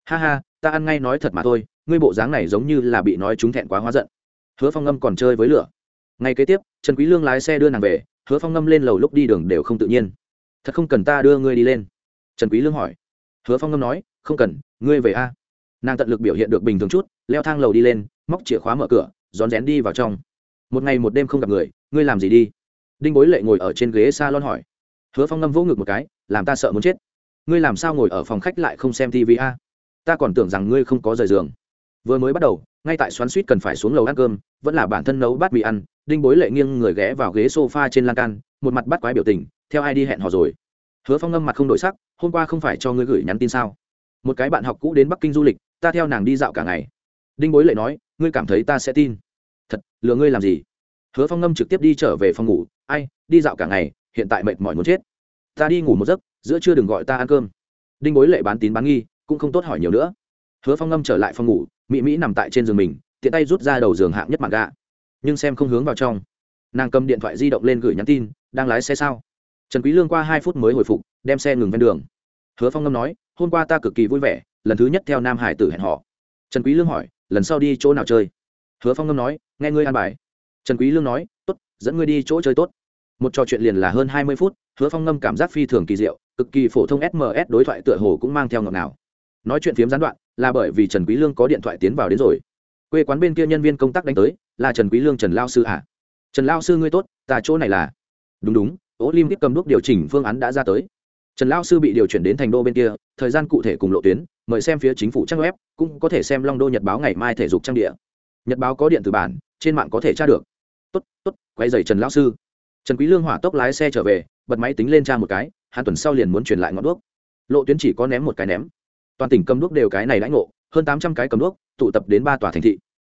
Ha ha, ta ăn ngay nói thật mà thôi, ngươi bộ dáng này giống như là bị nói chúng thẹn quá hóa giận. Hứa phong ngâm còn chơi với lửa. Ngay kế tiếp, trần quý lương lái xe đưa nàng về, hứa phong ngâm lên lầu lúc đi đường đều không tự nhiên. Thật không cần ta đưa ngươi đi lên. Trần quý lương hỏi. Hứa phong ngâm nói không cần, ngươi về a. Nàng tận lực biểu hiện được bình thường chút, leo thang lầu đi lên, móc chìa khóa mở cửa, rón rén đi vào trong. Một ngày một đêm không gặp người, ngươi làm gì đi? Đinh bối lệ ngồi ở trên ghế salon hỏi. Hứa phong ngâm vỗ ngực một cái, làm ta sợ muốn chết. Ngươi làm sao ngồi ở phòng khách lại không xem tv a? Ta còn tưởng rằng ngươi không có rời giường. Vừa mới bắt đầu, ngay tại xoắn suýt cần phải xuống lầu ăn cơm, vẫn là bản thân nấu bát mì ăn, đinh bối lệ nghiêng người ghé vào ghế sofa trên lan can, một mặt bắt quái biểu tình, theo ai đi hẹn hò rồi? Hứa phong ngâm mặt không đổi sắc, hôm qua không phải cho ngươi gửi nhắn tin sao? Một cái bạn học cũ đến bắc kinh du lịch, ta theo nàng đi dạo cả ngày. Đinh bối lệ nói, ngươi cảm thấy ta sẽ tin. Thật, lừa ngươi làm gì? Hứa phong ngâm trực tiếp đi trở về phòng ngủ, ai, đi dạo cả ngày, hiện tại mệt mỏi muốn chết. Ta đi ngủ một giấc, giữa trưa đừng gọi ta ăn cơm. Đinh bối lệ bán tín bán nghi, cũng không tốt hỏi nhiều nữa. Hứa phong ngâm trở lại phòng ngủ, mỹ mỹ nằm tại trên giường mình, tiện tay rút ra đầu giường hạng nhất mặt gạ nhưng xem không hướng vào trong. Nàng cầm điện thoại di động lên gửi nhắn tin, đang lái xe sao? Trần quý lương qua hai phút mới hồi phục, đem xe ngừng ven đường. Hứa phong ngâm nói hôm qua ta cực kỳ vui vẻ, lần thứ nhất theo nam hải tử hẹn họ trần quý lương hỏi, lần sau đi chỗ nào chơi? Hứa phong ngâm nói, nghe ngươi an bài. Trần quý lương nói, tốt, dẫn ngươi đi chỗ chơi tốt. Một trò chuyện liền là hơn hai mươi phút, hứa phong ngâm cảm giác phi thường kỳ diệu, cực kỳ phổ thông sms đối thoại tựa hồ cũng mang theo ngọt nào nói chuyện phiếm gián đoạn, là bởi vì trần quý lương có điện thoại tiến vào đến rồi. Quê quán bên kia nhân viên công tác đánh tới, là trần quý lương trần lao sư à? Trần lao sư ngươi tốt, ta chỗ này là. Đúng đúng, olympic cầm đuốc điều chỉnh phương án đã ra tới trần lao sư bị điều chuyển đến thành đô bên kia, thời gian cụ thể cùng lộ tuyến, mời xem phía chính phủ trang web, cũng có thể xem long đô nhật báo ngày mai thể dục trang địa. Nhật báo có điện tử bản, trên mạng có thể tra được. Tốt tốt, quay dày trần lao sư. Trần quý lương hỏa tốc lái xe trở về, bật máy tính lên tra một cái hai tuần sau liền muốn truyền lại ngọn đuốc. Lộ tuyến chỉ có ném một cái ném. Toàn tỉnh cầm đuốc đều cái này lãnh ngộ, hơn tám trăm cái cầm đuốc, tụ tập đến ba tòa thành thị.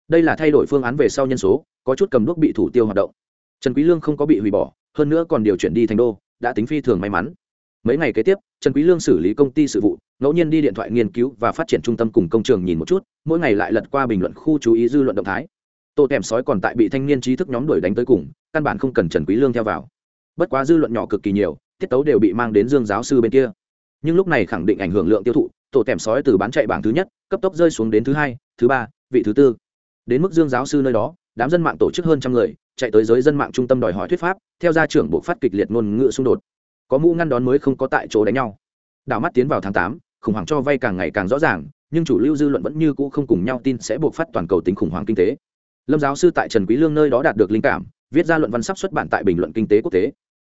Đây là thay đổi phương án về sau nhân số, có chút cầm đuốc bị thủ tiêu hoạt động. Trần quý lương không có bị hủy bỏ, hơn nữa còn điều chuyển đi thành đô, đã tính phi thường may mắn mấy ngày kế tiếp, trần quý lương xử lý công ty sự vụ, ngẫu nhiên đi điện thoại nghiên cứu và phát triển trung tâm cùng công trường nhìn một chút, mỗi ngày lại lật qua bình luận khu chú ý dư luận động thái. Tô tèm sói còn tại bị thanh niên trí thức nhóm đuổi đánh tới cùng, căn bản không cần trần quý lương theo vào. Bất quá dư luận nhỏ cực kỳ nhiều, tiết tấu đều bị mang đến dương giáo sư bên kia. Nhưng lúc này khẳng định ảnh hưởng lượng tiêu thụ tổ tèm sói từ bán chạy bảng thứ nhất, cấp tốc rơi xuống đến thứ hai, thứ ba, vị thứ tư. Đến mức dương giáo sư nơi đó, đám dân mạng tổ chức hơn trăm người, chạy tới giới dân mạng trung tâm đòi hỏi thuyết pháp, theo gia trưởng bộ phát kịch liệt ngôn ngữ xung đột có mũ ngăn đón mới không có tại chỗ đánh nhau. Đảo mắt tiến vào tháng tám, khủng hoảng cho vay càng ngày càng rõ ràng, nhưng chủ lưu dư luận vẫn như cũ không cùng nhau tin sẽ buộc phát toàn cầu tính khủng hoảng kinh tế. Lâm giáo sư tại trần quý lương nơi đó đạt được linh cảm, viết ra luận văn sắp xuất bản tại bình luận kinh tế quốc tế.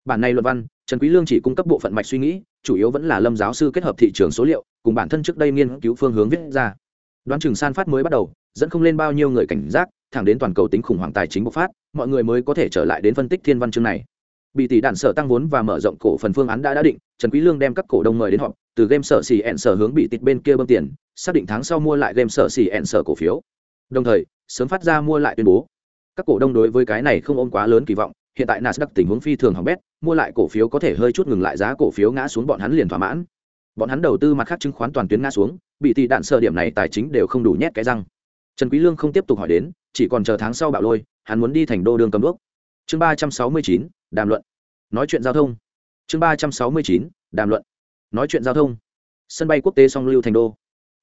Bản này luận văn, trần quý lương chỉ cung cấp bộ phận mạch suy nghĩ, chủ yếu vẫn là lâm giáo sư kết hợp thị trường số liệu, cùng bản thân trước đây nghiên cứu phương hướng viết ra. Đoán chừng san phát mới bắt đầu, dẫn không lên bao nhiêu người cảnh giác, thẳng đến toàn cầu tính khủng hoảng tài chính bộc phát, mọi người mới có thể trở lại đến phân tích thiên văn chương này bị tỷ đạn sở tăng vốn và mở rộng cổ phần phương án đã đã định, trần quý lương đem các cổ đông mời đến họp, từ game sở xì ẹn sở hướng bị tịt bên kia bơm tiền, xác định tháng sau mua lại game sở xì ẹn sở cổ phiếu. Đồng thời, sớm phát ra mua lại tuyên bố. Các cổ đông đối với cái này không ôm quá lớn kỳ vọng, hiện tại nasdaq tình huống phi thường hỏng bét, mua lại cổ phiếu có thể hơi chút ngừng lại giá cổ phiếu ngã xuống bọn hắn liền thỏa mãn. Bọn hắn đầu tư mặt khác chứng khoán toàn tuyến ngã xuống, bị tỷ đạn sở điểm này tài chính đều không đủ nhét cái răng. Trần quý lương không tiếp tục hỏi đến, chỉ còn chờ tháng sau bạo lôi, hắn muốn đi thành đô đường cầm đuốc. Chương ba trăm sáu mươi chín đàm luận. Nói chuyện giao thông. Chương ba trăm sáu mươi chín, đàm luận. Nói chuyện giao thông. Sân bay quốc tế song lưu thành đô.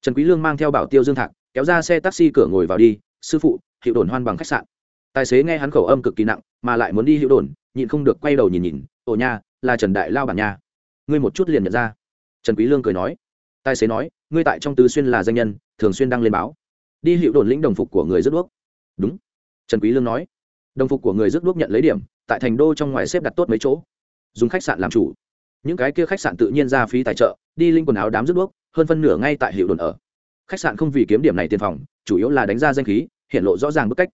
Trần quý lương mang theo bảo tiêu dương thạc, kéo ra xe taxi cửa ngồi vào đi. Sư phụ hiệu đồn hoan bằng khách sạn. Tài xế nghe hắn khẩu âm cực kỳ nặng, mà lại muốn đi hiệu đồn, nhịn không được quay đầu nhìn nhìn. Ồ nha, là trần đại lao bản nha. Ngươi một chút liền nhận ra. Trần quý lương cười nói. Tài xế nói, ngươi tại trong tứ xuyên là danh nhân, thường xuyên đăng lên báo. Đi hiệu đồn lĩnh đồng phục của người rước đuốc. Đúng. Trần quý lương nói. Đồng phục của người rước đuốc nhận lấy điểm tại thành đô trong ngoài xếp đặt tốt mấy chỗ. Dùng khách sạn làm chủ. Những cái kia khách sạn tự nhiên ra phí tài trợ, đi linh quần áo đám rước đuốc hơn phân nửa ngay tại hiệu đồn ở. Khách sạn không vì kiếm điểm này tiền phòng, chủ yếu là đánh ra danh khí, hiện lộ rõ ràng bức cách.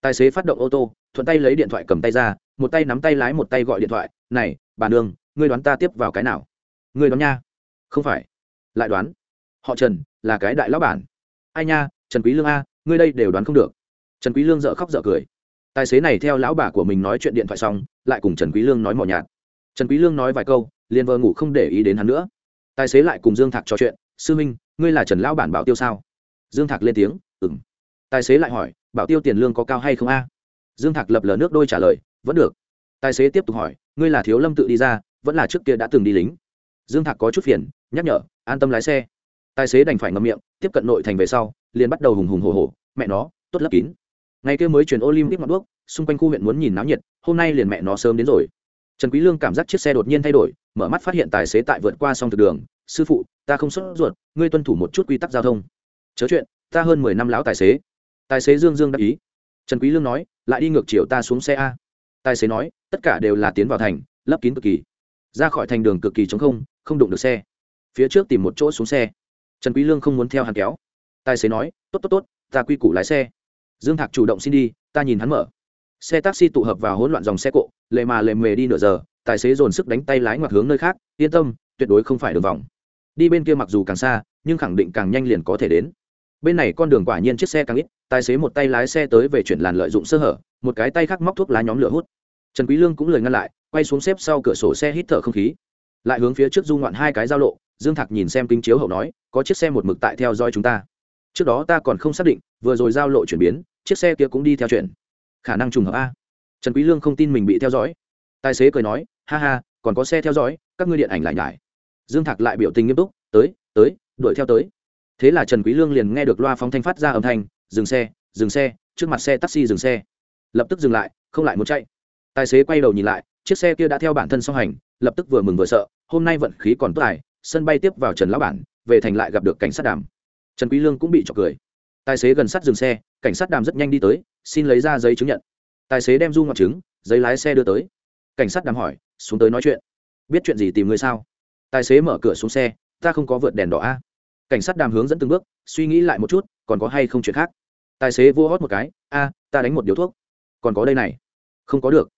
Tài xế phát động ô tô, thuận tay lấy điện thoại cầm tay ra, một tay nắm tay lái một tay gọi điện thoại, này, bà nương, ngươi đoán ta tiếp vào cái nào? Ngươi đoán nha. Không phải. Lại đoán. Họ trần, là cái đại lão bản. Ai nha, trần quý lương a, ngươi đây đều đoán không được. Trần quý lương dở khóc dở cười tài xế này theo lão bà của mình nói chuyện điện thoại xong lại cùng trần quý lương nói mỏ nhạt. Trần quý lương nói vài câu liền vờ ngủ không để ý đến hắn nữa. Tài xế lại cùng dương thạc trò chuyện sư minh ngươi là trần lão bản bảo tiêu sao? Dương thạc lên tiếng ừm. tài xế lại hỏi bảo tiêu tiền lương có cao hay không a? Dương thạc lập lờ nước đôi trả lời vẫn được. Tài xế tiếp tục hỏi ngươi là thiếu lâm tự đi ra vẫn là trước kia đã từng đi lính? Dương thạc có chút phiền nhắc nhở an tâm lái xe. Tài xế đành phải ngậm miệng tiếp cận nội thành về sau liền bắt đầu hùng hùng hổ hổ, mẹ nó tốt lấp kín ngày kia mới chuyển olympic ngọn đuốc xung quanh khu huyện muốn nhìn náo nhiệt, hôm nay liền mẹ nó sớm đến rồi. Trần quý lương cảm giác chiếc xe đột nhiên thay đổi, mở mắt phát hiện tài xế tại vượt qua song thực đường. Sư phụ, ta không sốt ruột, ngươi tuân thủ một chút quy tắc giao thông. Chớ chuyện, ta hơn mười năm lão tài xế. Tài xế dương dương đáp ý. Trần quý lương nói, lại đi ngược chiều ta xuống xe a. Tài xế nói, tất cả đều là tiến vào thành, lấp kín cực kỳ. Ra khỏi thành đường cực kỳ trống không không đụng được xe. Phía trước tìm một chỗ xuống xe. Trần quý lương không muốn theo hắn kéo. Tài xế nói, tốt tốt tốt, ta quy củ lái xe dương thạc chủ động xin đi, ta nhìn hắn mở. Xe taxi tụ hợp vào hỗn loạn dòng xe cộ lệ mà lệ mề đi nửa giờ, tài xế dồn sức đánh tay lái ngoặt hướng nơi khác, yên tâm, tuyệt đối không phải đường vòng. Đi bên kia mặc dù càng xa, nhưng khẳng định càng nhanh liền có thể đến. Bên này con đường quả nhiên chiếc xe càng ít, tài xế một tay lái xe tới về chuyển làn lợi dụng sơ hở, một cái tay khác móc thuốc lá nhóm lửa hút. Trần quý lương cũng lời ngăn lại, quay xuống xếp sau cửa sổ xe hít thở không khí. Lại hướng phía trước du ngoạn hai cái giao lộ, dương thạc nhìn xem kính chiếu hậu nói, có chiếc xe một mực tại theo dõi chúng ta. Trước đó ta còn không xác định vừa rồi giao lộ chuyển biến, chiếc xe kia cũng đi theo chuyện. khả năng trùng hợp a. Trần quý lương không tin mình bị theo dõi. Tài xế cười nói, ha ha, còn có xe theo dõi, các ngươi điện ảnh lại nhải. Dương thạc lại biểu tình nghiêm túc, tới tới, đuổi theo tới. Thế là trần quý lương liền nghe được loa phóng thanh phát ra âm thanh, dừng xe dừng xe, trước mặt xe taxi dừng xe. Lập tức dừng lại, không lại muốn chạy. Tài xế quay đầu nhìn lại, chiếc xe kia đã theo bản thân song hành, lập tức vừa mừng vừa sợ, hôm nay vận khí còn tốt tài sân bay tiếp vào trần lão bản, về thành lại gặp được cảnh sát đàm. Trần quý lương cũng bị chọc cười tài xế gần sát dừng xe, cảnh sát đàm rất nhanh đi tới, xin lấy ra giấy chứng nhận. Tài xế đem du ngọc chứng, giấy lái xe đưa tới. Cảnh sát đàm hỏi, xuống tới nói chuyện. Biết chuyện gì tìm người sao? Tài xế mở cửa xuống xe, ta không có vượt đèn đỏ a. Cảnh sát đàm hướng dẫn từng bước, suy nghĩ lại một chút, còn có hay không chuyện khác? Tài xế vô hót một cái, a, ta đánh một điếu thuốc. Còn có đây này. Không có được.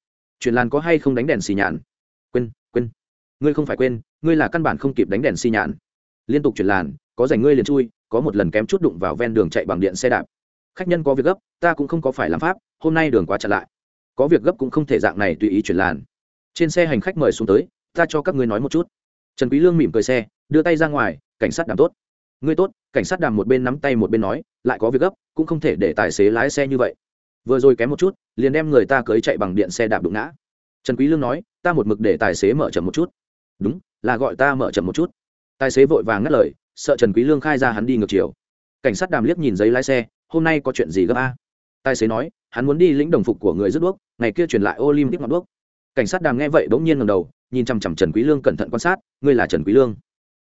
Chuyện làn có hay không đánh đèn xì nhạn? Quên quên. Ngươi không phải quên, ngươi là căn bản không kịp đánh đèn xì nhạn. Liên tục chuyển làn, có dành ngươi liền chui có một lần kém chút đụng vào ven đường chạy bằng điện xe đạp. Khách nhân có việc gấp, ta cũng không có phải làm pháp, hôm nay đường quá chật lại. Có việc gấp cũng không thể dạng này tùy ý chuyển làn. Trên xe hành khách mời xuống tới, ta cho các ngươi nói một chút. Trần quý lương mỉm cười xe, đưa tay ra ngoài, cảnh sát đảm tốt. Ngươi tốt, cảnh sát đàm một bên nắm tay một bên nói, lại có việc gấp, cũng không thể để tài xế lái xe như vậy. Vừa rồi kém một chút, liền đem người ta cưới chạy bằng điện xe đạp đụng ngã. Trần quý lương nói, ta một mực để tài xế mở chậm một chút. Đúng, là gọi ta mở chậm một chút. Tài xế vội vàng ngắt lời sợ trần quý lương khai ra hắn đi ngược chiều. Cảnh sát đàm liếc nhìn giấy lái xe, hôm nay có chuyện gì gấp a? Tài xế nói, hắn muốn đi lĩnh đồng phục của người rước đuốc, ngày kia truyền lại olympic ngọn đuốc. Cảnh sát đàm nghe vậy bỗng nhiên ngẩng đầu, nhìn chằm chằm trần quý lương cẩn thận quan sát, ngươi là trần quý lương.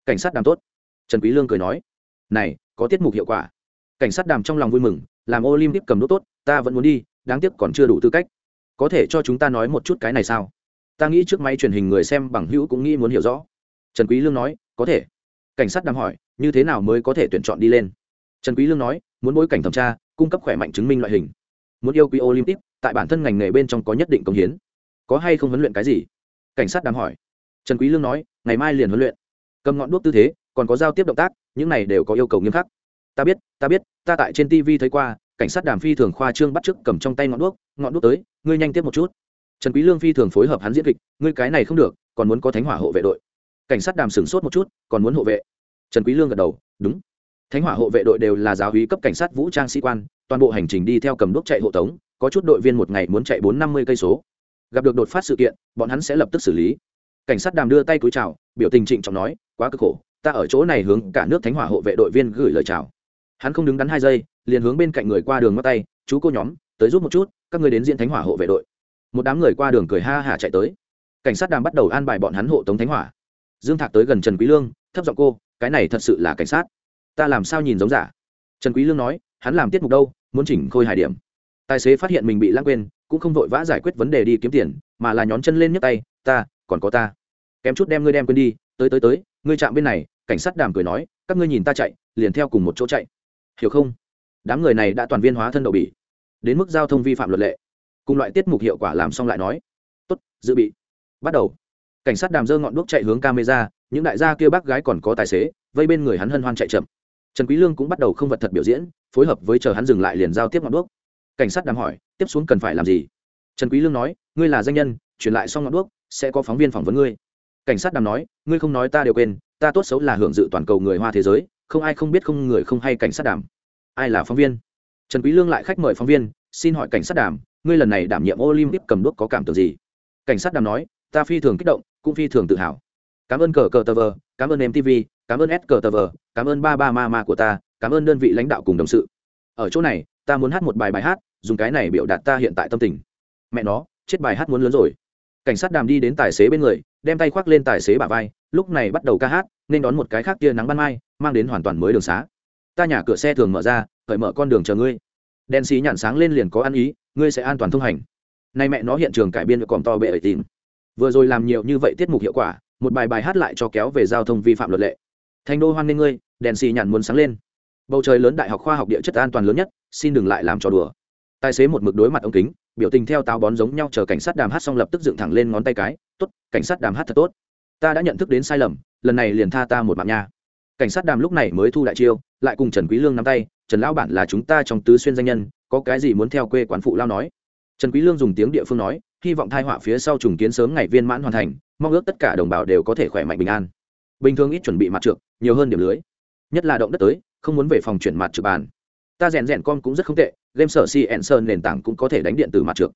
Cảnh sát đàm tốt. Trần quý lương cười nói, này, có tiết mục hiệu quả. Cảnh sát đàm trong lòng vui mừng, làm olympic cầm đuốc tốt, ta vẫn muốn đi, đáng tiếc còn chưa đủ tư cách. Có thể cho chúng ta nói một chút cái này sao? Ta nghĩ trước máy truyền hình người xem bằng hữu cũng nghĩ muốn hiểu rõ. Trần quý lương nói, có thể cảnh sát đang hỏi, như thế nào mới có thể tuyển chọn đi lên? Trần quý lương nói, muốn bối cảnh thẩm tra, cung cấp khỏe mạnh chứng minh loại hình. Muốn yêu quý olympic, tại bản thân ngành nghề bên trong có nhất định công hiến. Có hay không huấn luyện cái gì? Cảnh sát đang hỏi. Trần quý lương nói, ngày mai liền huấn luyện. Cầm ngọn đuốc tư thế, còn có giao tiếp động tác, những này đều có yêu cầu nghiêm khắc. Ta biết ta biết, ta tại trên tv thấy qua, cảnh sát đàm phi thường khoa trương bắt chước cầm trong tay ngọn đuốc ngọn đuốc tới, ngươi nhanh tiếp một chút. Trần quý lương phi thường phối hợp hắn diễn kịch, ngươi cái này không được, còn muốn có thánh hỏa hộ vệ đội cảnh sát đàm sửng sốt một chút, còn muốn hộ vệ. Trần quý lương gật đầu, đúng. Thánh hỏa hộ vệ đội đều là giáo úy cấp cảnh sát vũ trang sĩ quan, toàn bộ hành trình đi theo cầm đuốc chạy hộ tống, có chút đội viên một ngày muốn chạy bốn năm mươi cây số. Gặp được đột phát sự kiện, bọn hắn sẽ lập tức xử lý. Cảnh sát đàm đưa tay cúi chào, biểu tình trịnh trọng nói, quá cực khổ, ta ở chỗ này hướng cả nước thánh hỏa hộ vệ đội viên gửi lời chào. Hắn không đứng đắn hai giây, liền hướng bên cạnh người qua đường ngắt tay, chú cô nhóm, tới giúp một chút, các người đến diện thánh hỏa hộ vệ đội. Một đám người qua đường cười ha hả chạy tới. Cảnh sát đàm bắt đầu an bài bọn hắn hộ tống thánh hỏa dương thạc tới gần trần quý lương, thấp giọng cô, cái này thật sự là cảnh sát. Ta làm sao nhìn giống giả? Trần quý lương nói, hắn làm tiết mục đâu, muốn chỉnh khôi hài điểm. Tài xế phát hiện mình bị lãng quên, cũng không vội vã giải quyết vấn đề đi kiếm tiền, mà là nhón chân lên nhấc tay, ta, còn có ta. Kém chút đem ngươi đem quên đi. Tới tới tới, ngươi chạm bên này. Cảnh sát đàm cười nói, các ngươi nhìn ta chạy, liền theo cùng một chỗ chạy. Hiểu không? Đám người này đã toàn viên hóa thân đậu bỉ. Đến mức giao thông vi phạm luật lệ. Cùng loại tiết mục hiệu quả làm xong lại nói, tốt, dự bị. Bắt đầu cảnh sát đàm dơ ngọn đuốc chạy hướng camera, những đại gia kia bác gái còn có tài xế, vây bên người hắn hân hoan chạy chậm. Trần quý lương cũng bắt đầu không vật thật biểu diễn, phối hợp với chờ hắn dừng lại liền giao tiếp ngọn đuốc. Cảnh sát đàm hỏi, tiếp xuống cần phải làm gì? Trần quý lương nói, ngươi là danh nhân, truyền lại xong ngọn đuốc, sẽ có phóng viên phỏng vấn ngươi. Cảnh sát đàm nói, ngươi không nói ta đều quên, ta tốt xấu là hưởng dự toàn cầu người hoa thế giới, không ai không biết không người không hay cảnh sát đàm. Ai là phóng viên? Trần quý lương lại khách mời phóng viên, xin hỏi cảnh sát đàm, ngươi lần này đảm nhiệm olympic cầm đuốc có cảm tưởng gì? Cảnh sát đàm nói, ta phi thường kích động cũng phi thường tự hào. Cảm ơn cờ cờ tờ vờ cảm ơn mtv cảm ơn s cờ tờ vờ cảm ơn ba ba ma ma của ta, cảm ơn đơn vị lãnh đạo cùng đồng sự. Ở chỗ này, ta muốn hát một bài bài hát, dùng cái này biểu đạt ta hiện tại tâm tình. Mẹ nó, chết bài hát muốn lớn rồi. Cảnh sát đàm đi đến tài xế bên người, đem tay khoác lên tài xế bả vai, lúc này bắt đầu ca hát, nên đón một cái khác tia nắng ban mai, mang đến hoàn toàn mới đường xá. Ta nhà cửa xe thường mở ra, cởi mở con đường chờ ngươi. Đèn xí nhản sáng lên liền có ăn ý, ngươi sẽ an toàn thông hành. Nay mẹ nó hiện trường cải biên còn to bệ ở tìm vừa rồi làm nhiều như vậy tiết mục hiệu quả, một bài bài hát lại cho kéo về giao thông vi phạm luật lệ. Thành đô hoan nghênh ngươi, đèn xì nhàn muốn sáng lên. Bầu trời lớn đại học khoa học địa chất an toàn lớn nhất, xin đừng lại làm trò đùa. Tài xế một mực đối mặt ống kính, biểu tình theo táo bón giống nhau chờ cảnh sát đàm hát xong lập tức dựng thẳng lên ngón tay cái, tốt, cảnh sát đàm hát thật tốt. Ta đã nhận thức đến sai lầm, lần này liền tha ta một mạng nha. Cảnh sát đàm lúc này mới thu đại chiêu, lại cùng trần quý lương nắm tay, trần lão bản là chúng ta trong tứ xuyên danh nhân, có cái gì muốn theo quê quán phụ lao nói? Trần quý lương dùng tiếng địa phương nói hy vọng thai họa phía sau trùng kiến sớm ngày viên mãn hoàn thành, mong ước tất cả đồng bào đều có thể khỏe mạnh bình an. Bình thường ít chuẩn bị mặt trượt nhiều hơn điểm lưới. Nhất là động đất tới, không muốn về phòng chuyển mặt trực bàn. Ta rèn rèn con cũng rất không tệ, game sở si ẹn sơn nền tảng cũng có thể đánh điện từ mặt trượt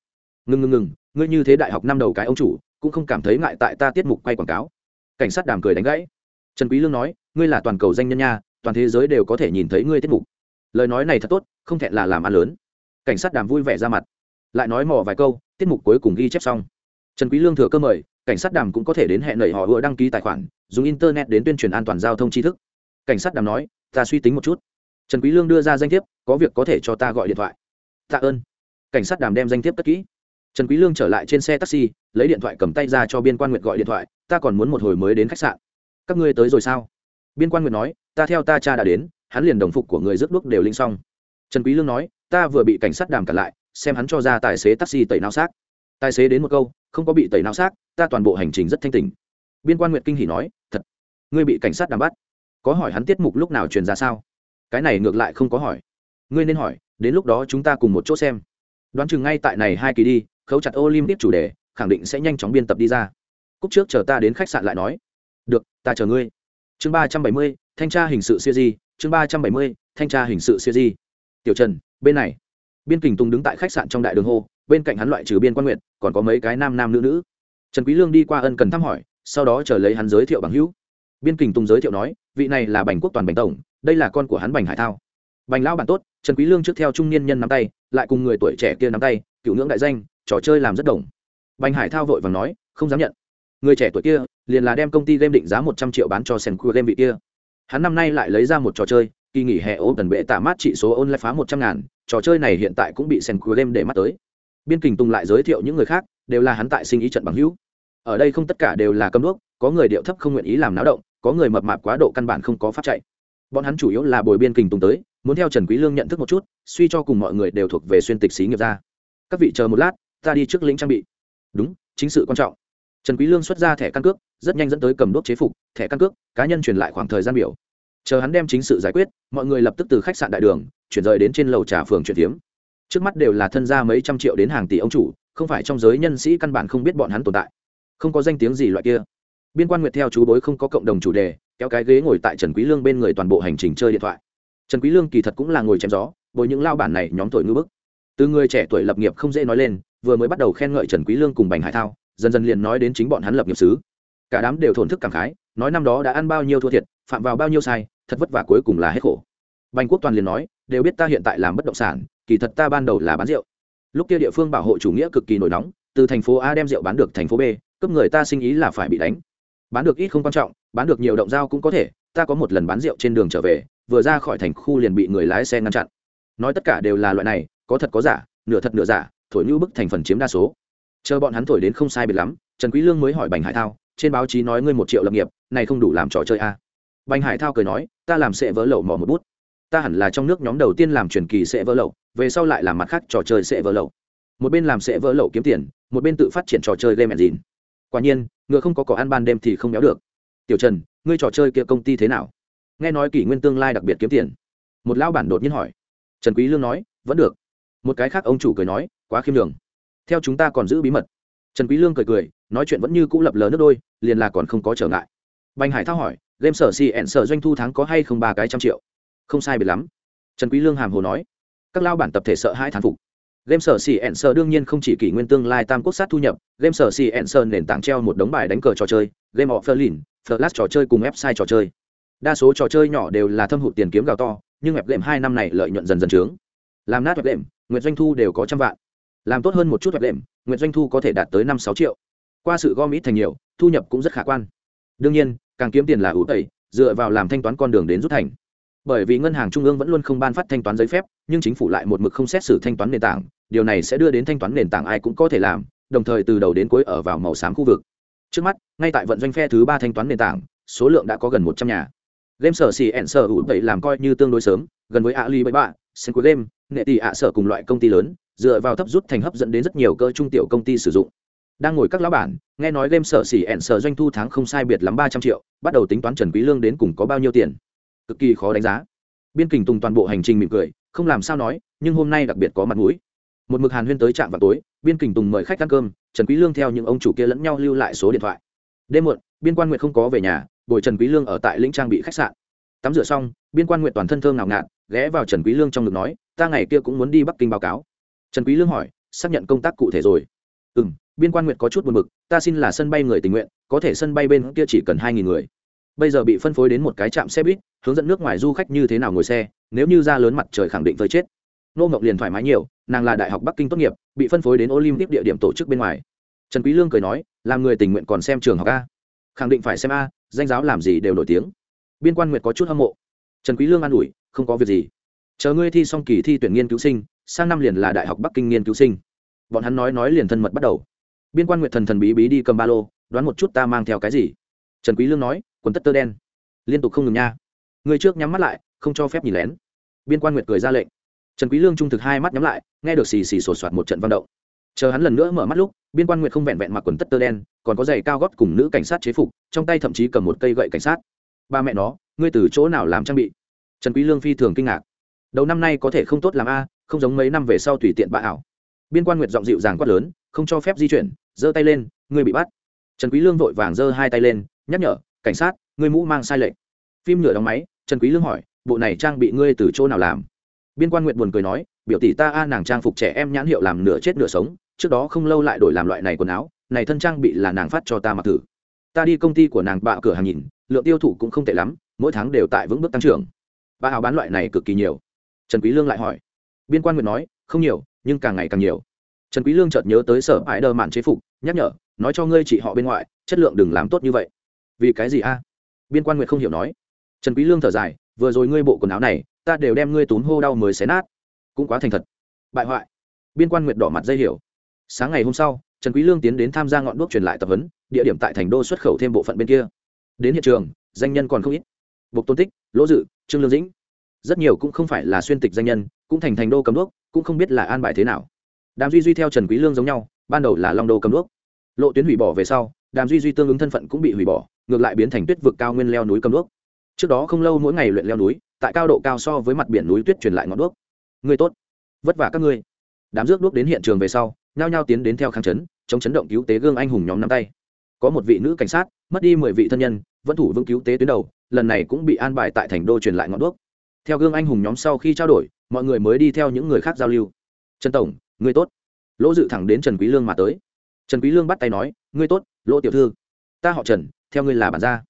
ngừng ngừng ngừng ngươi như thế đại học năm đầu cái ông chủ, cũng không cảm thấy ngại tại ta tiết mục quay quảng cáo. Cảnh sát đàm cười đánh gãy. Trần quý lương nói, ngươi là toàn cầu danh nhân nha, toàn thế giới đều có thể nhìn thấy ngươi tiết mục. Lời nói này thật tốt, không thẹn là làm ăn lớn. Cảnh sát đàm vui vẻ ra mặt. Lại nói mò vài câu tiết mục cuối cùng ghi chép xong. Trần quý lương thừa cơ mời, cảnh sát đàm cũng có thể đến hẹn nảy họ vừa đăng ký tài khoản, dùng internet đến tuyên truyền an toàn giao thông tri thức. Cảnh sát đàm nói, ta suy tính một chút. Trần quý lương đưa ra danh thiếp, có việc có thể cho ta gọi điện thoại. Tạ ơn. Cảnh sát đàm đem danh thiếp cất kỹ. Trần quý lương trở lại trên xe taxi, lấy điện thoại cầm tay ra cho biên quan nguyệt gọi điện thoại, ta còn muốn một hồi mới đến khách sạn. Các ngươi tới rồi sao? Biên quan nguyệt nói, ta theo ta cha đã đến, hắn liền đồng phục của người rước đuốc đều linh xong. Trần quý lương nói, ta vừa bị cảnh sát đàm cản lại xem hắn cho ra tài xế taxi tẩy não xác. Tài xế đến một câu, không có bị tẩy não xác, ta toàn bộ hành trình rất thanh tỉnh. Biên quan nguyệt kinh hỉ nói, thật, ngươi bị cảnh sát đàm bắt. Có hỏi hắn tiết mục lúc nào truyền ra sao? Cái này ngược lại không có hỏi. Ngươi nên hỏi, đến lúc đó chúng ta cùng một chỗ xem. Đoán chừng ngay tại này hai kỳ đi, khấu chặt olympic chủ đề, khẳng định sẽ nhanh chóng biên tập đi ra. Cúc trước chờ ta đến khách sạn lại nói. Được, ta chờ ngươi. Chương ba trăm bảy mươi, thanh tra hình sự siêu di chương ba trăm bảy mươi, thanh tra hình sự siêu di tiểu trần, bên này biên kình tùng đứng tại khách sạn trong đại đường hô, bên cạnh hắn loại trừ biên quan nguyện còn có mấy cái nam nam nữ nữ. Trần quý lương đi qua ân cần thăm hỏi, sau đó chờ lấy hắn giới thiệu bằng hữu. Biên kình tùng giới thiệu nói, vị này là bành quốc toàn bành tổng, đây là con của hắn bành hải thao. Bành lão bản tốt, trần quý lương trước theo trung niên nhân nắm tay, lại cùng người tuổi trẻ kia nắm tay, cựu ngưỡng đại danh, trò chơi làm rất đồng. Bành hải thao vội vàng nói, không dám nhận. Người trẻ tuổi kia, liền là đem công ty game định giá một trăm triệu bán cho sen game vị kia. Hắn năm nay lại lấy ra một trò chơi, kỳ nghỉ hè ô tần bệ tạ mát trị số ôn lại phá một trăm ngàn trò chơi này hiện tại cũng bị sen cuối game để mắt tới. Biên kình tùng lại giới thiệu những người khác, đều là hắn tại sinh ý trận bằng hữu. Ở đây không tất cả đều là cấm đuốc, có người điệu thấp không nguyện ý làm náo động, có người mập mạp quá độ căn bản không có pháp chạy. Bọn hắn chủ yếu là bồi biên kình tùng tới, muốn theo trần quý lương nhận thức một chút, suy cho cùng mọi người đều thuộc về xuyên tịch xí nghiệp ra các vị chờ một lát, ta đi trước lĩnh trang bị. Đúng, chính sự quan trọng. Trần quý lương xuất ra thẻ căn cước, rất nhanh dẫn tới cầm đuốc chế phục, thẻ căn cước, cá nhân truyền lại khoảng thời gian biểu chờ hắn đem chính sự giải quyết, mọi người lập tức từ khách sạn đại đường, chuyển rời đến trên lầu trà phường chuyển tiếm trước mắt đều là thân gia mấy trăm triệu đến hàng tỷ ông chủ, không phải trong giới nhân sĩ căn bản không biết bọn hắn tồn tại. Không có danh tiếng gì loại kia. Biên quan nguyệt theo chú bối không có cộng đồng chủ đề, kéo cái ghế ngồi tại trần quý lương bên người toàn bộ hành trình chơi điện thoại. Trần quý lương kỳ thật cũng là ngồi chém gió, bồi những lao bản này nhóm tuổi ngư bức. Từ người trẻ tuổi lập nghiệp không dễ nói lên, vừa mới bắt đầu khen ngợi trần quý lương cùng bành hải thao, dần dần liền nói đến chính bọn hắn lập nghiệp sứ cả đám đều thổn thức cảm khái nói năm đó đã ăn bao nhiêu thua thiệt, phạm vào bao nhiêu sai, thật vất vả cuối cùng là hết khổ. Bành quốc toàn liền nói, đều biết ta hiện tại làm bất động sản, kỳ thật ta ban đầu là bán rượu. Lúc kia địa phương bảo hộ chủ nghĩa cực kỳ nổi nóng, từ thành phố a đem rượu bán được thành phố b cấp người ta sinh ý là phải bị đánh. Bán được ít không quan trọng, bán được nhiều động dao cũng có thể, ta có một lần bán rượu trên đường trở về, vừa ra khỏi thành khu liền bị người lái xe ngăn chặn. Nói tất cả đều là loại này, có thật có giả, nửa thật nửa giả, thổi như bức thành phần chiếm đa số. Chờ bọn hắn thổi đến không sai biệt lắm, trần quý lương mới hỏi bành hải thao, trên báo chí nói ngươi một triệu lập nghiệp này không đủ làm trò chơi a. À? bành hải thao cười nói, ta làm sẽ vỡ lậu mỏ một bút. Ta hẳn là trong nước nhóm đầu tiên làm truyền kỳ sẽ vỡ lậu, về sau lại làm mặt khác trò chơi sẽ vỡ lậu. Một bên làm sẽ vỡ lậu kiếm tiền, một bên tự phát triển trò chơi game engine. Quả nhiên, ngựa không có cỏ ăn ban đêm thì không béo được. Tiểu trần, ngươi trò chơi kia công ty thế nào? Nghe nói kỷ nguyên tương lai đặc biệt kiếm tiền. Một lão bản đột nhiên hỏi. Trần quý lương nói, vẫn được. Một cái khác ông chủ cười nói, quá khiêm đường theo chúng ta còn giữ bí mật. Trần quý lương cười cười, nói chuyện vẫn như cũ lập lờ nước đôi, liền là còn không có trở ngại bành hải thao hỏi, game sở si ẹn sở doanh thu tháng có hay không ba cái trăm triệu? Không sai biệt lắm. Trần quý lương hàm hồ nói, các lao bản tập thể sợ hai thán phục. Game sở xì ẹn sở đương nhiên không chỉ kỷ nguyên tương lai tam quốc sát thu nhập, game sở xì ẹn sở nền tảng treo một đống bài đánh cờ trò chơi, game of berlin flash trò chơi cùng website trò chơi. Đa số trò chơi nhỏ đều là thâm hụt tiền kiếm gạo to, nhưng web game hai năm này lợi nhuận dần dần trướng. Làm nát web game nguyện doanh thu đều có trăm vạn. Làm tốt hơn một chút web game nguyện doanh thu có thể đạt tới năm sáu triệu. Qua sự gom ít thành nhiều, thu nhập cũng rất khả quan đương nhiên, càng kiếm tiền là ủ tẩy, dựa vào làm thanh toán con đường đến rút thành. Bởi vì ngân hàng trung ương vẫn luôn không ban phát thanh toán giấy phép, nhưng chính phủ lại một mực không xét xử thanh toán nền tảng, điều này sẽ đưa đến thanh toán nền tảng ai cũng có thể làm, đồng thời từ đầu đến cuối ở vào màu xám khu vực. Trước mắt, ngay tại vận doanh phe thứ ba thanh toán nền tảng, số lượng đã có gần một trăm nhà. Game sở xì ẹn sở hữu tẩy làm coi như tương đối sớm, gần với ali bảy bạ sen cuối game nghệ tỷ ạ sở cùng loại công ty lớn, dựa vào thấp rút thành hấp dẫn đến rất nhiều cơ trung tiểu công ty sử dụng đang ngồi các lão bản, nghe nói game sở xỉ ẹn sở doanh thu tháng không sai biệt lắm ba trăm triệu, bắt đầu tính toán trần quý lương đến cùng có bao nhiêu tiền. Cực kỳ khó đánh giá. Biên kình tùng toàn bộ hành trình mỉm cười, không làm sao nói, nhưng hôm nay đặc biệt có mặt mũi. Một mực hàn huyên tới trạm vào tối, biên kình tùng mời khách ăn cơm, trần quý lương theo những ông chủ kia lẫn nhau lưu lại số điện thoại. Đêm muộn, biên quan nguyệt không có về nhà, bồi trần quý lương ở tại lĩnh trang bị khách sạn. Tắm rửa xong, biên quan nguyệt toàn thân thơm ngào ngạt, ghé vào trần quý lương trong ngực nói, ta ngày kia cũng muốn đi bắc kinh báo cáo. Trần quý lương hỏi, xác nhận công tác cụ thể rồi. Ừm biên quan nguyệt có chút buồn bực, ta xin là sân bay người tình nguyện, có thể sân bay bên kia chỉ cần hai nghìn người. Bây giờ bị phân phối đến một cái trạm xe buýt, hướng dẫn nước ngoài du khách như thế nào ngồi xe, nếu như ra lớn mặt trời khẳng định với chết. Nô ngọc liền thoải mái nhiều, nàng là đại học bắc kinh tốt nghiệp, bị phân phối đến olympic địa điểm tổ chức bên ngoài. Trần quý lương cười nói, làm người tình nguyện còn xem trường học a. Khẳng định phải xem a, danh giáo làm gì đều nổi tiếng. Biên quan nguyệt có chút hâm mộ. Trần quý lương an ủi, không có việc gì. Chờ ngươi thi xong kỳ thi tuyển nghiên cứu sinh, sang năm liền là đại học bắc kinh nghiên cứu sinh. Bọn hắn nói nói liền thân mật bắt đầu biên quan nguyệt thần thần bí bí đi cầm ba lô, đoán một chút ta mang theo cái gì? Trần quý lương nói, quần tất tơ đen. Liên tục không ngừng nha. Người trước nhắm mắt lại, không cho phép nhìn lén. Biên quan nguyệt cười ra lệnh. Trần quý lương trung thực hai mắt nhắm lại, nghe được xì xì sột soạt một trận văn động. Chờ hắn lần nữa mở mắt lúc, biên quan nguyệt không vẹn vẹn mặc quần tất tơ đen, còn có giày cao gót cùng nữ cảnh sát chế phục, trong tay thậm chí cầm một cây gậy cảnh sát. Ba mẹ nó, ngươi từ chỗ nào làm trang bị? Trần quý lương phi thường kinh ngạc. Đầu năm nay có thể không tốt làm a, không giống mấy năm về sau tùy tiện bạ ảo biên quan nguyệt giọng dịu dàng quát lớn, không cho phép di chuyển, giơ tay lên, ngươi bị bắt. Trần quý lương vội vàng giơ hai tay lên, nhắc nhở, cảnh sát, ngươi mũ mang sai lệnh. phim nhựa đóng máy, trần quý lương hỏi, bộ này trang bị ngươi từ chỗ nào làm? Biên quan nguyệt buồn cười nói, biểu tỷ ta a, nàng trang phục trẻ em nhãn hiệu làm nửa chết nửa sống, trước đó không lâu lại đổi làm loại này quần áo, này thân trang bị là nàng phát cho ta mặc thử. Ta đi công ty của nàng bạo cửa hàng nhìn, lượng tiêu thụ cũng không tệ lắm, mỗi tháng đều tại vững bước tăng trưởng. Bà áo bán loại này cực kỳ nhiều. Trần quý lương lại hỏi. Biên quan nguyệt nói, không nhiều nhưng càng ngày càng nhiều. Trần quý lương chợt nhớ tới sở ái đờ mạn chế phục, nhắc nhở, nói cho ngươi chị họ bên ngoại, chất lượng đừng làm tốt như vậy. Vì cái gì a? Biên quan nguyệt không hiểu nói. Trần quý lương thở dài, vừa rồi ngươi bộ quần áo này, ta đều đem ngươi túm hô đau mới xé nát. Cũng quá thành thật. Bại hoại. Biên quan nguyệt đỏ mặt dây hiểu. Sáng ngày hôm sau, trần quý lương tiến đến tham gia ngọn đuốc truyền lại tập huấn, địa điểm tại thành đô xuất khẩu thêm bộ phận bên kia. Đến hiện trường, danh nhân còn không ít. Bộc tôn tích, lỗ dự, trương lương dĩnh. Rất nhiều cũng không phải là xuyên tịch danh nhân cũng thành thành đô cầm đuốc, cũng không biết là an bài thế nào. Đàm duy duy theo trần quý lương giống nhau, ban đầu là long đô cầm đuốc. Lộ tuyến hủy bỏ về sau, đàm duy duy tương ứng thân phận cũng bị hủy bỏ, ngược lại biến thành tuyết vực cao nguyên leo núi cầm đuốc. Trước đó không lâu mỗi ngày luyện leo núi, tại cao độ cao so với mặt biển núi tuyết truyền lại ngọn đuốc. Người tốt, vất vả các ngươi. Đám rước đuốc đến hiện trường về sau, nhao nhao tiến đến theo kháng chấn, chống chấn động cứu tế gương anh hùng nhóm nắm tay. Có một vị nữ cảnh sát, mất đi mười vị thân nhân, vẫn thủ vững cứu tế tuyến đầu, lần này cũng bị an bài tại thành đô truyền lại ngọn đuốc. Theo gương anh hùng nhóm sau khi trao đổi mọi người mới đi theo những người khác giao lưu. Trần tổng, ngươi tốt. Lỗ dự thẳng đến trần quý lương mà tới. Trần quý lương bắt tay nói, ngươi tốt, lỗ tiểu thư. Ta họ trần, theo ngươi là bản gia.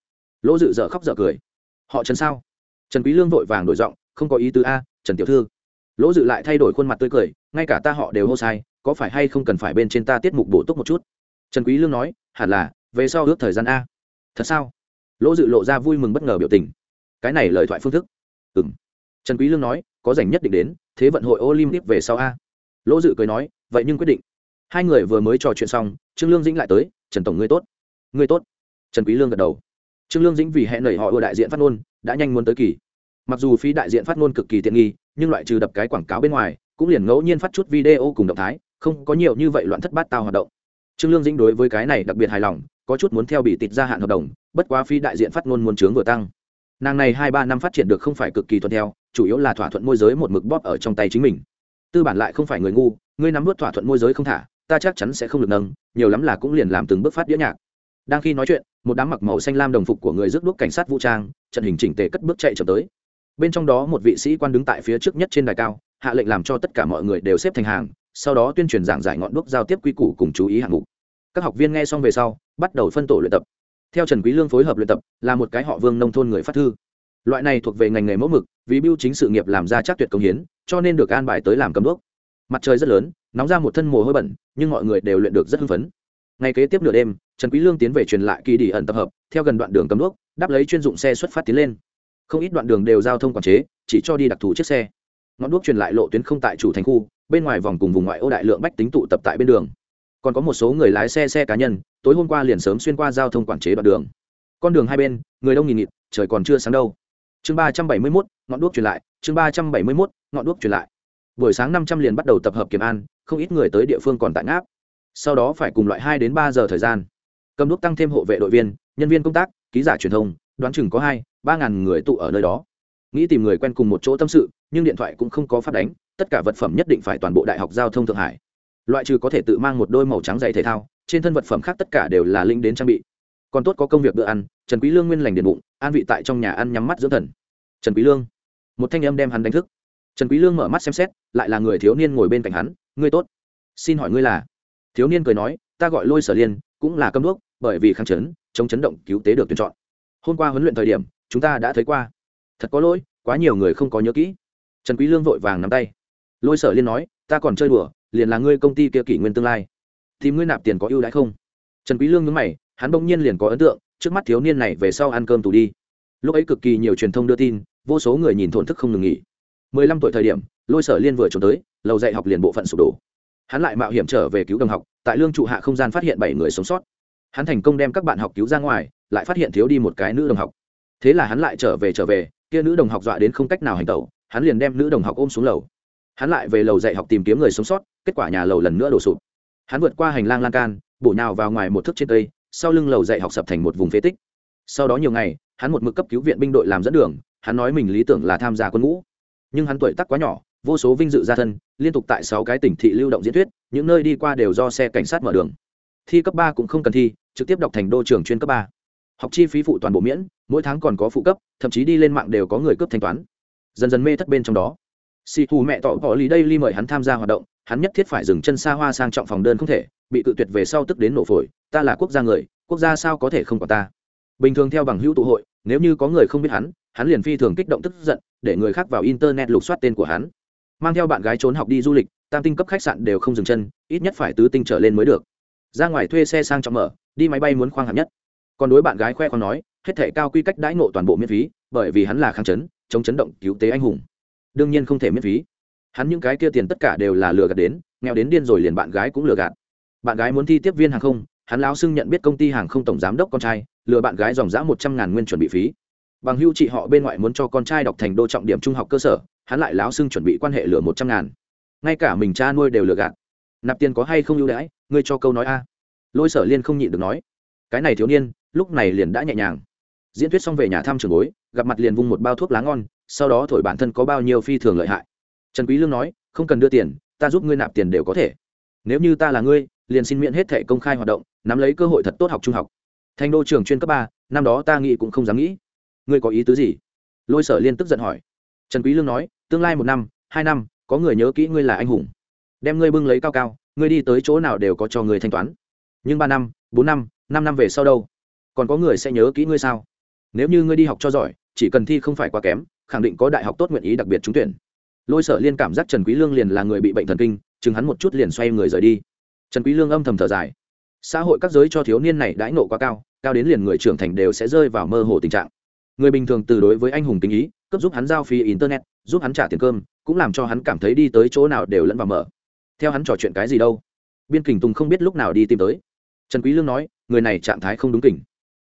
Lỗ dự dở khóc dở cười. Họ trần sao? Trần quý lương vội vàng đổi giọng, không có ý tứ a, trần tiểu thư. Lỗ dự lại thay đổi khuôn mặt tươi cười, ngay cả ta họ đều hô sai, có phải hay không cần phải bên trên ta tiết mục bổ túc một chút? Trần quý lương nói, hẳn là, về sau ước thời gian a. Thật sao? Lỗ dự lộ ra vui mừng bất ngờ biểu tình. Cái này lời thoại phương thức. Ừm. Trần quý lương nói có rảnh nhất định đến, thế vận hội olympic về sau a. Lỗ dự cười nói, vậy nhưng quyết định. Hai người vừa mới trò chuyện xong, trương lương dĩnh lại tới, trần tổng ngươi tốt. Ngươi tốt? Trần quý lương gật đầu. Trương lương dĩnh vì hẹn nảy họ ưa đại diện phát ngôn, đã nhanh muốn tới kỳ. Mặc dù phí đại diện phát ngôn cực kỳ tiện nghi, nhưng loại trừ đập cái quảng cáo bên ngoài, cũng liền ngẫu nhiên phát chút video cùng động thái, không có nhiều như vậy loạn thất bát tao hoạt động. Trương lương dĩnh đối với cái này đặc biệt hài lòng, có chút muốn theo bị tịt gia hạn hợp đồng, bất quá phí đại diện phát ngôn muốn trướng vừa tăng. Nàng này hai ba năm phát triển được không phải cực kỳ thuận theo chủ yếu là thỏa thuận môi giới một mực bóp ở trong tay chính mình. Tư bản lại không phải người ngu, ngươi nắm vớt thỏa thuận môi giới không thả, ta chắc chắn sẽ không được nâng, nhiều lắm là cũng liền làm từng bước phát đĩa nhạc. Đang khi nói chuyện, một đám mặc màu xanh lam đồng phục của người rước đuốc cảnh sát vũ trang, trận hình chỉnh tề cất bước chạy chậm tới. Bên trong đó một vị sĩ quan đứng tại phía trước nhất trên đài cao, hạ lệnh làm cho tất cả mọi người đều xếp thành hàng, sau đó tuyên truyền giảng giải ngọn đuốc giao tiếp quy củ cùng chú ý hạng mục. Các học viên nghe xong về sau, bắt đầu phân tổ luyện tập. Theo trần quý lương phối hợp luyện tập, là một cái họ vương nông thôn người phát thư. Loại này thuộc về ngành nghề mẫu mực vì biêu chính sự nghiệp làm ra chắc tuyệt công hiến, cho nên được an bài tới làm cầm đuốc. Mặt trời rất lớn, nóng ra một thân mồ hôi bẩn, nhưng mọi người đều luyện được rất hưng phấn. Ngày kế tiếp nửa đêm, trần quý lương tiến về truyền lại kỳ đi ẩn tập hợp, theo gần đoạn đường cầm đuốc, đáp lấy chuyên dụng xe xuất phát tiến lên. Không ít đoạn đường đều giao thông quản chế, chỉ cho đi đặc thù chiếc xe. Ngọn đuốc truyền lại lộ tuyến không tại chủ thành khu, bên ngoài vòng cùng vùng ngoại ô đại lượng bách tính tụ tập tại bên đường. Còn có một số người lái xe xe cá nhân, tối hôm qua liền sớm xuyên qua giao thông quản chế đoạn đường. Con đường hai bên, người đông nghìn nghịt, trời còn chưa sáng đâu chương ba trăm bảy mươi mốt, ngọn đuốc truyền lại, chương ba trăm bảy mươi mốt, ngọn đuốc truyền lại. Buổi sáng năm trăm liền bắt đầu tập hợp kiểm an, không ít người tới địa phương còn tại ngáp. Sau đó phải cùng loại hai đến ba giờ thời gian. Cầm đuốc tăng thêm hộ vệ đội viên, nhân viên công tác, ký giả truyền thông, đoán chừng có hai, ba ngàn người tụ ở nơi đó. Nghĩ tìm người quen cùng một chỗ tâm sự, nhưng điện thoại cũng không có phát đánh, tất cả vật phẩm nhất định phải toàn bộ đại học giao thông thượng hải. Loại trừ có thể tự mang một đôi màu trắng giày thể thao, trên thân vật phẩm khác tất cả đều là linh đến trang bị còn tốt có công việc bữa ăn, trần quý lương nguyên lành điện bụng, an vị tại trong nhà ăn nhắm mắt dưỡng thần. Trần quý lương, một thanh âm đem hắn đánh thức. Trần quý lương mở mắt xem xét, lại là người thiếu niên ngồi bên cạnh hắn, ngươi tốt. Xin hỏi ngươi là? Thiếu niên cười nói, ta gọi lôi sở liên, cũng là câm đuốc, bởi vì kháng chấn, chống chấn động cứu tế được tuyển chọn. Hôm qua huấn luyện thời điểm, chúng ta đã thấy qua. Thật có lỗi, quá nhiều người không có nhớ kỹ. Trần quý lương vội vàng nắm tay. Lôi sở liên nói, ta còn chơi đùa, liền là ngươi công ty kia kỷ nguyên tương lai. Thì ngươi nạp tiền có ưu đãi không? Trần quý lương nhướng mày hắn bỗng nhiên liền có ấn tượng, trước mắt thiếu niên này về sau ăn cơm tù đi. Lúc ấy cực kỳ nhiều truyền thông đưa tin, vô số người nhìn thổn thức không ngừng nghỉ. 15 tuổi thời điểm, lôi sở liên vừa trốn tới, lầu dạy học liền bộ phận sụp đổ. Hắn lại mạo hiểm trở về cứu đồng học, tại lương trụ hạ không gian phát hiện bảy người sống sót. Hắn thành công đem các bạn học cứu ra ngoài, lại phát hiện thiếu đi một cái nữ đồng học. Thế là hắn lại trở về trở về, kia nữ đồng học dọa đến không cách nào hành tẩu, hắn liền đem nữ đồng học ôm xuống lầu. Hắn lại về lầu dạy học tìm kiếm người sống sót, kết quả nhà lầu lần nữa đổ sụp. Hắn vượt qua hành lang lan can, bổ nhào vào ngoài một thước trên cây sau lưng lầu dạy học sập thành một vùng phế tích. Sau đó nhiều ngày, hắn một mực cấp cứu viện binh đội làm dẫn đường, hắn nói mình lý tưởng là tham gia quân ngũ. Nhưng hắn tuổi tác quá nhỏ, vô số vinh dự gia thân, liên tục tại sáu cái tỉnh thị lưu động diễn thuyết, những nơi đi qua đều do xe cảnh sát mở đường. Thi cấp ba cũng không cần thi, trực tiếp đọc thành đô trường chuyên cấp ba. Học chi phí phụ toàn bộ miễn, mỗi tháng còn có phụ cấp, thậm chí đi lên mạng đều có người cướp thanh toán. Dần dần mê thất bên trong đó. Xì thù mẹ tỏ gõ lý đây ly mời hắn tham gia hoạt động, hắn nhất thiết phải dừng chân xa hoa sang trọng phòng đơn không thể bị cự tuyệt về sau tức đến nổ phổi, ta là quốc gia người, quốc gia sao có thể không có ta? Bình thường theo bằng hữu tụ hội, nếu như có người không biết hắn hắn liền phi thường kích động tức giận, để người khác vào internet lục soát tên của hắn. Mang theo bạn gái trốn học đi du lịch, tam tinh cấp khách sạn đều không dừng chân, ít nhất phải tứ tinh trở lên mới được. Ra ngoài thuê xe sang trọng mở, đi máy bay muốn khoang hạng nhất. Còn đối bạn gái khoe khoang nói, hết thể cao quy cách đãi ngộ toàn bộ miễn phí, bởi vì hắn là kháng chấn, chống chấn động cứu tế anh hùng. Đương nhiên không thể miễn phí. Hắn những cái kia tiền tất cả đều là lừa gạt đến, nghèo đến điên rồi liền bạn gái cũng lừa gạt bạn gái muốn thi tiếp viên hàng không, hắn lão xưng nhận biết công ty hàng không tổng giám đốc con trai, lừa bạn gái dòng giã một trăm ngàn nguyên chuẩn bị phí. Bằng hưu chị họ bên ngoại muốn cho con trai đọc thành đô trọng điểm trung học cơ sở, hắn lại lão xưng chuẩn bị quan hệ lừa một trăm ngàn. Ngay cả mình cha nuôi đều lừa gạt. Nạp tiền có hay không ưu đãi, ngươi cho câu nói a. Lôi sở liên không nhịn được nói. Cái này thiếu niên, lúc này liền đã nhẹ nhàng. Diễn thuyết xong về nhà thăm trường bối, gặp mặt liền vung một bao thuốc lá ngon, sau đó thổi bản thân có bao nhiêu phi thường lợi hại. Trần quý lương nói, không cần đưa tiền, ta giúp ngươi nạp tiền đều có thể. Nếu như ta là ngươi liền xin miễn hết thẻ công khai hoạt động, nắm lấy cơ hội thật tốt học trung học. Thành đô trường chuyên cấp ba, năm đó ta nghĩ cũng không dám nghĩ. Ngươi có ý tứ gì? Lôi sở liên tức giận hỏi. Trần quý lương nói, tương lai một năm, hai năm, có người nhớ kỹ ngươi là anh hùng. Đem ngươi bưng lấy cao cao, ngươi đi tới chỗ nào đều có cho người thanh toán. Nhưng ba năm, bốn năm năm năm về sau đâu? Còn có người sẽ nhớ kỹ ngươi sao? Nếu như ngươi đi học cho giỏi, chỉ cần thi không phải quá kém, khẳng định có đại học tốt nguyện ý đặc biệt trúng tuyển. Lôi sở liên cảm giác trần quý lương liền là người bị bệnh thần kinh, chừng hắn một chút liền xoay người rời đi trần quý lương âm thầm thở dài. Xã hội các giới cho thiếu niên này đãi nộ quá cao cao đến liền người trưởng thành đều sẽ rơi vào mơ hồ tình trạng. Người bình thường từ đối với anh hùng tình ý cấp giúp hắn giao phí internet, giúp hắn trả tiền cơm, cũng làm cho hắn cảm thấy đi tới chỗ nào đều lẫn vào mở theo hắn trò chuyện cái gì đâu? Biên kình tùng không biết lúc nào đi tìm tới. Trần quý lương nói, người này trạng thái không đúng kỉnh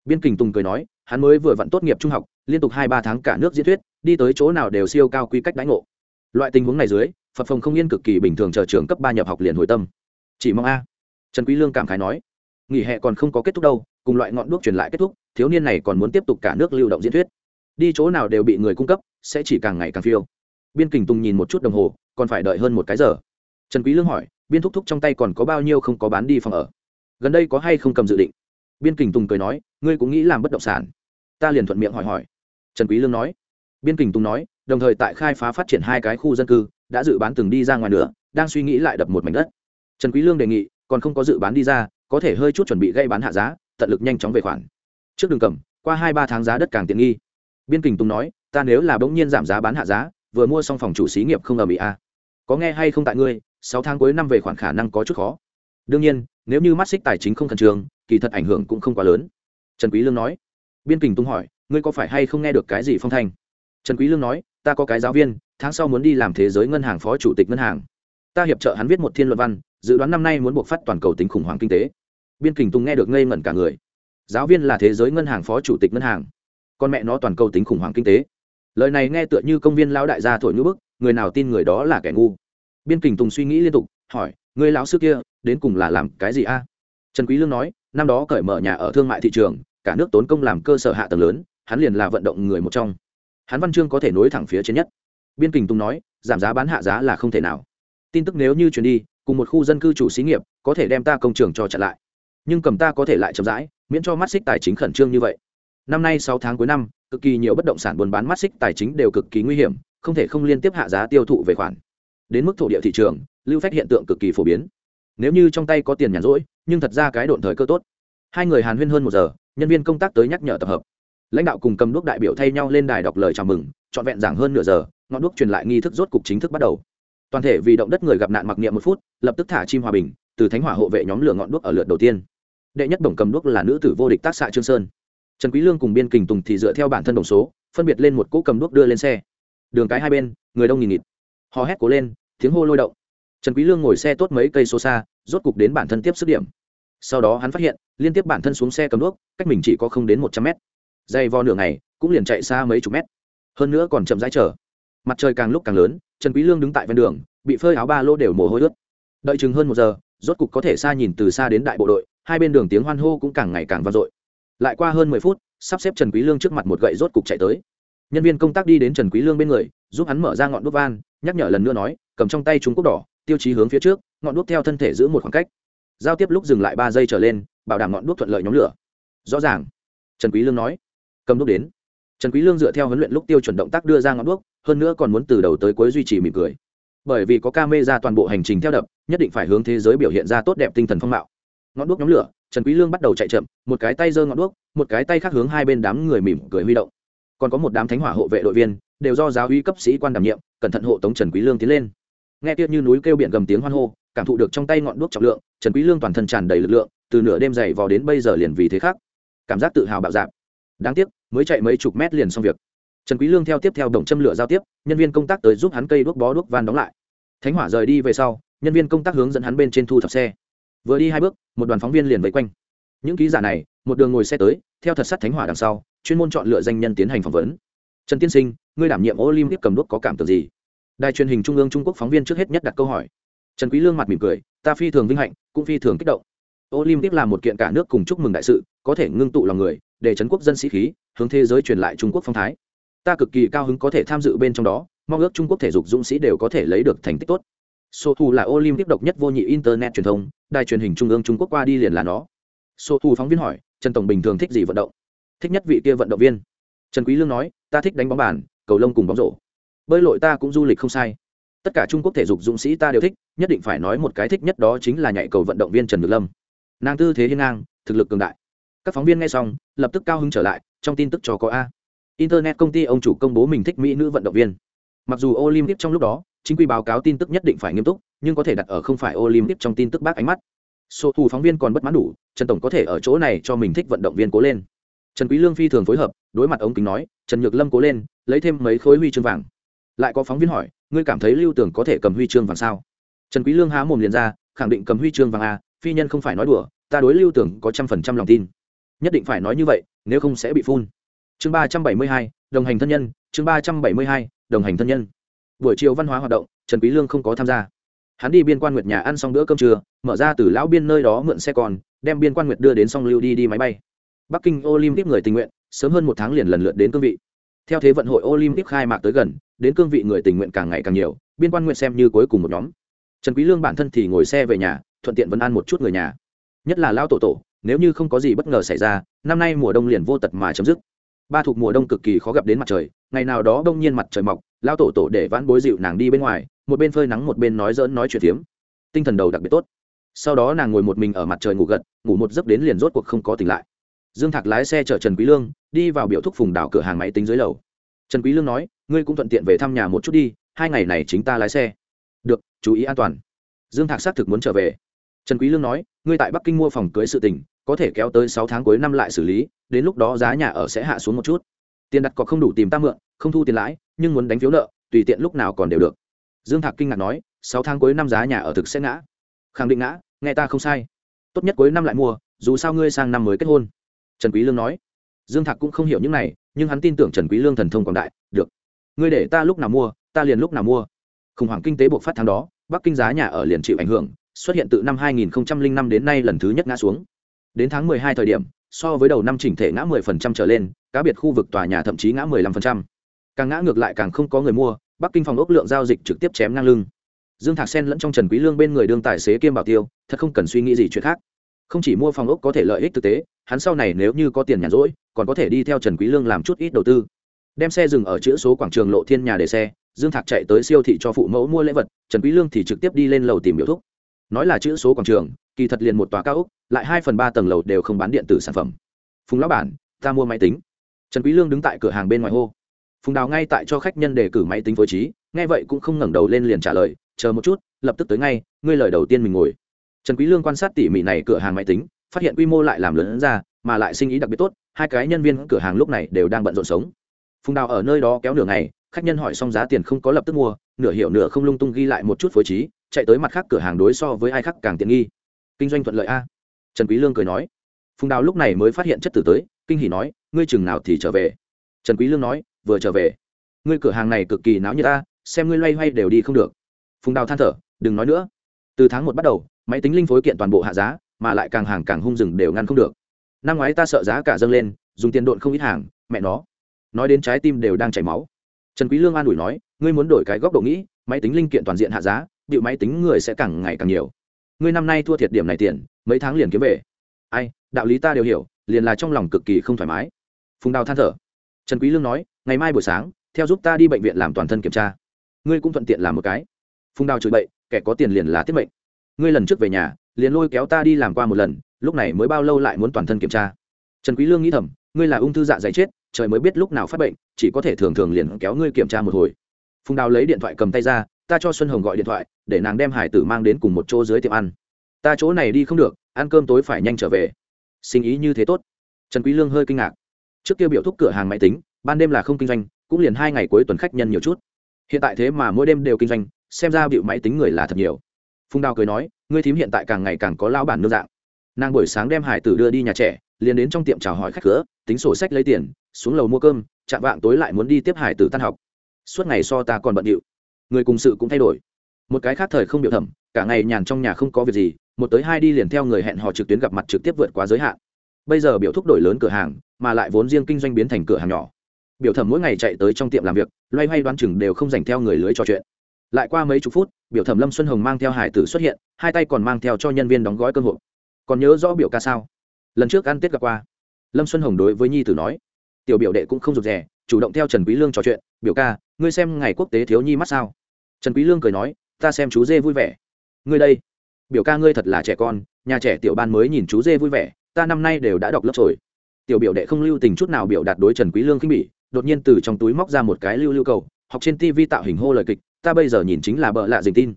biên kình tùng cười nói, hắn mới vừa vặn tốt nghiệp trung học, liên tục hai ba tháng cả nước diễn thuyết, đi tới chỗ nào đều siêu cao quy cách đãi ngộ. Loại tình huống này dưới, phật phòng không yên cực kỳ bình thường chờ trường cấp ba nhập học liền hồi tâm chỉ mong a. Trần quý lương cảm khái nói, nghỉ hè còn không có kết thúc đâu, cùng loại ngọn đuốc truyền lại kết thúc, thiếu niên này còn muốn tiếp tục cả nước lưu động diễn thuyết. Đi chỗ nào đều bị người cung cấp, sẽ chỉ càng ngày càng phiêu. Biên kình tùng nhìn một chút đồng hồ, còn phải đợi hơn một cái giờ. Trần quý lương hỏi, biên thúc thúc trong tay còn có bao nhiêu không có bán đi phòng ở? Gần đây có hay không cầm dự định? Biên kình tùng cười nói, ngươi cũng nghĩ làm bất động sản. Ta liền thuận miệng hỏi hỏi. Trần quý lương nói. Biên kình tùng nói, đồng thời tại khai phá phát triển hai cái khu dân cư, đã dự bán từng đi ra ngoài nữa đang suy nghĩ lại đập một mảnh đất trần quý lương đề nghị, còn không có dự bán đi ra, có thể hơi chút chuẩn bị gây bán hạ giá, tận lực nhanh chóng về khoản. Trước đường cầm, qua hai ba tháng giá đất càng tiện nghi. Biên kình tùng nói, ta nếu là bỗng nhiên giảm giá bán hạ giá, vừa mua xong phòng chủ xí nghiệp không ở Mỹ a có nghe hay không tại ngươi, sáu tháng cuối năm về khoản khả năng có chút khó. Đương nhiên, nếu như mắt xích tài chính không khẩn trương, kỳ thật ảnh hưởng cũng không quá lớn. Trần quý lương nói. Biên kình tung hỏi, ngươi có phải hay không nghe được cái gì phong thanh? Trần quý lương nói, ta có cái giáo viên, tháng sau muốn đi làm thế giới ngân hàng phó chủ tịch ngân hàng. Ta hiệp trợ hắn viết một thiên luận văn dự đoán năm nay muốn buộc phát toàn cầu tính khủng hoảng kinh tế. Biên kình tung nghe được ngây ngẩn cả người. Giáo viên là thế giới ngân hàng phó chủ tịch ngân hàng. Con mẹ nó toàn cầu tính khủng hoảng kinh tế. Lời này nghe tựa như công viên lão đại gia thổi ngữ bức, người nào tin người đó là kẻ ngu. Biên kình tùng suy nghĩ liên tục, hỏi người lão sư kia, đến cùng là làm cái gì a? Trần quý lương nói, năm đó cởi mở nhà ở thương mại thị trường, cả nước tốn công làm cơ sở hạ tầng lớn, hắn liền là vận động người một trong. Hắn văn chương có thể nối thẳng phía trên nhất. Biên kình tùng nói, giảm giá bán hạ giá là không thể nào. Tin tức nếu như truyền đi cùng một khu dân cư chủ xí nghiệp, có thể đem ta công trường cho chặn lại. Nhưng cầm ta có thể lại chậm rãi, miễn cho mắt xích tài chính khẩn trương như vậy. Năm nay sáu tháng cuối năm, cực kỳ nhiều bất động sản buôn bán mắt xích tài chính đều cực kỳ nguy hiểm, không thể không liên tiếp hạ giá tiêu thụ về khoản. Đến mức thổ địa thị trường, lưu phách hiện tượng cực kỳ phổ biến. Nếu như trong tay có tiền nhàn rỗi, nhưng thật ra cái độn thời cơ tốt. Hai người hàn huyên hơn một giờ, nhân viên công tác tới nhắc nhở tập hợp. Lãnh đạo cùng cầm đuốc đại biểu thay nhau lên đài đọc lời chào mừng, trọn vẹn giảng hơn nửa giờ, ngọn đuốc truyền lại nghi thức rốt cục chính thức bắt đầu toàn thể vì động đất người gặp nạn mặc niệm một phút, lập tức thả chim hòa bình, từ thánh hỏa hộ vệ nhóm lửa ngọn đuốc ở lượt đầu tiên. Đệ nhất đồng cầm đuốc là nữ tử vô địch tác xạ trương sơn. Trần quý lương cùng biên kình tùng thì dựa theo bản thân đồng số, phân biệt lên một cỗ cầm đuốc đưa lên xe. Đường cái hai bên, người đông nghìn nghịt. Hò hét cố lên, tiếng hô lôi động. Trần quý lương ngồi xe tốt mấy cây số xa, rốt cục đến bản thân tiếp sức điểm. Sau đó hắn phát hiện, liên tiếp bản thân xuống xe cầm đuốc, cách mình chỉ có không đến một trăm mét. Dây vo nửa ngày, cũng liền chạy xa mấy chục mét. Hơn nữa còn chậm rãi chờ. Mặt trời càng lúc càng lớn trần quý lương đứng tại ven đường, bị phơi áo ba lô đều mồ hôi ướt. Đợi chừng hơn một giờ, rốt cục có thể xa nhìn từ xa đến đại bộ đội, hai bên đường tiếng hoan hô cũng càng ngày càng vang dội. Lại qua hơn mười phút, sắp xếp trần quý lương trước mặt một gậy rốt cục chạy tới. Nhân viên công tác đi đến trần quý lương bên người, giúp hắn mở ra ngọn đuốc van, nhắc nhở lần nữa nói, cầm trong tay trung quốc đỏ, tiêu chí hướng phía trước, ngọn đuốc theo thân thể giữ một khoảng cách. Giao tiếp lúc dừng lại ba giây trở lên, bảo đảm ngọn đuốc thuận lợi nhóm lửa. Rõ ràng, trần quý lương nói, cầm đuốc đến. Trần quý lương dựa theo huấn luyện lúc tiêu chuẩn động tác đưa ra ngọn đuốc hơn nữa còn muốn từ đầu tới cuối duy trì mỉm cười. Bởi vì có camera toàn bộ hành trình theo đập, nhất định phải hướng thế giới biểu hiện ra tốt đẹp tinh thần phong mạo. Ngọn đuốc nhóm lửa, trần quý lương bắt đầu chạy chậm, một cái tay giơ ngọn đuốc, một cái tay khác hướng hai bên đám người mỉm cười huy động. Còn có một đám thánh hỏa hộ vệ đội viên, đều do giáo uy cấp sĩ quan đảm nhiệm, cẩn thận hộ tống trần quý lương tiến lên. Nghe tiếc như núi kêu biển gầm tiếng hoan hô, cảm thụ được trong tay ngọn đuốc trọng lượng, trần quý lương toàn thân tràn đầy lực lượng, từ nửa đêm dày vò đến bây giờ liền vì thế khác. Cảm giác tự hào bạo dạn. Đáng tiếc, mới chạy mấy chục mét liền xong việc trần quý lương theo tiếp theo đồng châm lửa giao tiếp, nhân viên công tác tới giúp hắn cây đuốc bó đuốc van đóng lại. Thánh hỏa rời đi về sau, nhân viên công tác hướng dẫn hắn bên trên thu thập xe. Vừa đi hai bước, một đoàn phóng viên liền vây quanh. Những ký giả này, một đường ngồi xe tới, theo thật sắt thánh hỏa đằng sau, chuyên môn chọn lựa danh nhân tiến hành phỏng vấn. Trần tiên sinh, ngươi đảm nhiệm olympic cầm đuốc có cảm tưởng gì? Đài truyền hình trung ương trung quốc phóng viên trước hết nhất đặt câu hỏi. Trần quý lương mặt mỉm cười, ta phi thường vinh hạnh, cũng phi thường kích động. Olympic là một kiện cả nước cùng chúc mừng đại sự, có thể ngưng tụ lòng người, để trấn quốc dân sĩ khí, hướng thế giới truyền lại trung quốc phong thái ta cực kỳ cao hứng có thể tham dự bên trong đó, mong ước trung quốc thể dục dũng sĩ đều có thể lấy được thành tích tốt. Số thủ là olympic độc nhất vô nhị internet truyền thông, đài truyền hình trung ương trung quốc qua đi liền là nó. Số thủ phóng viên hỏi, trần tổng bình thường thích gì vận động? Thích nhất vị kia vận động viên. Trần quý lương nói, ta thích đánh bóng bàn, cầu lông cùng bóng rổ. Bơi lội ta cũng du lịch không sai. Tất cả trung quốc thể dục dũng sĩ ta đều thích, nhất định phải nói một cái thích nhất đó chính là nhảy cầu vận động viên trần nhược lâm. Nàng tư thế hiên ngang, thực lực cường đại. Các phóng viên nghe xong, lập tức cao hứng trở lại, trong tin tức cho có a internet công ty ông chủ công bố mình thích mỹ nữ vận động viên. Mặc dù olympic trong lúc đó, chính quy báo cáo tin tức nhất định phải nghiêm túc, nhưng có thể đặt ở không phải olympic trong tin tức bác ánh mắt. Số thủ phóng viên còn bất mãn đủ, trần tổng có thể ở chỗ này cho mình thích vận động viên cố lên. Trần quý lương phi thường phối hợp, đối mặt ống kính nói, trần nhược lâm cố lên, lấy thêm mấy khối huy chương vàng. Lại có phóng viên hỏi, ngươi cảm thấy lưu tưởng có thể cầm huy chương vàng sao? Trần quý lương há mồm liền ra, khẳng định cầm huy chương vàng a phi nhân không phải nói đùa, ta đối lưu tưởng có trăm phần trăm lòng tin. Nhất định phải nói như vậy, nếu không sẽ bị phun chương ba trăm bảy mươi hai, đồng hành thân nhân, chương ba trăm bảy mươi hai, đồng hành thân nhân. Buổi chiều văn hóa hoạt động, trần quý lương không có tham gia. Hắn đi biên quan nguyệt nhà ăn xong bữa cơm trưa, mở ra từ lão biên nơi đó mượn xe con, đem biên quan nguyệt đưa đến song lưu đi đi máy bay. Bắc kinh olympic người tình nguyện, sớm hơn một tháng liền lần lượt đến cương vị. Theo thế vận hội olympic khai mạc tới gần, đến cương vị người tình nguyện càng ngày càng nhiều, biên quan nguyện xem như cuối cùng một nhóm. Trần quý lương bản thân thì ngồi xe về nhà, thuận tiện vẫn ăn một chút người nhà. Nhất là lão tổ tổ, nếu như không có gì bất ngờ xảy ra, năm nay mùa đông liền vô tật mà chấm dứt ba thuộc mùa đông cực kỳ khó gặp đến mặt trời, ngày nào đó đông nhiên mặt trời mọc lao tổ tổ để vãn bối dịu nàng đi bên ngoài, một bên phơi nắng một bên nói dỡn nói chuyện tiếm tinh thần đầu đặc biệt tốt. Sau đó nàng ngồi một mình ở mặt trời ngủ gật, ngủ một giấc đến liền rốt cuộc không có tỉnh lại. Dương thạc lái xe chở trần quý lương, đi vào biểu thúc phùng đảo cửa hàng máy tính dưới lầu. Trần quý lương nói, ngươi cũng thuận tiện về thăm nhà một chút đi, hai ngày này chính ta lái xe. Được, chú ý an toàn. Dương thạc xác thực muốn trở về. Trần quý lương nói, ngươi tại bắc kinh mua phòng cưới sự tình có thể kéo tới sáu tháng cuối năm lại xử lý, đến lúc đó giá nhà ở sẽ hạ xuống một chút. Tiền đặt cọc không đủ tìm ta mượn, không thu tiền lãi, nhưng muốn đánh phiếu nợ, tùy tiện lúc nào còn đều được. Dương thạc kinh ngạc nói, sáu tháng cuối năm giá nhà ở thực sẽ ngã. Khẳng định ngã, nghe ta không sai. Tốt nhất cuối năm lại mua, dù sao ngươi sang năm mới kết hôn. Trần quý lương nói. Dương thạc cũng không hiểu những này, nhưng hắn tin tưởng trần quý lương thần thông quảng đại, được. Ngươi để ta lúc nào mua, ta liền lúc nào mua. Khủng hoảng kinh tế buộc phát tháng đó, bắc kinh giá nhà ở liền chịu ảnh hưởng, xuất hiện từ năm 2005 đến nay lần thứ nhất ngã xuống đến tháng 12 thời điểm, so với đầu năm chỉnh thể ngã 10% trở lên, cá biệt khu vực tòa nhà thậm chí ngã 15%. càng ngã ngược lại càng không có người mua, bắc kinh phòng ốc lượng giao dịch trực tiếp chém ngang lưng. Dương thạc sen lẫn trong trần quý lương bên người đương tài xế kiêm bảo tiêu, thật không cần suy nghĩ gì chuyện khác. Không chỉ mua phòng ốc có thể lợi ích thực tế, hắn sau này nếu như có tiền nhàn rỗi, còn có thể đi theo trần quý lương làm chút ít đầu tư. Đem xe dừng ở chữ số quảng trường lộ thiên nhà để xe, dương thạc chạy tới siêu thị cho phụ mẫu mua lễ vật, trần quý lương thì trực tiếp đi lên lầu tìm biểu thúc. Nói là chữ số quảng trường, kỳ thật liền một tòa cao ốc lại hai phần ba tầng lầu đều không bán điện tử sản phẩm. Phùng lão bản, ta mua máy tính. Trần quý lương đứng tại cửa hàng bên ngoài hô. Phùng đào ngay tại cho khách nhân đề cử máy tính phối trí, nghe vậy cũng không ngẩng đầu lên liền trả lời, chờ một chút, lập tức tới ngay, ngươi lời đầu tiên mình ngồi. Trần quý lương quan sát tỉ mỉ này cửa hàng máy tính, phát hiện quy mô lại làm lớn ra, mà lại sinh ý đặc biệt tốt, hai cái nhân viên cửa hàng lúc này đều đang bận rộn sống. Phùng đào ở nơi đó kéo nửa ngày, khách nhân hỏi xong giá tiền không có lập tức mua, nửa hiểu nửa không lung tung ghi lại một chút phối trí, chạy tới mặt khác cửa hàng đối so với ai khác càng tiện nghi. Kinh doanh thuận lợi a trần quý lương cười nói. Phùng đào lúc này mới phát hiện chất tử tới, kinh hỉ nói, ngươi chừng nào thì trở về? Trần quý lương nói, vừa trở về. Ngươi cửa hàng này cực kỳ náo nhiệt ta, xem ngươi loay hoay đều đi không được. Phùng đào than thở, đừng nói nữa. Từ tháng một bắt đầu, máy tính linh phối kiện toàn bộ hạ giá, mà lại càng hàng càng hung rừng đều ngăn không được. Năm ngoái ta sợ giá cả dâng lên, dùng tiền độn không ít hàng, mẹ nó. Nói đến trái tim đều đang chảy máu. Trần quý lương an ủi nói, ngươi muốn đổi cái góc độ nghĩ, máy tính linh kiện toàn diện hạ giá bị máy tính người sẽ càng ngày càng nhiều. Ngươi năm nay thua thiệt điểm này tiền mấy tháng liền kiếm về. Ai, đạo lý ta đều hiểu, liền là trong lòng cực kỳ không thoải mái. Phùng đào than thở. Trần quý lương nói, ngày mai buổi sáng, theo giúp ta đi bệnh viện làm toàn thân kiểm tra. Ngươi cũng thuận tiện làm một cái. Phùng đào chửi bậy, kẻ có tiền liền là tiết mệnh. ngươi lần trước về nhà, liền lôi kéo ta đi làm qua một lần, lúc này mới bao lâu lại muốn toàn thân kiểm tra. Trần quý lương nghĩ thầm, ngươi là ung thư dạ dày chết, trời mới biết lúc nào phát bệnh, chỉ có thể thường thường liền kéo ngươi kiểm tra một hồi. Phùng đào lấy điện thoại cầm tay ra, ta cho xuân hồng gọi điện thoại, để nàng đem hải tử mang đến cùng một chỗ dưới tiệm ăn ta chỗ này đi không được, ăn cơm tối phải nhanh trở về. Sinh ý như thế tốt. Trần quý lương hơi kinh ngạc. Trước kia biểu thúc cửa hàng máy tính, ban đêm là không kinh doanh, cũng liền hai ngày cuối tuần khách nhân nhiều chút. Hiện tại thế mà mỗi đêm đều kinh doanh, xem ra biểu máy tính người là thật nhiều. Phùng đào cười nói, ngươi thím hiện tại càng ngày càng có lão bản nương dạng. Nàng buổi sáng đem hải tử đưa đi nhà trẻ, liền đến trong tiệm chào hỏi khách cửa, tính sổ sách lấy tiền, xuống lầu mua cơm, chạm vạng tối lại muốn đi tiếp hải tử tan học. Suốt ngày so ta còn bận điệu. Người cùng sự cũng thay đổi. Một cái khác thời không biểu thẩm, cả ngày nhàn trong nhà không có việc gì một tới hai đi liền theo người hẹn hò trực tuyến gặp mặt trực tiếp vượt quá giới hạn. Bây giờ biểu thúc đổi lớn cửa hàng, mà lại vốn riêng kinh doanh biến thành cửa hàng nhỏ. Biểu thẩm mỗi ngày chạy tới trong tiệm làm việc, loay hoay đoán chừng đều không dành theo người lưới trò chuyện. Lại qua mấy chục phút, biểu thẩm lâm xuân hồng mang theo hải tử xuất hiện, hai tay còn mang theo cho nhân viên đóng gói cơm hộp. Còn nhớ rõ biểu ca sao? Lần trước ăn tết gặp qua. Lâm xuân hồng đối với nhi tử nói, tiểu biểu đệ cũng không rụt rè, chủ động theo trần quý lương trò chuyện. Biểu ca, ngươi xem ngày quốc tế thiếu nhi mắt sao? Trần quý lương cười nói, ta xem chú dê vui vẻ. Ngươi đây biểu ca ngươi thật là trẻ con, nhà trẻ tiểu ban mới nhìn chú dê vui vẻ, ta năm nay đều đã đọc lớp rồi. Tiểu biểu đệ không lưu tình chút nào biểu đạt đối trần quý lương khinh bỉ, đột nhiên từ trong túi móc ra một cái lưu lưu cầu, học trên tv tạo hình hô lời kịch, ta bây giờ nhìn chính là bợ lạ dình tin.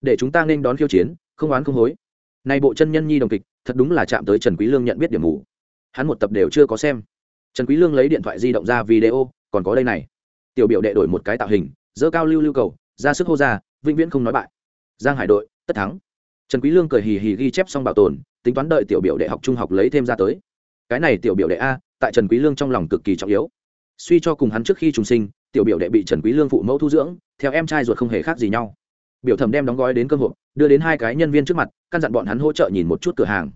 Để chúng ta nên đón khiêu chiến, không oán không hối. Này bộ chân nhân nhi đồng kịch, thật đúng là chạm tới trần quý lương nhận biết điểm mù. Hắn một tập đều chưa có xem. Trần quý lương lấy điện thoại di động ra video, còn có đây này. Tiểu biểu đệ đổi một cái tạo hình dơ cao lưu lưu cầu, ra sức hô ra, vĩnh viễn không nói bại. Giang hải đội, tất thắng trần quý lương cười hì hì ghi chép xong bảo tồn, tính toán đợi tiểu biểu đệ học trung học lấy thêm ra tới. Cái này tiểu biểu đệ a, tại trần quý lương trong lòng cực kỳ trọng yếu. Suy cho cùng hắn trước khi trùng sinh, tiểu biểu đệ bị trần quý lương phụ mẫu thu dưỡng, theo em trai ruột không hề khác gì nhau. Biểu thẩm đem đóng gói đến cơm hộp, đưa đến hai cái nhân viên trước mặt, căn dặn bọn hắn hỗ trợ nhìn một chút cửa hàng.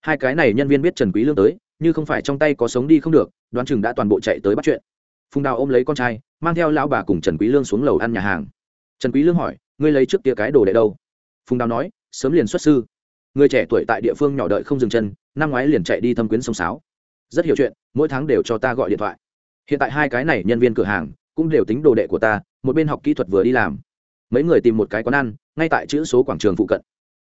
Hai cái này nhân viên biết trần quý lương tới, như không phải trong tay có sống đi không được, đoán chừng đã toàn bộ chạy tới bắt chuyện. Phùng đào ôm lấy con trai, mang theo lão bà cùng trần quý lương xuống lầu ăn nhà hàng. Trần quý lương hỏi, ngươi lấy trước kia cái đồ đệ đâu? Phùng đào nói sớm liền xuất sư. Người trẻ tuổi tại địa phương nhỏ đợi không dừng chân, năm ngoái liền chạy đi thâm quyến sông sáo. Rất hiểu chuyện, mỗi tháng đều cho ta gọi điện thoại. Hiện tại hai cái này nhân viên cửa hàng cũng đều tính đồ đệ của ta, một bên học kỹ thuật vừa đi làm. Mấy người tìm một cái quán ăn, ngay tại chữ số quảng trường phụ cận.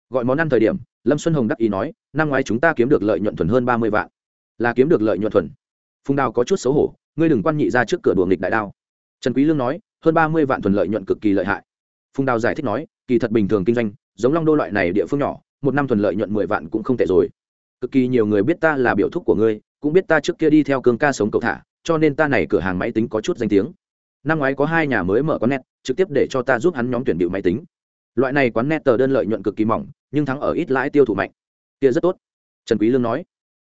Gọi món ăn thời điểm, lâm xuân hồng đắc ý nói, năm ngoái chúng ta kiếm được lợi nhuận thuần hơn ba mươi vạn. Là kiếm được lợi nhuận thuần. Phùng đào có chút xấu hổ, ngươi đừng quan nhị ra trước cửa đùa nghịch đại đao. Trần quý lương nói, hơn ba mươi vạn thuần lợi nhuận cực kỳ lợi hại. Phùng đào giải thích nói, kỳ thật bình thường kinh doanh giống long đô loại này địa phương nhỏ, một năm thuần lợi nhuận mười vạn cũng không tệ rồi. Cực kỳ nhiều người biết ta là biểu thúc của ngươi, cũng biết ta trước kia đi theo cương ca sống cầu thả, cho nên ta này cửa hàng máy tính có chút danh tiếng. Năm ngoái có hai nhà mới mở quán net, trực tiếp để cho ta giúp hắn nhóm tuyển điệu máy tính. Loại này quán net tờ đơn lợi nhuận cực kỳ mỏng, nhưng thắng ở ít lãi tiêu thụ mạnh. Kia rất tốt. Trần quý lương nói.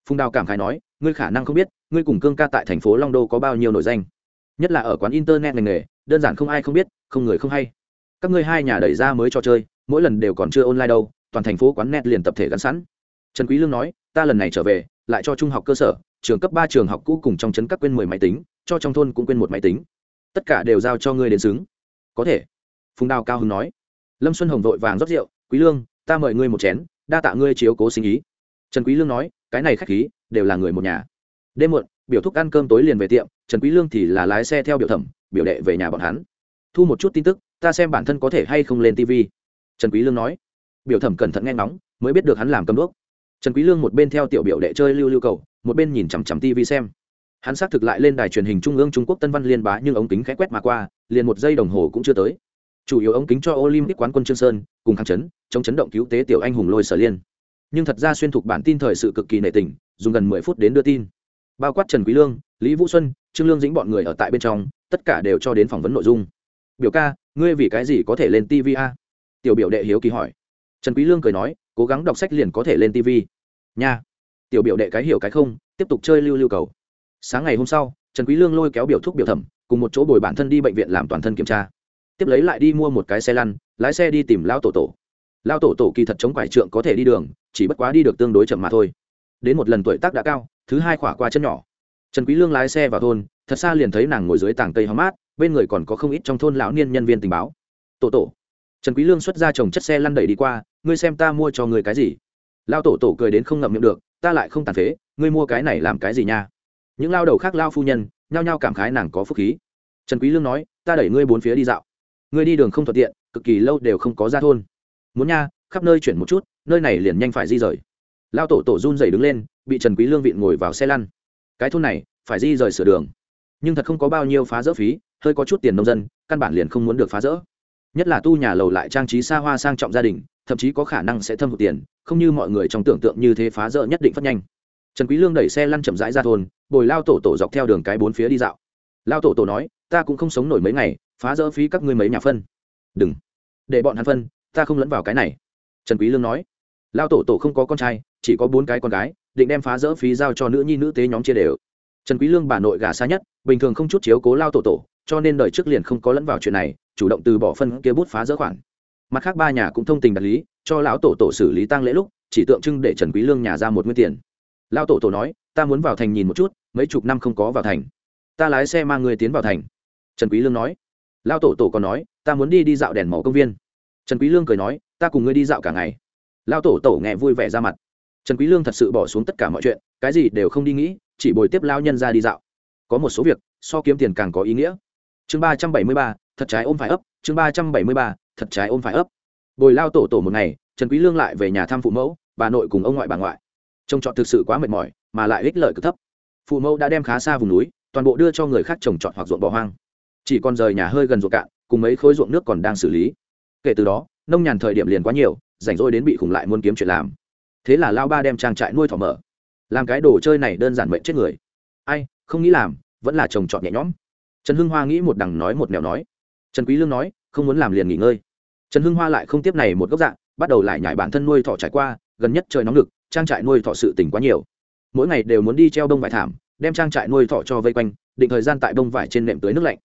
Phùng đào cảm khái nói, ngươi khả năng không biết, ngươi cùng cương ca tại thành phố long đô có bao nhiêu nổi danh. Nhất là ở quán internet ngành nghề, đơn giản không ai không biết, không người không hay. Các ngươi hai nhà đẩy ra mới cho chơi mỗi lần đều còn chưa online đâu, toàn thành phố quán net liền tập thể gắn sẵn. Trần quý lương nói, ta lần này trở về, lại cho trung học cơ sở, trường cấp ba, trường học cũ cùng trong trấn các quên mười máy tính, cho trong thôn cũng quên một máy tính. Tất cả đều giao cho ngươi đến xứng. Có thể. Phùng đào cao hưng nói. Lâm xuân hồng vội vàng rót rượu, quý lương, ta mời ngươi một chén, đa tạ ngươi chiếu cố sinh ý. Trần quý lương nói, cái này khách khí, đều là người một nhà. Đêm muộn, biểu thúc ăn cơm tối liền về tiệm, trần quý lương thì là lái xe theo biểu thẩm, biểu đệ về nhà bọn hắn. Thu một chút tin tức, ta xem bản thân có thể hay không lên tv trần quý lương nói. Biểu thẩm cẩn thận nghe ngóng, mới biết được hắn làm cầm đuốc. Trần quý lương một bên theo tiểu biểu đệ chơi lưu lưu cầu, một bên nhìn chằm chằm tivi xem. Hắn xác thực lại lên đài truyền hình trung ương trung quốc tân văn liên bá nhưng ống kính khẽ quét mà qua, liền một giây đồng hồ cũng chưa tới. Chủ yếu ống kính cho olympic quán quân trương sơn, cùng kháng chấn, chống chấn động cứu tế tiểu anh hùng lôi sở liên. Nhưng thật ra xuyên thục bản tin thời sự cực kỳ nệ tình, dùng gần mười phút đến đưa tin. Bao quát trần quý lương, lý vũ xuân, trương lương dĩnh bọn người ở tại bên trong, tất cả đều cho đến phỏng vấn nội dung. Biểu ca, ngươi vì cái gì có thể lên tv a? Tiểu biểu đệ hiếu kỳ hỏi. Trần quý lương cười nói, cố gắng đọc sách liền có thể lên tv nha. Tiểu biểu đệ cái hiểu cái không, tiếp tục chơi lưu lưu cầu. Sáng ngày hôm sau, trần quý lương lôi kéo biểu thúc biểu thẩm, cùng một chỗ bồi bản thân đi bệnh viện làm toàn thân kiểm tra. Tiếp lấy lại đi mua một cái xe lăn, lái xe đi tìm lao tổ tổ. Lao tổ tổ kỳ thật chống quải trượng có thể đi đường, chỉ bất quá đi được tương đối chậm mà thôi. Đến một lần tuổi tác đã cao, thứ hai khỏa qua chân nhỏ. Trần quý lương lái xe vào thôn, thật xa liền thấy nàng ngồi dưới tảng cây hóng mát, bên người còn có không ít trong thôn lão niên nhân viên tình báo. Tổ tổ trần quý lương xuất ra chồng chất xe lăn đẩy đi qua, ngươi xem ta mua cho ngươi cái gì? Lao tổ tổ cười đến không ngậm miệng được, ta lại không tàn phế, ngươi mua cái này làm cái gì nha? Những lao đầu khác lao phu nhân, nhao nhao cảm khái nàng có phúc khí. Trần quý lương nói, ta đẩy ngươi bốn phía đi dạo. Ngươi đi đường không thuận tiện, cực kỳ lâu đều không có ra thôn. Muốn nha, khắp nơi chuyển một chút, nơi này liền nhanh phải di rời. Lao tổ tổ run rẩy đứng lên, bị trần quý lương vịn ngồi vào xe lăn. Cái thôn này, phải di rời sửa đường. Nhưng thật không có bao nhiêu phá rỡ phí, hơi có chút tiền nông dân, căn bản liền không muốn được phá rỡ nhất là tu nhà lầu lại trang trí xa hoa sang trọng gia đình, thậm chí có khả năng sẽ thâm hụt tiền, không như mọi người trong tưởng tượng như thế phá rỡ nhất định phát nhanh. Trần quý lương đẩy xe lăn chậm rãi ra thôn, bồi lao tổ tổ dọc theo đường cái bốn phía đi dạo. Lao tổ tổ nói, ta cũng không sống nổi mấy ngày, phá rỡ phí các ngươi mấy nhà phân. Đừng, để bọn hắn phân, ta không lẫn vào cái này. Trần quý lương nói. Lao tổ tổ không có con trai, chỉ có bốn cái con gái, định đem phá rỡ phí giao cho nữ nhi nữ tế nhóm chia đều. Trần quý lương bà nội gả xa nhất, bình thường không chút chiếu cố lao tổ tổ cho nên đời trước liền không có lẫn vào chuyện này, chủ động từ bỏ phân kia bút phá dỡ khoản. Mặt khác ba nhà cũng thông tình đạt lý, cho lão tổ tổ xử lý tang lễ lúc, chỉ tượng trưng để trần quý lương nhà ra một nguyên tiền. Lão tổ tổ nói, ta muốn vào thành nhìn một chút, mấy chục năm không có vào thành. Ta lái xe mang người tiến vào thành. Trần quý lương nói. Lão tổ tổ còn nói, ta muốn đi đi dạo đèn màu công viên. Trần quý lương cười nói, ta cùng ngươi đi dạo cả ngày. Lão tổ tổ nghe vui vẻ ra mặt. Trần quý lương thật sự bỏ xuống tất cả mọi chuyện, cái gì đều không đi nghĩ, chỉ bồi tiếp lão nhân ra đi dạo. Có một số việc, so kiếm tiền càng có ý nghĩa chương ba trăm bảy mươi ba, thật trái ôm phải ấp. Chương ba trăm bảy mươi ba, thật trái ôm phải ấp. Bồi lao tổ tổ một ngày, trần quý lương lại về nhà thăm phụ mẫu, bà nội cùng ông ngoại bà ngoại. Trông trọt thực sự quá mệt mỏi, mà lại ích lợi cực thấp. Phụ mẫu đã đem khá xa vùng núi, toàn bộ đưa cho người khác trồng trọt hoặc ruộng bỏ hoang. Chỉ còn rời nhà hơi gần ruộng cạn, cùng mấy khối ruộng nước còn đang xử lý. Kể từ đó, nông nhàn thời điểm liền quá nhiều, rảnh rỗi đến bị khủng lại muốn kiếm chuyện làm. Thế là lao ba đem trang trại nuôi thỏ mở. Làm cái đồ chơi này đơn giản mệnh chết người. Ai, không nghĩ làm, vẫn là trồng trọt nhẹ nhõm trần hưng hoa nghĩ một đằng nói một nẻo nói. Trần quý lương nói, không muốn làm liền nghỉ ngơi. Trần hưng hoa lại không tiếp này một gốc dạng, bắt đầu lại nhảy bản thân nuôi thỏ trải qua, gần nhất trời nóng lực, trang trại nuôi thỏ sự tỉnh quá nhiều. Mỗi ngày đều muốn đi treo đông vải thảm, đem trang trại nuôi thỏ cho vây quanh, định thời gian tại đông vải trên nệm tưới nước lạnh.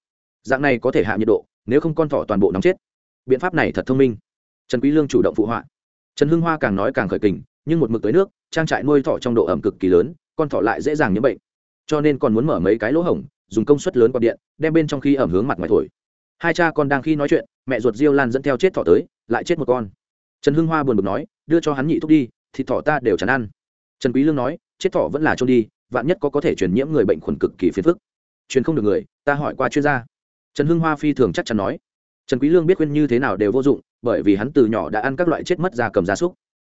Dạng này có thể hạ nhiệt độ, nếu không con thỏ toàn bộ nóng chết. Biện pháp này thật thông minh. Trần quý lương chủ động phụ họa. Trần hưng hoa càng nói càng khởi kình, nhưng một mực tới nước, trang trại nuôi thỏ trong độ ẩm cực kỳ lớn, con thỏ lại dễ dàng nhiễm bệnh. Cho nên còn muốn mở mấy cái lỗ hổng dùng công suất lớn quạt điện, đem bên trong khi ẩm hướng mặt ngoài thổi. Hai cha con đang khi nói chuyện, mẹ ruột diêu lan dẫn theo chết thỏ tới, lại chết một con. Trần hưng hoa buồn bực nói, đưa cho hắn nhị thuốc đi, thịt thỏ ta đều chán ăn. Trần quý lương nói, chết thỏ vẫn là trôn đi, vạn nhất có có thể truyền nhiễm người bệnh khuẩn cực kỳ phiền phức. Truyền không được người, ta hỏi qua chuyên gia. Trần hưng hoa phi thường chắc chắn nói. Trần quý lương biết khuyên như thế nào đều vô dụng, bởi vì hắn từ nhỏ đã ăn các loại chết mất da cầm gia súc.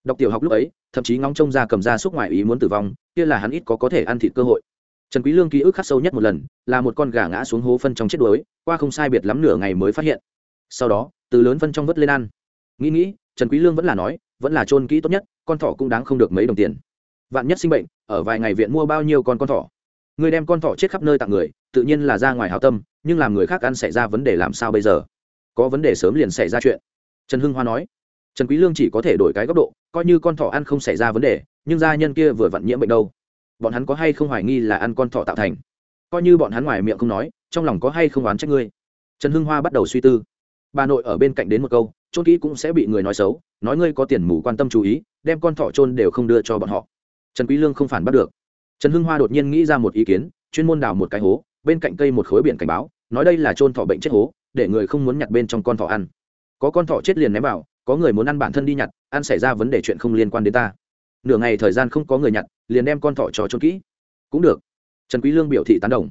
Đọc tiểu học lúc ấy, thậm chí ngóng trông da cầm gia súc ngoài ý muốn tử vong, kia là hắn ít có có thể ăn thịt cơ hội trần quý lương ký ức khắc sâu nhất một lần, là một con gà ngã xuống hố phân trong chết đuối, qua không sai biệt lắm nửa ngày mới phát hiện. Sau đó, từ lớn phân trong vớt lên ăn. Nghĩ nghĩ, trần quý lương vẫn là nói, vẫn là trôn kỹ tốt nhất, con thỏ cũng đáng không được mấy đồng tiền. Vạn nhất sinh bệnh, ở vài ngày viện mua bao nhiêu con con thỏ. Người đem con thỏ chết khắp nơi tặng người, tự nhiên là ra ngoài hảo tâm, nhưng làm người khác ăn xảy ra vấn đề làm sao bây giờ? Có vấn đề sớm liền xảy ra chuyện. Trần hưng hoa nói, trần quý lương chỉ có thể đổi cái góc độ, coi như con thỏ ăn không xảy ra vấn đề, nhưng gia nhân kia vừa vặn nhiễm bệnh đâu bọn hắn có hay không hoài nghi là ăn con thỏ tạo thành? Coi như bọn hắn ngoài miệng không nói, trong lòng có hay không oán trách ngươi? Trần hưng hoa bắt đầu suy tư. Bà nội ở bên cạnh đến một câu trôn kỹ cũng sẽ bị người nói xấu, nói ngươi có tiền mù quan tâm chú ý, đem con thỏ trôn đều không đưa cho bọn họ. Trần quý lương không phản bắt được. Trần hưng hoa đột nhiên nghĩ ra một ý kiến, chuyên môn đào một cái hố, bên cạnh cây một khối biển cảnh báo, nói đây là trôn thỏ bệnh chết hố, để người không muốn nhặt bên trong con thỏ ăn. Có con thỏ chết liền ném vào, có người muốn ăn bản thân đi nhặt, ăn xảy ra vấn đề chuyện không liên quan đến ta nửa ngày thời gian không có người nhặt, liền đem con thỏ trò trôn kỹ. Cũng được. Trần quý lương biểu thị tán đồng.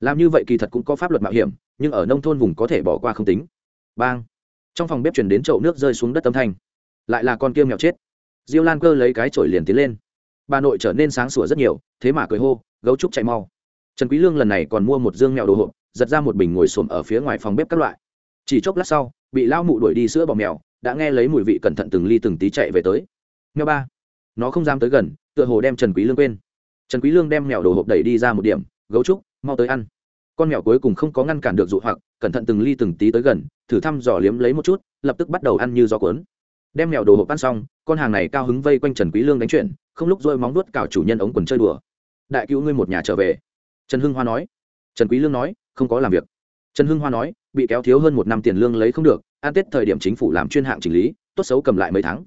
Làm như vậy kỳ thật cũng có pháp luật mạo hiểm, nhưng ở nông thôn vùng có thể bỏ qua không tính. Bang. Trong phòng bếp chuyển đến chậu nước rơi xuống đất âm thanh. Lại là con kia mèo chết. Diêu lan cơ lấy cái chổi liền tiến lên. Bà nội trở nên sáng sủa rất nhiều, thế mà cười hô, gấu trúc chạy mau. Trần quý lương lần này còn mua một dương mèo đồ hộp, giật ra một bình ngồi xổm ở phía ngoài phòng bếp các loại. Chỉ chốc lát sau, bị lao mụ đuổi đi sữa bò mèo, đã nghe lấy mùi vị cẩn thận từng ly từng tí chạy về tới. Mèo ba nó không dám tới gần, tựa hồ đem trần quý lương quên. Trần quý lương đem mèo đồ hộp đẩy đi ra một điểm, gấu trúc, mau tới ăn. Con mèo cuối cùng không có ngăn cản được dụ hoặc, cẩn thận từng ly từng tí tới gần, thử thăm dò liếm lấy một chút, lập tức bắt đầu ăn như gió cuốn. Đem mèo đồ hộp ăn xong, con hàng này cao hứng vây quanh trần quý lương đánh chuyện, không lúc rồi móng đuốt cào chủ nhân ống quần chơi đùa. Đại cứu ngươi một nhà trở về. Trần hưng hoa nói. Trần quý lương nói, không có làm việc. Trần hưng hoa nói, bị kéo thiếu hơn một năm tiền lương lấy không được an tết thời điểm chính phủ làm chuyên hạng chỉnh lý, tốt xấu cầm lại mấy tháng.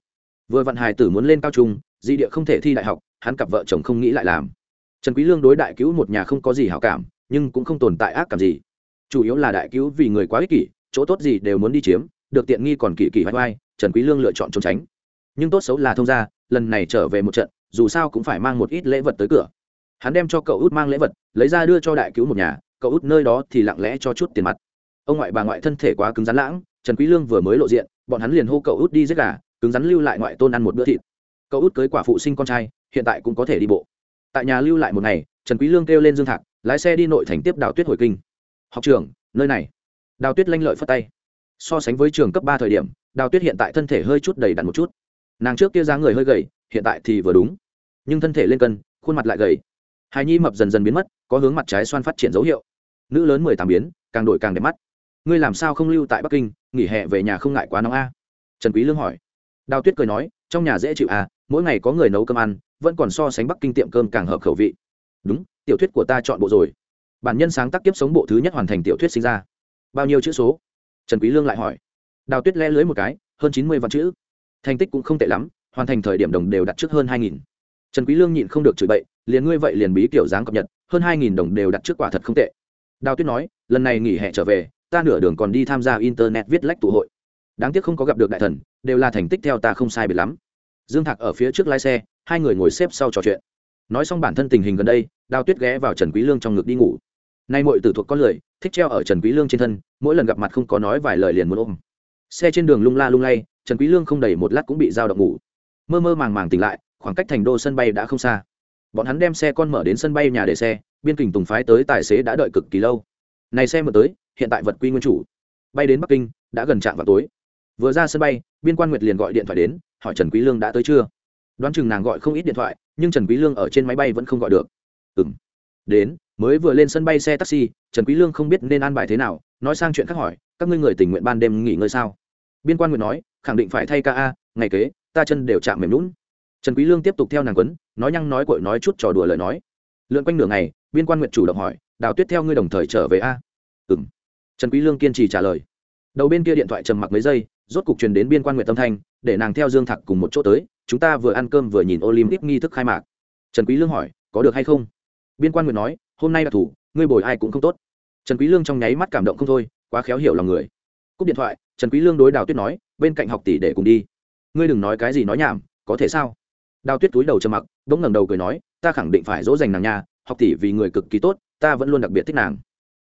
Vừa vận hài tử muốn lên cao trung di địa không thể thi đại học, hắn cặp vợ chồng không nghĩ lại làm. Trần quý lương đối đại cứu một nhà không có gì hảo cảm, nhưng cũng không tồn tại ác cảm gì. Chủ yếu là đại cứu vì người quá ích kỷ, chỗ tốt gì đều muốn đi chiếm, được tiện nghi còn kỳ kỳ vai vai, trần quý lương lựa chọn trốn tránh. Nhưng tốt xấu là thông gia, lần này trở về một trận, dù sao cũng phải mang một ít lễ vật tới cửa. Hắn đem cho cậu út mang lễ vật, lấy ra đưa cho đại cứu một nhà, cậu út nơi đó thì lặng lẽ cho chút tiền mặt. Ông ngoại bà ngoại thân thể quá cứng rắn lãng, trần quý lương vừa mới lộ diện, bọn hắn liền hô cậu út đi giết gà, cứng rắn lưu lại ngoại tôn ăn một bữa thịt cậu út cưới quả phụ sinh con trai, hiện tại cũng có thể đi bộ. Tại nhà lưu lại một ngày, trần quý lương kêu lên dương thạc, lái xe đi nội thành tiếp đào tuyết hồi kinh. Học trường nơi này. Đào tuyết lanh lợi phất tay. So sánh với trường cấp ba thời điểm, đào tuyết hiện tại thân thể hơi chút đầy đặn một chút. Nàng trước kia dáng người hơi gầy, hiện tại thì vừa đúng. Nhưng thân thể lên cân, khuôn mặt lại gầy. Hài nhi mập dần dần biến mất, có hướng mặt trái xoan phát triển dấu hiệu. Nữ lớn mười tám biến, càng đổi càng đẹp mắt. Ngươi làm sao không lưu tại bắc kinh, nghỉ hè về nhà không ngại quá nóng a? Trần quý lương hỏi. Đào tuyết cười nói, trong nhà dễ chịu à mỗi ngày có người nấu cơm ăn, vẫn còn so sánh bắc kinh tiệm cơm càng hợp khẩu vị. Đúng, tiểu thuyết của ta chọn bộ rồi. Bản nhân sáng tác tiếp sống bộ thứ nhất hoàn thành tiểu thuyết sinh ra. Bao nhiêu chữ số? Trần quý lương lại hỏi. Đào tuyết le lưới một cái, hơn chín mươi vạn chữ. Thành tích cũng không tệ lắm, hoàn thành thời điểm đồng đều đặt trước hơn hai nghìn. Trần quý lương nhịn không được chửi bậy, liền ngươi vậy liền bí kiểu dáng cập nhật, hơn hai nghìn đồng đều đặt trước quả thật không tệ. Đào tuyết nói, lần này nghỉ hè trở về, ta nửa đường còn đi tham gia internet viết lách tụ hội. Đáng tiếc không có gặp được đại thần, đều là thành tích theo ta không sai biệt lắm dương thạc ở phía trước lái xe, hai người ngồi xếp sau trò chuyện. Nói xong bản thân tình hình gần đây, đào tuyết ghé vào trần quý lương trong ngực đi ngủ. Nay muội tử thuộc con lười, thích treo ở trần quý lương trên thân, mỗi lần gặp mặt không có nói vài lời liền muốn ôm. Xe trên đường lung la lung lay, trần quý lương không đầy một lát cũng bị giao động ngủ. Mơ mơ màng màng tỉnh lại, khoảng cách thành đô sân bay đã không xa. Bọn hắn đem xe con mở đến sân bay nhà để xe, biên kình tùng phái tới tài xế đã đợi cực kỳ lâu. Này xe mở tới, hiện tại vật quy nguyên chủ. Bay đến bắc kinh, đã gần trạm vào tối. Vừa ra sân bay, biên quan nguyệt liền gọi điện thoại đến hỏi trần quý lương đã tới chưa? Đoán chừng nàng gọi không ít điện thoại, nhưng trần quý lương ở trên máy bay vẫn không gọi được. Ừm. Đến, mới vừa lên sân bay xe taxi, trần quý lương không biết nên an bài thế nào, nói sang chuyện khác hỏi, các ngươi người tình nguyện ban đêm nghỉ ngơi sao? Biên quan nguyệt nói, khẳng định phải thay ca a, ngày kế, ta chân đều chạm mềm lún trần quý lương tiếp tục theo nàng quấn, nói nhăng nói cội nói chút trò đùa lời nói. Lượn quanh nửa ngày, biên quan nguyệt chủ động hỏi, đào tuyết theo ngươi đồng thời trở về a? Ừm. Trần quý lương kiên trì trả lời. Đầu bên kia điện thoại trầm mặc mấy giây, rốt cục truyền đến biên quan nguyệt tâm thanh để nàng theo dương thạc cùng một chỗ tới, chúng ta vừa ăn cơm vừa nhìn olympic nghi thức khai mạc. Trần quý lương hỏi, có được hay không? Biên quan nguyệt nói, hôm nay là thủ, ngươi bồi ai cũng không tốt. Trần quý lương trong nháy mắt cảm động không thôi, quá khéo hiểu lòng người. Cúp điện thoại, trần quý lương đối đào tuyết nói, bên cạnh học tỷ để cùng đi. Ngươi đừng nói cái gì nói nhảm, có thể sao? Đào tuyết túi đầu trầm mặc, bỗng ngẩng đầu cười nói, ta khẳng định phải dỗ dành nàng nha, học tỷ vì người cực kỳ tốt, ta vẫn luôn đặc biệt thích nàng.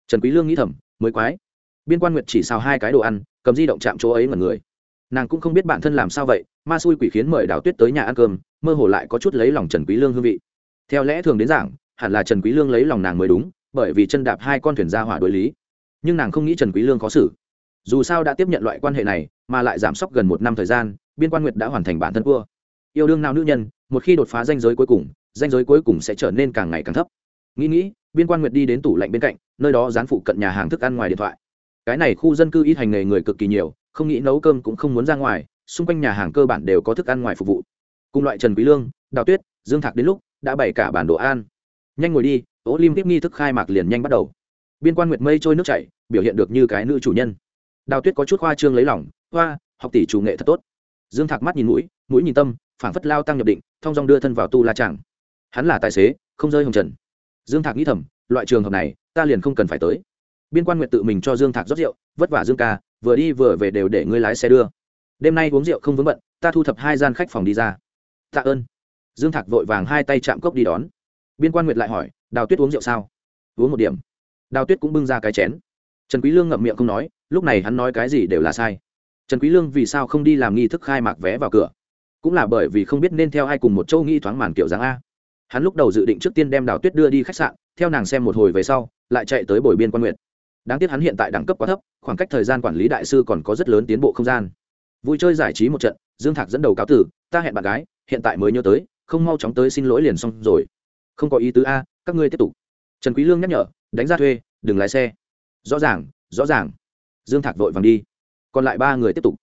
Trần quý lương nghĩ thầm, mới quái. Biên quan nguyệt chỉ xào hai cái đồ ăn, cầm di động chạm chỗ ấy mà người nàng cũng không biết bản thân làm sao vậy, ma xui quỷ khiến mời đào tuyết tới nhà ăn cơm, mơ hồ lại có chút lấy lòng trần quý lương hương vị. Theo lẽ thường đến giảng, hẳn là trần quý lương lấy lòng nàng mới đúng, bởi vì chân đạp hai con thuyền ra hỏa đối lý. Nhưng nàng không nghĩ trần quý lương khó xử. Dù sao đã tiếp nhận loại quan hệ này, mà lại giảm sốc gần một năm thời gian, biên quan nguyệt đã hoàn thành bản thân cua yêu đương nào nữ nhân, một khi đột phá danh giới cuối cùng, danh giới cuối cùng sẽ trở nên càng ngày càng thấp. Nghĩ nghĩ, biên quan nguyệt đi đến tủ lạnh bên cạnh, nơi đó dán phụ cận nhà hàng thức ăn ngoài điện thoại cái này khu dân cư ít hành nghề người cực kỳ nhiều, không nghĩ nấu cơm cũng không muốn ra ngoài, xung quanh nhà hàng cơ bản đều có thức ăn ngoài phục vụ. Cùng loại trần quý lương, đào tuyết, dương thạc đến lúc, đã bày cả bản đồ an nhanh ngồi đi ô lim tiếp nghi thức khai mạc liền nhanh bắt đầu. Biên quan nguyệt mây trôi nước chảy, biểu hiện được như cái nữ chủ nhân. Đào tuyết có chút khoa trương lấy lòng, hoa, học tỷ chủ nghệ thật tốt. Dương thạc mắt nhìn mũi mũi nhìn tâm, phảng phất lao tăng nhập định thông dong đưa thân vào tu la chẳng hắn là tài xế, không rơi hồng trần. Dương thạc nghĩ thầm, loại trường hợp này, ta liền không cần phải tới biên quan nguyệt tự mình cho dương thạc rót rượu, vất vả dương ca, vừa đi vừa về đều để ngươi lái xe đưa. Đêm nay uống rượu không vướng bận, ta thu thập hai gian khách phòng đi ra. Tạ ơn. Dương thạc vội vàng hai tay chạm cốc đi đón. Biên quan nguyệt lại hỏi, đào tuyết uống rượu sao? Uống một điểm. Đào tuyết cũng bưng ra cái chén. Trần quý lương ngậm miệng không nói, lúc này hắn nói cái gì đều là sai. Trần quý lương vì sao không đi làm nghi thức khai mạc vé vào cửa? Cũng là bởi vì không biết nên theo ai cùng một châu nghi thoáng màn kiểu dáng a. Hắn lúc đầu dự định trước tiên đem đào tuyết đưa đi khách sạn, theo nàng xem một hồi về sau, lại chạy tới bồi biên quan nguyệt đáng tiếc hắn hiện tại đẳng cấp quá thấp, khoảng cách thời gian quản lý đại sư còn có rất lớn tiến bộ không gian. Vui chơi giải trí một trận, dương thạc dẫn đầu cáo tử, ta hẹn bạn gái, hiện tại mới nhớ tới, không mau chóng tới xin lỗi liền xong rồi. Không có ý tứ a, các ngươi tiếp tục. Trần quý lương nhắc nhở, đánh ra thuê, đừng lái xe. Rõ ràng rõ ràng. Dương thạc vội vàng đi. Còn lại ba người tiếp tục.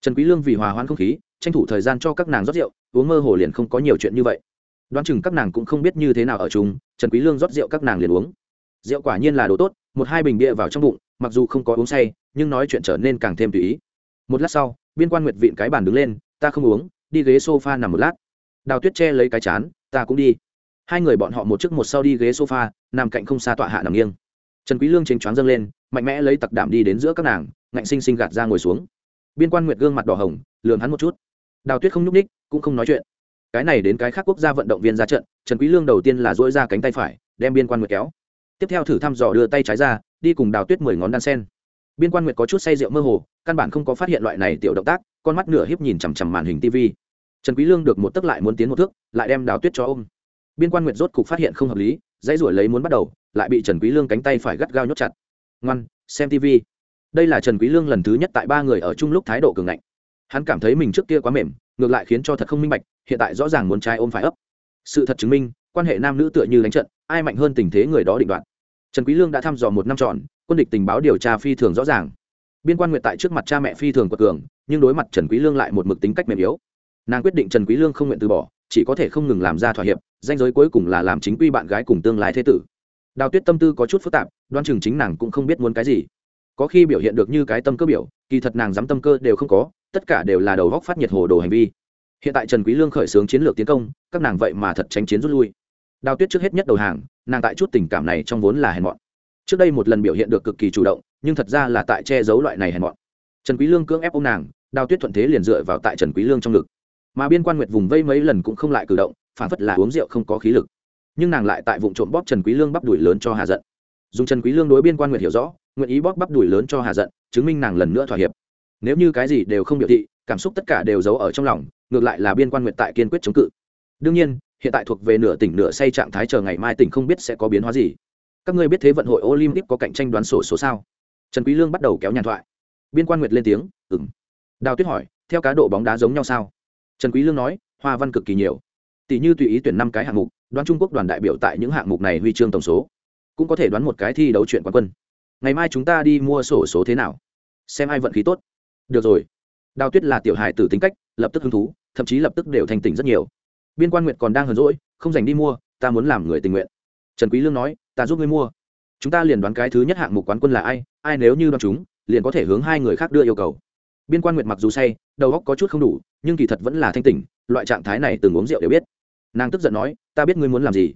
Trần quý lương vì hòa hoãn không khí, tranh thủ thời gian cho các nàng rót rượu, uống mơ hồ liền không có nhiều chuyện như vậy. Đoán chừng các nàng cũng không biết như thế nào ở chung, trần quý lương rót rượu các nàng liền uống. Rượu quả nhiên là đồ tốt một hai bình bia vào trong bụng, mặc dù không có uống say, nhưng nói chuyện trở nên càng thêm tùy ý. Một lát sau biên quan nguyệt vịn cái bàn đứng lên, ta không uống, đi ghế sofa nằm một lát. Đào tuyết che lấy cái chán, ta cũng đi. Hai người bọn họ một trước một sau đi ghế sofa, nằm cạnh không xa tọa hạ nằm nghiêng. Trần quý lương chênh choáng dâng lên, mạnh mẽ lấy tặc đảm đi đến giữa các nàng, ngạnh sinh sinh gạt ra ngồi xuống. Biên quan nguyệt gương mặt đỏ hồng, lườm hắn một chút. Đào tuyết không nhúc ních cũng không nói chuyện. Cái này đến cái khác quốc gia vận động viên ra trận, trần quý lương đầu tiên là duỗi ra cánh tay phải, đem biên quan nguyệt kéo tiếp theo thử thăm dò đưa tay trái ra, đi cùng đào tuyết mười ngón đan sen. Biên quan nguyệt có chút say rượu mơ hồ, căn bản không có phát hiện loại này tiểu động tác, con mắt nửa hiếp nhìn chằm chằm màn hình tv trần quý lương được một tức lại muốn tiến một thước, lại đem đào tuyết cho ôm. Biên quan nguyệt rốt cục phát hiện không hợp lý, dãy ruổi lấy muốn bắt đầu, lại bị trần quý lương cánh tay phải gắt gao nhốt chặt. Ngoan, xem tv đây là trần quý lương lần thứ nhất tại ba người ở chung lúc thái độ cường ngạnh. Hắn cảm thấy mình trước kia quá mềm, ngược lại khiến cho thật không minh bạch, hiện tại rõ ràng muốn trai ôm phải ấp. Sự thật chứng minh, quan hệ nam nữ tựa như đánh trận ai mạnh hơn tình thế người đó định đoạt. Trần quý lương đã thăm dò một năm tròn quân địch tình báo điều tra phi thường rõ ràng. Biên quan nguyện tại trước mặt cha mẹ phi thường quật cường, nhưng đối mặt trần quý lương lại một mực tính cách mềm yếu. Nàng quyết định trần quý lương không nguyện từ bỏ, chỉ có thể không ngừng làm ra thỏa hiệp, danh giới cuối cùng là làm chính quy bạn gái cùng tương lai thế tử. Đào tuyết tâm tư có chút phức tạp đoan chừng chính nàng cũng không biết muốn cái gì. Có khi biểu hiện được như cái tâm cơ biểu, kỳ thật nàng dám tâm cơ đều không có, tất cả đều là đầu góc phát nhiệt hồ đồ hành vi. Hiện tại trần quý lương khởi xướng chiến lược tiến công, các nàng vậy mà thật tránh chiến rút lui đào tuyết trước hết nhất đầu hàng, nàng tại chút tình cảm này trong vốn là hèn mọn. Trước đây một lần biểu hiện được cực kỳ chủ động, nhưng thật ra là tại che giấu loại này hèn mọn. Trần quý lương cưỡng ép ôm nàng, đào tuyết thuận thế liền dựa vào tại trần quý lương trong ngực. Mà biên quan nguyệt vùng vây mấy lần cũng không lại cử động, phản phất là uống rượu không có khí lực. Nhưng nàng lại tại vụ trộm bóp trần quý lương bắp đuổi lớn cho hà giận. Dùng trần quý lương đối biên quan nguyệt hiểu rõ, nguyện ý bóp bắp đuổi lớn cho hà giận, chứng minh nàng lần nữa thỏa hiệp. Nếu như cái gì đều không biểu thị, cảm xúc tất cả đều giấu ở trong lòng, ngược lại là biên quan nguyệt tại kiên quyết chống cự. Đương nhiên hiện tại thuộc về nửa tỉnh nửa say trạng thái chờ ngày mai tỉnh không biết sẽ có biến hóa gì. Các ngươi biết thế vận hội olympic có cạnh tranh đoán sổ số sao? Trần quý lương bắt đầu kéo nhàn thoại. Biên quan nguyệt lên tiếng, ừm. Đào tuyết hỏi, theo cá độ bóng đá giống nhau sao? Trần quý lương nói, hoa văn cực kỳ nhiều. Tỷ như tùy ý tuyển năm cái hạng mục, đoán trung quốc đoàn đại biểu tại những hạng mục này huy chương tổng số, cũng có thể đoán một cái thi đấu chuyện quán quân. Ngày mai chúng ta đi mua sổ số thế nào? Xem ai vận khí tốt. Được rồi. Đào tuyết là tiểu hài tử tính cách, lập tức hứng thú, thậm chí lập tức đều thành tỉnh rất nhiều biên quan nguyện còn đang hờn rỗi không dành đi mua, ta muốn làm người tình nguyện. Trần quý lương nói, ta giúp ngươi mua. Chúng ta liền đoán cái thứ nhất hạng mục quán quân là ai ai nếu như đoán chúng, liền có thể hướng hai người khác đưa yêu cầu. Biên quan nguyệt mặc dù say, đầu óc có chút không đủ, nhưng kỳ thật vẫn là thanh tỉnh, loại trạng thái này từng uống rượu đều biết. Nàng tức giận nói, ta biết ngươi muốn làm gì.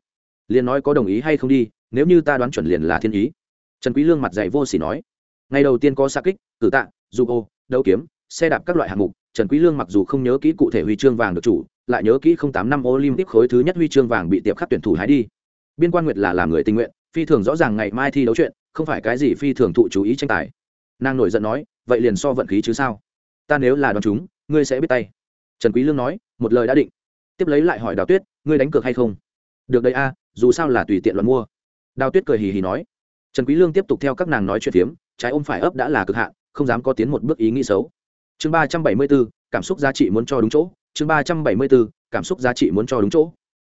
Liền nói có đồng ý hay không đi, nếu như ta đoán chuẩn liền là thiên ý. Trần quý lương mặt dày vô sỉ nói. Ngày đầu tiên có xa kích, cử tạ du ô, đấu kiếm, xe đạp các loại hạng mục, trần quý lương mặc dù không nhớ kỹ cụ thể huy chương vàng được chủ lại nhớ kỹ không tám năm olympic khối thứ nhất huy chương vàng bị tiệp khắc tuyển thủ hái đi. Biên quan nguyệt là làm người tình nguyện phi thường rõ ràng ngày mai thi đấu chuyện không phải cái gì phi thường thụ chú ý tranh tài. Nàng nổi giận nói vậy liền so vận khí chứ sao? Ta nếu là đón chúng ngươi sẽ biết tay. Trần quý lương nói một lời đã định. Tiếp lấy lại hỏi đào tuyết ngươi đánh cược hay không? Được đấy a dù sao là tùy tiện luận mua. Đào tuyết cười hì hì nói. Trần quý lương tiếp tục theo các nàng nói chuyện phiếm trái ôm phải ấp đã là cực hạn không dám có tiến một bước ý nghĩ xấu. Chương ba trăm bảy mươi 374, cảm xúc giá trị muốn cho đúng chỗ chương ba trăm bảy mươi 374, cảm xúc giá trị muốn cho đúng chỗ.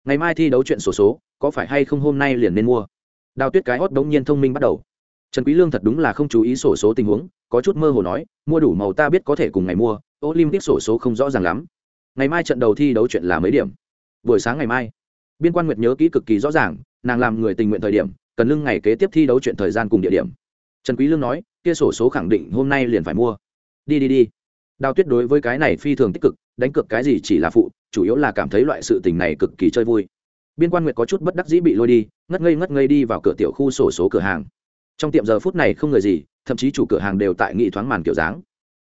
Ngày mai thi đấu chuyện sổ số, số có phải hay không hôm nay liền nên mua? Đào tuyết cái hót đống nhiên thông minh bắt đầu. Trần quý lương thật đúng là không chú ý sổ số tình huống có chút mơ hồ nói mua đủ màu ta biết có thể cùng ngày mua olympic sổ số không rõ ràng lắm. Ngày mai trận đầu thi đấu chuyện là mấy điểm? Buổi sáng ngày mai biên quan nguyệt nhớ kỹ cực kỳ rõ ràng nàng làm người tình nguyện thời điểm cần lưng ngày kế tiếp thi đấu chuyện thời gian cùng địa điểm. Trần quý lương nói kia sổ số khẳng định hôm nay liền phải mua. Đi đi đi. Đào tuyết đối với cái này phi thường tích cực đánh cược cái gì chỉ là phụ, chủ yếu là cảm thấy loại sự tình này cực kỳ chơi vui. Biên quan nguyệt có chút bất đắc dĩ bị lôi đi, ngất ngây ngất ngây đi vào cửa tiểu khu sổ số cửa hàng. Trong tiệm giờ phút này không người gì, thậm chí chủ cửa hàng đều tại nghị thoáng màn kiểu dáng.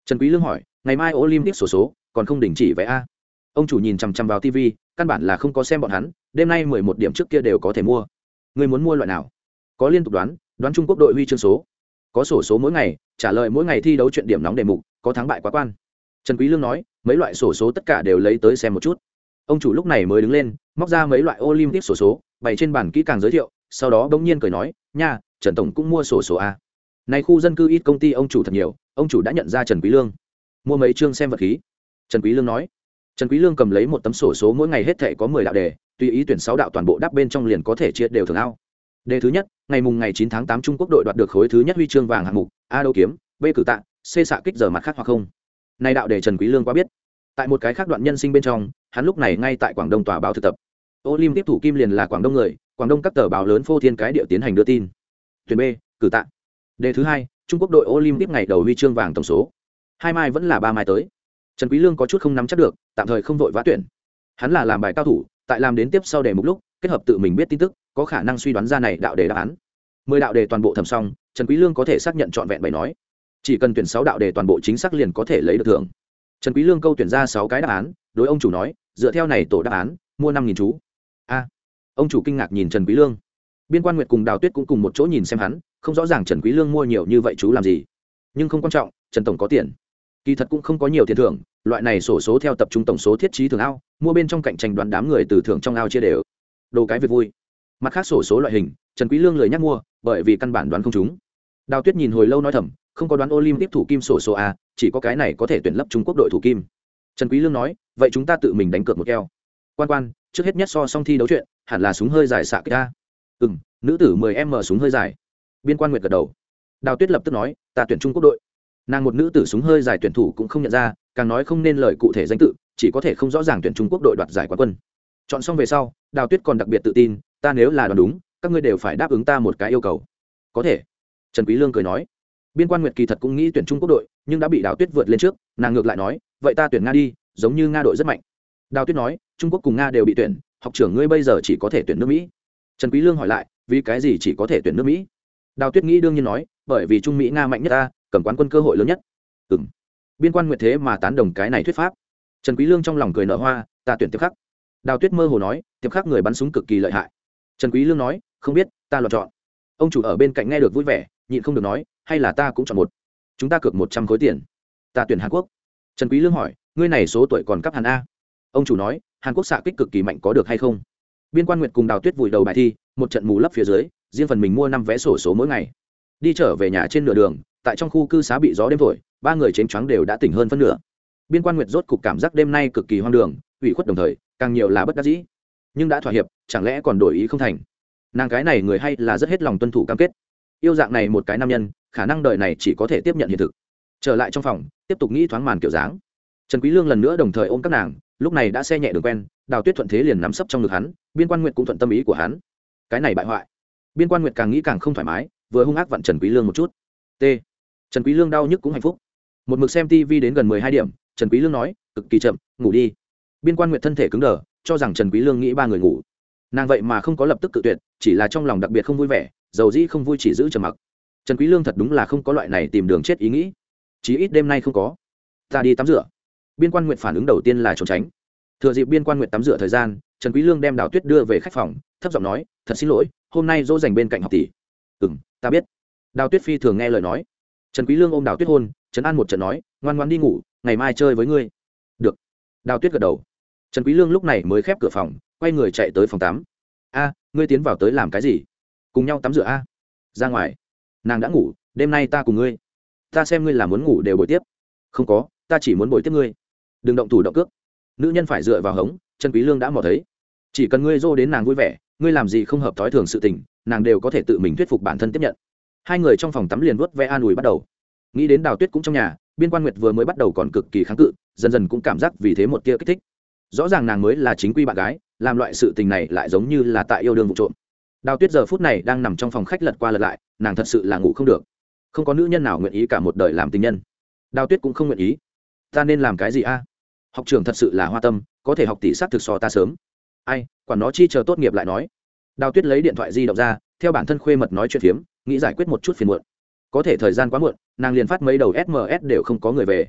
Trần quý lương hỏi, ngày mai olympic sổ số, còn không đình chỉ vậy a? Ông chủ nhìn chằm chằm vào tv căn bản là không có xem bọn hắn, đêm nay mười một điểm trước kia đều có thể mua. Người muốn mua loại nào? Có liên tục đoán đoán trung quốc đội huy chương số. Có sổ số mỗi ngày, trả lời mỗi ngày thi đấu chuyện điểm nóng đề mục, có thắng bại quá quan trần quý lương nói, mấy loại sổ số tất cả đều lấy tới xem một chút. Ông chủ lúc này mới đứng lên, móc ra mấy loại olympic sổ số, bày trên bàn kỹ càng giới thiệu, sau đó bỗng nhiên cười nói, nha, trần tổng cũng mua sổ số a này khu dân cư ít công ty ông chủ thật nhiều, ông chủ đã nhận ra trần quý lương. Mua mấy chương xem vật khí. Trần quý lương nói. Trần quý lương cầm lấy một tấm sổ số, mỗi ngày hết thề có mười đạo đề, tùy ý tuyển sáu đạo toàn bộ đáp bên trong liền có thể chia đều thường ao. Đề thứ nhất, ngày mùng ngày 9 tháng 8 trung quốc đội đoạt được khối thứ nhất huy chương vàng hạng mục, a đấu kiếm, b cử tạ, c xạ kích giờ mặt khác hoặc không nay đạo đề trần quý lương quá biết. Tại một cái khác đoạn nhân sinh bên trong, hắn lúc này ngay tại quảng đông tòa báo thực tập. Olim tiếp thủ kim liền là quảng đông người, quảng đông các tờ báo lớn phô thiên cái địa tiến hành đưa tin. Tuyển b, cử tạ. Đề thứ hai, trung quốc đội olympic ngày đầu huy chương vàng tổng số. Hai mai vẫn là ba mai tới. Trần quý lương có chút không nắm chắc được, tạm thời không vội vã tuyển. Hắn là làm bài cao thủ, tại làm đến tiếp sau đề mục lúc, kết hợp tự mình biết tin tức, có khả năng suy đoán ra này đạo đề đáp án. Mười đạo đề toàn bộ thẩm xong, trần quý lương có thể xác nhận trọn vẹn bài nói chỉ cần tuyển sáu đạo đề toàn bộ chính xác liền có thể lấy được thưởng. Trần quý lương câu tuyển ra sáu cái đáp án, đối ông chủ nói, dựa theo này tổ đáp án, mua năm nghìn chú. A. Ông chủ kinh ngạc nhìn trần quý lương. Biên quan nguyệt cùng đào tuyết cũng cùng một chỗ nhìn xem hắn, không rõ ràng trần quý lương mua nhiều như vậy chú làm gì. Nhưng không quan trọng, trần tổng có tiền. Kỳ thật cũng không có nhiều tiền thưởng, loại này sổ số theo tập trung tổng số thiết trí thường ao, mua bên trong cạnh tranh đoán đám người từ thưởng trong ao chia đều. Đồ cái việc vui. Mặt khác sổ số loại hình, trần quý lương lời nhắc mua, bởi vì căn bản đoán không chúng đào tuyết nhìn hồi lâu nói thầm không có đoán olympic thủ kim sổ số a, chỉ có cái này có thể tuyển lấp trung quốc đội thủ kim. Trần quý lương nói, vậy chúng ta tự mình đánh cược một keo. Quan quan, trước hết nhất so song thi đấu chuyện, hẳn là súng hơi dài xạ kích a. Ừm, nữ tử 10 m súng hơi dài. Biên quan nguyệt gật đầu. Đào tuyết lập tức nói, ta tuyển trung quốc đội. Nàng một nữ tử súng hơi dài tuyển thủ cũng không nhận ra, càng nói không nên lời cụ thể danh tự, chỉ có thể không rõ ràng tuyển trung quốc đội đoạt giải quán quân. Chọn xong về sau, đào tuyết còn đặc biệt tự tin, ta nếu là đoán đúng, các ngươi đều phải đáp ứng ta một cái yêu cầu. Có thể. Trần quý lương cười nói biên quan nguyệt kỳ thật cũng nghĩ tuyển trung quốc đội, nhưng đã bị đào tuyết vượt lên trước, nàng ngược lại nói, vậy ta tuyển nga đi, giống như nga đội rất mạnh. Đào tuyết nói, trung quốc cùng nga đều bị tuyển, học trưởng ngươi bây giờ chỉ có thể tuyển nước mỹ. Trần quý lương hỏi lại, vì cái gì chỉ có thể tuyển nước mỹ? Đào tuyết nghĩ đương nhiên nói, bởi vì trung mỹ nga mạnh nhất ta, cầm quán quân cơ hội lớn nhất. Ừm. Biên quan nguyệt thế mà tán đồng cái này thuyết pháp. Trần quý lương trong lòng cười nở hoa, ta tuyển tiếp khắc. Đào tuyết mơ hồ nói tiếp khắc người bắn súng cực kỳ lợi hại. Trần quý lương nói, không biết, ta lựa chọn. Ông chủ ở bên cạnh nghe được vui vẻ nhịn không được nói, hay là ta cũng chọn một. Chúng ta cược một trăm khối tiền. Ta tuyển hàn quốc. Trần quý lương hỏi, ngươi này số tuổi còn cấp hàn a? Ông chủ nói, hàn quốc xạ kích cực kỳ mạnh có được hay không? Biên quan nguyệt cùng đào tuyết vùi đầu bài thi, một trận mù lấp phía dưới, riêng phần mình mua năm vé sổ số mỗi ngày. Đi trở về nhà trên nửa đường, tại trong khu cư xá bị gió đêm thổi, ba người chênh choáng đều đã tỉnh hơn phân nửa. Biên quan nguyệt rốt cục cảm giác đêm nay cực kỳ hoang đường, ủy khuất đồng thời, càng nhiều là bất đắc dĩ. Nhưng đã thỏa hiệp, chẳng lẽ còn đổi ý không thành? Nàng cái này người hay là rất hết lòng tuân thủ cam kết yêu dạng này một cái nam nhân, khả năng đời này chỉ có thể tiếp nhận hiện thực. Trở lại trong phòng, tiếp tục nghĩ thoáng màn kiểu dáng. Trần quý lương lần nữa đồng thời ôm các nàng, lúc này đã xe nhẹ đường quen, đào tuyết thuận thế liền nắm sấp trong ngực hắn, biên quan nguyệt cũng thuận tâm ý của hắn. Cái này bại hoại. Biên quan nguyệt càng nghĩ càng không thoải mái, vừa hung ác vặn trần quý lương một chút. T. Trần quý lương đau nhức cũng hạnh phúc. Một mực xem tv đến gần mười hai điểm, trần quý lương nói, cực kỳ chậm, ngủ đi. Biên quan nguyệt thân thể cứng đờ, cho rằng trần quý lương nghĩ ba người ngủ. Nàng vậy mà không có lập tức cự tuyệt, chỉ là trong lòng đặc biệt không vui vẻ dầu dĩ không vui chỉ giữ trầm mặc. Trần quý lương thật đúng là không có loại này tìm đường chết ý nghĩ. Chí ít đêm nay không có. Ta đi tắm rửa. Biên quan nguyệt phản ứng đầu tiên là trốn tránh. Thừa dịp biên quan nguyệt tắm rửa thời gian, trần quý lương đem đào tuyết đưa về khách phòng, thấp giọng nói, thật xin lỗi, hôm nay dỗ dành bên cạnh học tỷ. Ừm, ta biết. Đào tuyết phi thường nghe lời nói. Trần quý lương ôm đào tuyết hôn, trấn an một trận nói, ngoan ngoan đi ngủ, ngày mai chơi với ngươi. Được. Đào tuyết gật đầu. Trần quý lương lúc này mới khép cửa phòng, quay người chạy tới phòng tắm. A, ngươi tiến vào tới làm cái gì? Cùng nhau tắm rửa a. Ra ngoài. Nàng đã ngủ, đêm nay ta cùng ngươi. Ta xem ngươi là muốn ngủ đều bồi tiếp. Không có, ta chỉ muốn bồi tiếp ngươi. Đừng động thủ động cước. Nữ nhân phải dựa vào hống trần quý lương đã mò thấy. Chỉ cần ngươi dô đến nàng vui vẻ, ngươi làm gì không hợp thói thường sự tình, nàng đều có thể tự mình thuyết phục bản thân tiếp nhận. Hai người trong phòng tắm liền vớt ve an ủi bắt đầu. Nghĩ đến đào tuyết cũng trong nhà, biên quan nguyệt vừa mới bắt đầu còn cực kỳ kháng cự, dần dần cũng cảm giác vì thế một tia kích thích. Rõ ràng nàng mới là chính quy bạn gái, làm loại sự tình này lại giống như là tại yêu đương vụ trộm đào tuyết giờ phút này đang nằm trong phòng khách lật qua lật lại, nàng thật sự là ngủ không được. Không có nữ nhân nào nguyện ý cả một đời làm tình nhân. Đào tuyết cũng không nguyện ý. Ta nên làm cái gì a? Học trường thật sự là hoa tâm, có thể học tỷ s thực so ta sớm. Ai, quản nó chi chờ tốt nghiệp lại nói. Đào tuyết lấy điện thoại di động ra, theo bản thân khuê mật nói chuyện phiếm, nghĩ giải quyết một chút phiền muộn. Có thể thời gian quá muộn, nàng liền phát mấy đầu sms đều không có người về.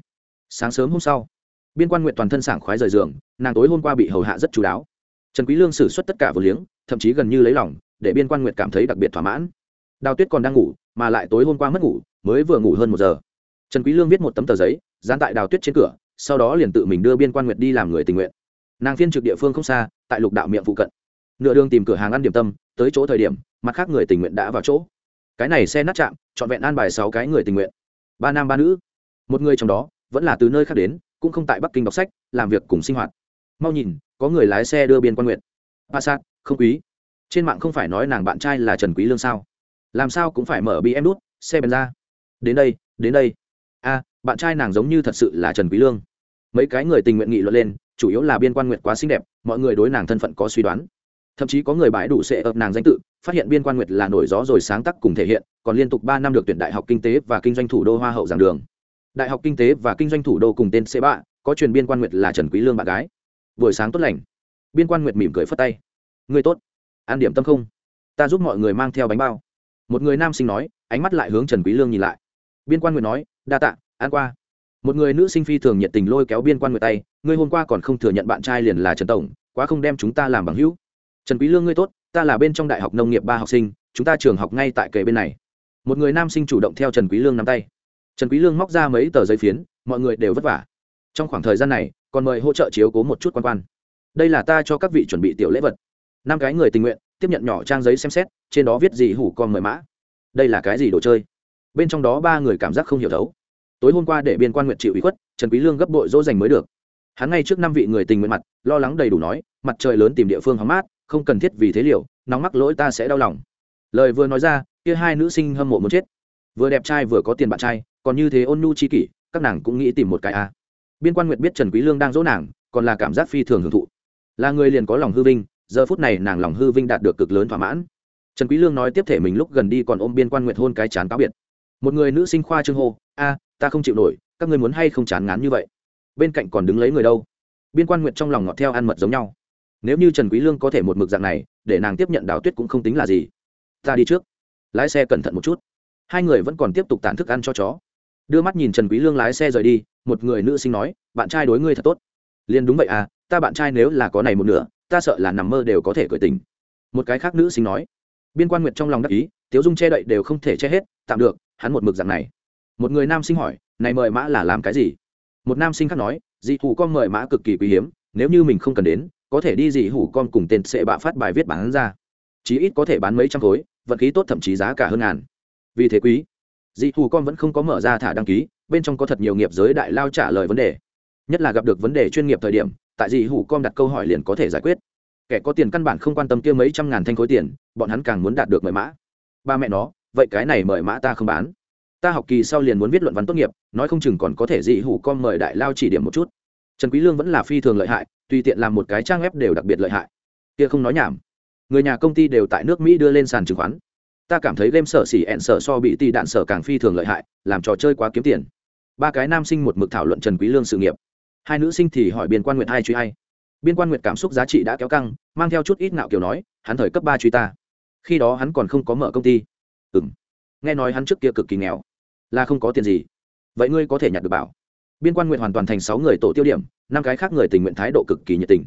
Sáng sớm hôm sau, biên quan nguyện toàn thân sảng khoái rời giường, nàng tối hôm qua bị hầu hạ rất chú đáo. Trần quý lương xử suất tất cả vừa liếng, thậm chí gần như lấy lòng để biên quan nguyệt cảm thấy đặc biệt thỏa mãn. Đào tuyết còn đang ngủ mà lại tối hôm qua mất ngủ mới vừa ngủ hơn một giờ. Trần quý lương viết một tấm tờ giấy dán tại đào tuyết trên cửa sau đó liền tự mình đưa biên quan nguyệt đi làm người tình nguyện. Nàng phiên trực địa phương không xa tại lục đạo miệng phụ cận. Nửa đường tìm cửa hàng ăn điểm tâm tới chỗ thời điểm mặt khác người tình nguyện đã vào chỗ. Cái này xe nát chạm trọn vẹn an bài sáu cái người tình nguyện. Ba nam ba nữ. Một người trong đó vẫn là từ nơi khác đến cũng không tại bắc kinh đọc sách làm việc cùng sinh hoạt. Mau nhìn có người lái xe đưa biên quan nguyện Sát, không quý trên mạng không phải nói nàng bạn trai là trần quý lương sao? Làm sao cũng phải mở bm đút, xe bèn ra? Đến đây đến đây. A, bạn trai nàng giống như thật sự là trần quý lương. Mấy cái người tình nguyện nghị luận lên, chủ yếu là biên quan nguyệt quá xinh đẹp, mọi người đối nàng thân phận có suy đoán. Thậm chí có người bãi đủ sệ ập nàng danh tự, phát hiện biên quan nguyệt là nổi gió rồi sáng tác cùng thể hiện, còn liên tục ba năm được tuyển đại học kinh tế và kinh doanh thủ đô hoa hậu giảng đường. Đại học kinh tế và kinh doanh thủ đô cùng tên c ba có truyền biên quan nguyệt là trần quý lương bạn gái. Buổi sáng tốt lành. Biên quan nguyệt mỉm cười phất tay. Người tốt ăn điểm tâm không? Ta giúp mọi người mang theo bánh bao. Một người nam sinh nói, ánh mắt lại hướng trần quý lương nhìn lại. Biên quan nguyệt nói, đa tạ, ăn qua. Một người nữ sinh phi thường nhiệt tình lôi kéo biên quan nguyệt tay, ngươi hôm qua còn không thừa nhận bạn trai liền là trần tổng, quá không đem chúng ta làm bằng hữu. Trần quý lương ngươi tốt, ta là bên trong đại học nông nghiệp ba học sinh, chúng ta trường học ngay tại kề bên này. Một người nam sinh chủ động theo trần quý lương nắm tay. Trần quý lương móc ra mấy tờ giấy phiến, mọi người đều vất vả. Trong khoảng thời gian này, còn mời hỗ trợ chiếu cố một chút quan quan. Đây là ta cho các vị chuẩn bị tiểu lễ vật năm cái người tình nguyện, tiếp nhận nhỏ trang giấy xem xét, trên đó viết gì hủ con mời mã. Đây là cái gì đồ chơi? Bên trong đó ba người cảm giác không hiểu thấu. Tối hôm qua để biên quan nguyện chịu ủy khuất, trần quý lương gấp bội dỗ dành mới được. Hắn ngay trước năm vị người tình nguyện mặt, lo lắng đầy đủ nói, mặt trời lớn tìm địa phương hóng mát, không cần thiết vì thế liệu nóng mắc lỗi ta sẽ đau lòng. Lời vừa nói ra, kia hai nữ sinh hâm mộ muốn chết. Vừa đẹp trai vừa có tiền bạn trai, còn như thế ôn nhu chi kỷ, các nàng cũng nghĩ tìm một cái a. Biên quan nguyệt biết trần quý lương đang dỗ nàng, còn là cảm giác phi thường hưởng thụ. Là người liền có lòng hư vinh giờ phút này nàng lòng hư vinh đạt được cực lớn thỏa mãn. Trần quý lương nói tiếp thể mình lúc gần đi còn ôm biên quan nguyệt hôn cái chán cáo biệt. Một người nữ sinh khoa trương hô, a, ta không chịu nổi, các ngươi muốn hay không chán ngán như vậy? Bên cạnh còn đứng lấy người đâu? Biên quan nguyệt trong lòng ngọt theo ăn mật giống nhau. Nếu như trần quý lương có thể một mực dạng này, để nàng tiếp nhận đào tuyết cũng không tính là gì. Ta đi trước, lái xe cẩn thận một chút. Hai người vẫn còn tiếp tục tản thức ăn cho chó. Đưa mắt nhìn trần quý lương lái xe rời đi, một người nữ sinh nói, bạn trai đối ngươi thật tốt. Liền đúng vậy à ta bạn trai nếu là có này một nửa ta sợ là nằm mơ đều có thể cởi tình một cái khác nữ sinh nói. Biên quan nguyệt trong lòng đắc ý, tiếu dung che đậy đều không thể che hết, tạm được, hắn một mực dạng này. Một người nam sinh hỏi, này mời mã là làm cái gì? Một nam sinh khác nói, dị hủ con mời mã cực kỳ quý hiếm, nếu như mình không cần đến, có thể đi dị hủ con cùng tên sẽ bạ phát bài viết bán ra. Chí ít có thể bán mấy trăm khối vật khí tốt thậm chí giá cả hơn ngàn. Vì thế quý, dị hủ con vẫn không có mở ra thả đăng ký, bên trong có thật nhiều nghiệp giới đại lao trả lời vấn đề. Nhất là gặp được vấn đề chuyên nghiệp thời điểm tại dị hủ com đặt câu hỏi liền có thể giải quyết. Kẻ có tiền căn bản không quan tâm kia mấy trăm ngàn thanh khối tiền, bọn hắn càng muốn đạt được mời mã. Ba mẹ nó, vậy cái này mời mã ta không bán. Ta học kỳ sau liền muốn viết luận văn tốt nghiệp, nói không chừng còn có thể dị hủ com mời đại lao chỉ điểm một chút. Trần quý lương vẫn là phi thường lợi hại, tùy tiện làm một cái trang web đều đặc biệt lợi hại. Kia không nói nhảm. Người nhà công ty đều tại nước mỹ đưa lên sàn chứng khoán. Ta cảm thấy game sở xỉ ẹn sở so bị ti đạn sở càng phi thường lợi hại, làm trò chơi quá kiếm tiền. Ba cái nam sinh một mực thảo luận trần quý lương sự nghiệp hai nữ sinh thì hỏi biên quan nguyệt hai truy hay biên quan nguyệt cảm xúc giá trị đã kéo căng, mang theo chút ít ngạo kiểu nói, hắn thời cấp ba truy ta. Khi đó hắn còn không có mở công ty. Ừm. Nghe nói hắn trước kia cực kỳ nghèo. Là không có tiền gì. Vậy ngươi có thể nhặt được bảo. Biên quan nguyện hoàn toàn thành sáu người tổ tiêu điểm, năm cái khác người tình nguyện thái độ cực kỳ nhiệt tình.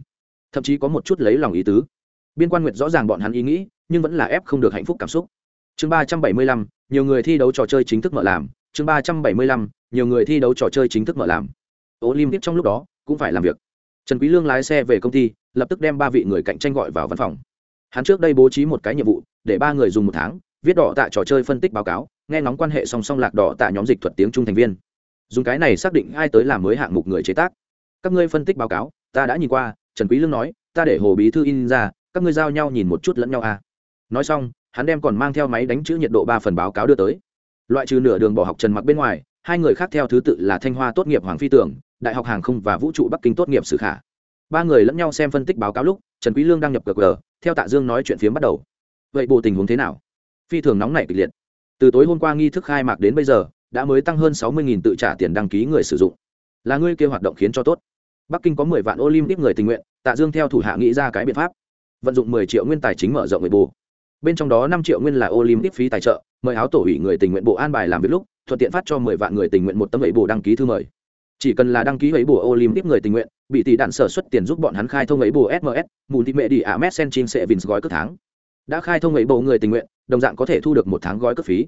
Thậm chí có một chút lấy lòng ý tứ. Biên quan nguyệt rõ ràng bọn hắn ý nghĩ, nhưng vẫn là ép không được hạnh phúc cảm xúc. Chương ba trăm bảy mươi lăm, nhiều người thi đấu trò chơi chính thức mở làm. Chương ba trăm bảy mươi lăm, nhiều người thi đấu trò chơi chính thức mở làm olympic trong lúc đó cũng phải làm việc. Trần quý lương lái xe về công ty, lập tức đem ba vị người cạnh tranh gọi vào văn phòng. Hắn trước đây bố trí một cái nhiệm vụ, để ba người dùng một tháng, viết đỏ tạ trò chơi phân tích báo cáo, nghe ngóng quan hệ song song lạc đỏ tạ nhóm dịch thuật tiếng trung thành viên. Dùng cái này xác định ai tới làm mới hạng mục người chế tác. Các ngươi phân tích báo cáo, ta đã nhìn qua, trần quý lương nói, ta để hồ bí thư in ra, các ngươi giao nhau nhìn một chút lẫn nhau à. Nói xong, hắn đem còn mang theo máy đánh chữ nhiệt độ ba phần báo cáo đưa tới. Loại trừ nửa đường bỏ học trần mặc bên ngoài, hai người khác theo thứ tự là thanh hoa tốt nghiệp hoàng phi tưởng đại học hàng không và vũ trụ bắc kinh tốt nghiệp sử khả. Ba người lẫn nhau xem phân tích báo cáo lúc, trần quý lương đang nhập cờ cờ theo tạ dương nói chuyện phiếm bắt đầu. Vậy bộ tình huống thế nào? Phi thường nóng nảy kịch liệt. Từ tối hôm qua nghi thức khai mạc đến bây giờ, đã mới tăng hơn sáu mươi tự trả tiền đăng ký người sử dụng. Là ngươi kêu hoạt động khiến cho tốt. Bắc kinh có mười vạn olympic người tình nguyện, tạ dương theo thủ hạ nghĩ ra cái biện pháp. Vận dụng mười triệu nguyên tài chính mở rộng người bù bên trong đó năm triệu nguyên là olympic phí tài trợ, mời áo tổ ủy người tình nguyện bộ an bài làm việc lúc, thuận tiện phát cho mười vạn người tình nguyện một tấm ấy bù đăng ký thư mời chỉ cần là đăng ký ấy bù olympic người tình nguyện, bị tỷ đạn sở xuất tiền giúp bọn hắn khai thông ấy bù sms mùn thị mẹ đi ạ messen trên sẽ vins gói cước tháng. Đã khai thông ấy bù người tình nguyện, đồng dạng có thể thu được một tháng gói cước phí.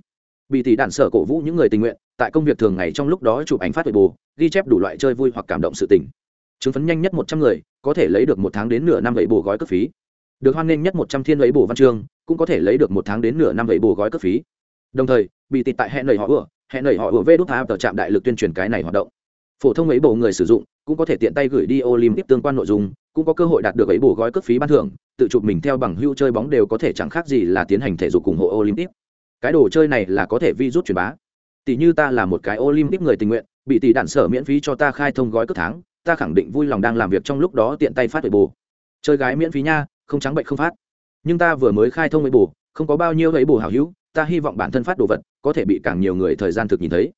Bị tỷ đạn sở cổ vũ những người tình nguyện, tại công việc thường ngày trong lúc đó chụp ảnh phát ấy bù ghi chép đủ loại chơi vui hoặc cảm động sự tình. Chứng phấn nhanh nhất một trăm người, có thể lấy được một tháng đến nửa năm ấy bù gói cước phí. Được hoan nghênh nhất một trăm thiên ấy bù văn chương, cũng có thể lấy được một tháng đến nửa năm ấy bù gói cước phí. Đồng thời, bị tịt tại hẹn nầy họ ủa, hẹn nầy họ vừa vê đút tờ trạm đại lực tuyên truyền cái này hoạt động phổ thông ấy bộ người sử dụng cũng có thể tiện tay gửi đi olympic tương quan nội dung, cũng có cơ hội đạt được ấy bộ gói cước phí ban thưởng, tự chụp mình theo bằng hưu chơi bóng đều có thể chẳng khác gì là tiến hành thể dục ủng hộ olympic. Cái đồ chơi này là có thể vi rút truyền bá. Tỷ như ta là một cái olympic người tình nguyện, bị tỷ đạn sở miễn phí cho ta khai thông gói cước tháng, ta khẳng định vui lòng đang làm việc trong lúc đó tiện tay phát ấy bù chơi gái miễn phí nha, không trắng bệnh không phát. Nhưng ta vừa mới khai thông ấy bù không có bao nhiêu ấy bù hảo hữu, ta hy vọng bản thân phát đồ vật có thể bị càng nhiều người thời gian thực nhìn thấy.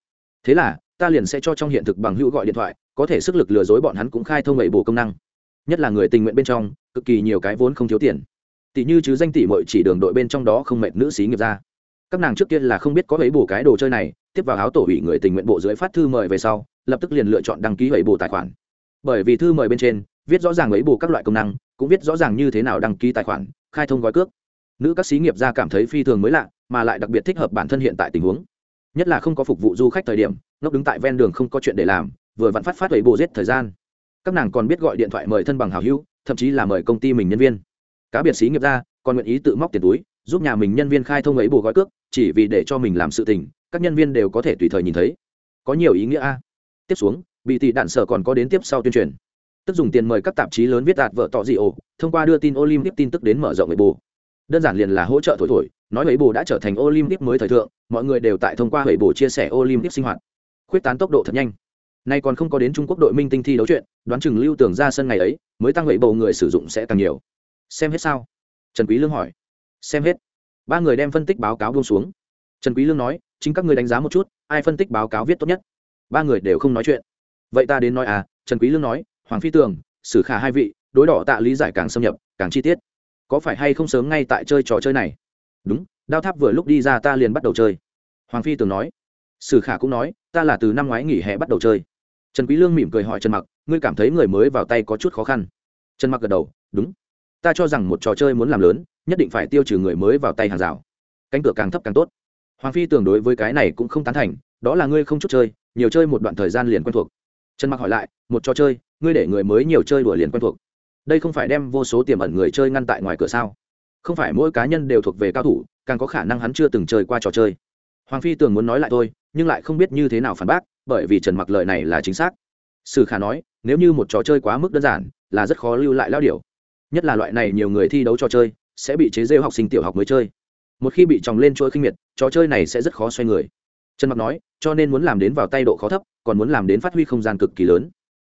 Thế là ta liền sẽ cho trong hiện thực bằng hữu gọi điện thoại, có thể sức lực lừa dối bọn hắn cũng khai thông ấy bổ công năng. Nhất là người tình nguyện bên trong, cực kỳ nhiều cái vốn không thiếu tiền. Tỷ như chứ danh tỷ mội chỉ đường đội bên trong đó không mệt nữ sĩ nghiệp ra các nàng trước kia là không biết có ấy bổ cái đồ chơi này, tiếp vào áo tổ ủy người tình nguyện bộ dưới phát thư mời về sau, lập tức liền lựa chọn đăng ký ấy bổ tài khoản. Bởi vì thư mời bên trên, viết rõ ràng ấy bổ các loại công năng, cũng viết rõ ràng như thế nào đăng ký tài khoản, khai thông gói cước. Nữ các sĩ nghiệp ra cảm thấy phi thường mới lạ, mà lại đặc biệt thích hợp bản thân hiện tại tình huống nhất là không có phục vụ du khách thời điểm, ngốc đứng tại ven đường không có chuyện để làm, vừa vặn phát phát ấy bù giết thời gian. Các nàng còn biết gọi điện thoại mời thân bằng hào hữu, thậm chí là mời công ty mình nhân viên. Cá biệt xí nghiệp ra, còn nguyện ý tự móc tiền túi, giúp nhà mình nhân viên khai thông ấy bù gói cước, chỉ vì để cho mình làm sự tình, các nhân viên đều có thể tùy thời nhìn thấy. Có nhiều ý nghĩa a. Tiếp xuống, bị tỷ đạn sở còn có đến tiếp sau tuyên truyền. Tức dùng tiền mời các tạp chí lớn viết đạt vợ tỏ dị ổ, thông qua đưa tin olympic tin tức đến mở rộng ấy bù đơn giản liền là hỗ trợ thổi thổi nói ấy bù đã trở thành olympic mới thời thượng, mọi người đều tại thông qua ấy bổ chia sẻ olympic sinh hoạt. Khuyết tán tốc độ thật nhanh. Nay còn không có đến trung quốc đội minh tinh thi đấu chuyện, đoán chừng lưu tưởng ra sân ngày ấy, mới tăng ấy bồ người sử dụng sẽ càng nhiều. Xem hết sao? Trần quý lương hỏi. Xem hết. Ba người đem phân tích báo cáo buông xuống. Trần quý lương nói, chính các người đánh giá một chút, ai phân tích báo cáo viết tốt nhất? Ba người đều không nói chuyện. Vậy ta đến nói à trần quý lương nói, hoàng phi tường sử khả hai vị, đối đỏ tạ lý giải càng xâm nhập, càng chi tiết. Có phải hay không sớm ngay tại chơi trò chơi này? Đúng, đao tháp vừa lúc đi ra ta liền bắt đầu chơi. Hoàng phi tường nói. Sử khả cũng nói, ta là từ năm ngoái nghỉ hè bắt đầu chơi. Trần quý lương mỉm cười hỏi trần mặc, ngươi cảm thấy người mới vào tay có chút khó khăn? Trần mặc gật đầu, đúng. Ta cho rằng một trò chơi muốn làm lớn, nhất định phải tiêu trừ người mới vào tay hàng rào. Cánh cửa càng thấp càng tốt. Hoàng phi tưởng đối với cái này cũng không tán thành, đó là ngươi không chút chơi, nhiều chơi một đoạn thời gian liền quen thuộc. Trần mặc hỏi lại, một trò chơi, ngươi để người mới nhiều chơi đùa liền quen thuộc. Đây không phải đem vô số tiềm ẩn người chơi ngăn tại ngoài cửa sao? Không phải mỗi cá nhân đều thuộc về cao thủ, càng có khả năng hắn chưa từng chơi qua trò chơi. Hoàng phi tường muốn nói lại thôi, nhưng lại không biết như thế nào phản bác, bởi vì trần mặc lời này là chính xác. Sử khả nói, nếu như một trò chơi quá mức đơn giản, là rất khó lưu lại lao điều nhất là loại này nhiều người thi đấu trò chơi, sẽ bị chế rêu học sinh tiểu học mới chơi. Một khi bị tròng lên chuỗi khinh miệt, trò chơi này sẽ rất khó xoay người. Trần mặc nói, cho nên muốn làm đến vào tay độ khó thấp, còn muốn làm đến phát huy không gian cực kỳ lớn.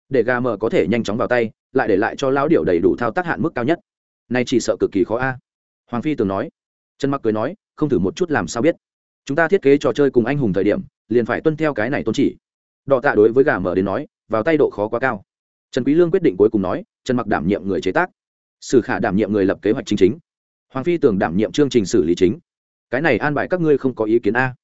Để gà mờ có thể nhanh chóng vào tay, lại để lại cho lão điệu đầy đủ thao tác hạn mức cao nhất. Này chỉ sợ cực kỳ khó a hoàng phi tường nói. Trần mặc cười nói, không thử một chút làm sao biết. Chúng ta thiết kế trò chơi cùng anh hùng thời điểm, liền phải tuân theo cái này tôn chỉ. Đọ tạ đối với gà mở đến nói, vào tay độ khó quá cao. Trần quý lương quyết định cuối cùng nói, trần mặc đảm nhiệm người chế tác, sử khả đảm nhiệm người lập kế hoạch chính chính. Hoàng phi tưởng đảm nhiệm chương trình xử lý chính. Cái này an bài các ngươi không có ý kiến a.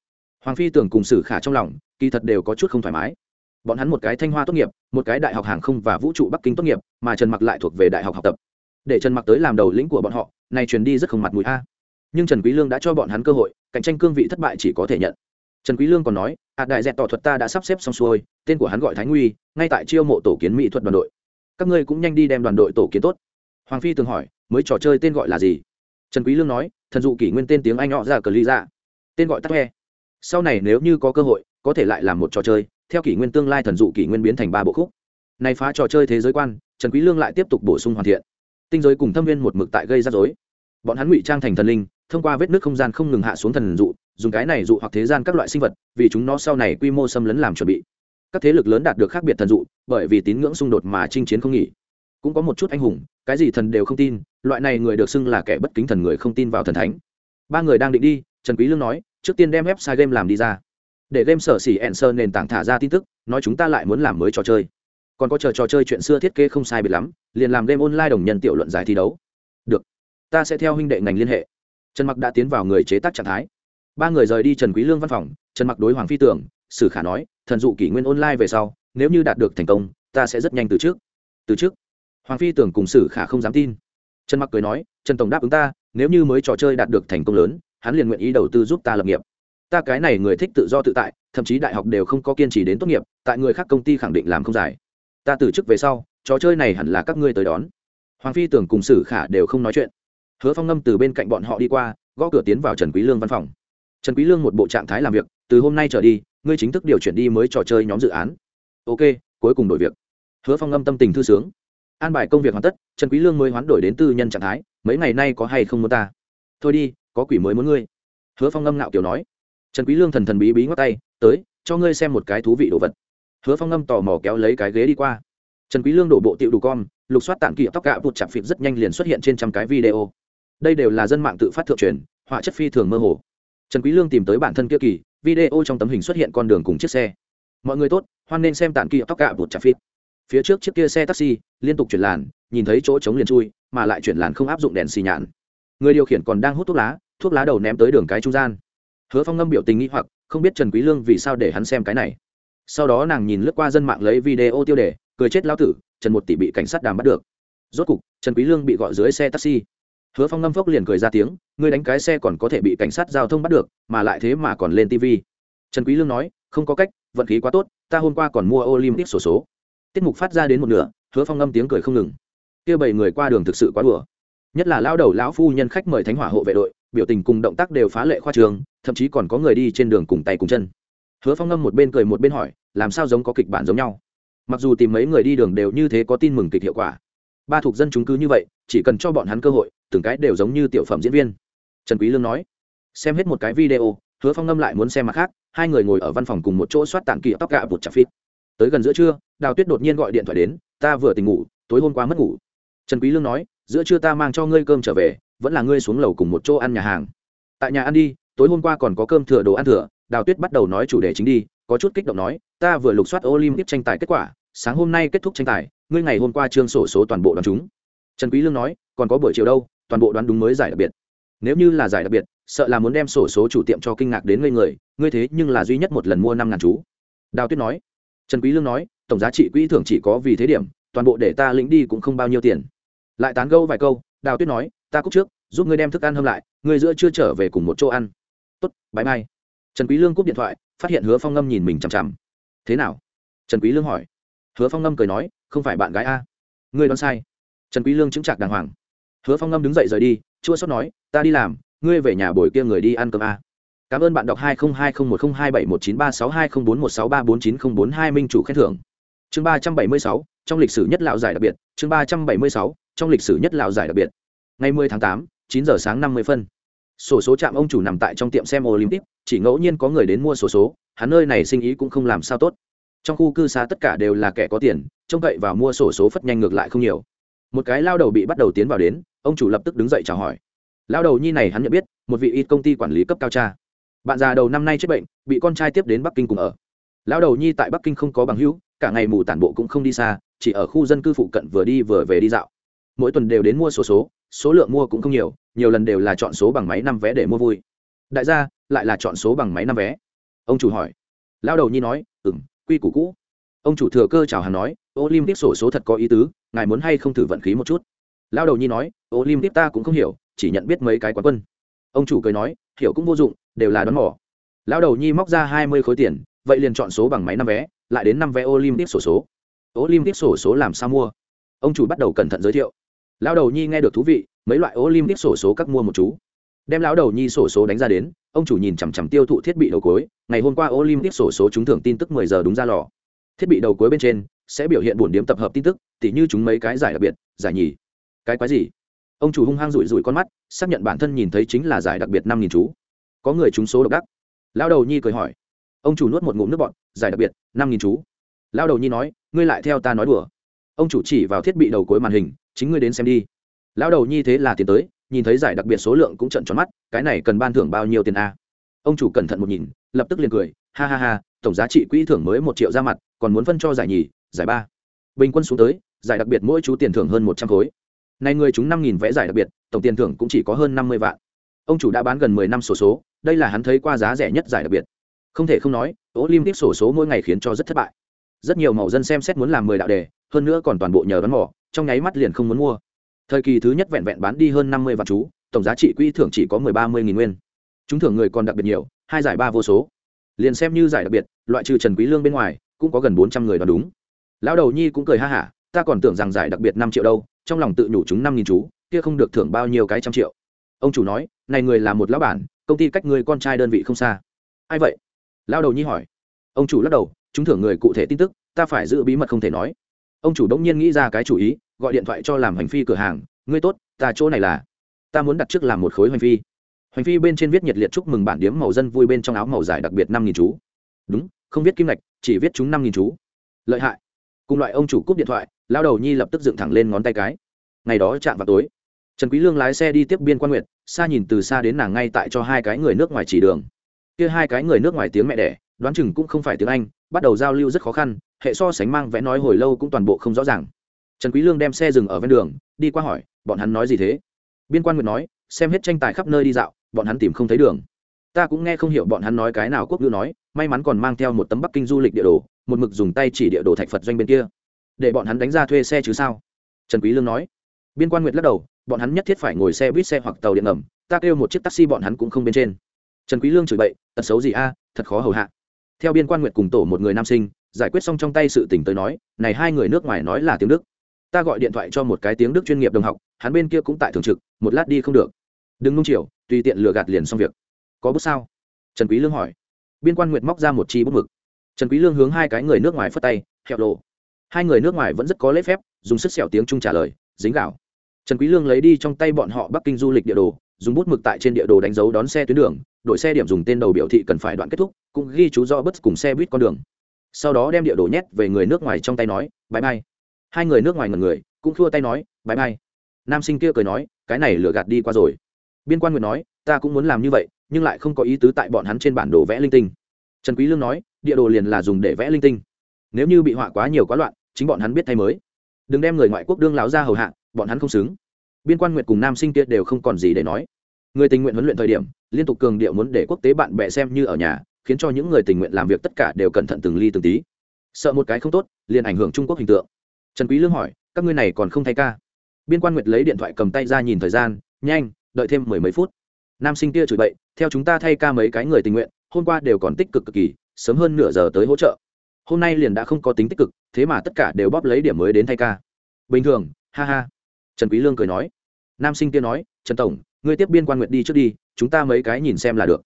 Hoàng phi tưởng cùng sử khả trong lòng, kỳ thật đều có chút không thoải mái. Bọn hắn một cái thanh hoa tốt nghiệp, một cái đại học hàng không và vũ trụ bắc kinh tốt nghiệp, mà trần mặc lại thuộc về đại học học tập để trần mặc tới làm đầu lĩnh của bọn họ này truyền đi rất không mặt mũi a. Nhưng trần quý lương đã cho bọn hắn cơ hội, cạnh tranh cương vị thất bại chỉ có thể nhận. Trần quý lương còn nói, hạt đại dẹt tỏ thuật ta đã sắp xếp xong xuôi, tên của hắn gọi thái nguy, ngay tại chiêu mộ tổ kiến mỹ thuật đoàn đội. Các ngươi cũng nhanh đi đem đoàn đội tổ kiến tốt. Hoàng phi từng hỏi, mới trò chơi tên gọi là gì? Trần quý lương nói, thần dụ kỷ nguyên tên tiếng anh họ ra cờ ly ra tên gọi tắt he. Sau này nếu như có cơ hội, có thể lại làm một trò chơi, theo kỷ nguyên tương lai thần dụ kỷ nguyên biến thành ba bộ khúc. Này phá trò chơi thế giới quan, trần quý lương lại tiếp tục bổ sung hoàn thiện tinh giới cùng thâm viên một mực tại gây ra rối. Bọn hắn ngụy trang thành thần linh, thông qua vết nước không gian không ngừng hạ xuống thần dụ, dùng cái này dụ hoặc thế gian các loại sinh vật, vì chúng nó sau này quy mô xâm lấn làm chuẩn bị. Các thế lực lớn đạt được khác biệt thần dụ, bởi vì tín ngưỡng xung đột mà chinh chiến không nghỉ. Cũng có một chút anh hùng, cái gì thần đều không tin, loại này người được xưng là kẻ bất kính thần người không tin vào thần thánh. Ba người đang định đi, trần quý lương nói, trước tiên đem website game làm đi ra. Để game sở xỉ ẹn sơn nền tảng thả ra tin tức, nói chúng ta lại muốn làm mới trò chơi còn có chờ trò chơi chuyện xưa thiết kế không sai biệt lắm, liền làm game online đồng nhân tiểu luận giải thi đấu. Được, ta sẽ theo huynh đệ ngành liên hệ. Trần mặc đã tiến vào người chế tác trạng thái. Ba người rời đi trần quý lương văn phòng, trần mặc đối hoàng phi tưởng, sử khả nói, thần dụ kỷ nguyên online về sau, nếu như đạt được thành công, ta sẽ rất nhanh từ trước. Từ trước? Hoàng phi tưởng cùng sử khả không dám tin. Trần mặc cười nói, trần tổng đáp ứng ta, nếu như mới trò chơi đạt được thành công lớn, hắn liền nguyện ý đầu tư giúp ta lập nghiệp. Ta cái này người thích tự do tự tại, thậm chí đại học đều không có kiên trì đến tốt nghiệp, tại người khác công ty khẳng định làm không dài ta từ chức về sau, trò chơi này hẳn là các ngươi tới đón. Hoàng phi tưởng cùng sử khả đều không nói chuyện. Hứa phong ngâm từ bên cạnh bọn họ đi qua, gõ cửa tiến vào trần quý lương văn phòng. Trần quý lương một bộ trạng thái làm việc, từ hôm nay trở đi, ngươi chính thức điều chuyển đi mới trò chơi nhóm dự án. Ok, cuối cùng đổi việc. Hứa phong ngâm tâm tình thư sướng. An bài công việc hoàn tất, trần quý lương mới hoán đổi đến tư nhân trạng thái, mấy ngày nay có hay không muốn ta? Thôi đi, có quỷ mới muốn ngươi. Hứa phong ngâm ngạo kiểu nói. Trần quý lương thần thần bí bí ngắt tay, tới, cho ngươi xem một cái thú vị đồ vật hứa phong ngâm tò mò kéo lấy cái ghế đi qua. Trần quý lương đổ bộ tiệu đủ con lục soát tạm kỳ tóc gạ vụt chạm phịt rất nhanh liền xuất hiện trên trăm cái video. Đây đều là dân mạng tự phát thượng truyền, họa chất phi thường mơ hồ. Trần quý lương tìm tới bản thân kia kỳ, video trong tấm hình xuất hiện con đường cùng chiếc xe. Mọi người tốt, hoan nên xem tạm kỳ tóc gạ vụt chạm phịt. Phía trước chiếc kia xe taxi, liên tục chuyển làn, nhìn thấy chỗ trống liền chui, mà lại chuyển làn không áp dụng đèn xì nhạn. Người điều khiển còn đang hút thuốc lá thuốc lá đầu ném tới đường cái trung gian. Hứa phong ngâm biểu tình nghĩ hoặc, không biết trần quý lương vì sao để hắn xem cái này sau đó nàng nhìn lướt qua dân mạng lấy video tiêu đề, cười chết lao tử, trần một tỷ bị cảnh sát đàm bắt được. Rốt cục, trần quý lương bị gọi dưới xe taxi. Hứa phong ngâm phốc liền cười ra tiếng, ngươi đánh cái xe còn có thể bị cảnh sát giao thông bắt được, mà lại thế mà còn lên tv trần quý lương nói, không có cách, vận khí quá tốt, ta hôm qua còn mua olympic sổ số. Tiết mục phát ra đến một nửa, hứa phong ngâm tiếng cười không ngừng. Kia bảy người qua đường thực sự quá đùa. Nhất là lao đầu lão phu nhân khách mời thánh hỏa hộ vệ đội, biểu tình cùng động tác đều phá lệ khoa trường, thậm chí còn có người đi trên đường cùng tay cùng chân hứa phong ngâm một bên cười một bên hỏi, làm sao giống có kịch bản giống nhau? Mặc dù tìm mấy người đi đường đều như thế có tin mừng kịch hiệu quả. Ba thuộc dân chúng cứ như vậy, chỉ cần cho bọn hắn cơ hội, từng cái đều giống như tiểu phẩm diễn viên. Trần quý lương nói. Xem hết một cái video, hứa phong ngâm lại muốn xem mặt khác, hai người ngồi ở văn phòng cùng một chỗ soát tản kỳ tóc gạ vụt chặt phít. Tới gần giữa trưa, đào tuyết đột nhiên gọi điện thoại đến, ta vừa tỉnh ngủ, tối hôm qua mất ngủ. Trần quý lương nói, giữa trưa ta mang cho ngươi cơm trở về, vẫn là ngươi xuống lầu cùng một chỗ ăn nhà hàng. Tại nhà ăn đi, tối hôm qua còn có cơm thừa đồ ăn thừa đào tuyết bắt đầu nói chủ đề chính đi, có chút kích động nói, ta vừa lục soát olympic tranh tài kết quả, sáng hôm nay kết thúc tranh tài, ngươi ngày hôm qua trương sổ số toàn bộ đoán chúng. Trần quý lương nói, còn có buổi chiều đâu, toàn bộ đoán đúng mới giải đặc biệt. Nếu như là giải đặc biệt, sợ là muốn đem sổ số chủ tiệm cho kinh ngạc đến ngây người, ngươi thế nhưng là duy nhất một lần mua năm ngàn chú. Đào tuyết nói, trần quý lương nói, tổng giá trị quỹ thưởng chỉ có vì thế điểm, toàn bộ để ta lĩnh đi cũng không bao nhiêu tiền. Lại tán gẫu vài câu, đào tuyết nói, ta cúc trước, giúp ngươi đem thức ăn hâm lại, ngươi giữa chưa trở về cùng một chỗ ăn. Tốt bái mai trần quý lương cúp điện thoại phát hiện hứa phong ngâm nhìn mình chằm chằm. Thế nào? Trần quý lương hỏi. Hứa phong ngâm cười nói không phải bạn gái a. Ngươi đoán sai. Trần quý lương chứng chặt đàng hoàng. Hứa phong ngâm đứng dậy rời đi chua xót nói ta đi làm ngươi về nhà bồi kia người đi ăn cơm a. Cảm ơn bạn đọc hai hai một hai bảy một chín ba sáu hai bốn một sáu ba bốn chín không bốn hai minh chủ khen thưởng. Chương ba trăm bảy mươi sáu trong lịch sử nhất lão giải đặc biệt. Chương ba trăm bảy mươi sáu trong lịch sử nhất lão giải đặc biệt. Ngày 10 tháng 8, 9 giờ sáng 50 phân sổ số trạm ông chủ nằm tại trong tiệm xem olympic, chỉ ngẫu nhiên có người đến mua sổ số, hắn nơi này sinh ý cũng không làm sao tốt. Trong khu cư xá tất cả đều là kẻ có tiền, trông cậy vào mua sổ số phất nhanh ngược lại không nhiều. Một cái lao đầu bị bắt đầu tiến vào đến, ông chủ lập tức đứng dậy chào hỏi. Lao đầu nhi này hắn nhận biết, một vị ít công ty quản lý cấp cao cha. Bạn già đầu năm nay chết bệnh, bị con trai tiếp đến bắc kinh cùng ở. Lao đầu nhi tại bắc kinh không có bằng hữu, cả ngày mù tản bộ cũng không đi xa, chỉ ở khu dân cư phụ cận vừa đi vừa về đi dạo. Mỗi tuần đều đến mua sổ số số lượng mua cũng không nhiều nhiều lần đều là chọn số bằng máy năm vé để mua vui. Đại gia, lại là chọn số bằng máy năm vé. Ông chủ hỏi. Lao đầu nhi nói ừ m quy củ cũ. Ông chủ thừa cơ chào hàng nói, olympic sổ số thật có ý tứ, ngài muốn hay không thử vận khí một chút? Lao đầu nhi nói, olympic ta cũng không hiểu, chỉ nhận biết mấy cái quán quân. Ông chủ cười nói, hiểu cũng vô dụng, đều là đón mỏ lão đầu nhi móc ra hai mươi khối tiền, vậy liền chọn số bằng máy năm vé, lại đến năm vé olympic sổ số. Olympic sổ số làm sao mua? Ông chủ bắt đầu cẩn thận giới thiệu. Lão đầu nhi nghe được thú vị mấy loại olympic sổ số các mua một chú. Đem lão đầu nhi sổ số đánh ra đến, ông chủ nhìn chằm chằm tiêu thụ thiết bị đầu cuối, ngày hôm qua olympic sổ số trúng thưởng tin tức mười giờ đúng ra lò. Thiết bị đầu cuối bên trên sẽ biểu hiện buồn điểm tập hợp tin tức, tỉ như chúng mấy cái giải đặc biệt, giải nhì. Cái quái gì? Ông chủ hung hăng rủi rủi con mắt, xác nhận bản thân nhìn thấy chính là giải đặc biệt năm nghìn chú. Có người trúng số độc đắc. Lão đầu nhi cười hỏi. Ông chủ nuốt một ngụm nước bọn giải đặc biệt, năm nghìn chú. Lão đầu nhi nói, ngươi lại theo ta nói đùa. Ông chủ chỉ vào thiết bị đầu cuối màn hình, chính ngươi đến xem đi lão đầu nhi thế là tiến tới, nhìn thấy giải đặc biệt số lượng cũng trận tròn mắt, cái này cần ban thưởng bao nhiêu tiền a? Ông chủ cẩn thận một nhìn, lập tức liền cười, ha ha ha, tổng giá trị quỹ thưởng mới một triệu ra mặt, còn muốn phân cho giải nhì, giải ba. Bình quân xuống tới, giải đặc biệt mỗi chú tiền thưởng hơn một trăm khối. Này người chúng năm nghìn vẽ giải đặc biệt, tổng tiền thưởng cũng chỉ có hơn năm mươi vạn. Ông chủ đã bán gần mười năm sổ số, đây là hắn thấy qua giá rẻ nhất giải đặc biệt. Không thể không nói, olympic sổ số mỗi ngày khiến cho rất thất bại. Rất nhiều màu dân xem xét muốn làm mười đạo đề, hơn nữa còn toàn bộ nhờ đón mỏ trong nháy mắt liền không muốn mua thời kỳ thứ nhất vẹn vẹn bán đi hơn năm mươi vạn chú, tổng giá trị quỹ thưởng chỉ có mười ba mươi nghìn nguyên. Chúng thưởng người còn đặc biệt nhiều, hai giải ba vô số. Liền xem như giải đặc biệt, loại trừ trần quý lương bên ngoài, cũng có gần bốn trăm người đoán đúng. Lão đầu nhi cũng cười ha hả, ta còn tưởng rằng giải đặc biệt năm triệu đâu, trong lòng tự nhủ chúng năm nghìn chú, kia không được thưởng bao nhiêu cái trăm triệu. Ông chủ nói, này người là một lão bản, công ty cách người con trai đơn vị không xa. Ai vậy? Lão đầu nhi hỏi. Ông chủ lắc đầu, chúng thưởng người cụ thể tin tức, ta phải giữ bí mật không thể nói ông chủ đống nhiên nghĩ ra cái chủ ý, gọi điện thoại cho làm hành phi cửa hàng, ngươi tốt, ta chỗ này là, ta muốn đặt trước làm một khối hành phi. Hành phi bên trên viết nhiệt liệt chúc mừng bản điếm màu dân vui bên trong áo màu dài đặc biệt năm nghìn chú. Đúng, không viết kim lạch chỉ viết chúng năm nghìn chú. Lợi hại. Cùng loại ông chủ cúp điện thoại lao đầu nhi lập tức dựng thẳng lên ngón tay cái. Ngày đó chạm vào tối, trần quý lương lái xe đi tiếp biên quan nguyệt xa nhìn từ xa đến nàng ngay tại cho hai cái người nước ngoài chỉ đường. Kia hai cái người nước ngoài tiếng mẹ đẻ, đoán chừng cũng không phải tiếng anh, bắt đầu giao lưu rất khó khăn hệ so sánh mang vẽ nói hồi lâu cũng toàn bộ không rõ ràng. Trần quý lương đem xe dừng ở ven đường, đi qua hỏi, bọn hắn nói gì thế? Biên quan nguyệt nói, xem hết tranh tài khắp nơi đi dạo, bọn hắn tìm không thấy đường. Ta cũng nghe không hiểu bọn hắn nói cái nào quốc ngữ nói, may mắn còn mang theo một tấm bắc kinh du lịch địa đồ, một mực dùng tay chỉ địa đồ thạch phật doanh bên kia. Để bọn hắn đánh ra thuê xe chứ sao? Trần quý lương nói. Biên quan nguyệt lắc đầu, bọn hắn nhất thiết phải ngồi xe buýt xe hoặc tàu điện ngầm, ta kêu một chiếc taxi bọn hắn cũng không bên trên. Trần quý lương chửi bậy, tật xấu gì a, thật khó hầu hạ. Theo biên quan nguyệt cùng tổ một người nam sinh giải quyết xong trong tay sự tình tới nói, này hai người nước ngoài nói là tiếng đức. Ta gọi điện thoại cho một cái tiếng đức chuyên nghiệp đồng học, hắn bên kia cũng tại thường trực, một lát đi không được. Đừng nung chiều, tùy tiện lừa gạt liền xong việc. Có bút sao? Trần quý lương hỏi. Biên quan nguyệt móc ra một chi bút mực. Trần quý lương hướng hai cái người nước ngoài phất tay, hẹo lộ. Hai người nước ngoài vẫn rất có lễ phép, dùng sức sẹo tiếng trung trả lời, dính gạo. Trần quý lương lấy đi trong tay bọn họ bắc kinh du lịch địa đồ, dùng bút mực tại trên địa đồ đánh dấu đón xe tuyến đường, đội xe điểm dùng tên đầu biểu thị cần phải đoạn kết thúc, cũng ghi chú rõ bất cùng xe buýt con đường sau đó đem địa đồ nhét về người nước ngoài trong tay nói bãi bay hai người nước ngoài ngần người, cũng thua tay nói bãi bay nam sinh kia cười nói, cái này lừa gạt đi qua rồi. Biên quan nguyệt nói, ta cũng muốn làm như vậy, nhưng lại không có ý tứ tại bọn hắn trên bản đồ vẽ linh tinh. Trần quý lương nói, địa đồ liền là dùng để vẽ linh tinh. Nếu như bị họa quá nhiều quá loạn, chính bọn hắn biết thay mới. Đừng đem người ngoại quốc đương lão ra hầu hạ, bọn hắn không xứng. Biên quan nguyệt cùng nam sinh kia đều không còn gì để nói. Người tình nguyện huấn luyện thời điểm, liên tục cường điệu muốn để quốc tế bạn bè xem như ở nhà khiến cho những người tình nguyện làm việc tất cả đều cẩn thận từng ly từng tí. Sợ một cái không tốt, liền ảnh hưởng trung quốc hình tượng. Trần quý lương hỏi, các ngươi này còn không thay ca? Biên quan nguyệt lấy điện thoại cầm tay ra nhìn thời gian, nhanh, đợi thêm mười mấy phút. Nam sinh kia chửi bậy, theo chúng ta thay ca mấy cái người tình nguyện, hôm qua đều còn tích cực cực kỳ, sớm hơn nửa giờ tới hỗ trợ. Hôm nay liền đã không có tính tích cực, thế mà tất cả đều bóp lấy điểm mới đến thay ca. Bình thường, ha ha. Trần quý lương cười nói. Nam sinh kia nói, trần tổng, ngươi tiếp biên quan nguyệt đi trước đi, chúng ta mấy cái nhìn xem là được.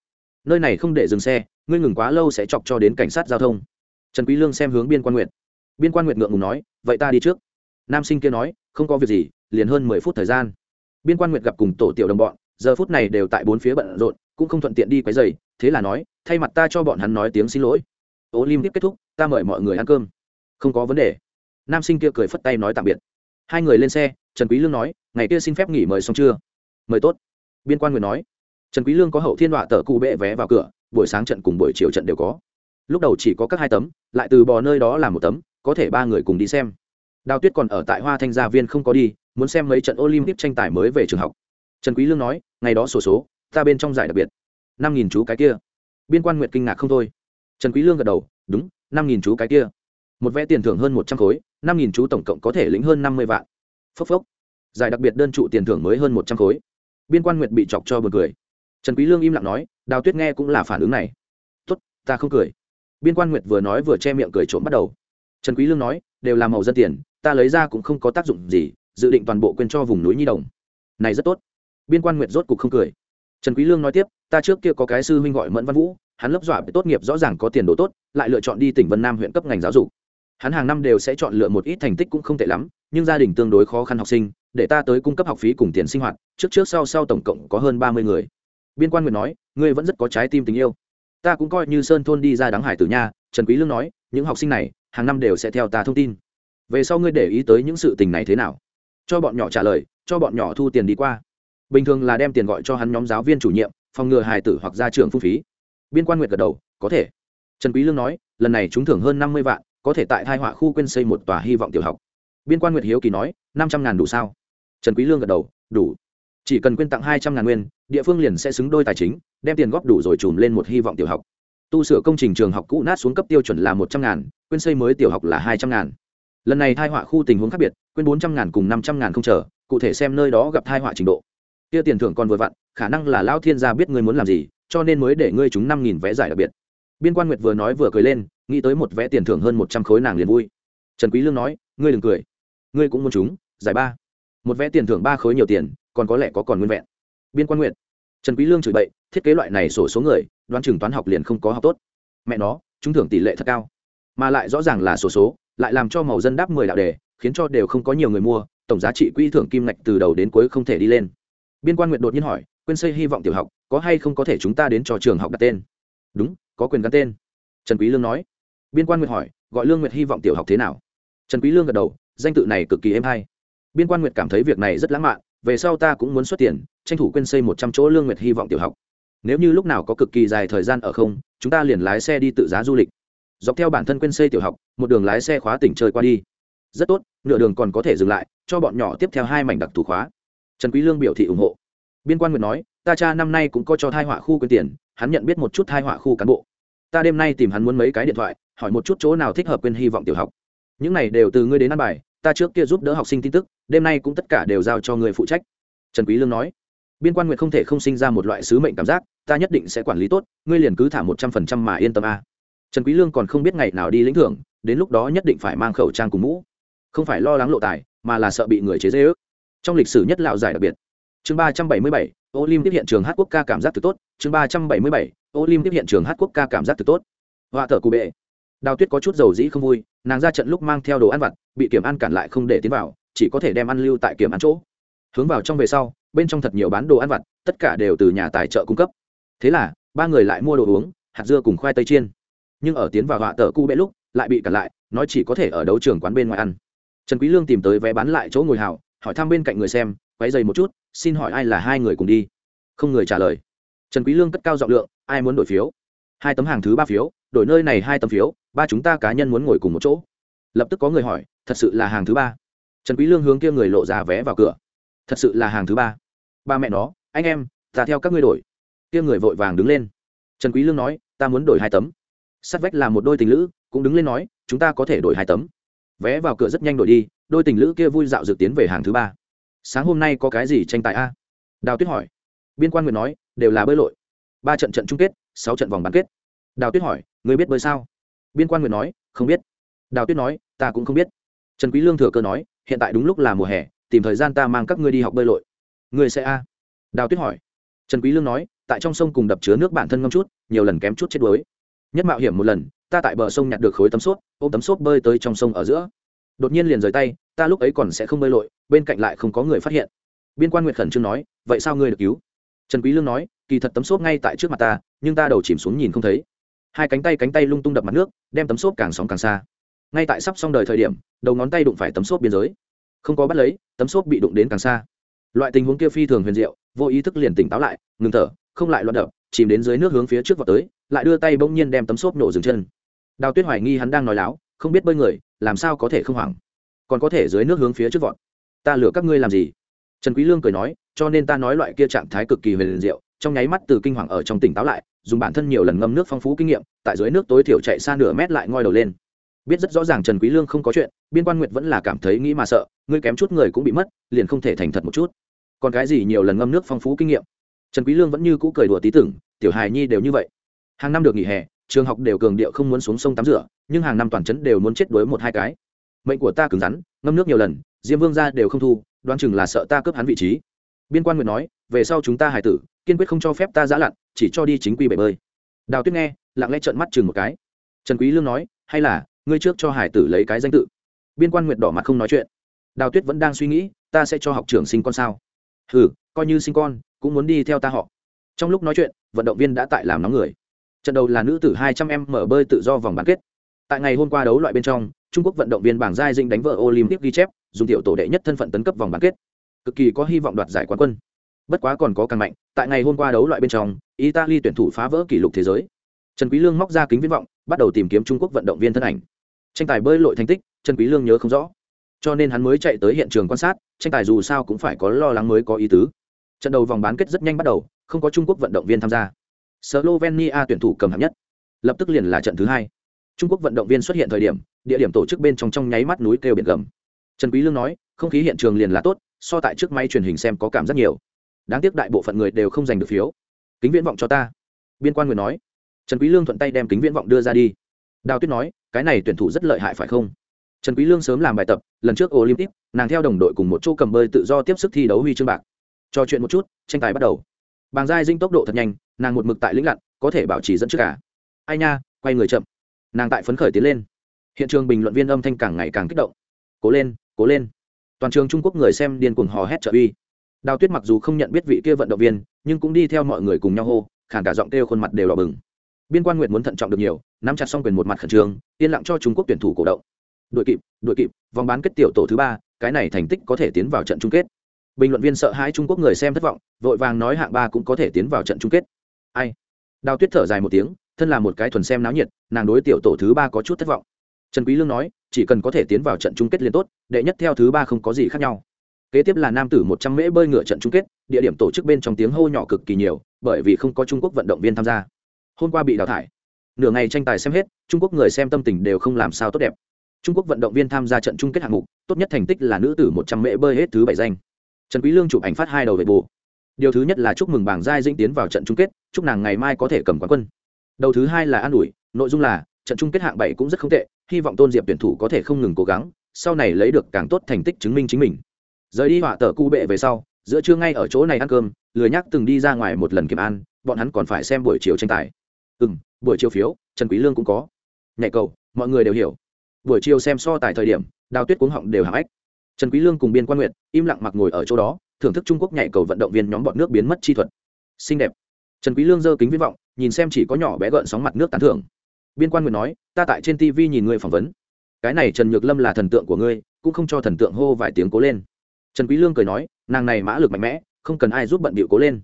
Nơi này không để dừng xe ngươi ngừng quá lâu sẽ chọc cho đến cảnh sát giao thông. Trần quý lương xem hướng biên quan nguyệt. Biên quan nguyệt ngượng ngùng nói, vậy ta đi trước. Nam sinh kia nói, không có việc gì, liền hơn mười phút thời gian. Biên quan nguyệt gặp cùng tổ tiểu đồng bọn, giờ phút này đều tại bốn phía bận rộn, cũng không thuận tiện đi quấy giày thế là nói, thay mặt ta cho bọn hắn nói tiếng xin lỗi. Olympic kết thúc, ta mời mọi người ăn cơm. Không có vấn đề. Nam sinh kia cười phất tay nói tạm biệt. Hai người lên xe, trần quý lương nói, ngày kia xin phép nghỉ mời xong chưa? Mời tốt. Biên quan nguyệt nói, trần quý lương có hậu thiên đọa tờ cụ bệ vé vào cửa buổi sáng trận cùng buổi chiều trận đều có. Lúc đầu chỉ có các hai tấm, lại từ bò nơi đó làm một tấm, có thể ba người cùng đi xem. Đào tuyết còn ở tại hoa thanh gia viên không có đi, muốn xem mấy trận olympic tranh tài mới về trường học. Trần quý lương nói, ngày đó sổ số, ta bên trong giải đặc biệt. Năm nghìn chú cái kia. Biên quan nguyệt kinh ngạc không thôi. Trần quý lương gật đầu, đúng, năm nghìn chú cái kia. Một vé tiền thưởng hơn một trăm khối, năm nghìn chú tổng cộng có thể lĩnh hơn năm mươi vạn. Phốc phốc. Giải đặc biệt đơn trụ tiền thưởng mới hơn một trăm khối. Biên quan nguyệt bị chọc cho buồn cười. Trần quý lương im lặng nói đào tuyết nghe cũng là phản ứng này. Tốt, ta không cười. Biên quan nguyệt vừa nói vừa che miệng cười trộm bắt đầu. Trần quý lương nói, đều là màu dân tiền, ta lấy ra cũng không có tác dụng gì, dự định toàn bộ quên cho vùng núi nhi đồng. Này rất tốt. Biên quan nguyệt rốt cục không cười. Trần quý lương nói tiếp, ta trước kia có cái sư huynh gọi mẫn văn vũ, hắn lớp dọa tốt nghiệp rõ ràng có tiền đồ tốt, lại lựa chọn đi tỉnh vân nam huyện cấp ngành giáo dục. Hắn hàng năm đều sẽ chọn lựa một ít thành tích cũng không tệ lắm, nhưng gia đình tương đối khó khăn học sinh, để ta tới cung cấp học phí cùng tiền sinh hoạt, trước trước sau sau tổng cộng có hơn ba mươi người biên quan nguyện nói, ngươi vẫn rất có trái tim tình yêu. Ta cũng coi như sơn thôn đi ra đáng hải tử nha. Trần quý lương nói, những học sinh này, hàng năm đều sẽ theo ta thông tin. Về sau ngươi để ý tới những sự tình này thế nào? Cho bọn nhỏ trả lời, cho bọn nhỏ thu tiền đi qua. Bình thường là đem tiền gọi cho hắn nhóm giáo viên chủ nhiệm, phòng ngừa hài tử hoặc gia trưởng phung phí. Biên quan nguyệt gật đầu, có thể. Trần quý lương nói, lần này chúng thưởng hơn năm mươi vạn, có thể tại thai họa khu quên xây một tòa hy vọng tiểu học. Biên quan nguyệt hiếu kỳ nói, năm trăm ngàn đủ sao? Trần quý lương gật đầu, đủ chỉ cần quyên tặng hai trăm ngàn nguyên, địa phương liền sẽ xứng đôi tài chính, đem tiền góp đủ rồi chùm lên một hy vọng tiểu học. Tu sửa công trình trường học cũ nát xuống cấp tiêu chuẩn là một trăm ngàn, quyên xây mới tiểu học là hai trăm ngàn. Lần này thai họa khu tình huống khác biệt, quyên bốn trăm ngàn cùng năm trăm ngàn không chờ, cụ thể xem nơi đó gặp thai họa trình độ. Kia tiền thưởng còn vừa vặn, khả năng là lao thiên gia biết ngươi muốn làm gì, cho nên mới để ngươi chúng năm nghìn vé giải đặc biệt. Biên quan nguyệt vừa nói vừa cười lên, nghĩ tới một vé tiền thưởng hơn một trăm khối nàng liền vui. Trần quý lương nói, ngươi đừng cười. Ngươi cũng muốn chúng giải ba. Một vé tiền thưởng ba khối nhiều tiền còn có lẽ có còn nguyên vẹn. Biên quan nguyệt. Trần quý lương chửi bậy, thiết kế loại này sổ số người, đoán chừng toán học liền không có học tốt. Mẹ nó chúng thưởng tỷ lệ thật cao. Mà lại rõ ràng là sổ số, lại làm cho màu dân đáp mười đạo đề, khiến cho đều không có nhiều người mua, tổng giá trị quỹ thưởng kim ngạch từ đầu đến cuối không thể đi lên. Biên quan nguyệt đột nhiên hỏi, quên xây hy vọng tiểu học, có hay không có thể chúng ta đến cho trường học đặt tên? Đúng, có quyền gắn tên. Trần quý lương nói. Biên quan nguyệt hỏi, gọi lương nguyệt hy vọng tiểu học thế nào? Trần quý lương gật đầu, danh tự này cực kỳ êm hay. Biên quan nguyệt cảm thấy việc này rất lãng mạn về sau ta cũng muốn xuất tiền, tranh thủ quên xây một trăm chỗ lương nguyệt hy vọng tiểu học. Nếu như lúc nào có cực kỳ dài thời gian ở không, chúng ta liền lái xe đi tự giá du lịch. Dọc theo bản thân quên xây tiểu học, một đường lái xe khóa tỉnh chơi qua đi. Rất tốt, nửa đường còn có thể dừng lại, cho bọn nhỏ tiếp theo hai mảnh đặc thù khóa. Trần quý lương biểu thị ủng hộ. Biên quan nguyệt nói, ta cha năm nay cũng có cho thai họa khu quyên tiền, hắn nhận biết một chút thai họa khu cán bộ. Ta đêm nay tìm hắn muốn mấy cái điện thoại, hỏi một chút chỗ nào thích hợp quên hy vọng tiểu học. Những này đều từ ngươi đến ăn bài ta trước kia giúp đỡ học sinh tin tức, đêm nay cũng tất cả đều giao cho người phụ trách. Trần quý lương nói. Biên quan nguyệt không thể không sinh ra một loại sứ mệnh cảm giác, ta nhất định sẽ quản lý tốt, ngươi liền cứ thả một trăm phần trăm mà yên tâm a. Trần quý lương còn không biết ngày nào đi lĩnh thưởng, đến lúc đó nhất định phải mang khẩu trang cùng mũ. Không phải lo lắng lộ tài, mà là sợ bị người chế dễ ước trong lịch sử nhất lão giải đặc biệt. Chương ba trăm bảy mươi bảy Olympic hiện trường hát quốc ca cảm giác từ tốt. Chương ba trăm bảy mươi bảy Olympic hiện trường hát quốc ca cảm giác từ tốt. Họa thở cụ bệ. Đào tuyết có chút dầu dĩ không vui nàng ra trận lúc mang theo đồ ăn vặt, bị kiểm ăn cản lại không để tiến vào, chỉ có thể đem ăn lưu tại kiểm ăn chỗ. Hướng vào trong về sau, bên trong thật nhiều bán đồ ăn vặt, tất cả đều từ nhà tài trợ cung cấp. Thế là, ba người lại mua đồ uống, hạt dưa cùng khoai tây chiên. Nhưng ở tiến vào họa tờ cu bệ lúc, lại bị cản lại, nói chỉ có thể ở đấu trường quán bên ngoài ăn. Trần quý lương tìm tới vé bán lại chỗ ngồi hào hỏi thăm bên cạnh người xem, quấy giày một chút, xin hỏi ai là hai người cùng đi. Không người trả lời. Trần quý lương cất cao giọng lượng, ai muốn đổi phiếu? Hai tấm hàng thứ ba phiếu đổi nơi này hai tấm phiếu, ba chúng ta cá nhân muốn ngồi cùng một chỗ. Lập tức có người hỏi, thật sự là hàng thứ ba? Trần quý lương hướng kia người lộ ra vé vào cửa. Thật sự là hàng thứ ba? Ba mẹ nó, anh em, ta theo các ngươi đổi. Kia người vội vàng đứng lên. Trần quý lương nói, ta muốn đổi hai tấm. Sát vách là một đôi tình lữ, cũng đứng lên nói, chúng ta có thể đổi hai tấm. Vé vào cửa rất nhanh đổi đi, đôi tình lữ kia vui dạo dự tiến về hàng thứ ba. Sáng hôm nay có cái gì tranh tài a? Đào tuyết hỏi. Biên quan nguyện nói, đều là bơi lội. Ba trận trận chung kết, sáu trận vòng bán kết. Đào tuyết hỏi người biết bơi sao? Biên quan nguyện nói, không biết. Đào tuyết nói, ta cũng không biết. Trần quý lương thừa cơ nói, hiện tại đúng lúc là mùa hè, tìm thời gian ta mang các ngươi đi học bơi lội. Người sẽ a? Đào tuyết hỏi. Trần quý lương nói, tại trong sông cùng đập chứa nước bản thân ngâm chút, nhiều lần kém chút chết đuối. Nhất mạo hiểm một lần, ta tại bờ sông nhặt được khối tấm xốp, ôm tấm xốp bơi tới trong sông ở giữa. Đột nhiên liền rời tay, ta lúc ấy còn sẽ không bơi lội, bên cạnh lại không có người phát hiện. Biên quan nguyệt khẩn trương nói, vậy sao ngươi được cứu? Trần quý lương nói, kỳ thật tấm xốp ngay tại trước mặt ta, nhưng ta đầu chìm xuống nhìn không thấy hai cánh tay cánh tay lung tung đập mặt nước, đem tấm xốp càng sóng càng xa. Ngay tại sắp xong đời thời điểm, đầu ngón tay đụng phải tấm xốp biên giới. Không có bắt lấy, tấm xốp bị đụng đến càng xa. Loại tình huống kia phi thường huyền diệu, vô ý thức liền tỉnh táo lại, ngừng thở, không lại loạn đập, chìm đến dưới nước hướng phía trước vào tới, lại đưa tay bỗng nhiên đem tấm xốp nổ dừng chân. Đào tuyết hoài nghi hắn đang nói láo, không biết bơi người, làm sao có thể không hoảng? Còn có thể dưới nước hướng phía trước vọt. Ta lừa các ngươi làm gì? Trần quý lương cười nói, cho nên ta nói loại kia trạng thái cực kỳ huyền diệu trong nháy mắt từ kinh hoàng ở trong tỉnh táo lại, dùng bản thân nhiều lần ngâm nước phong phú kinh nghiệm, tại dưới nước tối thiểu chạy xa nửa mét lại ngoi đầu lên. Biết rất rõ ràng trần quý lương không có chuyện, biên quan nguyệt vẫn là cảm thấy nghĩ mà sợ, ngươi kém chút người cũng bị mất, liền không thể thành thật một chút. Còn cái gì nhiều lần ngâm nước phong phú kinh nghiệm? Trần quý lương vẫn như cũ cười đùa tí tưởng, tiểu hài nhi đều như vậy. Hàng năm được nghỉ hè, trường học đều cường điệu không muốn xuống sông tắm rửa, nhưng hàng năm toàn trấn đều muốn chết đuối một hai cái. Mệnh của ta cứng rắn, ngâm nước nhiều lần, diêm vương gia đều không thu, đoán chừng là sợ ta cướp hắn vị trí. Biên quan Nguyệt nói, về sau chúng ta hài tử kiên quyết không cho phép ta giã lặn, chỉ cho đi chính quy bể bơi. Đào tuyết nghe, lặng lẽ trợn mắt chừng một cái. Trần quý lương nói, hay là, ngươi trước cho hải tử lấy cái danh tự? Biên quan nguyệt đỏ mặt không nói chuyện. Đào tuyết vẫn đang suy nghĩ, ta sẽ cho học trưởng sinh con sao? Hừ, coi như sinh con, cũng muốn đi theo ta họ. Trong lúc nói chuyện, vận động viên đã tại làm nóng người. Trận đầu là nữ tử 200 em mở bơi tự do vòng bán kết. Tại ngày hôm qua đấu loại bên trong, trung quốc vận động viên bảng giai dinh đánh vợ olympic ghi chép, dùng tiểu tổ đệ nhất thân phận tấn cấp vòng bán kết. Cực kỳ có hy vọng đoạt giải quán quân. Bất quá còn có càng mạnh tại ngày hôm qua đấu loại bên trong, italy tuyển thủ phá vỡ kỷ lục thế giới. Trần quý lương móc ra kính viễn vọng, bắt đầu tìm kiếm trung quốc vận động viên thân ảnh. Tranh tài bơi lội thành tích, trần quý lương nhớ không rõ. Cho nên hắn mới chạy tới hiện trường quan sát, tranh tài dù sao cũng phải có lo lắng mới có ý tứ. Trận đầu vòng bán kết rất nhanh bắt đầu, không có trung quốc vận động viên tham gia. Slovenia tuyển thủ cầm hạng nhất. Lập tức liền là trận thứ hai. Trung quốc vận động viên xuất hiện thời điểm, địa điểm tổ chức bên trong trong nháy mắt núi kêu biển gầm. Trần quý lương nói, không khí hiện trường liền là tốt, so tại trước máy truyền hình xem có cảm giác nhiều đáng tiếc đại bộ phận người đều không giành được phiếu. Kính viễn vọng cho ta. Biên quan người nói. Trần quý lương thuận tay đem kính viễn vọng đưa ra đi. Đào tuyết nói, cái này tuyển thủ rất lợi hại phải không? Trần quý lương sớm làm bài tập, lần trước olympic, nàng theo đồng đội cùng một chỗ cầm bơi tự do tiếp sức thi đấu huy chương bạc. Trò chuyện một chút, tranh tài bắt đầu. Bàng giai dinh tốc độ thật nhanh, nàng một mực tại lĩnh lặn, có thể bảo trì dẫn trước cả. Ai nha, quay người chậm. Nàng tại phấn khởi tiến lên. Hiện trường bình luận viên âm thanh càng ngày càng kích động. Cố lên cố lên. Toàn trường trung quốc người xem điên cuồng hò hét trợ uy đào tuyết mặc dù không nhận biết vị kia vận động viên, nhưng cũng đi theo mọi người cùng nhau hô khản cả giọng kêu khuôn mặt đều đỏ bừng. Biên quan nguyện muốn thận trọng được nhiều, nắm chặt xong quyền một mặt khẩn trương, yên lặng cho trung quốc tuyển thủ cổ động. Đội kịp đội kịp, vòng bán kết tiểu tổ thứ ba, cái này thành tích có thể tiến vào trận chung kết. Bình luận viên sợ hãi trung quốc người xem thất vọng, vội vàng nói hạng ba cũng có thể tiến vào trận chung kết. Ai? Đào tuyết thở dài một tiếng, thân là một cái thuần xem náo nhiệt, nàng đối tiểu tổ thứ ba có chút thất vọng. Trần quý lương nói, chỉ cần có thể tiến vào trận chung kết liên tốt, đệ nhất theo thứ ba không có gì khác nhau kế tiếp là nam tử một trăm mễ bơi ngựa trận chung kết, địa điểm tổ chức bên trong tiếng hô nhỏ cực kỳ nhiều, bởi vì không có trung quốc vận động viên tham gia. Hôm qua bị đào thải. Nửa ngày tranh tài xem hết, trung quốc người xem tâm tình đều không làm sao tốt đẹp. Trung quốc vận động viên tham gia trận chung kết hạng mục, tốt nhất thành tích là nữ tử một trăm mễ bơi hết thứ bảy danh. Trần quý lương chụp ảnh phát hai đầu về bù. Điều thứ nhất là chúc mừng bảng giai dĩnh tiến vào trận chung kết, chúc nàng ngày mai có thể cầm quán quân. Đầu thứ hai là an ủi, nội dung là, trận chung kết hạng bảy cũng rất không tệ, hy vọng tôn diệp tuyển thủ có thể không ngừng cố gắng, sau này lấy được càng tốt thành tích chứng minh chính mình rời đi họa tờ cu bệ về sau, giữa trưa ngay ở chỗ này ăn cơm, lười nhắc từng đi ra ngoài một lần kiểm an, bọn hắn còn phải xem buổi chiều tranh tài. Ừ m buổi chiều phiếu, trần quý lương cũng có. Nhạy cầu, mọi người đều hiểu. Buổi chiều xem so tài thời điểm, đào tuyết cuống họng đều hạng ách trần quý lương cùng biên quan nguyện im lặng mặc ngồi ở chỗ đó, thưởng thức trung quốc nhảy cầu vận động viên nhóm bọn nước biến mất chi thuật. Xinh đẹp. Trần quý lương giơ kính viễn vọng, nhìn xem chỉ có nhỏ bé gợn sóng mặt nước tán thưởng. Biên quan nguyện nói, ta tại trên tv nhìn ngươi phỏng vấn. Cái này trần nhược lâm là thần tượng của ngươi, cũng không cho thần tượng hô vài tiếng cố lên trần quý lương cười nói, nàng này mã lực mạnh mẽ, không cần ai giúp bận bịu cố lên.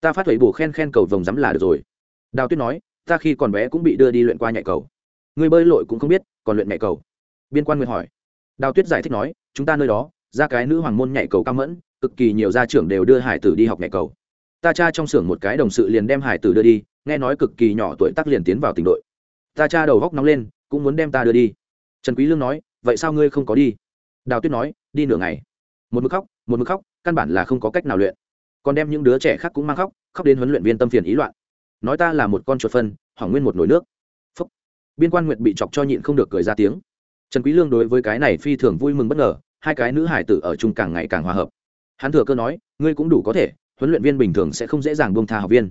Ta phát huệ bổ khen khen cầu vồng dám là được rồi. Đào tuyết nói, ta khi còn bé cũng bị đưa đi luyện qua nhảy cầu. Người bơi lội cũng không biết, còn luyện nhảy cầu. Biên quan nguyên hỏi. Đào tuyết giải thích nói, chúng ta nơi đó, ra cái nữ hoàng môn nhảy cầu cao mẫn, cực kỳ nhiều gia trưởng đều đưa hải tử đi học nhảy cầu. Ta cha trong xưởng một cái đồng sự liền đem hải tử đưa đi, nghe nói cực kỳ nhỏ tuổi tác liền tiến vào tỉnh đội. Ta cha đầu góc nóng lên, cũng muốn đem ta đưa đi. Trần quý lương nói, vậy sao ngươi không có đi? Đào tuyết nói, đi nửa ngày một mực khóc, một mực khóc, căn bản là không có cách nào luyện. Còn đem những đứa trẻ khác cũng mang khóc khóc đến huấn luyện viên tâm phiền ý loạn. Nói ta là một con chuột phân, hỏng nguyên một nồi nước. Phúc. biên quan nguyệt bị chọc cho nhịn không được cười ra tiếng. Trần quý lương đối với cái này phi thường vui mừng bất ngờ, hai cái nữ hải tử ở chung càng ngày càng hòa hợp. Hắn thừa cơ nói, ngươi cũng đủ có thể, huấn luyện viên bình thường sẽ không dễ dàng buông tha học viên.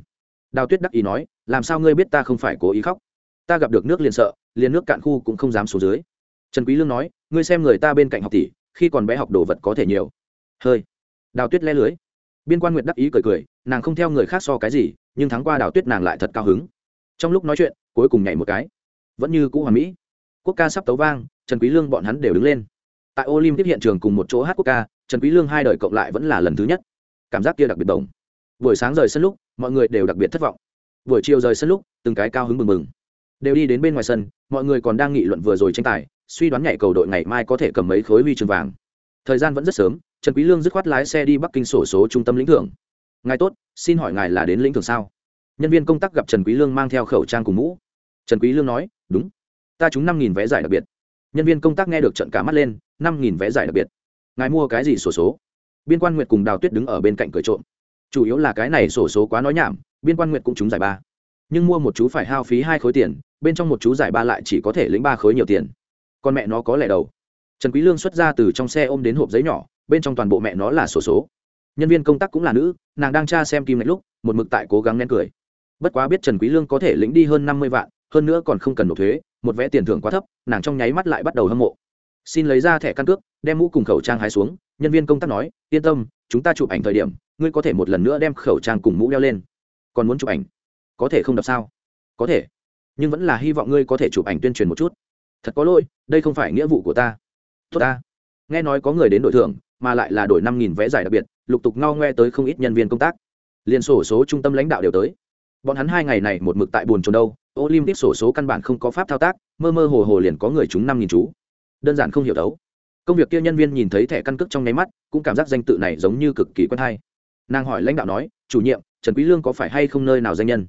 Đào tuyết đắc ý nói, làm sao ngươi biết ta không phải cố ý khóc? Ta gặp được nước liền sợ, liền nước cạn khu cũng không dám xuống dưới. Trần quý lương nói, ngươi xem người ta bên cạnh học tỷ khi còn bé học đồ vật có thể nhiều. Hơi. Đào tuyết le lưới. Biên quan nguyệt đắc ý cười cười, nàng không theo người khác so cái gì, nhưng thắng qua đào tuyết nàng lại thật cao hứng. Trong lúc nói chuyện, cuối cùng nhảy một cái. Vẫn như cũ hoàn mỹ. Quốc ca sắp tấu vang, trần quý lương bọn hắn đều đứng lên. Tại olympic hiện trường cùng một chỗ hát quốc ca, trần quý lương hai đời cộng lại vẫn là lần thứ nhất. Cảm giác kia đặc biệt đồng buổi sáng rời sân lúc, mọi người đều đặc biệt thất vọng. Buổi chiều rời sân lúc, từng cái cao hứng mừng mừng đều đi đến bên ngoài sân, mọi người còn đang nghị luận vừa rồi tranh tài suy đoán nhảy cầu đội ngày mai có thể cầm mấy khối huy chương vàng. Thời gian vẫn rất sớm, trần quý lương dứt khoát lái xe đi bắc kinh sổ số trung tâm lĩnh thưởng. Ngài tốt, xin hỏi ngài là đến lĩnh thưởng sao? Nhân viên công tác gặp trần quý lương mang theo khẩu trang cùng mũ. Trần quý lương nói, đúng, ta trúng năm nghìn vé giải đặc biệt. Nhân viên công tác nghe được trận cả mắt lên, năm nghìn vé giải đặc biệt. Ngài mua cái gì sổ số? Biên quan nguyệt cùng đào tuyết đứng ở bên cạnh cười trộm. Chủ yếu là cái này sổ số quá nói nhảm, biên quan nguyệt cũng trúng giải ba. Nhưng mua một chú phải hao phí hai khối tiền, bên trong một chú giải ba lại chỉ có thể lĩnh ba khối nhiều tiền con mẹ nó có lẻ đầu. Trần quý lương xuất ra từ trong xe ôm đến hộp giấy nhỏ, bên trong toàn bộ mẹ nó là sổ số. Nhân viên công tác cũng là nữ, nàng đang tra xem kim ngạch lúc, một mực tại cố gắng nén cười. Bất quá biết trần quý lương có thể lĩnh đi hơn năm mươi vạn, hơn nữa còn không cần nộp thuế, một vé tiền thưởng quá thấp, nàng trong nháy mắt lại bắt đầu hâm mộ. Xin lấy ra thẻ căn cước, đem mũ cùng khẩu trang hái xuống, nhân viên công tác nói, yên tâm, chúng ta chụp ảnh thời điểm, ngươi có thể một lần nữa đem khẩu trang cùng mũ đeo lên. Còn muốn chụp ảnh? Có thể không đập sao? Có thể, nhưng vẫn là hy vọng ngươi có thể chụp ảnh tuyên truyền một chút thật có lỗi, đây không phải nghĩa vụ của ta. Tốt ta. Nghe nói có người đến đổi thưởng, mà lại là đổi năm nghìn vé giải đặc biệt, lục tục ngao ngoe tới không ít nhân viên công tác. Liên sổ số trung tâm lãnh đạo đều tới. Bọn hắn hai ngày này một mực tại buồn trồn đâu, olympic sổ số căn bản không có pháp thao tác, mơ mơ hồ hồ liền có người chúng năm nghìn chú. Đơn giản không hiểu đấu. Công việc kia nhân viên nhìn thấy thẻ căn cước trong nháy mắt, cũng cảm giác danh tự này giống như cực kỳ quen hay. Nàng hỏi lãnh đạo nói, chủ nhiệm, trần quý lương có phải hay không nơi nào danh nhân?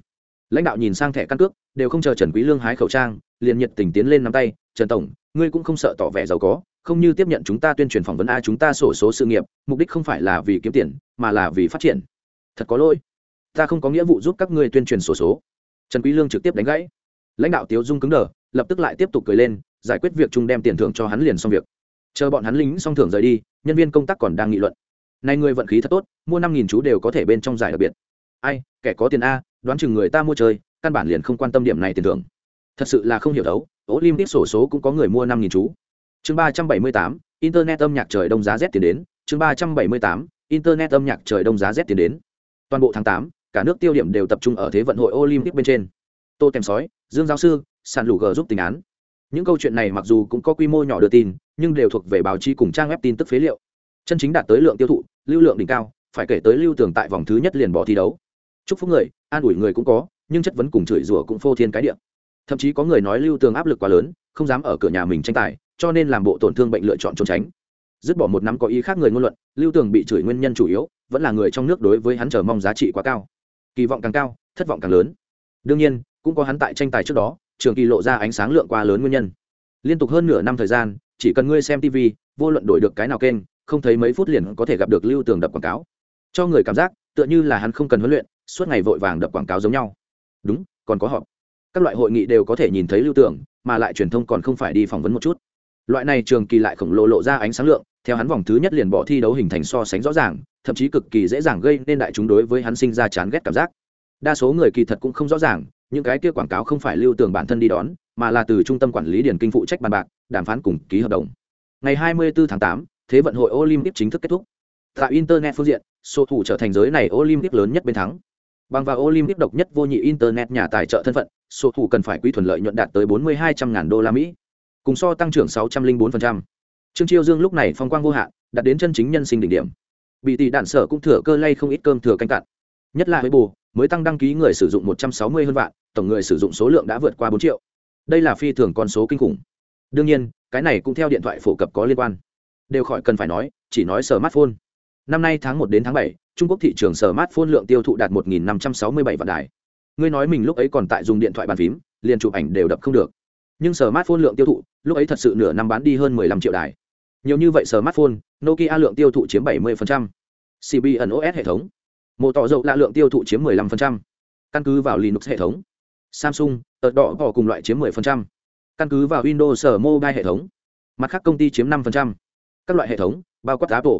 Lãnh đạo nhìn sang thẻ căn cước, đều không chờ trần quý lương hái khẩu trang, liền nhiệt tình tiến lên nắm tay, trần tổng, ngươi cũng không sợ tỏ vẻ giàu có, không như tiếp nhận chúng ta tuyên truyền phỏng vấn a, chúng ta sổ số sự nghiệp, mục đích không phải là vì kiếm tiền, mà là vì phát triển. Thật có lỗi, ta không có nghĩa vụ giúp các ngươi tuyên truyền sổ số. Trần quý lương trực tiếp đánh gãy. Lãnh đạo tiếu dung cứng đờ, lập tức lại tiếp tục cười lên, giải quyết việc chung đem tiền thưởng cho hắn liền xong việc. Chờ bọn hắn lính xong thưởng rời đi, nhân viên công tác còn đang nghị luận. Nay người vận khí thật tốt, mua năm nghìn chú đều có thể bên trong giải đặc biệt. Ai, kẻ có tiền a đoán chừng người ta mua chơi, căn bản liền không quan tâm điểm này tiền thưởng. Thật sự là không hiểu đấu, olympic sổ số cũng có người mua năm nghìn chú. Chương ba trăm bảy mươi tám, internet âm nhạc trời đông giá z tiền đến. Chương ba trăm bảy mươi tám, internet âm nhạc trời đông giá z tiền đến. Toàn bộ tháng tám, cả nước tiêu điểm đều tập trung ở thế vận hội olympic bên trên. Tô tem sói, dương giáo sư, sàn lù g giúp tình án. Những câu chuyện này mặc dù cũng có quy mô nhỏ đưa tin, nhưng đều thuộc về báo chí cùng trang web tin tức phế liệu. Chân chính đạt tới lượng tiêu thụ, lưu lượng đỉnh cao, phải kể tới lưu tường tại vòng thứ nhất liền bỏ thi đấu chúc phúc người, an ủi người cũng có, nhưng chất vấn cùng chửi rủa cũng phô thiên cái địa. Thậm chí có người nói lưu tường áp lực quá lớn, không dám ở cửa nhà mình tranh tài, cho nên làm bộ tổn thương bệnh lựa chọn trốn tránh. Dứt bỏ một năm có ý khác người ngôn luận, lưu tường bị chửi nguyên nhân chủ yếu vẫn là người trong nước đối với hắn chờ mong giá trị quá cao. Kỳ vọng càng cao, thất vọng càng lớn. Đương nhiên, cũng có hắn tại tranh tài trước đó, trường kỳ lộ ra ánh sáng lượng quá lớn nguyên nhân. Liên tục hơn nửa năm thời gian, chỉ cần ngươi xem tv vô luận đổi được cái nào kênh, không thấy mấy phút liền có thể gặp được lưu tường đập quảng cáo. Cho người cảm giác, tựa như là hắn không cần huấn luyện suốt ngày vội vàng đập quảng cáo giống nhau. Đúng còn có họp. Các loại hội nghị đều có thể nhìn thấy lưu tưởng, mà lại truyền thông còn không phải đi phỏng vấn một chút. Loại này trường kỳ lại khổng lồ lộ ra ánh sáng lượng theo hắn vòng thứ nhất liền bỏ thi đấu hình thành so sánh rõ ràng thậm chí cực kỳ dễ dàng gây nên đại chúng đối với hắn sinh ra chán ghét cảm giác. Đa số người kỳ thật cũng không rõ ràng những cái kia quảng cáo không phải lưu tưởng bản thân đi đón mà là từ trung tâm quản lý điển kinh phụ trách bàn bạc đàm phán cùng ký hợp đồng. Ngày 24 tháng 8, thế vận hội olympic chính thức kết thúc. Tại internet phương diện số thủ trở thành giới này olympic lớn nhất bên thắng bằng vào olympic độc nhất vô nhị internet nhà tài trợ thân phận, số thủ cần phải quy thuần lợi nhuận đạt tới 4200 ngàn đô la mỹ, cùng so tăng trưởng 604%. trương chiêu dương lúc này phong quang vô hạn đạt đến chân chính nhân sinh đỉnh điểm. Bị tỷ đạn sở cũng thừa cơ lay không ít cơm thừa canh cạn. Nhất là với bù mới tăng đăng ký người sử dụng 160 hơn vạn, tổng người sử dụng số lượng đã vượt qua 4 triệu. Đây là phi thường con số kinh khủng. Đương nhiên, cái này cũng theo điện thoại phổ cập có liên quan. Đều khỏi cần phải nói, chỉ nói smartphone. Năm nay tháng một đến tháng bảy trung quốc thị trường smartphone lượng tiêu thụ đạt 1.567 vạn đài ngươi nói mình lúc ấy còn tại dùng điện thoại bàn phím, liền chụp ảnh đều đập không được nhưng smartphone lượng tiêu thụ, lúc ấy thật sự nửa năm bán đi hơn 15 triệu đài nhiều như vậy smartphone, nokia lượng tiêu thụ chiếm 70%. CB os hệ thống mô tỏ dầu là lượng tiêu thụ chiếm 15%. căn cứ vào linux hệ thống samsung, tờ đỏ bỏ cùng loại chiếm 10%. căn cứ vào windows mobile hệ thống mặt khác công ty chiếm 5%. các loại hệ thống, bao quát apple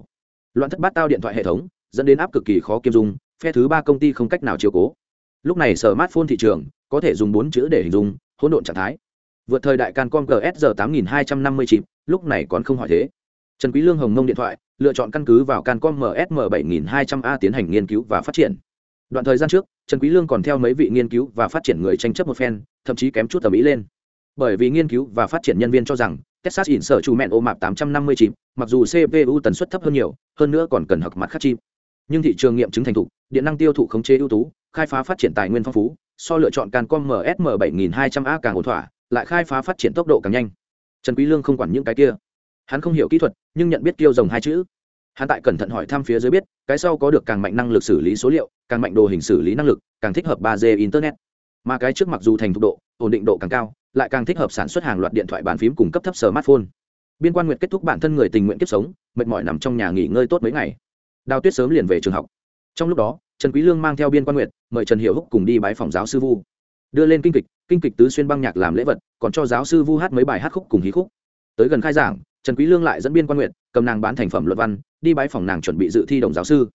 loạn thất bát tao điện thoại hệ thống dẫn đến áp cực kỳ khó kiêm dung phe thứ ba công ty không cách nào chiều cố. Lúc này sở mát smartphone thị trường có thể dùng bốn chữ để hình dung hỗn độn trạng thái. Vượt thời đại cancom gsr 8250 chip lúc này còn không hỏi thế. Trần quý lương hồng mông điện thoại lựa chọn căn cứ vào cancom msm 7200 a tiến hành nghiên cứu và phát triển. Đoạn thời gian trước trần quý lương còn theo mấy vị nghiên cứu và phát triển người tranh chấp một phen thậm chí kém chút tầm ý lên. Bởi vì nghiên cứu và phát triển nhân viên cho rằng Texas in sở chủ mẹn ô mạp 859, mặc dù CPU tần suất thấp hơn nhiều, hơn nữa còn cần học mặt khắc chip. Nhưng thị trường nghiệm chứng thành thục, điện năng tiêu thụ khống chế ưu tú, khai phá phát triển tài nguyên phong phú, so lựa chọn Cancom MSM 7200A càng ổn thỏa, lại khai phá phát triển tốc độ càng nhanh. Trần Quý Lương không quản những cái kia. Hắn không hiểu kỹ thuật, nhưng nhận biết kêu rồng hai chữ. Hắn tại cẩn thận hỏi thăm phía dưới biết, cái sau có được càng mạnh năng lực xử lý số liệu, càng mạnh đồ hình xử lý năng lực, càng thích hợp 3G internet. Mà cái trước mặc dù thành thục độ, ổn định độ càng cao, lại càng thích hợp sản xuất hàng loạt điện thoại bàn phím cùng cấp thấp smartphone biên quan nguyệt kết thúc bản thân người tình nguyện kiếp sống mệt mỏi nằm trong nhà nghỉ ngơi tốt mấy ngày đào tuyết sớm liền về trường học. Trong lúc đó, trần quý lương mang theo biên quan nguyệt, mời trần hiểu húc cùng đi bái phòng giáo sư vu. Đưa lên kinh kịch kinh kịch tứ xuyên băng nhạc làm lễ vật, còn cho giáo sư vu hát mấy bài hát khúc cùng hí khúc. Tới gần khai giảng, trần quý lương lại dẫn biên quan nguyệt, cầm nàng bán thành phẩm luận văn, đi bái phòng nàng chuẩn bị dự thi đồng giáo sư.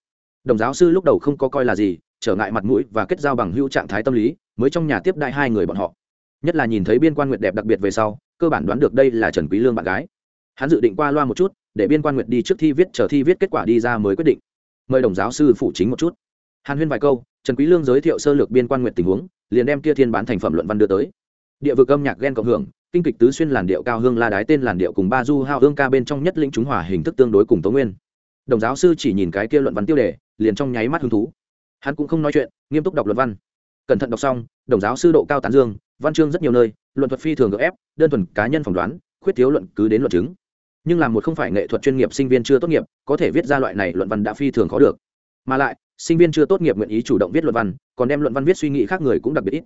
Đồng giáo sư lúc đầu không có coi là gì, trở ngại mặt mũi và kết giao bằng hữu trạng thái tâm lý, mới trong nhà tiếp đại hai người bọn họ. Nhất là nhìn thấy biên quan nguyệt đẹp đặc biệt về sau, cơ bản đoán được đây là trần quý lương bạn gái. Hắn dự định qua loa một chút để biên quan nguyệt đi trước thi viết, chờ thi viết kết quả đi ra mới quyết định. Mời đồng giáo sư phụ chính một chút. Hàn huyên vài câu, trần quý lương giới thiệu sơ lược biên quan nguyệt tình huống, liền đem kia thiên bán thành phẩm luận văn đưa tới. Địa vực âm nhạc ghen cộng hưởng, kinh kịch tứ xuyên làn điệu cao hương la đái tên làn điệu cùng ba du hao hương ca bên trong nhất lĩnh chúng hòa hình thức tương đối cùng tố nguyên. Đồng giáo sư chỉ nhìn cái kia luận văn tiêu đề, liền trong nháy mắt hứng thú. Hắn cũng không nói chuyện, nghiêm túc đọc luận văn. Cẩn thận đọc xong, đồng giáo sư độ cao tán dương, văn chương rất nhiều nơi, luận thuật phi thường gợ ép, đơn thuần cá nhân phỏng đoán, khuyết thiếu luận cứ đến luận chứng nhưng là một không phải nghệ thuật chuyên nghiệp sinh viên chưa tốt nghiệp, có thể viết ra loại này luận văn đã phi thường khó được. Mà lại, sinh viên chưa tốt nghiệp nguyện ý chủ động viết luận văn, còn đem luận văn viết suy nghĩ khác người cũng đặc biệt ít.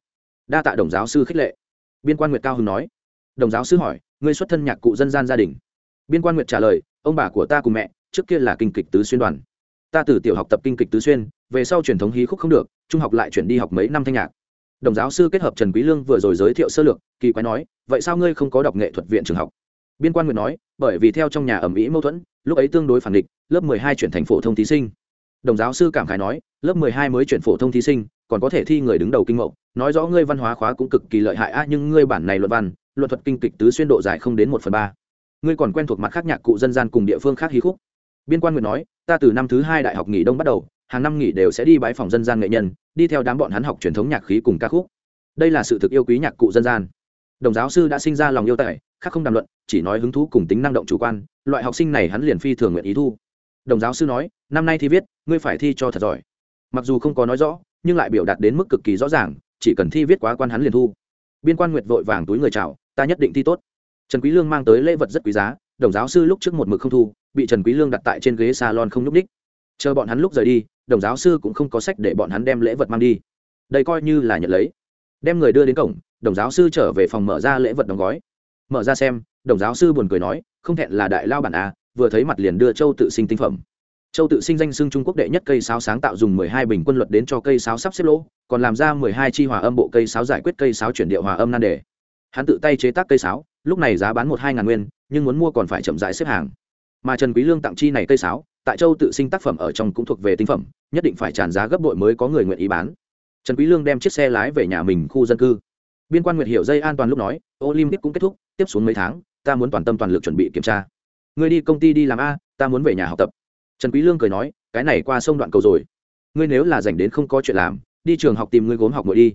Đa tạ đồng giáo sư khích lệ. Biên quan nguyệt cao hưng nói. Đồng giáo sư hỏi, ngươi xuất thân nhạc cụ dân gian gia đình? Biên quan nguyệt trả lời, ông bà của ta cùng mẹ, trước kia là kinh kịch tứ xuyên đoàn. Ta từ tiểu học tập kinh kịch tứ xuyên, về sau truyền thống hí khúc không được, trung học lại chuyển đi học mấy năm thanh nhạc. Đồng giáo sư kết hợp trần quý lương vừa rồi giới thiệu sơ lược, kỳ quái nói, vậy sao ngươi không có đọc nghệ thuật viện trường học? Biên quan nguyện nói, bởi vì theo trong nhà ẩm ý mâu thuẫn, lúc ấy tương đối phản địch lớp 12 chuyển thành phổ thông thí sinh. Đồng giáo sư cảm khái nói, lớp 12 mới chuyển phổ thông thí sinh, còn có thể thi người đứng đầu kinh mậu. Nói rõ ngươi văn hóa khóa cũng cực kỳ lợi hại a nhưng ngươi bản này luận văn, luận thuật kinh kịch tứ xuyên độ dài không đến một phần ba. Ngươi còn quen thuộc mặt khác nhạc cụ dân gian cùng địa phương khác hí khúc. Biên quan nguyện nói, ta từ năm thứ hai đại học nghỉ đông bắt đầu, hàng năm nghỉ đều sẽ đi bãi phòng dân gian nghệ nhân, đi theo đám bọn hắn học truyền thống nhạc khí cùng ca khúc. Đây là sự thực yêu quý nhạc cụ dân gian đồng giáo sư đã sinh ra lòng yêu tài, khác không đàm luận, chỉ nói hứng thú cùng tính năng động chủ quan, loại học sinh này hắn liền phi thường nguyện ý thu. Đồng giáo sư nói, năm nay thi viết, ngươi phải thi cho thật giỏi. Mặc dù không có nói rõ, nhưng lại biểu đạt đến mức cực kỳ rõ ràng, chỉ cần thi viết quá quan hắn liền thu. Biên quan nguyệt vội vàng túi người chào, ta nhất định thi tốt. Trần quý lương mang tới lễ vật rất quý giá, đồng giáo sư lúc trước một mực không thu, bị trần quý lương đặt tại trên ghế salon không nhúc ních chờ bọn hắn lúc rời đi, đồng giáo sư cũng không có sách để bọn hắn đem lễ vật mang đi. Đây coi như là nhận lấy. Đem người đưa đến cổng đồng giáo sư trở về phòng mở ra lễ vật đóng gói. Mở ra xem, đồng giáo sư buồn cười nói, không thẹn là đại lao bản a vừa thấy mặt liền đưa châu tự sinh tinh phẩm. Châu tự sinh danh xưng trung quốc đệ nhất cây sáo sáng tạo dùng mười hai bình quân luật đến cho cây sáo sắp xếp lỗ, còn làm ra mười hai chi hòa âm bộ cây sáo giải quyết cây sáo chuyển điệu hòa âm nan đề. Hắn tự tay chế tác cây sáo, lúc này giá bán một hai ngàn nguyên, nhưng muốn mua còn phải chậm rãi xếp hàng. Mà trần quý lương tặng chi này cây sáo, tại châu tự sinh tác phẩm ở trong cũng thuộc về tinh phẩm, nhất định phải tràn giá gấp bội mới có người nguyện ý bán. Trần quý lương đem chiếc xe lái về nhà mình khu dân cư biên quan nguyệt hiểu dây an toàn lúc nói, olympic cũng kết thúc, tiếp xuống mấy tháng, ta muốn toàn tâm toàn lực chuẩn bị kiểm tra. Ngươi đi công ty đi làm a, ta muốn về nhà học tập. Trần quý lương cười nói, cái này qua sông đoạn cầu rồi. Ngươi nếu là rảnh đến không có chuyện làm, đi trường học tìm ngươi gốm học ngồi đi.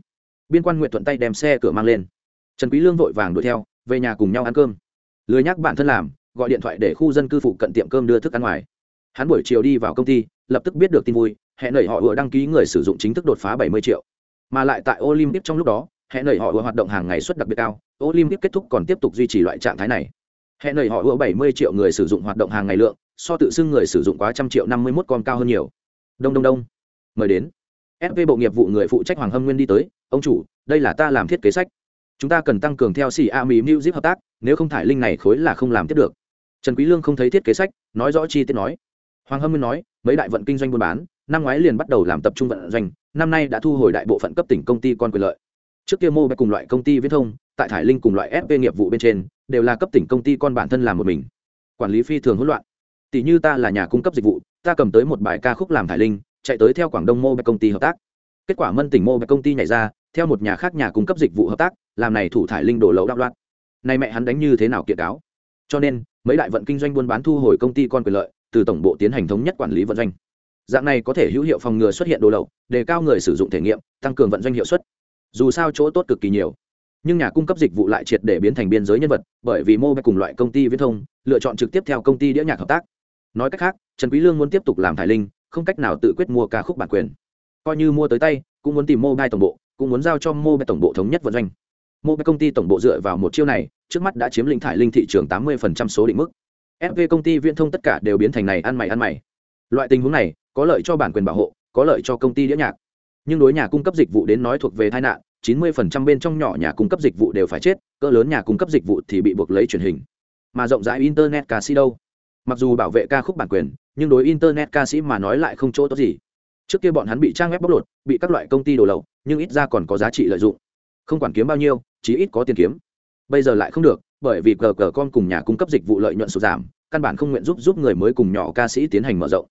Biên quan nguyệt thuận tay đem xe cửa mang lên. Trần quý lương vội vàng đuổi theo, về nhà cùng nhau ăn cơm. Lười nhắc bạn thân làm, gọi điện thoại để khu dân cư phụ cận tiệm cơm đưa thức ăn ngoài. Hắn buổi chiều đi vào công ty, lập tức biết được tin vui, hẹn nảy họ vừa đăng ký người sử dụng chính thức đột phá 70 triệu. Mà lại tại olympic trong lúc đó hệ nầy họ vừa hoạt động hàng ngày suất đặc biệt cao, olympic kết thúc còn tiếp tục duy trì loại trạng thái này. Hệ nầy họ bảy 70 triệu người sử dụng hoạt động hàng ngày lượng, so tự xưng người sử dụng quá trăm triệu năm mươi 51 con cao hơn nhiều. Đông đông đông. Mời đến. Fv bộ nghiệp vụ người phụ trách hoàng hâm nguyên đi tới, ông chủ, đây là ta làm thiết kế sách. Chúng ta cần tăng cường theo xì a mỹ zip hợp tác, nếu không thải linh này khối là không làm tiếp được. Trần quý lương không thấy thiết kế sách, nói rõ chi tiết nói. Hoàng hâm nguyên nói, mấy đại vận kinh doanh buôn bán, năm ngoái liền bắt đầu làm tập trung vận doanh, năm nay đã thu hồi đại bộ phận cấp tỉnh công ty con quyền lợi trước kia mô cùng loại công ty viễn thông, tại thải linh cùng loại fp nghiệp vụ bên trên, đều là cấp tỉnh công ty con bản thân làm một mình. Quản lý phi thường hỗn loạn. Tỷ như ta là nhà cung cấp dịch vụ, ta cầm tới một bài ca khúc làm thải linh, chạy tới theo quảng đông mô công ty hợp tác. Kết quả mân tỉnh mô công ty nhảy ra, theo một nhà khác nhà cung cấp dịch vụ hợp tác, làm này thủ thải linh đổ lậu đạo loạn. Nay mẹ hắn đánh như thế nào kiện cáo? Cho nên, mấy đại vận kinh doanh buôn bán thu hồi công ty con quyền lợi, từ tổng bộ tiến hành thống nhất quản lý vận doanh. Dạng này có thể hữu hiệu phòng ngừa xuất hiện đồ lậu, đề cao người sử dụng thể nghiệm, tăng cường vận doanh hiệu suất dù sao chỗ tốt cực kỳ nhiều. Nhưng nhà cung cấp dịch vụ lại triệt để biến thành biên giới nhân vật, bởi vì mô cùng loại công ty viễn thông, lựa chọn trực tiếp theo công ty đĩa nhạc hợp tác. Nói cách khác, trần quý lương muốn tiếp tục làm thải linh, không cách nào tự quyết mua ca khúc bản quyền. Coi như mua tới tay, cũng muốn tìm mobile tổng bộ, cũng muốn giao cho mobile tổng bộ thống nhất vận doanh. Mobile công ty tổng bộ dựa vào một chiêu này, trước mắt đã chiếm lĩnh thải linh thị trường 80% số định mức. Fv công ty viễn thông tất cả đều biến thành này ăn mày ăn mày. Loại tình huống này, có lợi cho bản quyền bảo hộ, có lợi cho công ty đĩa nhạc nhưng đối nhà cung cấp dịch vụ đến nói thuộc về tai nạn 90% bên trong nhỏ nhà cung cấp dịch vụ đều phải chết, cỡ lớn nhà cung cấp dịch vụ thì bị buộc lấy truyền hình. Mà rộng rãi internet đâu? mặc dù bảo vệ ca khúc bản quyền, nhưng đối internet ca sĩ mà nói lại không chỗ tốt gì. Trước kia bọn hắn bị trang web bóc lột, bị các loại công ty đổ lậu, nhưng ít ra còn có giá trị lợi dụng. Không quản kiếm bao nhiêu, chí ít có tiền kiếm. Bây giờ lại không được, bởi vì cờ cờ con cùng nhà cung cấp dịch vụ lợi nhuận sụt giảm, căn bản không nguyện giúp giúp người mới cùng nhỏ ca sĩ tiến hành mở rộng.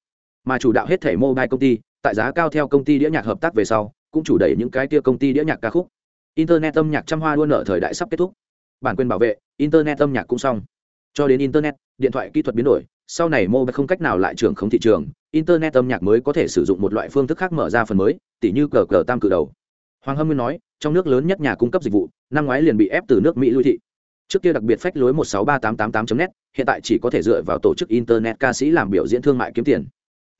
Mà chủ đạo hết thể mobile công ty tại giá cao theo công ty đĩa nhạc hợp tác về sau, cũng chủ đẩy những cái kia công ty đĩa nhạc ca khúc. Internet âm nhạc trăm hoa đua nợ thời đại sắp kết thúc. Bản quyền bảo vệ, internet âm nhạc cũng xong. Cho đến internet, điện thoại kỹ thuật biến đổi, sau này mobile không cách nào lại trưởng không thị trường, internet âm nhạc mới có thể sử dụng một loại phương thức khác mở ra phần mới, tỉ như cờ cờ tam cử đầu. Hoàng hâm nguyên nói, trong nước lớn nhất nhà cung cấp dịch vụ, năm ngoái liền bị ép từ nước mỹ lui thị. Trước kia đặc biệt phách lối một sáu ba tám tám tám net, hiện tại chỉ có thể dựa vào tổ chức internet ca sĩ làm biểu diễn thương mại kiếm tiền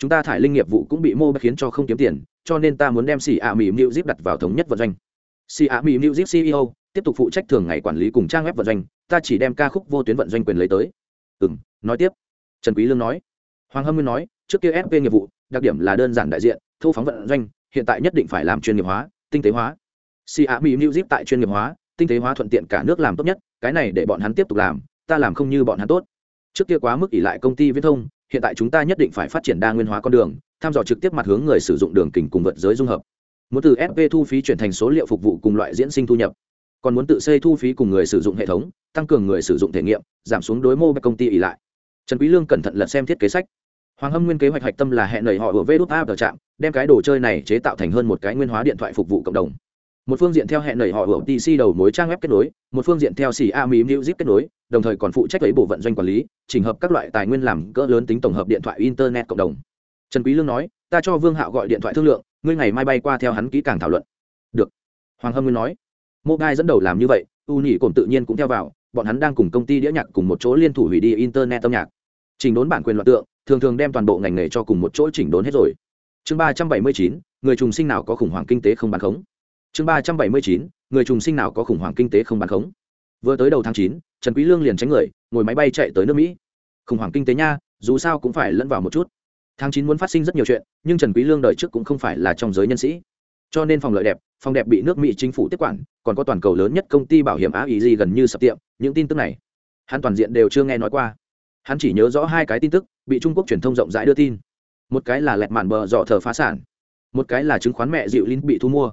chúng ta thải linh nghiệp vụ cũng bị mô khiến cho không kiếm tiền, cho nên ta muốn đem xì ạ mỹ mưu zip đặt vào thống nhất vận doanh. Xì ạ mỹ mưu zip ceo tiếp tục phụ trách thường ngày quản lý cùng trang web vận doanh, ta chỉ đem ca khúc vô tuyến vận doanh quyền lấy tới. Ừ m nói tiếp. Trần quý lương nói. Hoàng hâm nguyên nói, trước kia fp nghiệp vụ, đặc điểm là đơn giản đại diện, thu phóng vận doanh, hiện tại nhất định phải làm chuyên nghiệp hóa, tinh tế hóa. Xì ạ mỹ mưu zip tại chuyên nghiệp hóa, tinh tế hóa thuận tiện cả nước làm tốt nhất, cái này để bọn hắn tiếp tục làm, ta làm không như bọn hắn tốt. Trước kia quá mức ỷ lại công ty viễn thông hiện tại chúng ta nhất định phải phát triển đa nguyên hóa con đường tham dò trực tiếp mặt hướng người sử dụng đường kình cùng vật giới dung hợp. Muốn từ fp thu phí chuyển thành số liệu phục vụ cùng loại diễn sinh thu nhập. Còn muốn tự xây thu phí cùng người sử dụng hệ thống, tăng cường người sử dụng thể nghiệm, giảm xuống đối mô với công ty ỉ lại. Trần quý lương cẩn thận lật xem thiết kế sách. Hoàng hâm nguyên kế hoạch hạch tâm là hẹn nảy họ ở vê đút áp trạm, đem cái đồ chơi này chế tạo thành hơn một cái nguyên hóa điện thoại phục vụ cộng đồng một phương diện theo hẹn nảy họ ở tc đầu mối trang web kết nối, một phương diện theo xì a mỹ music kết nối, đồng thời còn phụ trách lấy bộ vận doanh quản lý, chỉnh hợp các loại tài nguyên làm cỡ lớn tính tổng hợp điện thoại internet cộng đồng. Trần quý lương nói, ta cho vương hạo gọi điện thoại thương lượng, ngươi ngày mai bay qua theo hắn kỹ càng thảo luận. Được. Hoàng hâm nguyên nói mô gai dẫn đầu làm như vậy, u nhị cồn tự nhiên cũng theo vào, bọn hắn đang cùng công ty đĩa nhạc cùng một chỗ liên thủ hủy đi internet âm nhạc. Chỉnh đốn bản quyền loạt tượng, thường thường đem toàn bộ ngành nghề cho cùng một chỗ chỉnh đốn hết rồi. Chương ba trăm bảy mươi chín, người trùng sinh nào có khủng hoảng kinh tế không bán khống chương ba trăm bảy mươi chín, người trùng sinh nào có khủng hoảng kinh tế không bán khống. Vừa tới đầu tháng chín, trần quý lương liền tránh người, ngồi máy bay chạy tới nước mỹ. Khủng hoảng kinh tế nha, dù sao cũng phải lẫn vào một chút. Tháng chín muốn phát sinh rất nhiều chuyện, nhưng trần quý lương đời trước cũng không phải là trong giới nhân sĩ. Cho nên phòng lợi đẹp, phòng đẹp bị nước mỹ chính phủ tiếp quản, còn có toàn cầu lớn nhất công ty bảo hiểm á ý gì gần như sập tiệm, những tin tức này, hắn toàn diện đều chưa nghe nói qua. Hắn chỉ nhớ rõ hai cái tin tức, bị trung quốc truyền thông rộng rãi đưa tin. Một cái là lẹt màn bờ dọ thờ phá sản, một cái là chứng khoán mẹ dịu linh bị thu mua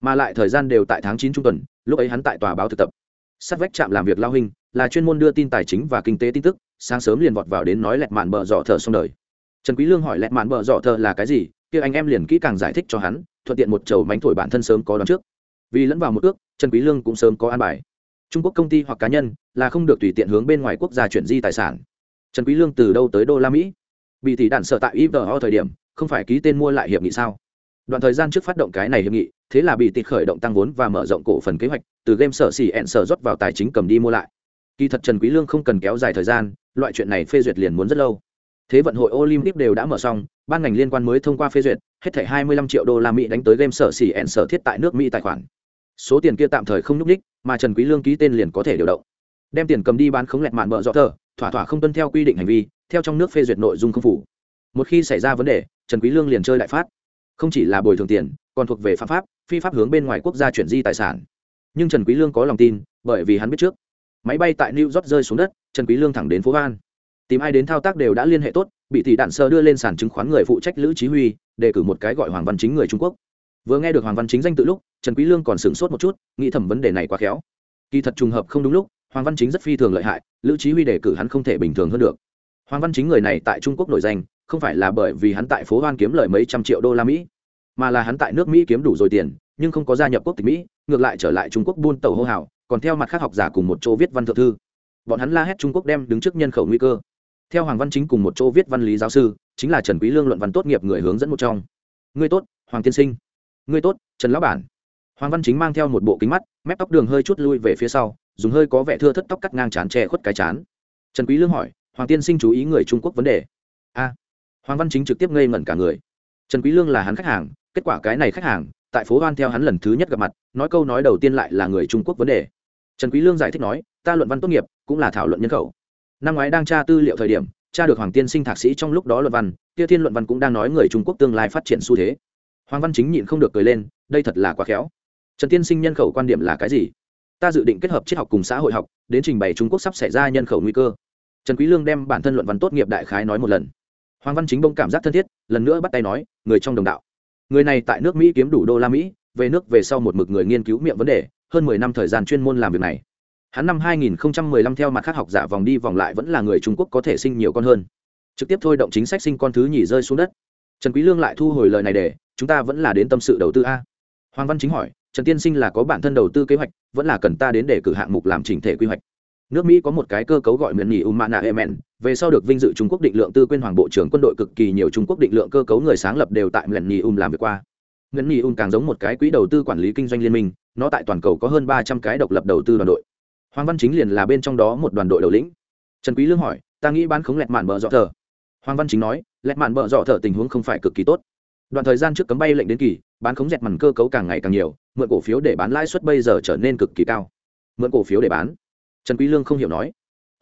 mà lại thời gian đều tại tháng chín trung tuần, lúc ấy hắn tại tòa báo thực tập. Sát vách trạm làm việc lao hình là chuyên môn đưa tin tài chính và kinh tế tin tức, sáng sớm liền vọt vào đến nói lẹt màn bờ dọ thờ xong đời. Trần quý lương hỏi lẹt màn bờ dọ thờ là cái gì, kia anh em liền kỹ càng giải thích cho hắn, thuận tiện một chầu mánh thổi bản thân sớm có đón trước. Vì lẫn vào một ước, trần quý lương cũng sớm có an bài. Trung quốc công ty hoặc cá nhân là không được tùy tiện hướng bên ngoài quốc gia chuyển di tài sản. Trần quý lương từ đâu tới đô la mỹ? Bị tỷ đạn sợ tại ivo thời điểm, không phải ký tên mua lại hiệp nghị sao? Đoạn thời gian trước phát động cái này hiệp nghị thế là bị tịt khởi động tăng vốn và mở rộng cổ phần kế hoạch từ game sở xỉ ẹn sở rót vào tài chính cầm đi mua lại. Kỳ thật trần quý lương không cần kéo dài thời gian loại chuyện này phê duyệt liền muốn rất lâu. Thế vận hội olympic đều đã mở xong ban ngành liên quan mới thông qua phê duyệt hết thảy 25 triệu đô la mỹ đánh tới game sở xỉ ẹn sở thiết tại nước mỹ tài khoản. Số tiền kia tạm thời không nhúc đích, mà trần quý lương ký tên liền có thể điều động. Đem tiền cầm đi bán khống lẹt mạn bợ rõ thờ thỏa thỏa không tuân theo quy định hành vi theo trong nước phê duyệt nội dung không phủ. Một khi xảy ra vấn đề trần quý lương liền chơi lại phát không chỉ là bồi thường tiền, còn thuộc về phạm pháp, phi pháp hướng bên ngoài quốc gia chuyển di tài sản. Nhưng trần quý lương có lòng tin, bởi vì hắn biết trước, máy bay tại new york rơi xuống đất, trần quý lương thẳng đến phố an tìm ai đến thao tác đều đã liên hệ tốt, bị tỷ đạn sơ đưa lên sàn chứng khoán người phụ trách lữ chí huy đề cử một cái gọi hoàng văn chính người trung quốc. Vừa nghe được hoàng văn chính danh tự lúc, trần quý lương còn sửng sốt một chút, nghĩ thầm vấn đề này quá khéo. Kỳ thật trùng hợp không đúng lúc, hoàng văn chính rất phi thường lợi hại, lữ chí huy đề cử hắn không thể bình thường hơn được. Hoàng văn chính người này tại trung quốc nổi danh không phải là bởi vì hắn tại phố hoan kiếm lời mấy trăm triệu đô la mỹ, mà là hắn tại nước mỹ kiếm đủ rồi tiền, nhưng không có gia nhập quốc tịch mỹ, ngược lại trở lại trung quốc buôn tàu hô hào, còn theo mặt khác học giả cùng một chỗ viết văn thượng thư. Bọn hắn la hét trung quốc đem đứng trước nhân khẩu nguy cơ. Theo hoàng văn chính cùng một chỗ viết văn lý giáo sư, chính là trần quý lương luận văn tốt nghiệp người hướng dẫn một trong. Ngươi tốt, hoàng tiên sinh. Ngươi tốt, trần lão bản. Hoàng văn chính mang theo một bộ kính mắt, mép tóc đường hơi chút lui về phía sau, dùng hơi có vẻ thưa thất tóc cắt ngang chán che khuất cái chán. Trần quý lương hỏi, hoàng tiên sinh chú ý người trung quốc vấn đề? A hoàng văn chính trực tiếp ngây ngẩn cả người. Trần quý lương là hắn khách hàng, kết quả cái này khách hàng, tại phố hoan theo hắn lần thứ nhất gặp mặt, nói câu nói đầu tiên lại là người trung quốc vấn đề. Trần quý lương giải thích nói, ta luận văn tốt nghiệp, cũng là thảo luận nhân khẩu. Năm ngoái đang tra tư liệu thời điểm, tra được hoàng tiên sinh thạc sĩ trong lúc đó luận văn, kia thiên luận văn cũng đang nói người trung quốc tương lai phát triển xu thế. Hoàng văn chính nhịn không được cười lên, đây thật là quá khéo. Trần tiên sinh nhân khẩu quan điểm là cái gì? Ta dự định kết hợp triết học cùng xã hội học, đến trình bày trung quốc sắp xảy ra nhân khẩu nguy cơ. Trần quý lương đem bản thân luận văn tốt nghiệp đại khái nói một lần hoàng văn chính bông cảm giác thân thiết, lần nữa bắt tay nói, người trong đồng đạo. Người này tại nước mỹ kiếm đủ đô la mỹ, về nước về sau một mực người nghiên cứu miệng vấn đề, hơn mười năm thời gian chuyên môn làm việc này. Hắn năm 2015 theo mặt khác học giả vòng đi vòng lại vẫn là người trung quốc có thể sinh nhiều con hơn. Trực tiếp thôi động chính sách sinh con thứ nhì rơi xuống đất. Trần quý lương lại thu hồi lời này để, chúng ta vẫn là đến tâm sự đầu tư a. Hoàng văn chính hỏi, trần tiên sinh là có bản thân đầu tư kế hoạch, vẫn là cần ta đến để cử hạng mục làm chỉnh thể quy hoạch? Nước mỹ có một cái cơ cấu gọi miễn nhì umana emen về sau được vinh dự trung quốc định lượng tư quyên hoàng bộ trưởng quân đội cực kỳ nhiều trung quốc định lượng cơ cấu người sáng lập đều tại Ngân Nhi um làm việc qua. Ngân Nhi um càng giống một cái quỹ đầu tư quản lý kinh doanh liên minh, nó tại toàn cầu có hơn ba trăm cái độc lập đầu tư đoàn đội. Hoàng văn chính liền là bên trong đó một đoàn đội đầu lĩnh. Trần quý lương hỏi, ta nghĩ bán khống lẹt mạn bờ dọ thở. hoàng văn chính nói, lẹt mạn bờ dọ thở tình huống không phải cực kỳ tốt. Đoạn thời gian trước cấm bay lệnh đến kỳ, bán khống dẹt màn cơ cấu càng ngày càng nhiều, mượn cổ phiếu để bán lãi suất bây giờ trở nên cực kỳ cao. Mượn cổ phiếu để bán? Trần quý lương không hiểu nói.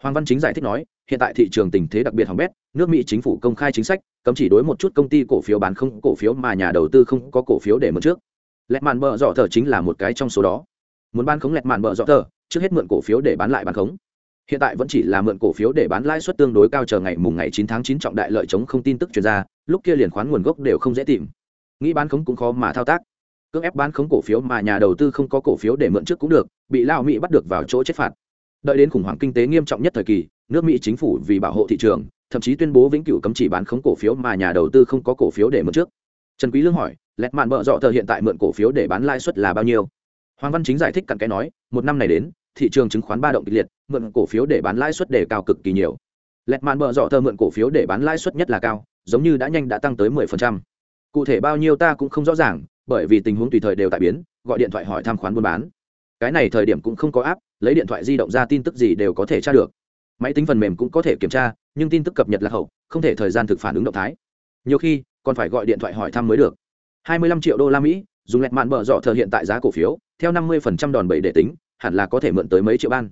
Hoàng văn chính giải thích nói hiện tại thị trường tình thế đặc biệt hỏng bét, nước mỹ chính phủ công khai chính sách, cấm chỉ đối một chút công ty cổ phiếu bán không cổ phiếu mà nhà đầu tư không có cổ phiếu để mượn trước. Lẹt màn bợ dọ thở chính là một cái trong số đó. Muốn bán khống lẹt màn bợ dọ thở trước hết mượn cổ phiếu để bán lại bán khống. Hiện tại vẫn chỉ là mượn cổ phiếu để bán lãi suất tương đối cao chờ ngày mùng ngày 9 tháng 9 trọng đại lợi chống không tin tức truyền ra, lúc kia liền khoán nguồn gốc đều không dễ tìm. Nghĩ bán khống cũng khó mà thao tác. Cưỡng ép bán khống cổ phiếu mà nhà đầu tư không có cổ phiếu để mượn trước cũng được, bị lao mỹ bắt được vào chỗ chết phạt đợi đến khủng hoảng kinh tế nghiêm trọng nhất thời kỳ, nước mỹ chính phủ vì bảo hộ thị trường, thậm chí tuyên bố vĩnh cửu cấm chỉ bán khống cổ phiếu mà nhà đầu tư không có cổ phiếu để mượn trước. Trần quý lương hỏi, lẹt mạn bợ dọ thờ hiện tại mượn cổ phiếu để bán lãi suất là bao nhiêu? Hoàng văn chính giải thích cặn kẽ nói, một năm này đến, thị trường chứng khoán ba động kịch liệt, mượn cổ phiếu để bán lãi suất để cao cực kỳ nhiều. Lẹt mạn bợ dọ thờ mượn cổ phiếu để bán lãi suất nhất là cao, giống như đã nhanh đã tăng tới 10%. cụ thể bao nhiêu ta cũng không rõ ràng, bởi vì tình huống tùy thời đều tại biến, gọi điện thoại hỏi thăm khoán buôn bán cái này thời điểm cũng không có áp lấy điện thoại di động ra tin tức gì đều có thể tra được. Máy tính phần mềm cũng có thể kiểm tra, nhưng tin tức cập nhật là hậu, không thể thời gian thực phản ứng động thái. Nhiều khi, còn phải gọi điện thoại hỏi thăm mới được. 25 triệu đô la mỹ, dùng lẹt mạn bở dọ thờ hiện tại giá cổ phiếu, theo 50% đòn bẩy để tính, hẳn là có thể mượn tới mấy triệu ban.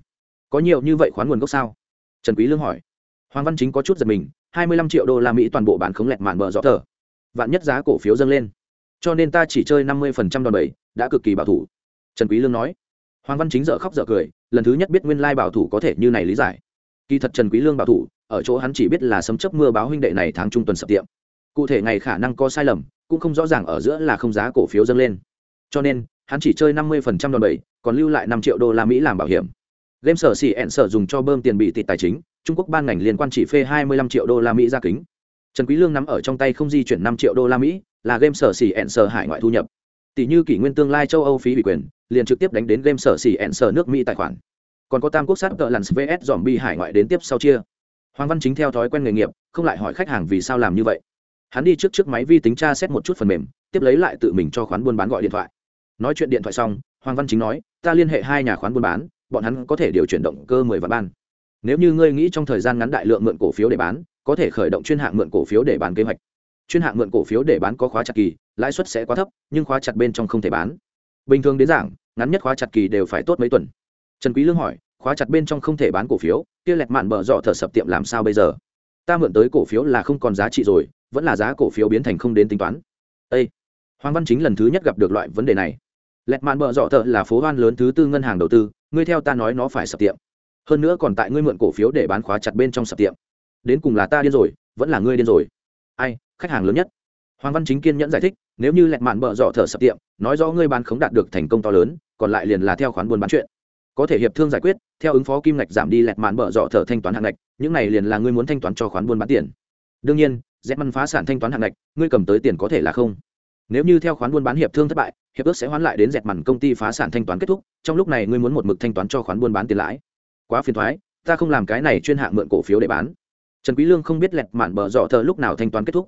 Có nhiều như vậy khoán nguồn gốc sao? Trần quý lương hỏi. Hoàng văn chính có chút giật mình 25 triệu đô la mỹ toàn bộ bản khống lẹt mạn bở dọ thờ. Vạn nhất giá cổ phiếu dâng lên. Cho nên ta chỉ chơi 50% đòn bẩy, đã cực kỳ bảo thủ. Trần quý lương nói hoàng văn chính dở khóc dở cười, lần thứ nhất biết nguyên lai bảo thủ có thể như này lý giải. Kỳ thật trần quý lương bảo thủ, ở chỗ hắn chỉ biết là sấm chớp mưa báo huynh đệ này tháng trung tuần sập tiệm. Cụ thể ngày khả năng có sai lầm, cũng không rõ ràng ở giữa là không giá cổ phiếu dâng lên. Cho nên, hắn chỉ chơi 50% đòn bẩy, còn lưu lại 5 triệu đô la mỹ làm bảo hiểm. Game sở xỉ ẹn sở dùng cho bơm tiền bị tịt tài chính, trung quốc ban ngành liên quan chỉ phê 25 triệu đô la mỹ ra kính. Trần quý lương nắm ở trong tay không di chuyển 5 triệu đô la mỹ, là game sở xỉ ẹn sở hải ngoại thu nhập tỷ như kỷ nguyên tương lai châu âu phí ủy quyền, liền trực tiếp đánh đến game sở xỉ ẹn sở nước mỹ tài khoản. Còn có tam quốc sát tợ lặn vs dòm bi hải ngoại đến tiếp sau chia. Hoàng văn chính theo thói quen nghề nghiệp, không lại hỏi khách hàng vì sao làm như vậy. Hắn đi trước trước máy vi tính tra xét một chút phần mềm, tiếp lấy lại tự mình cho khoán buôn bán gọi điện thoại. Nói chuyện điện thoại xong, hoàng văn chính nói, ta liên hệ hai nhà khoán buôn bán, bọn hắn có thể điều chuyển động cơ mười vạn ban. Nếu như ngươi nghĩ trong thời gian ngắn đại lượng mượn cổ phiếu để bán, có thể khởi động chuyên hạng mượn cổ phiếu để bán kế hoạch chuyên hạng mượn cổ phiếu để bán có khóa chặt kỳ, lãi suất sẽ quá thấp, nhưng khóa chặt bên trong không thể bán. Bình thường đến giảng ngắn nhất khóa chặt kỳ đều phải tốt mấy tuần. Trần quý lương hỏi, khóa chặt bên trong không thể bán cổ phiếu, kia lẹt mạn bờ dọ thở sập tiệm làm sao bây giờ? Ta mượn tới cổ phiếu là không còn giá trị rồi, vẫn là giá cổ phiếu biến thành không đến tính toán. Ê! hoàng văn chính lần thứ nhất gặp được loại vấn đề này. Lẹt mạn bờ dọ thở là phố hoan lớn thứ tư ngân hàng đầu tư, ngươi theo ta nói nó phải sập tiệm. Hơn nữa còn tại ngươi mượn cổ phiếu để bán khóa chặt bên trong sập tiệm. Đến cùng là ta điên rồi, vẫn là ngươi điên rồi. Ai? Khách hàng lớn nhất. Hoàng văn chính kiên nhẫn giải thích, nếu như lẹt mạn bợ dọ thở sập tiệm, nói rõ ngươi bán khống đạt được thành công to lớn, còn lại liền là theo khoán buôn bán chuyện. Có thể hiệp thương giải quyết, theo ứng phó kim ngạch giảm đi lẹt mạn bợ dọ thở thanh toán hạng ngạch, những này liền là ngươi muốn thanh toán cho khoán buôn bán tiền. Đương nhiên dẹp măn phá sản thanh toán hạng ngạch, ngươi cầm tới tiền có thể là không. Nếu như theo khoán buôn bán hiệp thương thất bại, hiệp ước sẽ hoán lại đến dẹp mằn công ty phá sản thanh toán kết thúc, trong lúc này ngươi muốn một mực thanh toán cho khoán buôn bán tiền lãi. Quá phiền thoái, ta không làm cái này chuyên hạng mượn cổ phiếu để bán. Trần quý lương không biết lẹt mạn bờ dọ thở lúc nào thanh toán kết thúc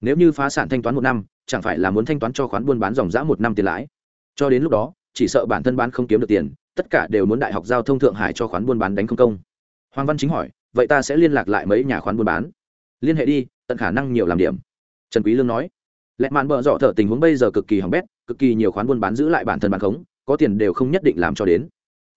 nếu như phá sản thanh toán một năm, chẳng phải là muốn thanh toán cho khoán buôn bán dòng giã một năm tiền lãi? Cho đến lúc đó, chỉ sợ bản thân bán không kiếm được tiền, tất cả đều muốn đại học giao thông thượng hải cho khoán buôn bán đánh không công. Hoàng văn chính hỏi, vậy ta sẽ liên lạc lại mấy nhà khoán buôn bán? Liên hệ đi, tận khả năng nhiều làm điểm. Trần quý lương nói lẽ mạn bợ dọ thở tình huống bây giờ cực kỳ hỏng bét, cực kỳ nhiều khoán buôn bán giữ lại bản thân bán khống, có tiền đều không nhất định làm cho đến.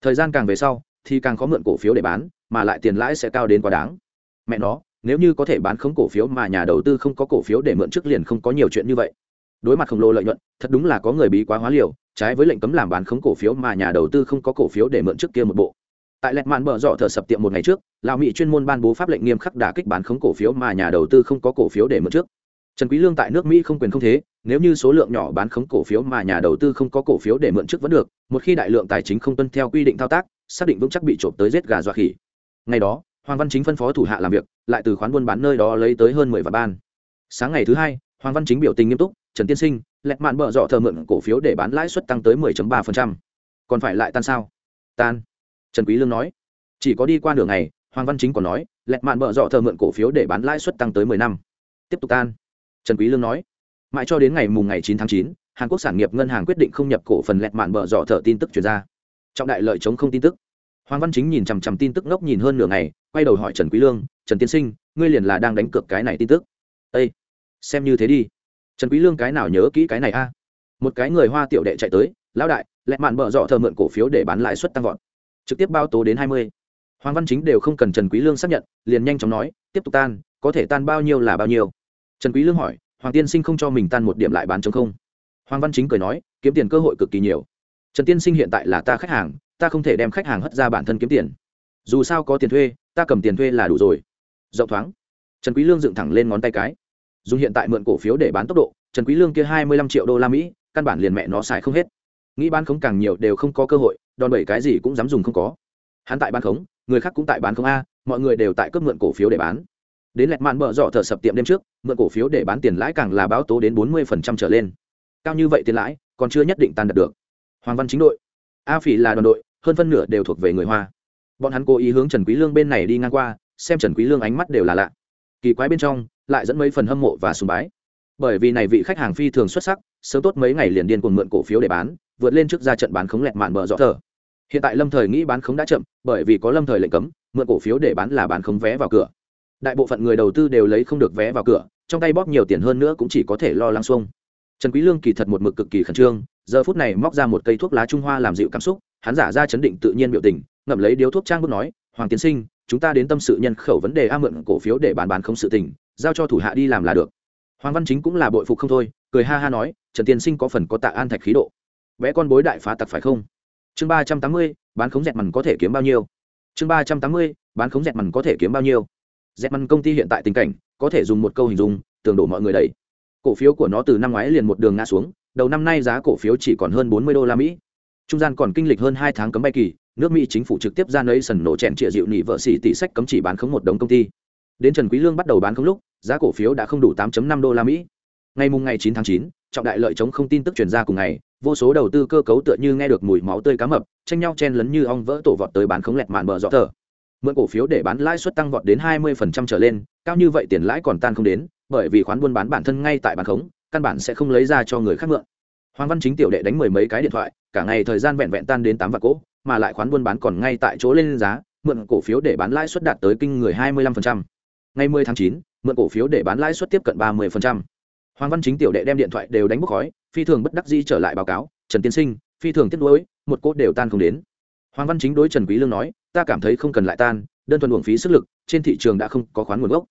Thời gian càng về sau, thì càng khó mượn cổ phiếu để bán, mà lại tiền lãi sẽ cao đến quá đáng. Mẹ nó nếu như có thể bán khống cổ phiếu mà nhà đầu tư không có cổ phiếu để mượn trước liền không có nhiều chuyện như vậy. Đối mặt khổng lồ lợi nhuận, thật đúng là có người bí quá hóa liều, trái với lệnh cấm làm bán khống cổ phiếu mà nhà đầu tư không có cổ phiếu để mượn trước kia một bộ. Tại lẹt mạn bờ dọ thợ sập tiệm một ngày trước lào mỹ chuyên môn ban bố pháp lệnh nghiêm khắc đả kích bán khống cổ phiếu mà nhà đầu tư không có cổ phiếu để mượn trước. Trần quý lương tại nước mỹ không quyền không thế, nếu như số lượng nhỏ bán khống cổ phiếu mà nhà đầu tư không có cổ phiếu để mượn trước vẫn được, một khi đại lượng tài chính không tuân theo quy định thao tác, xác định vững chắc bị trộm tới giết gà dọa khỉ. Ngày đó hoàng văn chính phân phó thủ hạ làm việc lại từ khoán buôn bán nơi đó lấy tới hơn mười vạn ban. Sáng ngày thứ hai hoàng văn chính biểu tình nghiêm túc trần tiên sinh lẹt mạn bợ dọ thờ mượn cổ phiếu để bán lãi suất tăng tới 10.3%. còn phải lại tan sao? Tan. Trần quý lương nói. Chỉ có đi qua nửa ngày hoàng văn chính còn nói lẹt mạn bợ dọ thờ mượn cổ phiếu để bán lãi suất tăng tới 10 năm. Tiếp tục tan. Trần quý lương nói. Mãi cho đến ngày mùng ngày 9 tháng 9, hàn quốc sản nghiệp ngân hàng quyết định không nhập cổ phần lẹt mạn bợ dọ thờ tin tức truyền ra. Trọng đại lợi chống không tin tức hoàng văn chính nhìn chằm chằm tin tức ngốc nhìn hơn nửa ngày, quay đầu hỏi trần quý lương, trần tiên sinh, ngươi liền là đang đánh cược cái này tin tức? Ê! xem như thế đi. Trần quý lương cái nào nhớ kỹ cái này a? Một cái người hoa tiểu đệ chạy tới, lão đại lẹ mạn bợ dọ thờ mượn cổ phiếu để bán lãi suất tăng vọt. Trực tiếp bao tố đến hai mươi. Hoàng văn chính đều không cần trần quý lương xác nhận, liền nhanh chóng nói, tiếp tục tan, có thể tan bao nhiêu là bao nhiêu. Trần quý lương hỏi, hoàng tiên sinh không cho mình tan một điểm lại bán chống không? Hoàng văn chính cười nói, kiếm tiền cơ hội cực kỳ nhiều. Trần tiên sinh hiện tại là ta khách hàng ta không thể đem khách hàng hất ra bản thân kiếm tiền. Dù sao có tiền thuê, ta cầm tiền thuê là đủ rồi. Rộng thoáng. Trần quý lương dựng thẳng lên ngón tay cái. Dùng hiện tại mượn cổ phiếu để bán tốc độ, trần quý lương kia hai mươi lăm triệu đô la mỹ, căn bản liền mẹ nó xài không hết. Nghĩ bán khống càng nhiều đều không có cơ hội, đòn bẩy cái gì cũng dám dùng không có. Hắn tại bán khống, người khác cũng tại bán khống a, mọi người đều tại cấp mượn cổ phiếu để bán. Đến lẹt mạn bợ dọ thở sập tiệm đêm trước, mượn cổ phiếu để bán tiền lãi càng là báo tố đến bốn mươi trở lên. Cao như vậy tiền lãi, còn chưa nhất định tan đạt được. Hoàng văn chính đội a phỉ là đoàn đội, hơn phân nửa đều thuộc về người hoa. Bọn hắn cố ý hướng trần quý lương bên này đi ngang qua, xem trần quý lương ánh mắt đều là lạ. Kỳ quái bên trong, lại dẫn mấy phần hâm mộ và sùng bái. Bởi vì này vị khách hàng phi thường xuất sắc, sớm tốt mấy ngày liền điên cuồng mượn cổ phiếu để bán, vượt lên trước ra trận bán khống lẹt mạn mở rõ thở hiện tại lâm thời nghĩ bán khống đã chậm, bởi vì có lâm thời lệnh cấm, mượn cổ phiếu để bán là bán khống vé vào cửa. Đại bộ phận người đầu tư đều lấy không được vé vào cửa, trong tay bóp nhiều tiền hơn nữa cũng chỉ có thể lo lắng xuông trần quý lương kỳ thật một mực cực kỳ khẩn trương, giờ phút này móc ra một cây thuốc lá trung hoa làm dịu cảm xúc, hắn giả ra chấn định tự nhiên biểu tình, ngậm lấy điếu thuốc trang bước nói, hoàng tiến sinh, chúng ta đến tâm sự nhân khẩu vấn đề a mượn cổ phiếu để bàn bàn không sự tình, giao cho thủ hạ đi làm là được. Hoàng văn chính cũng là bội phục không thôi, cười ha ha nói, trần tiên sinh có phần có tạ an thạch khí độ. Vẽ con bối đại phá tặc phải không? Chương ba trăm tám mươi, bán khống dẹt mằn có thể kiếm bao nhiêu? Chương ba trăm tám mươi, bán khống dẹt mằn có thể kiếm bao nhiêu? Dẹt mằn công ty hiện tại tình cảnh, có thể dùng một câu hình dung, tường đổ mọi người đầy cổ phiếu của nó từ năm ngoái liền một đường ngã xuống đầu năm nay giá cổ phiếu chỉ còn hơn bốn mươi đô la mỹ. Trung gian còn kinh lịch hơn hai tháng cấm bay kỳ nước mỹ chính phủ trực tiếp ra nơi sần nổ chèn trịa dịu nỉ vợ xỉ tỷ sách cấm chỉ bán khống một đống công ty. Đến trần quý lương bắt đầu bán không lúc giá cổ phiếu đã không đủ 8.5 đô la mỹ. Ngày mùng ngày 9 tháng 9, trọng đại lợi chống không tin tức truyền ra cùng ngày vô số đầu tư cơ cấu tựa như nghe được mùi máu tươi cá mập tranh nhau chen lấn như ong vỡ tổ vọt tới bán khống lẹt màn bờ rõ thở mượn cổ phiếu để bán lãi suất tăng vọt đến 20% trở lên cao như vậy tiền lãi còn tan không đến bởi vì khoán buôn bán bản thân ngay tại bản khống căn bản sẽ không lấy ra cho người khác mượn hoàng văn chính tiểu đệ đánh mười mấy cái điện thoại cả ngày thời gian vẹn vẹn tan đến tám vạn cỗ mà lại khoán buôn bán còn ngay tại chỗ lên giá mượn cổ phiếu để bán lãi suất đạt tới kinh người 25%. ngày 10 tháng 9, mượn cổ phiếu để bán lãi suất tiếp cận 30%. hoàng văn chính tiểu đệ đem điện thoại đều đánh bốc khói phi thường bất đắc dĩ trở lại báo cáo trần tiên sinh phi thường tiếc nuối một cốt đều tan không đến hoàng văn chính đối trần quý lương nói, ta cảm thấy không cần lại tan, đơn thuần uổng phí sức lực, trên thị trường đã không có khoán nguồn gốc.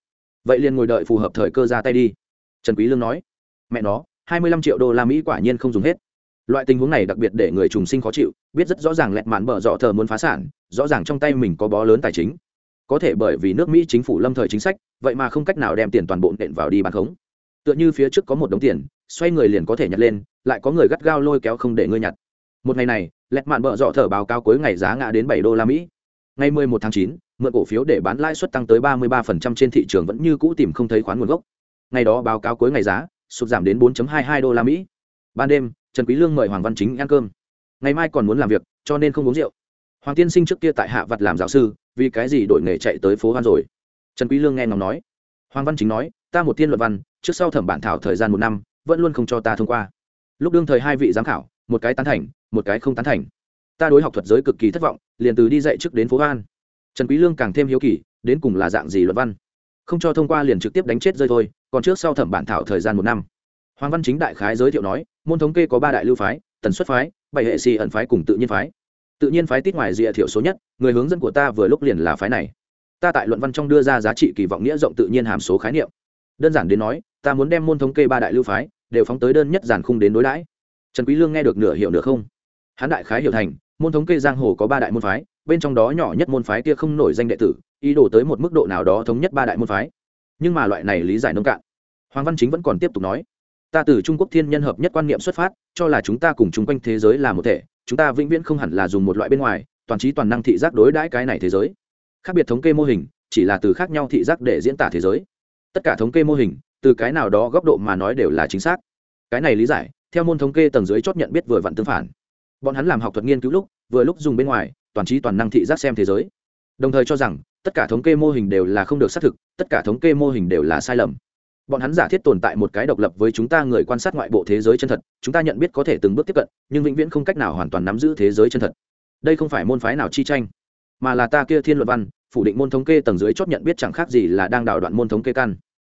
Vậy liền ngồi đợi phù hợp thời cơ ra tay đi. Trần quý lương nói, mẹ nó 25 triệu đô la mỹ quả nhiên không dùng hết. Loại tình huống này đặc biệt để người trùng sinh khó chịu, biết rất rõ ràng lẹt màn bở dọ thờ muốn phá sản, rõ ràng trong tay mình có bó lớn tài chính. Có thể bởi vì nước mỹ chính phủ lâm thời chính sách, vậy mà không cách nào đem tiền toàn bộ nện vào đi bán khống. Tựa như phía trước có một đống tiền, xoay người liền có thể nhặt lên, lại có người gắt gao lôi kéo không để ngươi nhặt một ngày này lẹt mạn bợ dọ thở báo cáo cuối ngày giá ngã đến bảy đô la mỹ. Ngày 11 tháng 9, mượn cổ phiếu để bán lãi suất tăng tới 33% trên thị trường vẫn như cũ tìm không thấy khoán nguồn gốc. Ngày đó báo cáo cuối ngày giá sụt giảm đến 4.22 đô la mỹ. Ban đêm trần quý lương mời hoàng văn chính ăn cơm. Ngày mai còn muốn làm việc cho nên không uống rượu. Hoàng tiên sinh trước kia tại hạ vật làm giáo sư vì cái gì đổi nghề chạy tới phố hoan rồi? Trần quý lương nghe ngóng nói. Hoàng văn chính nói ta một tiên luận văn trước sau thẩm bản thảo thời gian một năm vẫn luôn không cho ta thông qua. Lúc đương thời hai vị giám khảo một cái tán thành, một cái không tán thành. Ta đối học thuật giới cực kỳ thất vọng, liền từ đi dạy trước đến phố an trần quý lương càng thêm hiếu kỳ, đến cùng là dạng gì luận văn? Không cho thông qua liền trực tiếp đánh chết rơi thôi, còn trước sau thẩm bản thảo thời gian một năm. Hoàng văn chính đại khái giới thiệu nói, môn thống kê có ba đại lưu phái, tần suất phái, bảy hệ xì ẩn phái cùng tự nhiên phái. Tự nhiên phái tít ngoài rìa thiểu số nhất, người hướng dẫn của ta vừa lúc liền là phái này. Ta tại luận văn trong đưa ra giá trị kỳ vọng nghĩa rộng tự nhiên hàm số khái niệm. Đơn giản đến nói, ta muốn đem môn thống kê ba đại lưu phái, đều phóng tới đơn nhất giản khung đến đối đãi trần quý lương nghe được nửa hiểu nửa không. Hắn đại khái hiểu thành, môn thống kê giang hồ có ba đại môn phái, bên trong đó nhỏ nhất môn phái kia không nổi danh đệ tử, ý đồ tới một mức độ nào đó thống nhất ba đại môn phái. Nhưng mà loại này lý giải nông cạn. Hoàng văn chính vẫn còn tiếp tục nói, ta từ trung quốc thiên nhân hợp nhất quan niệm xuất phát, cho là chúng ta cùng chung quanh thế giới là một thể, chúng ta vĩnh viễn không hẳn là dùng một loại bên ngoài, toàn trí toàn năng thị giác đối đãi cái này thế giới. Khác biệt thống kê mô hình, chỉ là từ khác nhau thị giác để diễn tả thế giới. Tất cả thống kê mô hình, từ cái nào đó góc độ mà nói đều là chính xác. Cái này lý giải theo môn thống kê tầng dưới chót nhận biết vừa vặn tương phản. Bọn hắn làm học thuật nghiên cứu lúc, vừa lúc dùng bên ngoài, toàn trí toàn năng thị giác xem thế giới. Đồng thời cho rằng, tất cả thống kê mô hình đều là không được xác thực, tất cả thống kê mô hình đều là sai lầm. Bọn hắn giả thiết tồn tại một cái độc lập với chúng ta người quan sát ngoại bộ thế giới chân thật, chúng ta nhận biết có thể từng bước tiếp cận, nhưng vĩnh viễn không cách nào hoàn toàn nắm giữ thế giới chân thật. Đây không phải môn phái nào chi tranh, mà là ta kia thiên luật văn, phủ định môn thống kê tầng dưới chót nhận biết chẳng khác gì là đang đảo đoạn môn thống kê căn.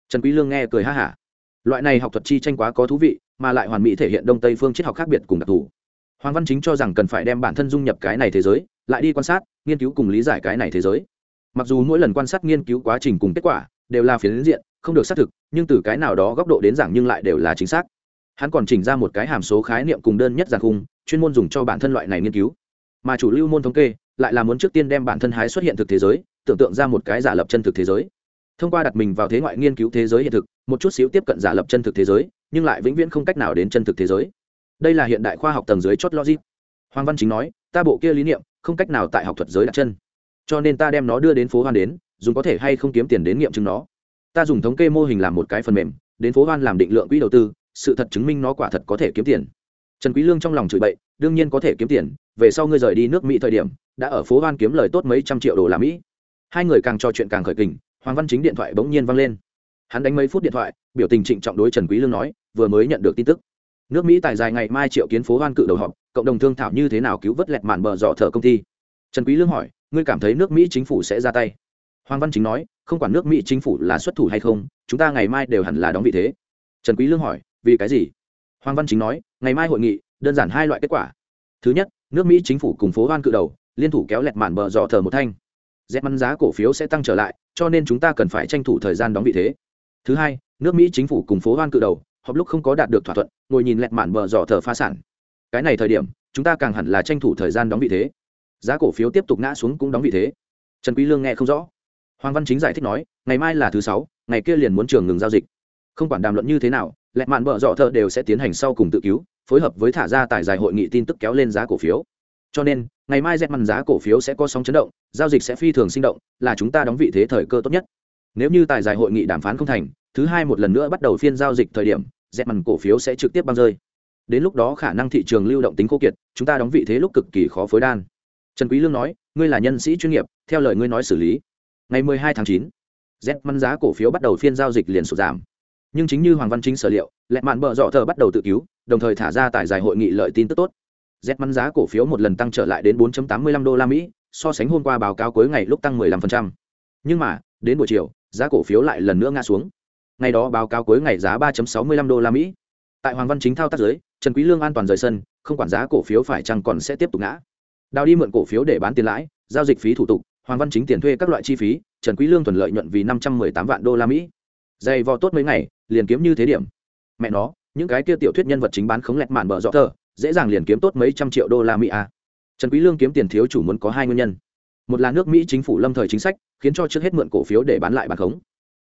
Trần quý lương nghe cười ha hả. Loại này học thuật chi tranh quá có thú vị mà lại hoàn mỹ thể hiện đông tây phương triết học khác biệt cùng đặc thù. Hoàng văn chính cho rằng cần phải đem bản thân dung nhập cái này thế giới, lại đi quan sát, nghiên cứu cùng lý giải cái này thế giới. Mặc dù mỗi lần quan sát nghiên cứu quá trình cùng kết quả đều là phiến diện, không được xác thực, nhưng từ cái nào đó góc độ đến giảng nhưng lại đều là chính xác. Hắn còn chỉnh ra một cái hàm số khái niệm cùng đơn nhất giảng khung, chuyên môn dùng cho bản thân loại này nghiên cứu. Mà chủ lưu môn thống kê lại là muốn trước tiên đem bản thân hái xuất hiện thực thế giới, tưởng tượng ra một cái giả lập chân thực thế giới. Thông qua đặt mình vào thế ngoại nghiên cứu thế giới hiện thực, một chút xíu tiếp cận giả lập chân thực thế giới nhưng lại vĩnh viễn không cách nào đến chân thực thế giới. Đây là hiện đại khoa học tầng dưới chót logic. Hoàng văn chính nói, ta bộ kia lý niệm, không cách nào tại học thuật giới đặt chân. Cho nên ta đem nó đưa đến phố hoan đến, dùng có thể hay không kiếm tiền đến nghiệm chứng nó. Ta dùng thống kê mô hình làm một cái phần mềm, đến phố hoan làm định lượng quỹ đầu tư, sự thật chứng minh nó quả thật có thể kiếm tiền. Trần quý lương trong lòng chửi bậy, đương nhiên có thể kiếm tiền, về sau ngươi rời đi nước mỹ thời điểm, đã ở phố hoan kiếm lời tốt mấy trăm triệu đô la mỹ. Hai người càng trò chuyện càng khởi kình, hoàng văn chính điện thoại bỗng nhiên vang lên hắn đánh mấy phút điện thoại, biểu tình trịnh trọng đối trần quý lương nói, vừa mới nhận được tin tức. Nước mỹ tài dài ngày mai triệu kiến phố hoan cự đầu họp, cộng đồng thương thảo như thế nào cứu vớt lẹt màn bờ dọ thở công ty. Trần quý lương hỏi, ngươi cảm thấy nước mỹ chính phủ sẽ ra tay? Hoàng văn chính nói, không quản nước mỹ chính phủ là xuất thủ hay không, chúng ta ngày mai đều hẳn là đóng vị thế. Trần quý lương hỏi, vì cái gì? Hoàng văn chính nói, ngày mai hội nghị, đơn giản hai loại kết quả. Thứ nhất, nước mỹ chính phủ cùng phố hoan cự đầu, liên thủ kéo lẹt màn bờ dọ thở một thanh. Dẹp mắn giá cổ phiếu sẽ tăng trở lại, cho nên chúng ta cần phải tranh thủ thời gian đóng vị thế thứ hai, nước mỹ chính phủ cùng phố hoan cự đầu, họp lúc không có đạt được thỏa thuận, ngồi nhìn lẹt mạn bờ dò thờ phá sản. Cái này thời điểm, chúng ta càng hẳn là tranh thủ thời gian đóng vị thế. Giá cổ phiếu tiếp tục ngã xuống cũng đóng vị thế. Trần quý lương nghe không rõ. Hoàng văn chính giải thích nói, ngày mai là thứ sáu, ngày kia liền muốn trường ngừng giao dịch. Không quản đàm luận như thế nào, lẹt mạn bờ dọ thợ đều sẽ tiến hành sau cùng tự cứu, phối hợp với thả ra tài dài hội nghị tin tức kéo lên giá cổ phiếu. Cho nên, ngày mai dẹp mặn giá cổ phiếu sẽ có sóng chấn động, giao dịch sẽ phi thường sinh động, là chúng ta đóng vị thế thời cơ tốt nhất nếu như tài giải hội nghị đàm phán không thành thứ hai một lần nữa bắt đầu phiên giao dịch thời điểm dẹp mặn cổ phiếu sẽ trực tiếp băng rơi. Đến lúc đó khả năng thị trường lưu động tính khô kiệt chúng ta đóng vị thế lúc cực kỳ khó phối đan. Trần quý lương nói ngươi là nhân sĩ chuyên nghiệp theo lời ngươi nói xử lý. Ngày 12 tháng 9, dẹp mặn giá cổ phiếu bắt đầu phiên giao dịch liền sụt giảm. Nhưng chính như hoàng văn chính sở liệu lẹt mạn bợ dọ thờ bắt đầu tự cứu đồng thời thả ra tài giải hội nghị lợi tin tức tốt. Z mắn giá cổ phiếu một lần tăng trở lại đến 4.85 đô la mỹ so sánh hôm qua báo cáo cuối ngày lúc tăng 15%. nhưng mà đến buổi chiều giá cổ phiếu lại lần nữa ngã xuống. Ngày đó báo cáo cuối ngày giá 3.65 đô la mỹ. Tại hoàng văn chính thao tác giới trần quý lương an toàn rời sân, không quản giá cổ phiếu phải chăng còn sẽ tiếp tục ngã. Đào đi mượn cổ phiếu để bán tiền lãi, giao dịch phí thủ tục, hoàng văn chính tiền thuê các loại chi phí, trần quý lương thuần lợi nhuận vì 518 vạn đô la mỹ. Dày vò tốt mấy ngày, liền kiếm như thế điểm. Mẹ nó, những cái kia tiểu thuyết nhân vật chính bán khống lẹt màn bờ rõ thơ dễ dàng liền kiếm tốt mấy trăm triệu đô la mỹ a trần quý lương kiếm tiền thiếu chủ muốn có hai nguyên nhân một là nước mỹ chính phủ lâm thời chính sách, khiến cho trước hết mượn cổ phiếu để bán lại bán khống.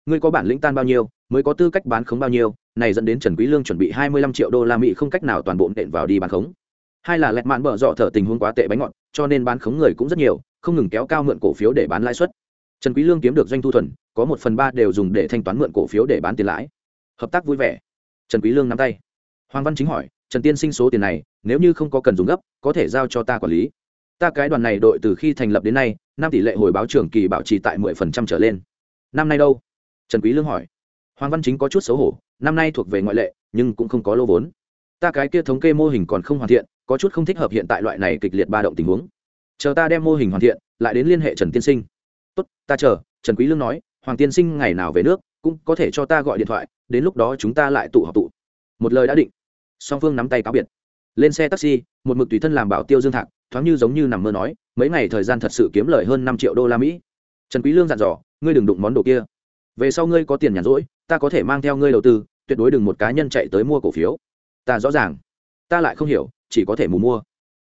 Ngươi có bản lĩnh tan bao nhiêu, mới có tư cách bán khống bao nhiêu, này dẫn đến trần quý lương chuẩn bị 25 triệu đô la mỹ không cách nào toàn bộ nện vào đi bán khống. Hai là lẹt mạn bở dọ thở tình huống quá tệ bánh ngọt, cho nên bán khống người cũng rất nhiều, không ngừng kéo cao mượn cổ phiếu để bán lãi suất. Trần quý lương kiếm được doanh thu thuần, có một phần ba đều dùng để thanh toán mượn cổ phiếu để bán tiền lãi. Hợp tác vui vẻ. Trần quý lương nắm tay. Hoàng văn chính hỏi, trần tiên sinh số tiền này, nếu như không có cần dùng gấp, có thể giao cho ta quản lý? Ta cái đoàn này đội từ khi thành lập đến nay, năm tỷ lệ hồi báo trưởng kỳ bảo trì tại mười phần trăm trở lên. Năm nay đâu? Trần quý lương hỏi. Hoàng văn chính có chút xấu hổ, năm nay thuộc về ngoại lệ, nhưng cũng không có lô vốn. Ta cái kia thống kê mô hình còn không hoàn thiện, có chút không thích hợp hiện tại loại này kịch liệt ba động tình huống. Chờ ta đem mô hình hoàn thiện, lại đến liên hệ trần tiên sinh. Tốt, ta chờ, trần quý lương nói, hoàng tiên sinh ngày nào về nước, cũng có thể cho ta gọi điện thoại, đến lúc đó chúng ta lại tụ họp tụ. Một lời đã định. Song phương nắm tay cáo biệt. Lên xe taxi, một mực tùy thân làm bảo tiêu dương thạc thoáng như giống như nằm mơ nói, mấy ngày thời gian thật sự kiếm lời hơn năm triệu đô la mỹ. Trần quý lương dặn dò, ngươi đừng đụng món đồ kia. Về sau ngươi có tiền nhàn rỗi, ta có thể mang theo ngươi đầu tư, tuyệt đối đừng một cá nhân chạy tới mua cổ phiếu. Ta rõ ràng. Ta lại không hiểu, chỉ có thể mù mua.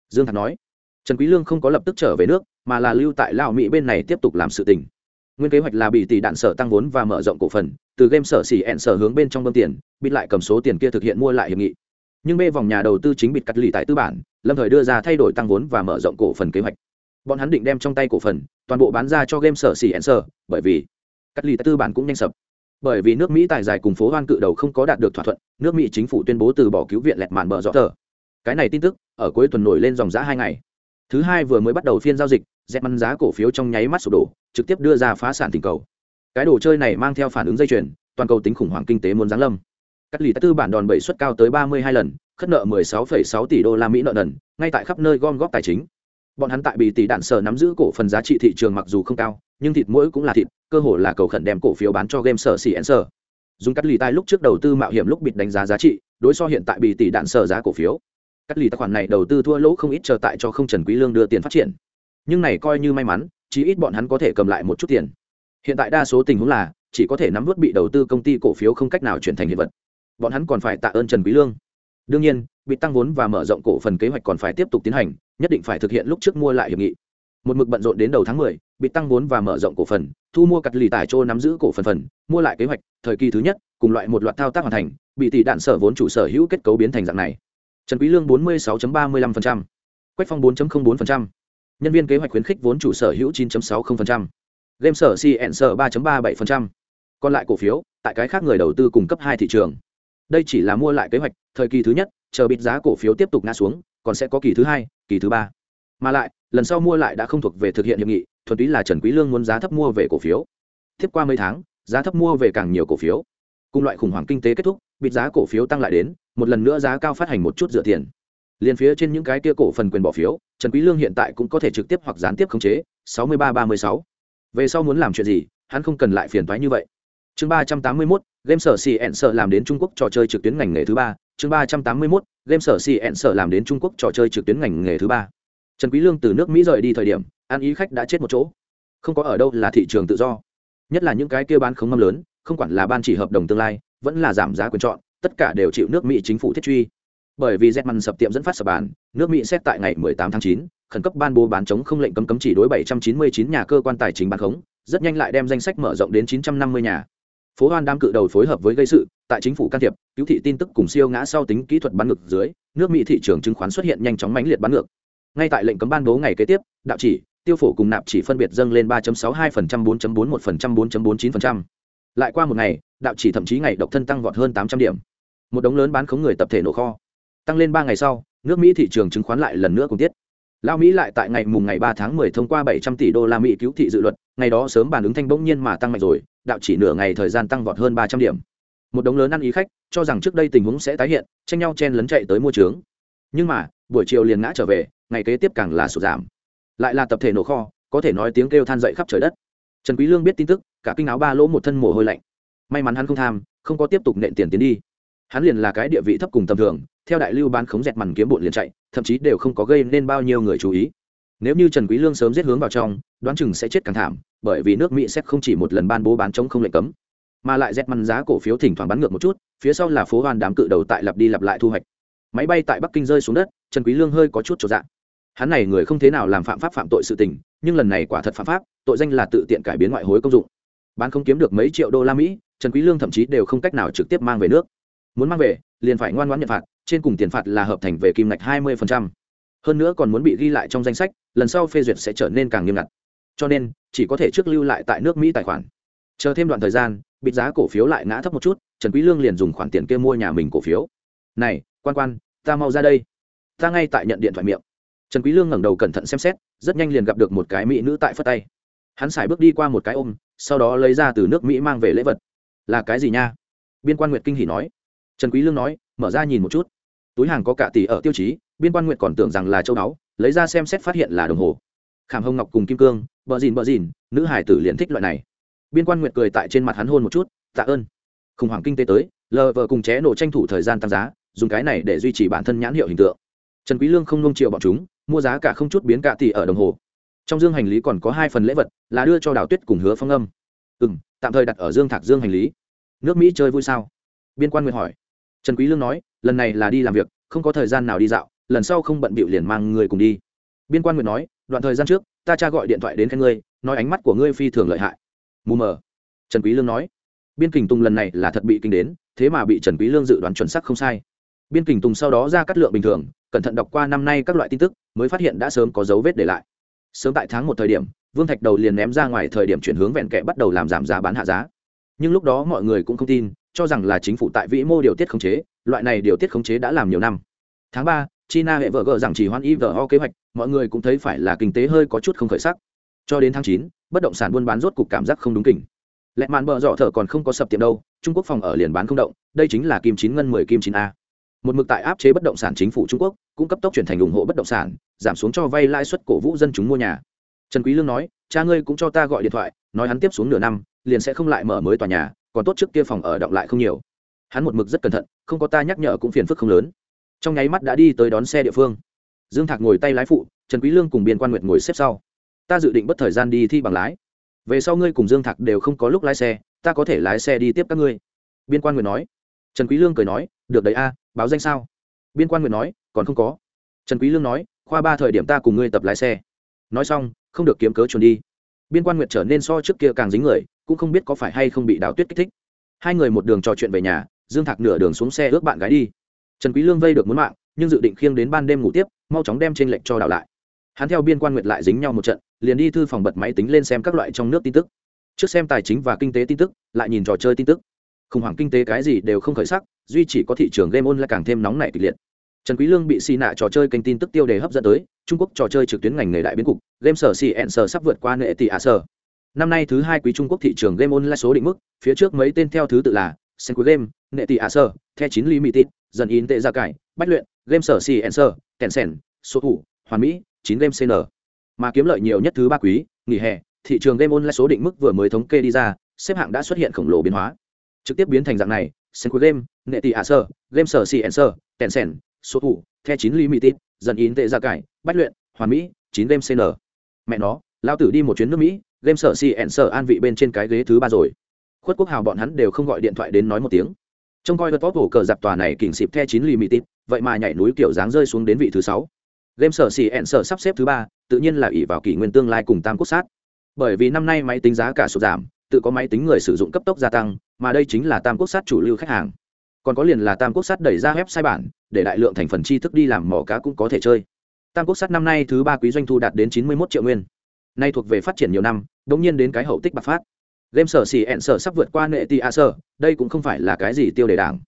Dương thạc nói. Trần quý lương không có lập tức trở về nước, mà là lưu tại lào mỹ bên này tiếp tục làm sự tình. Nguyên kế hoạch là bị tỷ đạn sở tăng vốn và mở rộng cổ phần, từ game sở xỉ ẹn sở hướng bên trong bơm tiền, bịt lại cầm số tiền kia thực hiện mua lại hiệp nghị nhưng bê vòng nhà đầu tư chính bịt cắt lì tại tư bản, lâm thời đưa ra thay đổi tăng vốn và mở rộng cổ phần kế hoạch. Bọn hắn định đem trong tay cổ phần, toàn bộ bán ra cho game sở xỉ ẹn sở bởi vì cắt lì tại tư bản cũng nhanh sập. Bởi vì nước mỹ tài giải cùng phố hoan cự đầu không có đạt được thỏa thuận, nước mỹ chính phủ tuyên bố từ bỏ cứu viện lẹt màn bờ rõ tờ. Cái này tin tức, ở cuối tuần nổi lên dòng giá hai ngày. Thứ hai vừa mới bắt đầu phiên giao dịch dẹp mắn giá cổ phiếu trong nháy mắt sụp đổ, trực tiếp đưa ra phá sản tình cầu. Cái đồ chơi này mang theo phản ứng dây chuyền, toàn cầu tính khủng hoảng kinh tế muốn giáng lâm cắt lì tư bản đòn bẩy suất cao tới ba mươi hai lần khất nợ 16,6 tỷ đô la mỹ nợ nần ngay tại khắp nơi gom góp tài chính. Bọn hắn tại bị tỷ đạn sở nắm giữ cổ phần giá trị thị trường mặc dù không cao nhưng thịt mỗi cũng là thịt cơ hội là cầu khẩn đem cổ phiếu bán cho game sở xỉ sở dùng cắt lì tai lúc trước đầu tư mạo hiểm lúc bịt đánh giá giá trị đối so hiện tại bị tỷ đạn sở giá cổ phiếu. Cắt lì tài khoản này đầu tư thua lỗ không ít chờ tại cho không trần quý lương đưa tiền phát triển. Nhưng này coi như may mắn chí ít bọn hắn có thể cầm lại một chút tiền. Hiện tại đa số tình huống là chỉ có thể nắm vút bị đầu tư công ty cổ phiếu không cách nào chuyển thành hiện vật bọn hắn còn phải tạ ơn trần quý lương đương nhiên bị tăng vốn và mở rộng cổ phần kế hoạch còn phải tiếp tục tiến hành nhất định phải thực hiện lúc trước mua lại hiệp nghị một mực bận rộn đến đầu tháng 10, bị tăng vốn và mở rộng cổ phần thu mua cặt lì tài châu nắm giữ cổ phần phần mua lại kế hoạch thời kỳ thứ nhất cùng loại một loạt thao tác hoàn thành bị tỷ đạn sở vốn chủ sở hữu kết cấu biến thành dạng này trần quý lương 46.35%, quách phong 4.04%, nhân viên kế hoạch khuyến khích vốn chủ sở hữu 9.60%, game sở cn sở 3.37%, còn lại cổ phiếu tại cái khác người đầu tư cung cấp hai thị trường đây chỉ là mua lại kế hoạch, thời kỳ thứ nhất, chờ bịt giá cổ phiếu tiếp tục ngã xuống, còn sẽ có kỳ thứ hai, kỳ thứ ba. Mà lại, lần sau mua lại đã không thuộc về thực hiện hiệp nghị, thuần túy là trần quý lương muốn giá thấp mua về cổ phiếu. Tiếp qua mấy tháng, giá thấp mua về càng nhiều cổ phiếu. Cùng loại khủng hoảng kinh tế kết thúc, bịt giá cổ phiếu tăng lại đến, một lần nữa giá cao phát hành một chút dựa tiền. Liền phía trên những cái kia cổ phần quyền bỏ phiếu, trần quý lương hiện tại cũng có thể trực tiếp hoặc gián tiếp khống chế 6336. về sau muốn làm chuyện gì, hắn không cần lại phiền toái như vậy chương 381, game sở cn sở làm đến trung quốc trò chơi trực tuyến ngành nghề thứ ba. Chương 381, game sở cn sở làm đến trung quốc trò chơi trực tuyến ngành nghề thứ ba. Trần quý lương từ nước mỹ rời đi thời điểm ăn ý khách đã chết một chỗ. Không có ở đâu là thị trường tự do. Nhất là những cái kia bán không ngâm lớn không quản là ban chỉ hợp đồng tương lai vẫn là giảm giá quyền chọn tất cả đều chịu nước mỹ chính phủ thiết truy. Bởi vì Zetman sập tiệm dẫn phát sập bàn nước mỹ xét tại ngày 18 tháng 9, khẩn cấp ban bố bán chống không lệnh cấm cấm chỉ đối 799 nhà cơ quan tài chính bán khống rất nhanh lại đem danh sách mở rộng đến 950 nhà phố hoan đám cự đầu phối hợp với gây sự tại chính phủ can thiệp cứu thị tin tức cùng siêu ngã sau tính kỹ thuật bắn ngược dưới nước mỹ thị trường chứng khoán xuất hiện nhanh chóng mãnh liệt bắn ngược. Ngay tại lệnh cấm ban bố ngày kế tiếp đạo chỉ tiêu phổ cùng nạp chỉ phân biệt dâng lên 3.62%, 4.41%, 4.49%. lại qua một ngày đạo chỉ thậm chí ngày độc thân tăng vọt hơn 800 điểm. Một đống lớn bán khống người tập thể nổ kho. Tăng lên ba ngày sau nước mỹ thị trường chứng khoán lại lần nữa cùng tiết. Lao mỹ lại tại ngày mùng ngày ba tháng 10 thông qua 700 tỷ đô la mỹ cứu thị dự luật ngày đó sớm bàn ứng thanh bỗng nhiên mà tăng mạnh rồi đạo chỉ nửa ngày thời gian tăng vọt hơn 300 điểm. Một đống lớn ăn ý khách, cho rằng trước đây tình huống sẽ tái hiện, tranh nhau chen lấn chạy tới mua trướng. Nhưng mà, buổi chiều liền ngã trở về, ngày kế tiếp càng là sụt giảm. Lại là tập thể nổ kho, có thể nói tiếng kêu than dậy khắp trời đất. Trần quý lương biết tin tức, cả kinh áo ba lỗ một thân mồ hôi lạnh. May mắn hắn không tham, không có tiếp tục nện tiền tiến đi. Hắn liền là cái địa vị thấp cùng tầm thường, theo đại lưu bán khống dẹt màn kiếm bộn liền chạy, thậm chí đều không có gây nên bao nhiêu người chú ý nếu như trần quý lương sớm giết hướng vào trong, đoán chừng sẽ chết càng thảm, bởi vì nước mỹ sẽ không chỉ một lần ban bố bán chống không lệnh cấm, mà lại dẹt măn giá cổ phiếu thỉnh thoảng bắn ngược một chút, phía sau là phố hoan đám cự đầu tại lặp đi lặp lại thu hoạch. Máy bay tại bắc kinh rơi xuống đất, trần quý lương hơi có chút trột dạ. Hắn này người không thế nào làm phạm pháp phạm tội sự tình, nhưng lần này quả thật phạm pháp, tội danh là tự tiện cải biến ngoại hối công dụng. Bán không kiếm được mấy triệu đô la mỹ, trần quý lương thậm chí đều không cách nào trực tiếp mang về nước. Muốn mang về, liền phải ngoan ngoãn nhận phạt, trên cùng tiền phạt là hợp thành về kim ngạch 20% hơn nữa còn muốn bị ghi lại trong danh sách, lần sau phê duyệt sẽ trở nên càng nghiêm ngặt. Cho nên, chỉ có thể trước lưu lại tại nước mỹ tài khoản. Chờ thêm đoạn thời gian bị giá cổ phiếu lại ngã thấp một chút, trần quý lương liền dùng khoản tiền kia mua nhà mình cổ phiếu. Này, quan quan, ta mau ra đây. Ta ngay tại nhận điện thoại miệng. Trần quý lương ngẩng đầu cẩn thận xem xét, rất nhanh liền gặp được một cái mỹ nữ tại phất tay. Hắn xài bước đi qua một cái ôm, sau đó lấy ra từ nước mỹ mang về lễ vật. Là cái gì nha? Biên quan nguyệt kinh hỉ nói. Trần quý lương nói, mở ra nhìn một chút. Túi hàng có cả tỷ ở tiêu chí biên quan nguyệt còn tưởng rằng là châu báu, lấy ra xem xét phát hiện là đồng hồ. Khảm hồng ngọc cùng kim cương bờ dìn bờ dìn, nữ hải tử liền thích loại này. Biên quan nguyệt cười tại trên mặt hắn hôn một chút, tạ ơn. Khủng hoảng kinh tế tới, lờ vợ cùng ché nổ tranh thủ thời gian tăng giá, dùng cái này để duy trì bản thân nhãn hiệu hình tượng. Trần quý lương không nung chiều bọn chúng, mua giá cả không chút biến cả tỷ ở đồng hồ. Trong dương hành lý còn có hai phần lễ vật, là đưa cho đào tuyết cùng hứa phong âm. Ừ m tạm thời đặt ở dương thạc dương hành lý. Nước mỹ chơi vui sao? Biên quan nguyệt hỏi. Trần quý lương nói, lần này là đi làm việc, không có thời gian nào đi dạo lần sau không bận bịu liền mang người cùng đi. Biên quan nguyện nói, đoạn thời gian trước, ta cha gọi điện thoại đến khen ngươi, nói ánh mắt của ngươi phi thường lợi hại. Mù mờ. Trần quý lương nói, biên kình tùng lần này là thật bị kinh đến, thế mà bị trần quý lương dự đoán chuẩn xác không sai. Biên kình tùng sau đó ra cắt lượng bình thường, cẩn thận đọc qua năm nay các loại tin tức, mới phát hiện đã sớm có dấu vết để lại. Sớm tại tháng một thời điểm, vương thạch đầu liền ném ra ngoài thời điểm chuyển hướng vẹn kẻ bắt đầu làm giảm giá bán hạ giá. Nhưng lúc đó mọi người cũng không tin, cho rằng là chính phủ tại vĩ mô điều tiết khống chế, loại này điều tiết khống chế đã làm nhiều năm. Tháng ba china hệ vợ gờ rằng chỉ hoan ivo kế hoạch, mọi người cũng thấy phải là kinh tế hơi có chút không khởi sắc. Cho đến tháng chín, bất động sản buôn bán rốt cục cảm giác không đúng kỉnh. Lẹ mạn bờ dọ thở còn không có sập tiệm đâu, trung quốc phòng ở liền bán không động, đây chính là kim chín ngân mười, kim chín a. Một mực tại áp chế bất động sản chính phủ trung quốc, cũng cấp tốc chuyển thành ủng hộ bất động sản, giảm xuống cho vay lãi suất cổ vũ dân chúng mua nhà. Trần quý lương nói, cha ngươi cũng cho ta gọi điện thoại, nói hắn tiếp xuống nửa năm, liền sẽ không lại mở mới tòa nhà, còn tốt trước kia phòng ở động lại không nhiều. Hắn một mực rất cẩn thận, không có ta nhắc nhở cũng phiền phức không lớn trong nháy mắt đã đi tới đón xe địa phương. Dương thạc ngồi tay lái phụ, trần quý lương cùng biên quan nguyệt ngồi xếp sau. Ta dự định bất thời gian đi thi bằng lái. Về sau ngươi cùng dương thạc đều không có lúc lái xe, ta có thể lái xe đi tiếp các ngươi. Biên quan nguyệt nói. Trần quý lương cười nói, được đấy a, báo danh sao? Biên quan nguyệt nói, còn không có. Trần quý lương nói, khoa ba thời điểm ta cùng ngươi tập lái xe. Nói xong, không được kiếm cớ chuồn đi. Biên quan nguyệt trở nên so trước kia càng dính người, cũng không biết có phải hay không bị đào tuyết kích thích. Hai người một đường trò chuyện về nhà, dương thạc nửa đường xuống xe ước bạn gái đi trần quý lương vây được muốn mạng, nhưng dự định khiêng đến ban đêm ngủ tiếp, mau chóng đem trên lệnh cho đảo lại. Hắn theo biên quan nguyệt lại dính nhau một trận, liền đi thư phòng bật máy tính lên xem các loại trong nước tin tức. Trước xem tài chính và kinh tế tin tức, lại nhìn trò chơi tin tức. Khủng hoảng kinh tế cái gì đều không khởi sắc, duy chỉ có thị trường game online càng thêm nóng nảy kịch liệt. Trần quý lương bị xì nạ trò chơi kênh tin tức tiêu đề hấp dẫn tới, trung quốc trò chơi trực tuyến ngành nghề đại biến cục, game sở cn sở sắp vượt qua nệ tỷ ạ sở. Năm nay thứ hai quý trung quốc thị trường game online số định mức, phía trước mấy tên theo thứ tự là sen game, nệ tỷ ạ sở, the chín limited dần in tệ gia cải bách luyện game sở cn sở kèn sèn số thủ hoàn mỹ chín game cn mà kiếm lợi nhiều nhất thứ ba quý nghỉ hè thị trường game online số định mức vừa mới thống kê đi ra xếp hạng đã xuất hiện khổng lồ biến hóa. Trực tiếp biến thành dạng này sen cuối game nghệ tỷ ạ sơ, game sở cn sở kèn sèn số thủ the chín limited dần in tệ gia cải bách luyện hoàn mỹ chín game cn mẹ nó lao tử đi một chuyến nước mỹ game sở cn sở an vị bên trên cái ghế thứ ba rồi. Khuất quốc hào bọn hắn đều không gọi điện thoại đến nói một tiếng trông coi vật tốt hổ cờ dạp tòa này kỉnh xịp the chín lì mỹ tít vậy mà nhảy núi kiểu dáng rơi xuống đến vị thứ sáu. Game sở cn sở sắp xếp thứ ba, tự nhiên là ỷ vào kỷ nguyên tương lai cùng tam quốc sát. Bởi vì năm nay máy tính giá cả sụt giảm, tự có máy tính người sử dụng cấp tốc gia tăng, mà đây chính là tam quốc sát chủ lưu khách hàng. Còn có liền là tam quốc sát đẩy ra web sai bản, để đại lượng thành phần tri thức đi làm mỏ cá cũng có thể chơi. Tam quốc sát năm nay thứ ba quý doanh thu đạt đến chín mươi một triệu nguyên. Nay thuộc về phát triển nhiều năm đ ỗ n g nhiên đến cái hậu tích bạc phát game sở xì ẹn sở sắp vượt qua nệ ti a sở, đây cũng không phải là cái gì tiêu đề đảng.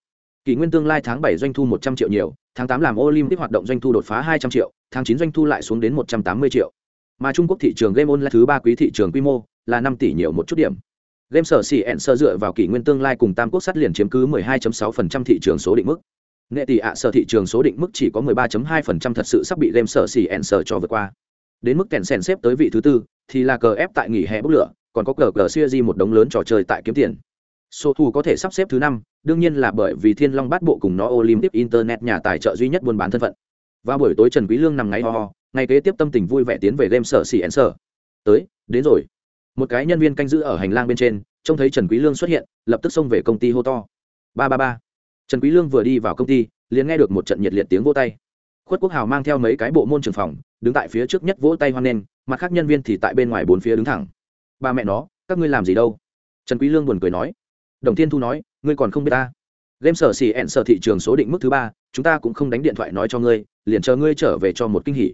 Kỷ nguyên tương lai tháng bảy doanh thu một trăm triệu nhiều, tháng tám làm olympic hoạt động doanh thu đột phá hai trăm triệu, tháng chín doanh thu lại xuống đến một trăm tám mươi triệu. Mà trung quốc thị trường game online thứ ba quý thị trường quy mô là năm tỷ nhiều một chút điểm. Game sở xì ẹn sở dựa vào kỷ nguyên tương lai cùng tam quốc sát liền chiếm cứ 12.6% thị trường số định mức. Nghệ tỷ ạ sở thị trường số định mức chỉ có 13.2% thật sự sắp bị game sở xì ẹn sở cho vượt qua. Đến mức kèn sèn xếp tới vị thứ tư thì là cờ ép tại nghỉ hè bốc lửa còn có cờ cờ siêu di một đống lớn trò chơi tại kiếm tiền. Số thu có thể sắp xếp thứ năm, đương nhiên là bởi vì thiên long bát bộ cùng nó olympic internet nhà tài trợ duy nhất buôn bán thân phận. Và buổi tối trần quý lương nằm ngáy ho ho ngày kế tiếp tâm tình vui vẻ tiến về game sở xì ẹn sở. Tới, đến rồi. Một cái nhân viên canh giữ ở hành lang bên trên, trông thấy trần quý lương xuất hiện, lập tức xông về công ty hô to. Ba ba ba. Trần quý lương vừa đi vào công ty, liền nghe được một trận nhiệt liệt tiếng vỗ tay. Khuất quốc hào mang theo mấy cái bộ môn trưởng phòng, đứng tại phía trước nhất vỗ tay hoan nghênh, mặt khác nhân viên thì tại bên ngoài bốn phía đứng thẳng ba mẹ nó, các ngươi làm gì đâu? Trần quý lương buồn cười nói. Đồng thiên thu nói, ngươi còn không biết ta. Game sở xì ẹn sở thị trường số định mức thứ ba, chúng ta cũng không đánh điện thoại nói cho ngươi, liền chờ ngươi trở về cho một kinh hỉ.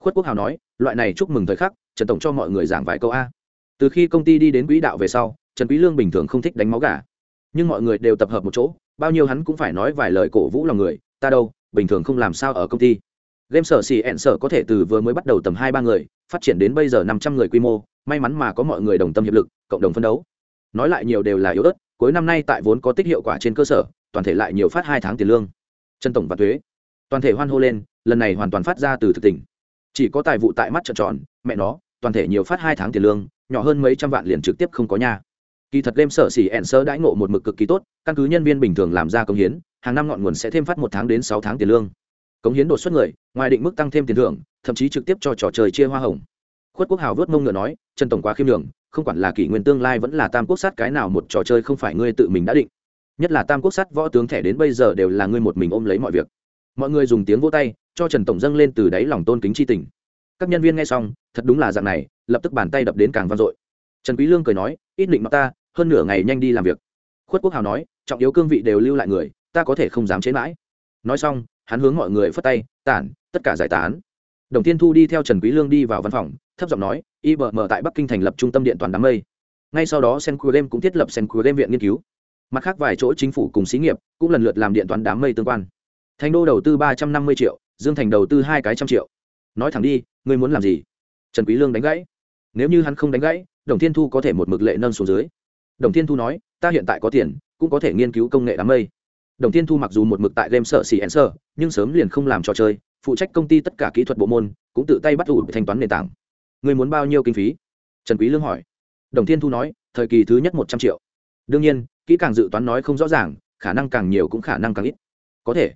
Khuất quốc hào nói, loại này chúc mừng thời khắc, trần tổng cho mọi người giảng vài câu a. Từ khi công ty đi đến quỹ đạo về sau, trần quý lương bình thường không thích đánh máu gà. Nhưng mọi người đều tập hợp một chỗ, bao nhiêu hắn cũng phải nói vài lời cổ vũ lòng người, ta đâu, bình thường không làm sao ở công ty. Game sở xì ẹn sở có thể từ vừa mới bắt đầu tầm hai ba người, phát triển đến bây giờ năm trăm người quy mô may mắn mà có mọi người đồng tâm hiệp lực, cộng đồng phân đấu. Nói lại nhiều đều là yếu ớt, cuối năm nay tại vốn có tích hiệu quả trên cơ sở, toàn thể lại nhiều phát hai tháng tiền lương. Chân tổng và thuế toàn thể hoan hô lên, lần này hoàn toàn phát ra từ thực tình. Chỉ có tài vụ tại mắt trợn tròn, mẹ nó, toàn thể nhiều phát hai tháng tiền lương, nhỏ hơn mấy trăm vạn liền trực tiếp không có nhà. Kỳ thật đêm sở xỉ ẹn sơ đãi ngộ một mực cực kỳ tốt, căn cứ nhân viên bình thường làm ra công hiến, hàng năm ngọn nguồn sẽ thêm phát một tháng đến sáu tháng tiền lương. Cống hiến đột xuất người, ngoài định mức tăng thêm tiền thưởng, thậm chí trực tiếp cho trò chơi chia hoa hồng khuất quốc hào vớt mông ngựa nói, trần tổng quá khiêm đường không quản là kỷ nguyên tương lai vẫn là tam quốc sát cái nào một trò chơi không phải ngươi tự mình đã định. Nhất là tam quốc sát võ tướng thẻ đến bây giờ đều là ngươi một mình ôm lấy mọi việc. Mọi người dùng tiếng vỗ tay, cho trần tổng dâng lên từ đáy lòng tôn kính tri tình. Các nhân viên nghe xong, thật đúng là dạng này, lập tức bàn tay đập đến càng vang dội. Trần quý lương cười nói, ít định mặt ta, hơn nửa ngày nhanh đi làm việc. Khuất quốc hào nói, trọng yếu cương vị đều lưu lại người, ta có thể không dám chế mãi. Nói xong, hắn hướng mọi người phất tay, tản, tất cả giải tán đồng Thiên thu đi theo trần quý lương đi vào văn phòng thấp giọng nói ibm tại bắc kinh thành lập trung tâm điện toàn đám mây. Ngay sau đó senqurem cũng thiết lập senqurem viện nghiên cứu. Mặt khác vài chỗ chính phủ cùng xí nghiệp cũng lần lượt làm điện toán đám mây tương quan. Thành đô đầu tư ba trăm năm mươi triệu dương thành đầu tư hai cái trăm triệu. Nói thẳng đi ngươi muốn làm gì? Trần quý lương đánh gãy. Nếu như hắn không đánh gãy đồng thiên thu có thể một mực lệ nâng xuống dưới. Đồng thiên thu nói ta hiện tại có tiền cũng có thể nghiên cứu công nghệ đám mây. Đồng thiên thu mặc dù một mực tại game sợ xì ẩn sợ, nhưng sớm liền không làm trò chơi phụ trách công ty tất cả kỹ thuật bộ môn, cũng tự tay bắt thủ thanh toán nền tảng. Người muốn bao nhiêu kinh phí? Trần quý lương hỏi. Đồng thiên thu nói, thời kỳ thứ nhất một trăm triệu. Đương nhiên, kỹ càng dự toán nói không rõ ràng, khả năng càng nhiều cũng khả năng càng ít. Có thể.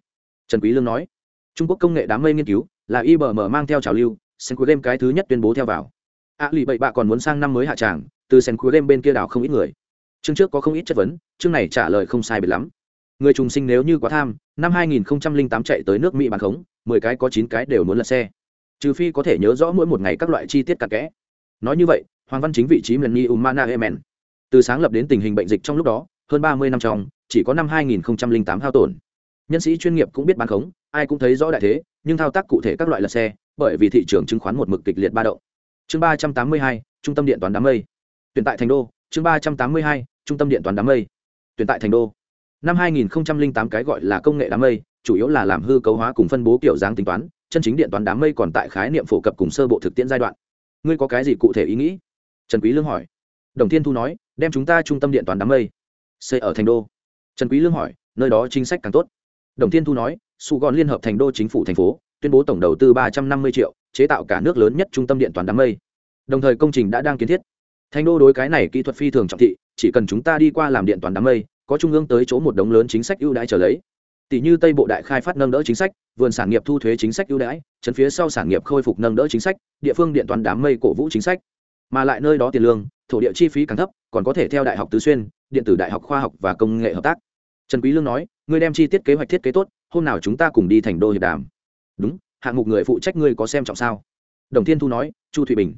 Trần quý lương nói. Trung quốc công nghệ đám mây nghiên cứu, là ibm mang theo trào lưu sen game cái thứ nhất tuyên bố theo vào. A lì bậy bạ còn muốn sang năm mới hạ tràng, từ sen game bên kia đảo không ít người. Chương trước có không ít chất vấn, chương này trả lời không sai biệt lắm người trùng sinh nếu như quá tham năm 2008 chạy tới nước mỹ bán khống 10 cái có 9 cái đều muốn lật xe. Trừ phi có thể nhớ rõ mỗi một ngày các loại chi tiết cặn kẽ. Nói như vậy hoàng văn chính vị trí lần ni umana emen từ sáng lập đến tình hình bệnh dịch trong lúc đó hơn 30 năm trong chỉ có năm 2008 hao tổn. Nhân sĩ chuyên nghiệp cũng biết bán khống ai cũng thấy rõ đại thế nhưng thao tác cụ thể các loại lật xe bởi vì thị trường chứng khoán một mực kịch liệt ba động. Chương 382, trung tâm điện toán đám mây. Tuyển tại thành đô chương 382, trung tâm điện toán đám mây. Tuyển tại thành đô năm 2008 cái gọi là công nghệ đám mây, chủ yếu là làm hư cấu hóa cùng phân bố kiểu dáng tính toán, chân chính điện toán đám mây còn tại khái niệm phổ cập cùng sơ bộ thực tiễn giai đoạn. Ngươi có cái gì cụ thể ý nghĩ? Trần quý lương hỏi. Đồng thiên thu nói, đem chúng ta trung tâm điện toán đám mây xây ở thành đô. Trần quý lương hỏi, nơi đó chính sách càng tốt. Đồng thiên thu nói, su gòn liên hợp thành đô chính phủ thành phố, tuyên bố tổng đầu tư 350 triệu, chế tạo cả nước lớn nhất trung tâm điện toán đám mây. Đồng thời công trình đã đang kiến thiết. Thành đô đối cái này kỹ thuật phi thường trọng thị, chỉ cần chúng ta đi qua làm điện toán đám mây có trung ương tới chỗ một đống lớn chính sách ưu đãi trở lấy. Tỷ như tây bộ đại khai phát nâng đỡ chính sách, vườn sản nghiệp thu thuế chính sách ưu đãi chấn phía sau sản nghiệp khôi phục nâng đỡ chính sách, địa phương điện toán đám mây cổ vũ chính sách. Mà lại nơi đó tiền lương, thổ địa chi phí càng thấp, còn có thể theo đại học tứ xuyên, điện tử đại học khoa học và công nghệ hợp tác. Trần quý lương nói, ngươi đem chi tiết kế hoạch thiết kế tốt, hôm nào chúng ta cùng đi thành đô hiệp đàm. Đúng, hạng mục người phụ trách ngươi có xem trọng sao? Đồng thiên thu nói, chu thụy bình,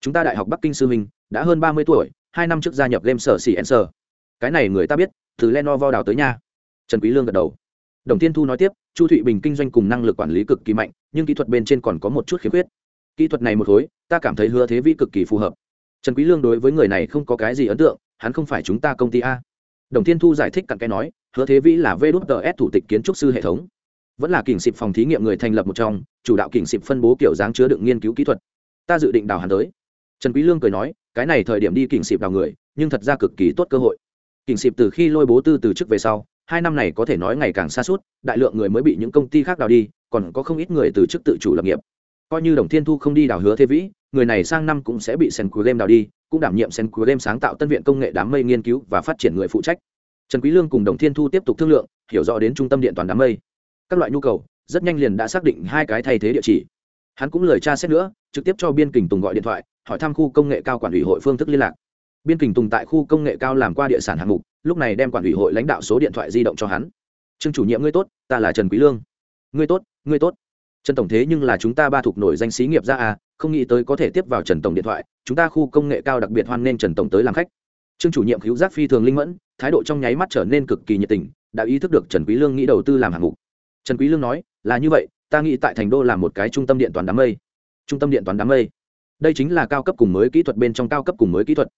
chúng ta đại học bắc kinh sư minh, đã hơn ba mươi tuổi, hai năm trước gia nhập game sở xỉ sở cái này người ta biết, từ lenovo đào tới nha. Trần quý lương gật đầu. Đồng thiên thu nói tiếp, chu thụy bình kinh doanh cùng năng lực quản lý cực kỳ mạnh, nhưng kỹ thuật bên trên còn có một chút khiếm khuyết. Kỹ thuật này một khối, ta cảm thấy hứa thế vĩ cực kỳ phù hợp. Trần quý lương đối với người này không có cái gì ấn tượng, hắn không phải chúng ta công ty a. Đồng thiên thu giải thích cặn cái nói, hứa thế vĩ là vđs thủ tịch kiến trúc sư hệ thống. Vẫn là kỉnh xịp phòng thí nghiệm người thành lập một trong, chủ đạo kỉnh xịp phân bố kiểu dáng chứa đựng nghiên cứu kỹ thuật. Ta dự định đào hắn tới. Trần quý lương cười nói, cái này thời điểm đi kỉnh xịp đào người, nhưng thật ra cực kỳ tốt cơ hội kình xịp từ khi lôi bố tư từ chức về sau, hai năm này có thể nói ngày càng xa suốt, đại lượng người mới bị những công ty khác đào đi, còn có không ít người từ chức tự chủ lập nghiệp. Coi như đồng thiên thu không đi đào hứa thế vĩ, người này sang năm cũng sẽ bị sen cuối game đào đi, cũng đảm nhiệm sen cuối game sáng tạo tân viện công nghệ đám mây nghiên cứu và phát triển người phụ trách. Trần quý lương cùng đồng thiên thu tiếp tục thương lượng, hiểu rõ đến trung tâm điện toàn đám mây. Các loại nhu cầu, rất nhanh liền đã xác định hai cái thay thế địa chỉ. Hắn cũng lời tra xét nữa, trực tiếp cho biên kình tùng gọi điện thoại, hỏi thăm khu công nghệ cao quản ủy hội phương thức liên lạc biên kình tùng tại khu công nghệ cao làm qua địa sản hạng mục, lúc này đem quản ủy hội lãnh đạo số điện thoại di động cho hắn. Trương chủ nhiệm ngươi tốt, ta là trần quý lương. Ngươi tốt ngươi tốt. Trần tổng thế nhưng là chúng ta ba thuộc nổi danh sĩ nghiệp ra à không nghĩ tới có thể tiếp vào trần tổng điện thoại, chúng ta khu công nghệ cao đặc biệt hoan nên trần tổng tới làm khách. Trương chủ nhiệm cứu giác phi thường linh mẫn, thái độ trong nháy mắt trở nên cực kỳ nhiệt tình, đã ý thức được trần quý lương nghĩ đầu tư làm hạng mục. Trần quý lương nói, là như vậy, ta nghĩ tại thành đô làm một cái trung tâm điện toán đám mây. Trung tâm điện toán đám mây? Đây chính là cao cấp cùng mới kỹ thuật bên trong cao cấp cùng mới kỹ thuật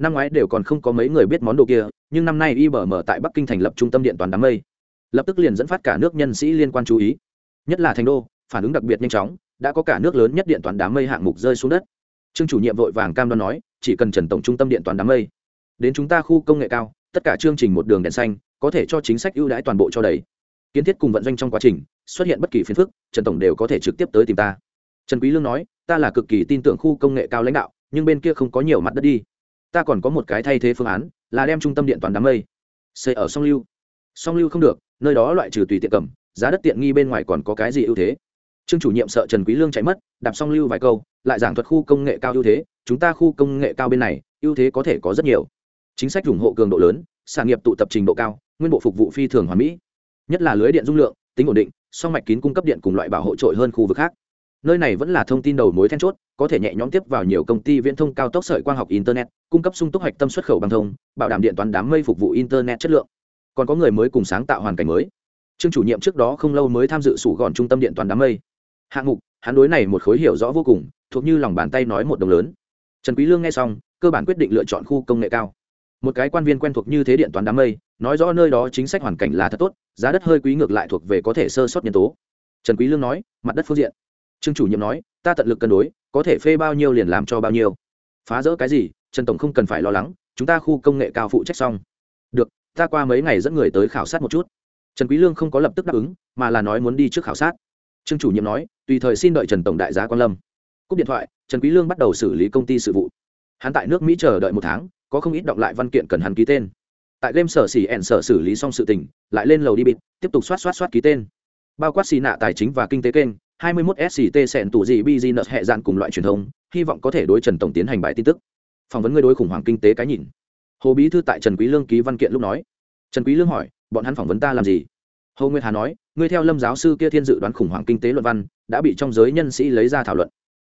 năm ngoái đều còn không có mấy người biết món đồ kia, nhưng năm nay ibm tại bắc kinh thành lập trung tâm điện toán đám mây. Lập tức liền dẫn phát cả nước nhân sĩ liên quan chú ý. Nhất là thành đô, phản ứng đặc biệt nhanh chóng, đã có cả nước lớn nhất điện toán đám mây hạng mục rơi xuống đất. Trương chủ nhiệm vội vàng cam đoan nói, chỉ cần trần tổng trung tâm điện toán đám mây, đến chúng ta khu công nghệ cao, tất cả chương trình một đường đèn xanh, có thể cho chính sách ưu đãi toàn bộ cho đầy. Kiến thiết cùng vận doanh trong quá trình, xuất hiện bất kỳ phiền phức, trần tổng đều có thể trực tiếp tới tìm ta. Trần quý lương nói, ta là cực kỳ tin tưởng khu công nghệ cao lãnh đạo, nhưng bên kia không có nhiều mặt đất đi ta còn có một cái thay thế phương án, là đem trung tâm điện toán đám mây xây ở song lưu. Song lưu không được, nơi đó loại trừ tùy tiện cầm, giá đất tiện nghi bên ngoài còn có cái gì ưu thế? Trương chủ nhiệm sợ trần quý lương chạy mất, đạp song lưu vài câu, lại giảng thuật khu công nghệ cao ưu thế, chúng ta khu công nghệ cao bên này, ưu thế có thể có rất nhiều. Chính sách ủng hộ cường độ lớn, sản nghiệp tụ tập trình độ cao, nguyên bộ phục vụ phi thường hoàn mỹ. Nhất là lưới điện dung lượng, tính ổn định, song mạch kín cung cấp điện cùng loại bảo hộ trội hơn khu vực khác nơi này vẫn là thông tin đầu mối then chốt, có thể nhẹ nhõm tiếp vào nhiều công ty viễn thông cao tốc sợi quang học internet, cung cấp sung túc hoạch tâm xuất khẩu băng thông, bảo đảm điện toán đám mây phục vụ internet chất lượng. Còn có người mới cùng sáng tạo hoàn cảnh mới. Trương chủ nhiệm trước đó không lâu mới tham dự sủ gọn trung tâm điện toán đám mây. Hạng mục, hắn đối này một khối hiểu rõ vô cùng, thuộc như lòng bàn tay nói một đồng lớn. Trần quý lương nghe xong, cơ bản quyết định lựa chọn khu công nghệ cao. Một cái quan viên quen thuộc như thế điện toán đám mây, nói rõ nơi đó chính sách hoàn cảnh là thật tốt, giá đất hơi quý ngược lại thuộc về có thể sơ sót nhân tố. Trần quý lương nói, mặt đất phương diện trương chủ nhiệm nói, ta tận lực cân đối, có thể phê bao nhiêu liền làm cho bao nhiêu. Phá rỡ cái gì, trần tổng không cần phải lo lắng, chúng ta khu công nghệ cao phụ trách xong. Được, ta qua mấy ngày dẫn người tới khảo sát một chút. Trần quý lương không có lập tức đáp ứng, mà là nói muốn đi trước khảo sát. Trương chủ nhiệm nói, tùy thời xin đợi trần tổng đại giá quan lâm. Cúp điện thoại, trần quý lương bắt đầu xử lý công ty sự vụ. Hắn tại nước mỹ chờ đợi một tháng, có không ít đọc lại văn kiện cần hắn ký tên. Tại game sở xỉ ẻn sở xử lý xong sự tình, lại lên lầu đi bịt, tiếp tục soát soát soát ký tên. Bao quát xì nạ tài chính và kinh tế kênh 21 sct sẹn tủ gì business hệ dạn cùng loại truyền thông, hy vọng có thể đối trần tổng tiến hành bài tin tức. Phỏng vấn người đối khủng hoảng kinh tế cái nhìn. Hồ bí thư tại trần quý lương ký văn kiện lúc nói. Trần quý lương hỏi, bọn hắn phỏng vấn ta làm gì? Hồ nguyệt hà nói, ngươi theo lâm giáo sư kia thiên dự đoán khủng hoảng kinh tế luận văn, đã bị trong giới nhân sĩ lấy ra thảo luận.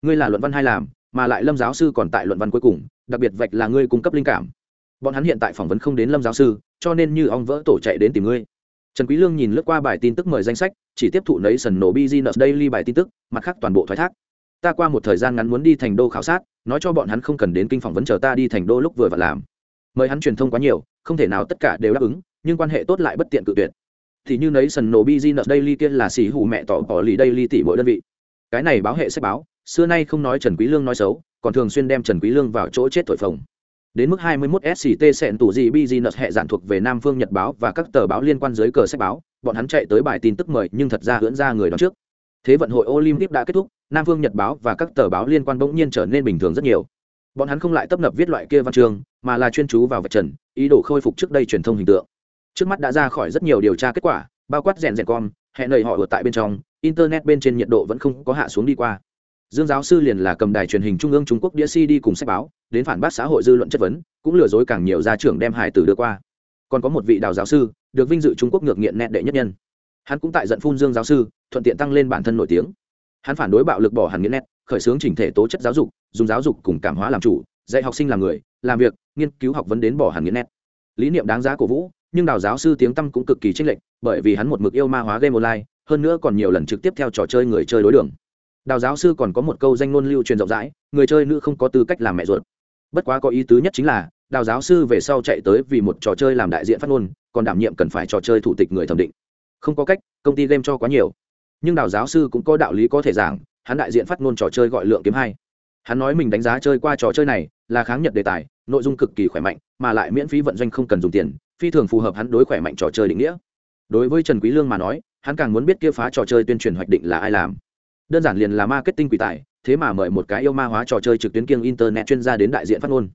Ngươi là luận văn hay làm, mà lại lâm giáo sư còn tại luận văn cuối cùng, đặc biệt vạch là ngươi cung cấp linh cảm. Bọn hắn hiện tại phỏng vấn không đến lâm giáo sư, cho nên như ong vỡ tổ chạy đến tìm ngươi trần quý lương nhìn lướt qua bài tin tức mời danh sách, chỉ tiếp thụ nấy sần nổ business daily bài tin tức, mặt khác toàn bộ thoái thác. Ta qua một thời gian ngắn muốn đi thành đô khảo sát, nói cho bọn hắn không cần đến kinh phỏng vấn chờ ta đi thành đô lúc vừa và làm. Mời hắn truyền thông quá nhiều, không thể nào tất cả đều đáp ứng, nhưng quan hệ tốt lại bất tiện cự tuyệt. Thì như nấy sần nổ business daily kia là sỉ hủ mẹ tỏ bỏ lì daily tỷ mỗi đơn vị. Cái này báo hệ sách báo, xưa nay không nói trần quý lương nói xấu, còn thường xuyên đem trần quý lương vào chỗ chết thổi phồng đến mức 21 SCT sẹn tủ gì business hệ giản thuộc về Nam Phương Nhật báo và các tờ báo liên quan dưới cờ sách báo, bọn hắn chạy tới bài tin tức mời nhưng thật ra hưỡn ra người đó trước. Thế vận hội Olympic đã kết thúc, Nam Phương Nhật báo và các tờ báo liên quan bỗng nhiên trở nên bình thường rất nhiều. Bọn hắn không lại tập lập viết loại kia văn chương, mà là chuyên chú vào vật trần, ý đồ khôi phục trước đây truyền thông hình tượng. Trước mắt đã ra khỏi rất nhiều điều tra kết quả, bao quát rèn rèn con, hẹn lời họ ở tại bên trong, internet bên trên nhiệt độ vẫn không có hạ xuống đi qua dương giáo sư liền là cầm đài truyền hình trung ương trung quốc đĩa cd cùng sách báo, đến phản bác xã hội dư luận chất vấn, cũng lừa dối càng nhiều gia trưởng đem hải tử đưa qua. Còn có một vị đào giáo sư, được vinh dự trung quốc ngược nghiện nét đệ nhất nhân. Hắn cũng tại giận phun dương giáo sư, thuận tiện tăng lên bản thân nổi tiếng. Hắn phản đối bạo lực bỏ hẳn nghiện nét, khởi xướng chỉnh thể tố chất giáo dục, dùng giáo dục cùng cảm hóa làm chủ, dạy học sinh làm người, làm việc, nghiên cứu học vấn đến bỏ hẳn nghiện nét. Lý niệm đáng giá cổ vũ, nhưng đào giáo sư tiếng tăm cũng cực kỳ chênh lệch, bởi vì hắn một mực yêu ma hóa game online, hơn nữa còn nhiều lần trực tiếp theo trò chơi người chơi đối đường đào giáo sư còn có một câu danh ngôn lưu truyền rộng rãi, người chơi nữ không có tư cách làm mẹ ruột. Bất quá có ý tứ nhất chính là, đào giáo sư về sau chạy tới vì một trò chơi làm đại diện phát ngôn, còn đảm nhiệm cần phải trò chơi thủ tịch người thẩm định. Không có cách, công ty game cho quá nhiều. Nhưng đào giáo sư cũng có đạo lý có thể giảng, hắn đại diện phát ngôn trò chơi gọi lượng kiếm hai. Hắn nói mình đánh giá chơi qua trò chơi này là kháng nhật đề tài, nội dung cực kỳ khỏe mạnh, mà lại miễn phí vận doanh không cần dùng tiền, phi thường phù hợp hắn đối khỏe mạnh trò chơi định nghĩa. Đối với trần quý lương mà nói, hắn càng muốn biết kia phá trò chơi tuyên truyền hoạch định là ai làm đơn giản liền là marketing quỷ tài, thế mà mời một cái yêu ma hóa trò chơi trực tuyến kiêng internet chuyên gia đến đại diện phát ngôn.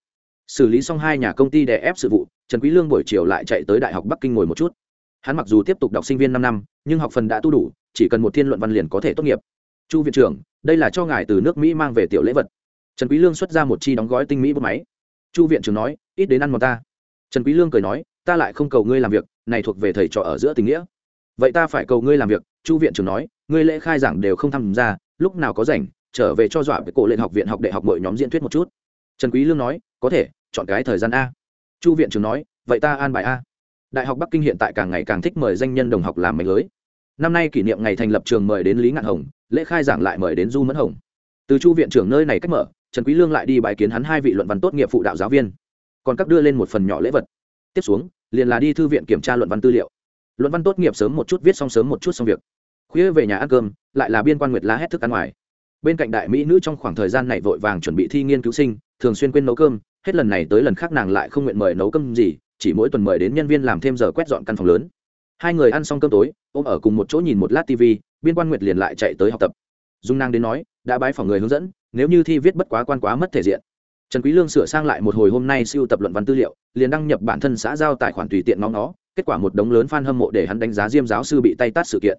Xử lý xong hai nhà công ty đè ép sự vụ, trần quý lương buổi chiều lại chạy tới đại học bắc kinh ngồi một chút. Hắn mặc dù tiếp tục đọc sinh viên năm năm, nhưng học phần đã tu đủ, chỉ cần một thiên luận văn liền có thể tốt nghiệp. Chu viện trưởng, đây là cho ngài từ nước mỹ mang về tiểu lễ vật. Trần quý lương xuất ra một chi đóng gói tinh mỹ bút máy. Chu viện trưởng nói, ít đến ăn một ta. Trần quý lương cười nói, ta lại không cầu ngươi làm việc, này thuộc về thầy trò ở giữa tình nghĩa. Vậy ta phải cầu ngươi làm việc, chu viện trưởng nói ngươi lễ khai giảng đều không tham gia, lúc nào có rảnh, trở về cho dọa với cổ lên học viện học đại học mọi nhóm diễn thuyết một chút. Trần quý lương nói, có thể, chọn cái thời gian a. Chu viện trưởng nói, vậy ta an bài a. Đại học bắc kinh hiện tại càng ngày càng thích mời danh nhân đồng học làm mạch lưới. Năm nay kỷ niệm ngày thành lập trường mời đến lý ngạn hồng, lễ khai giảng lại mời đến du mẫn hồng. Từ chu viện trưởng nơi này cách mở, trần quý lương lại đi bài kiến hắn hai vị luận văn tốt nghiệp phụ đạo giáo viên. Còn các đưa lên một phần nhỏ lễ vật. Tiếp xuống, liền là đi thư viện kiểm tra luận văn tư liệu. Luận văn tốt nghiệp sớm một chút, viết xong sớm một chút xong việc khuya về nhà ăn cơm, lại là biên quan nguyệt lá hét thức ăn ngoài. Bên cạnh đại mỹ nữ trong khoảng thời gian này vội vàng chuẩn bị thi nghiên cứu sinh, thường xuyên quên nấu cơm, hết lần này tới lần khác nàng lại không nguyện mời nấu cơm gì, chỉ mỗi tuần mời đến nhân viên làm thêm giờ quét dọn căn phòng lớn. Hai người ăn xong cơm tối, ôm ở cùng một chỗ nhìn một lát tv biên quan nguyệt liền lại chạy tới học tập. Dung nàng đến nói, đã bái phòng người hướng dẫn, nếu như thi viết bất quá quan quá mất thể diện. Trần quý lương sửa sang lại một hồi hôm nay siêu tập luận văn tư liệu, liền đăng nhập bản thân xã giao tài khoản tùy tiện ngóng nó kết quả một đống lớn fan hâm mộ để hắn đánh giá diêm giáo sư bị tay tát sự kiện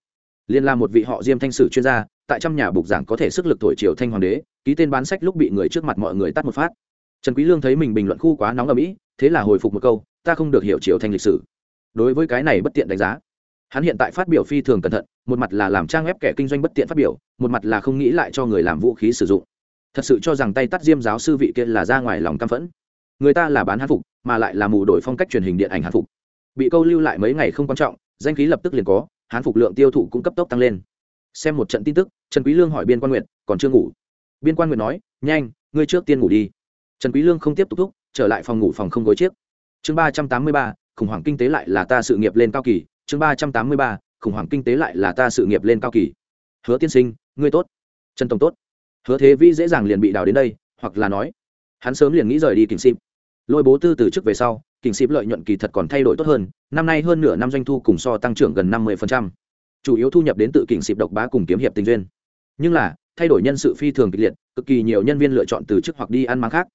liên là một vị họ diêm thanh sử chuyên gia, tại trăm nhà bục giảng có thể sức lực thổi triều thanh hoàng đế, ký tên bán sách lúc bị người trước mặt mọi người tắt một phát. Trần quý lương thấy mình bình luận khu quá nóng ở mỹ thế là hồi phục một câu, ta không được hiểu triều thanh lịch sử. Đối với cái này bất tiện đánh giá, hắn hiện tại phát biểu phi thường cẩn thận, một mặt là làm trang ép kẻ kinh doanh bất tiện phát biểu, một mặt là không nghĩ lại cho người làm vũ khí sử dụng. Thật sự cho rằng tay tắt diêm giáo sư vị kia là ra ngoài lòng căm phẫn. Người ta là bán hán phục, mà lại là mù đổi phong cách truyền hình điện ảnh hán phục. Bị câu lưu lại mấy ngày không quan trọng, danh khí lập tức liền có hán phục lượng tiêu thụ cũng cấp tốc tăng lên. Xem một trận tin tức, trần quý lương hỏi biên quan nguyện còn chưa ngủ? Biên quan nguyện nói, nhanh, ngươi trước tiên ngủ đi. Trần quý lương không tiếp tục thúc, trở lại phòng ngủ phòng không gối chiếc. Chương ba trăm tám mươi ba, khủng hoảng kinh tế lại là ta sự nghiệp lên cao kỳ. Chương ba trăm tám mươi ba, khủng hoảng kinh tế lại là ta sự nghiệp lên cao kỳ. Hứa tiên sinh, ngươi tốt. Trần tổng tốt. Hứa thế vĩ dễ dàng liền bị đào đến đây, hoặc là nói, hắn sớm liền nghĩ rời đi kìm xịp lôi bố tư từ trước về sau Kinh xịp lợi nhuận kỳ thật còn thay đổi tốt hơn, năm nay hơn nửa năm doanh thu cùng so tăng trưởng gần năm mươi chủ yếu thu nhập đến tự kinh xịp độc bá cùng kiếm hiệp tình duyên. Nhưng là, thay đổi nhân sự phi thường kịch liệt, cực kỳ nhiều nhân viên lựa chọn từ chức hoặc đi ăn máng khác.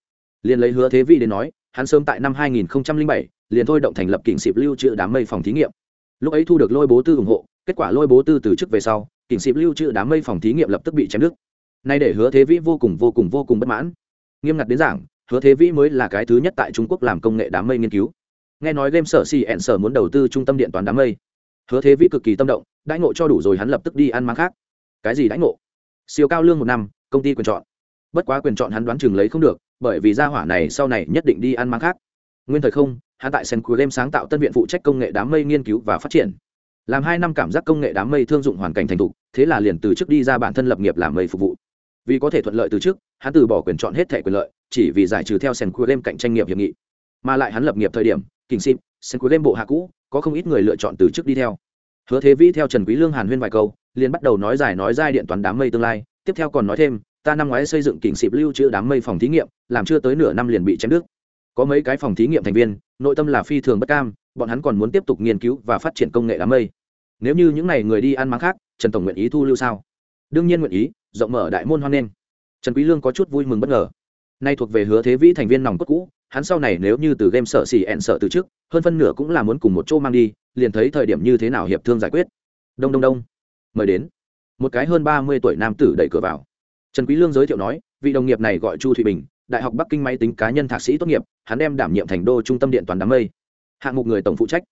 Liền lấy hứa thế vị đến nói, hắn sớm tại năm 2007 liền thôi động thành lập kinh xịp lưu trữ đám mây phòng thí nghiệm. Lúc ấy thu được lôi bố tư ủng hộ, kết quả lôi bố tư từ chức về sau kinh xịp lưu trữ đám mây phòng thí nghiệm lập tức bị chém đứt. Nay để hứa thế vĩ vô cùng vô cùng vô cùng bất mãn. Nghiêm ngặt đến giảng hứa thế vĩ mới là cái thứ nhất tại trung quốc làm công nghệ đám mây nghiên cứu. Nghe nói game sở cn sở muốn đầu tư trung tâm điện toán đám mây. Hứa thế vĩ cực kỳ tâm động, đãi ngộ cho đủ rồi hắn lập tức đi ăn máng khác. Cái gì đãi ngộ? Siêu cao lương một năm, công ty quyền chọn. Bất quá quyền chọn hắn đoán chừng lấy không được, bởi vì gia hỏa này sau này nhất định đi ăn máng khác. Nguyên thời không, hắn tại sen game sáng tạo tân viện phụ trách công nghệ đám mây nghiên cứu và phát triển. Làm hai năm cảm giác công nghệ đám mây thương dụng hoàn cảnh thành thục, thế là liền từ chức đi ra bản thân lập nghiệp làm mây phục vụ vì có thể thuận lợi từ trước, hắn từ bỏ quyền chọn hết thẻ quyền lợi, chỉ vì giải trừ theo sen game cạnh tranh nghiệp hiệp nghị. Mà lại hắn lập nghiệp thời điểm kinh sim sen game bộ hạ cũ, có không ít người lựa chọn từ trước đi theo. Hứa thế vĩ theo trần quý lương hàn huyên vài câu, liền bắt đầu nói giải nói giai điện toán đám mây tương lai. Tiếp theo còn nói thêm, ta năm ngoái xây dựng kình xịp lưu trữ đám mây phòng thí nghiệm, làm chưa tới nửa năm liền bị chém đứt. Có mấy cái phòng thí nghiệm thành viên, nội tâm là phi thường bất cam, bọn hắn còn muốn tiếp tục nghiên cứu và phát triển công nghệ đám mây. Nếu như những n à y người đi ăn mắng khác, trần tổng nguyện ý thu lưu sao? Đương nhiên nguyện ý rộng mở đại môn hoan nghênh. Trần quý lương có chút vui mừng bất ngờ. Nay thuộc về hứa thế vĩ thành viên nòng cốt cũ, hắn sau này nếu như từ game sợ xỉ ẹn sợ từ trước, hơn phân nửa cũng là muốn cùng một chỗ mang đi, liền thấy thời điểm như thế nào hiệp thương giải quyết. Đông đông đông. Mời đến. Một cái hơn ba mươi tuổi nam tử đẩy cửa vào. Trần quý lương giới thiệu nói, vị đồng nghiệp này gọi chu thụy bình, đại học bắc kinh máy tính cá nhân thạc sĩ tốt nghiệp, hắn đem đảm nhiệm thành đô trung tâm điện toán đám mây. Hạng mục người tổng phụ trách.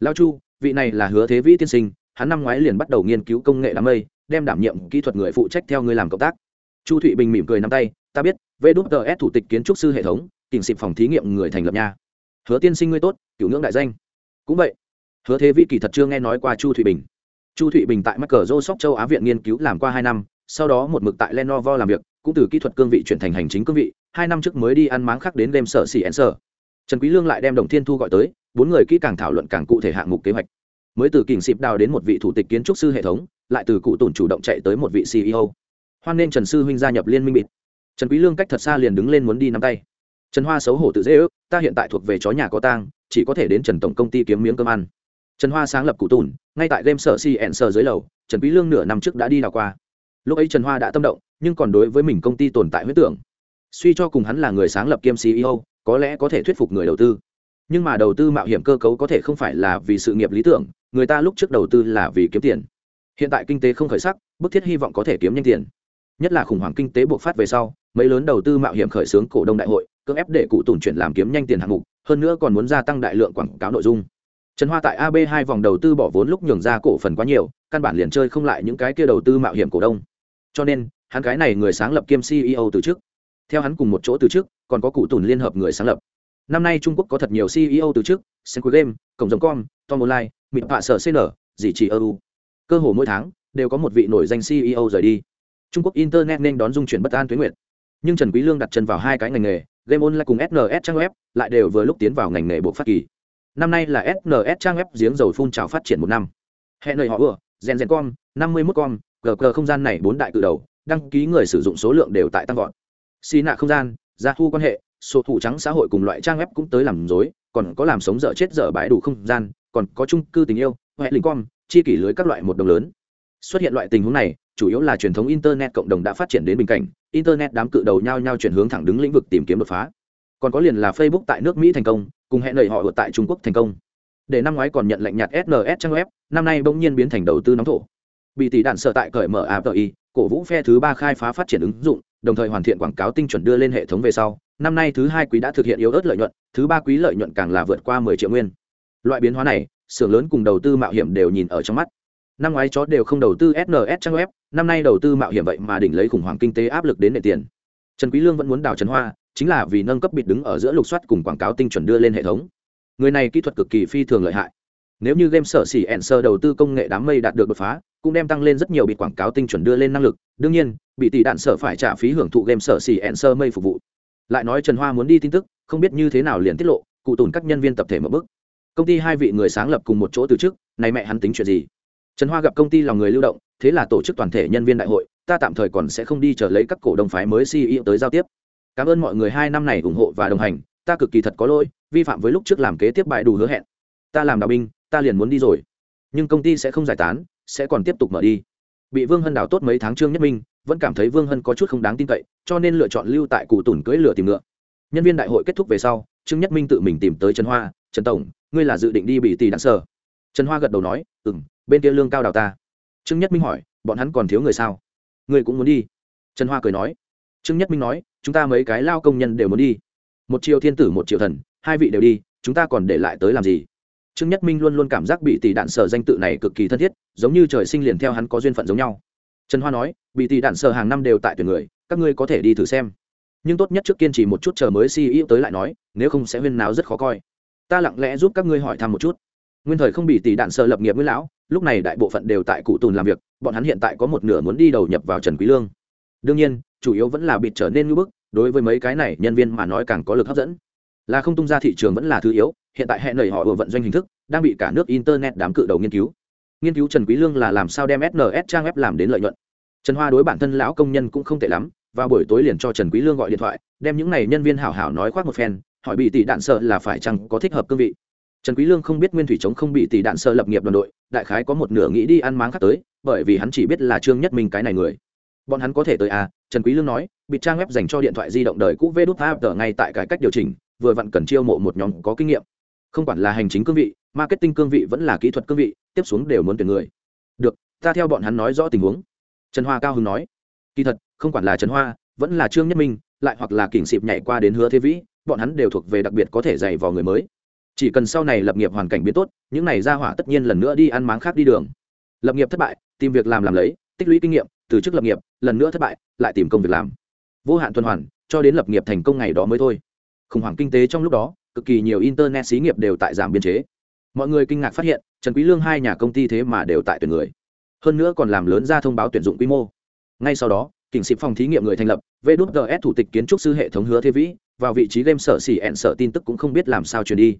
Lao chu, vị này là hứa thế vĩ tiên sinh, hắn năm ngoái liền bắt đầu nghiên cứu công nghệ đám mây đem đảm nhiệm kỹ thuật người phụ trách theo người làm cộng tác. Chu thụy bình mỉm cười nắm tay, ta biết vđs thủ tịch kiến trúc sư hệ thống, kỉnh xịp phòng thí nghiệm người thành lập nha. Hứa tiên sinh ngươi tốt Cựu ngưỡng đại danh. Cũng vậy, hứa thế vĩ kỳ thật chưa nghe nói qua chu thụy bình. Chu thụy bình tại mắc cờ sóc châu á viện nghiên cứu làm qua hai năm, sau đó một mực tại lenovo làm việc, cũng từ kỹ thuật cương vị chuyển thành hành chính cương vị, hai năm trước mới đi ăn máng khác đến đêm sở xỉ ẩn sở. Trần quý lương lại đem đồng thiên thu gọi tới, bốn người kỹ càng thảo luận càng cụ thể hạng mục kế hoạch. Mới từ kình xịp đào đến một vị thủ tịch kiến trúc sư hệ thống lại từ cụ tổn chủ động chạy tới một vị ceo hoan nên trần sư huynh gia nhập liên minh bịt. Trần quý lương cách thật xa liền đứng lên muốn đi nắm tay. Trần hoa xấu hổ tự dễ ước, ta hiện tại thuộc về chó nhà có tang, chỉ có thể đến trần tổng công ty kiếm miếng cơm ăn. Trần hoa sáng lập cụ tùn, ngay tại game sở cn sở dưới lầu, trần quý lương nửa năm trước đã đi đào qua. Lúc ấy trần hoa đã tâm động, nhưng còn đối với mình công ty tồn tại huyết tưởng. Suy cho cùng hắn là người sáng lập kiêm ceo có lẽ có thể thuyết phục người đầu tư. Nhưng mà đầu tư mạo hiểm cơ cấu có thể không phải là vì sự nghiệp lý tưởng, người ta lúc trước đầu tư là vì kiếm tiền hiện tại kinh tế không khởi sắc, bức thiết hy vọng có thể kiếm nhanh tiền. Nhất là khủng hoảng kinh tế buộc phát về sau, mấy lớn đầu tư mạo hiểm khởi xướng cổ đông đại hội, cưỡng ép để cụ tùn chuyển làm kiếm nhanh tiền hạng mục, hơn nữa còn muốn gia tăng đại lượng quảng cáo nội dung. Trần hoa tại ab hai vòng đầu tư bỏ vốn lúc nhường ra cổ phần quá nhiều, căn bản liền chơi không lại những cái kia đầu tư mạo hiểm cổ đông. Cho nên, hắn cái này người sáng lập kiêm ceo từ trước. Theo hắn cùng một chỗ từ trước, còn có cụ tùn liên hợp người sáng lập. Năm nay trung quốc có thật nhiều ceo từ trước, senku game, cộng giống com, tom online, mịt bạ sở cn dì chỉ eu cơ hồ mỗi tháng đều có một vị nổi danh ceo rời đi. Trung quốc internet nên đón dung chuyển bất an tuyến nguyện nhưng trần quý lương đặt chân vào hai cái ngành nghề, game online cùng sns trang web, lại đều vừa lúc tiến vào ngành nghề bộ phát kỳ. Năm nay là sns trang web giếng dầu phun trào phát triển một năm. Hẹn lời họ ưa, gen gen com, năm mươi mốt gờ gg không gian này bốn đại cự đầu, đăng ký người sử dụng số lượng đều tại tăng vọt. Xì nạ không gian, gia thu quan hệ số thủ trắng xã hội cùng loại trang web cũng tới làm dối còn có làm sống dở chết dở bãi đủ không gian, còn có chung cư tình yêu huệ linh com chi kỷ lưới các loại một đồng lớn. Xuất hiện loại tình huống này, chủ yếu là truyền thống internet cộng đồng đã phát triển đến bình cảnh, internet đám cự đầu nhau nhau chuyển hướng thẳng đứng lĩnh vực tìm kiếm đột phá. Còn có liền là facebook tại nước mỹ thành công, cùng hẹn lời họ ở tại trung quốc thành công. Để năm ngoái còn nhận lệnh nhặt sns trang web, năm nay bỗng nhiên biến thành đầu tư nóng thổ. Bị tỷ đạn sở tại cởi mở api cổ vũ phe thứ ba khai phá phát triển ứng dụng, đồng thời hoàn thiện quảng cáo tinh chuẩn đưa lên hệ thống về sau, năm nay thứ hai quý đã thực hiện yếu ớt lợi nhuận, thứ ba quý lợi nhuận càng là vượt qua mười triệu nguyên. Loại biến hóa này xưởng lớn cùng đầu tư mạo hiểm đều nhìn ở trong mắt. Năm ngoái chó đều không đầu tư sns trang web, năm nay đầu tư mạo hiểm vậy mà đỉnh lấy khủng hoảng kinh tế áp lực đến nệ tiền. Trần quý lương vẫn muốn đào trần hoa, chính là vì nâng cấp bịt đứng ở giữa lục soát cùng quảng cáo tinh chuẩn đưa lên hệ thống. Người này kỹ thuật cực kỳ phi thường lợi hại. Nếu như game sở xỉ ẻn sơ đầu tư công nghệ đám mây đạt được đột phá, cũng đem tăng lên rất nhiều bịt quảng cáo tinh chuẩn đưa lên năng lực. Đương nhiên, bị tỷ đạn sở phải trả phí hưởng thụ game sở xỉ ẻn sơ mây phục vụ. Lại nói trần hoa muốn đi tin tức, không biết như thế nào liền tiết lộ, cụ tùn các nhân viên tập thể một bước công ty hai vị người sáng lập cùng một chỗ từ trước này mẹ hắn tính chuyện gì? Trần hoa gặp công ty lòng người lưu động, thế là tổ chức toàn thể nhân viên đại hội, ta tạm thời còn sẽ không đi chờ lấy các cổ đông phái mới ceo tới giao tiếp. Cảm ơn mọi người hai năm này ủng hộ và đồng hành, ta cực kỳ thật có lỗi, vi phạm với lúc trước làm kế tiếp bại đủ hứa hẹn. Ta làm đạo binh, ta liền muốn đi rồi. Nhưng công ty sẽ không giải tán, sẽ còn tiếp tục mở đi. Bị vương hân đào tốt mấy tháng trương nhất minh, vẫn cảm thấy vương hân có chút không đáng tin cậy, cho nên lựa chọn lưu tại cụ tùn cưỡi lửa tìm ngựa. Nhân viên đại hội kết thúc về sau, trương nhất minh tự mình tìm tới trần hoa trần tổng, ngươi là dự định đi bị tỷ đạn sở. Trần hoa gật đầu nói ừ m bên kia lương cao đào ta. Trương nhất minh hỏi, bọn hắn còn thiếu người sao? Ngươi cũng muốn đi. Trần hoa cười nói. Trương nhất minh nói, chúng ta mấy cái lao công nhân đều muốn đi. Một triệu thiên tử, một triệu thần, hai vị đều đi, chúng ta còn để lại tới làm gì? Trương nhất minh luôn luôn cảm giác bị tỷ đạn sở danh tự này cực kỳ thân thiết, giống như trời sinh liền theo hắn có duyên phận giống nhau. Trần hoa nói, bị tỷ đạn sở hàng năm đều tại tuyển người, các ngươi có thể đi thử xem. Nhưng tốt nhất trước kiên trì một chút chờ mới ceo tới lại nói, nếu không sẽ huyên náo rất khó coi ta lặng lẽ giúp các ngươi hỏi thăm một chút. Nguyên thời không bị tỷ đạn sở lập nghiệp với lão, lúc này đại bộ phận đều tại cụ tùn làm việc, bọn hắn hiện tại có một nửa muốn đi đầu nhập vào trần quý lương. Đương nhiên, chủ yếu vẫn là bịt trở nên ngưỡng bức, đối với mấy cái này nhân viên mà nói càng có lực hấp dẫn. Là không tung ra thị trường vẫn là thứ yếu, hiện tại hẹn nảy họ vừa vận doanh hình thức, đang bị cả nước internet đám cự đầu nghiên cứu. Nghiên cứu trần quý lương là làm sao đem sns trang web làm đến lợi nhuận. Trần hoa đối bản thân lão công nhân cũng không tệ lắm, vào buổi tối liền cho trần quý lương gọi điện thoại, đem những này nhân viên hảo hảo nói khoác một phen hỏi bị tỷ đạn sợ là phải chăng có thích hợp cương vị. Trần quý lương không biết nguyên thủy chống không bị tỷ đạn sợ lập nghiệp đoàn đội, đại khái có một nửa nghĩ đi ăn máng khác tới, bởi vì hắn chỉ biết là trương nhất minh cái này người. Bọn hắn có thể tới à? Trần quý lương nói, bị trang web dành cho điện thoại di động đời cũ vê đút tờ ngay tại cải cách điều chỉnh, vừa vặn cần chiêu mộ một nhóm có kinh nghiệm. Không quản là hành chính cương vị, marketing cương vị vẫn là kỹ thuật cương vị, tiếp xuống đều muốn tuyển người. Được, ta theo bọn hắn nói rõ tình huống. Trần hoa cao hưng nói, kỳ thật, không quản là trần hoa, vẫn là trương nhất minh, lại hoặc là kỉnh xịp nhảy qua đến hứa thế vĩ bọn hắn đều thuộc về đặc biệt có thể dạy vào người mới. Chỉ cần sau này lập nghiệp hoàn cảnh biến tốt, những này ra hỏa tất nhiên lần nữa đi ăn máng khác đi đường. Lập nghiệp thất bại, tìm việc làm làm lấy, tích lũy kinh nghiệm, từ chức lập nghiệp, lần nữa thất bại, lại tìm công việc làm. Vô hạn tuần hoàn, cho đến lập nghiệp thành công ngày đó mới thôi. Khủng hoảng kinh tế trong lúc đó, cực kỳ nhiều internet xí nghiệp đều tại giảm biên chế. Mọi người kinh ngạc phát hiện, trần quý lương hai nhà công ty thế mà đều tại tuyển người. Hơn nữa còn làm lớn ra thông báo tuyển dụng quy mô. Ngay sau đó, kỉnh xịp phòng thí nghiệm người thành lập vđs thủ tịch kiến trúc sư hệ thống hứa thế vĩ vào vị trí game sở xỉ ẹn sở tin tức cũng không biết làm sao truyền đi.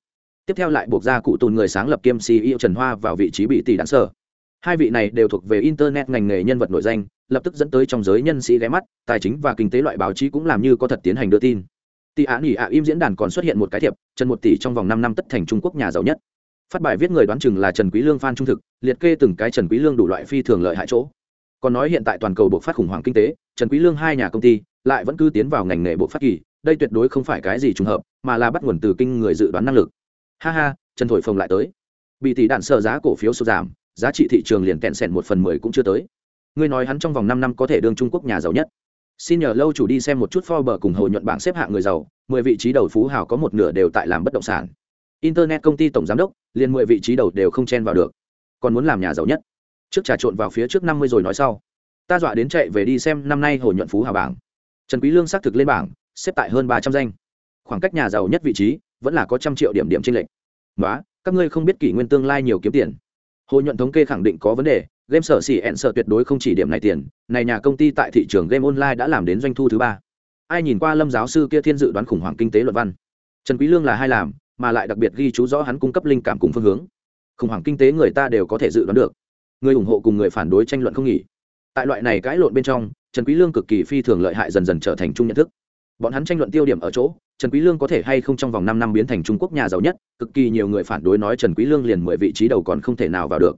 Tiếp theo lại buộc ra cụ tồn người sáng lập kiêm ceo trần hoa vào vị trí bị tỷ đạn sở. Hai vị này đều thuộc về internet ngành nghề nhân vật nổi danh, lập tức dẫn tới trong giới nhân sĩ ghé mắt, tài chính và kinh tế loại báo chí cũng làm như có thật tiến hành đưa tin. Tỷ án ỉ ạ im diễn đàn còn xuất hiện một cái thiệp, trần một tỷ trong vòng năm năm tất thành trung quốc nhà giàu nhất. Phát bài viết người đoán chừng là trần quý lương phan trung thực, liệt kê từng cái trần quý lương đủ loại phi thường lợi hại chỗ. Còn nói hiện tại toàn cầu buộc phát khủng hoảng kinh tế, trần quý lương hai nhà công ty lại vẫn cứ tiến vào ngành nghề bộ phát kỳ đây tuyệt đối không phải cái gì trùng hợp, mà là bắt nguồn từ kinh người dự đoán năng lực. Ha ha, trần thổi phồng lại tới. Bị tỷ đạn sợ giá cổ phiếu sụt giảm, giá trị thị trường liền kẹn sẻn một phần mười cũng chưa tới. Ngươi nói hắn trong vòng năm năm có thể đương trung quốc nhà giàu nhất. Xin nhờ lâu chủ đi xem một chút Forbes cùng hồi nhuận bảng xếp hạng người giàu, mười vị trí đầu phú hào có một nửa đều tại làm bất động sản. Internet công ty tổng giám đốc, liền mười vị trí đầu đều không chen vào được. Còn muốn làm nhà giàu nhất. Trước trà trộn vào phía trước năm mươi rồi nói sau. Ta dọa đến chạy về đi xem năm nay hồi nhuận phú hào bảng. Trần quý lương xác thực lên bảng xếp tại hơn ba trăm danh. Khoảng cách nhà giàu nhất vị trí vẫn là có trăm triệu điểm điểm trên lệnh nói các ngươi không biết kỷ nguyên tương lai nhiều kiếm tiền. Hồ nhuận thống kê khẳng định có vấn đề, game sở xỉ ẹn sợ tuyệt đối không chỉ điểm này tiền, này nhà công ty tại thị trường game online đã làm đến doanh thu thứ ba. Ai nhìn qua lâm giáo sư kia thiên dự đoán khủng hoảng kinh tế luận văn? Trần quý lương là hai làm, mà lại đặc biệt ghi chú rõ hắn cung cấp linh cảm cùng phương hướng. Khủng hoảng kinh tế người ta đều có thể dự đoán được. Người ủng hộ cùng người phản đối tranh luận không nghỉ. Tại loại này cãi lộn bên trong, trần quý lương cực kỳ phi thường lợi hại dần dần trở thành trung nhận thức bọn hắn tranh luận tiêu điểm ở chỗ, trần quý lương có thể hay không trong vòng 5 năm biến thành trung quốc nhà giàu nhất, cực kỳ nhiều người phản đối nói trần quý lương liền mười vị trí đầu còn không thể nào vào được.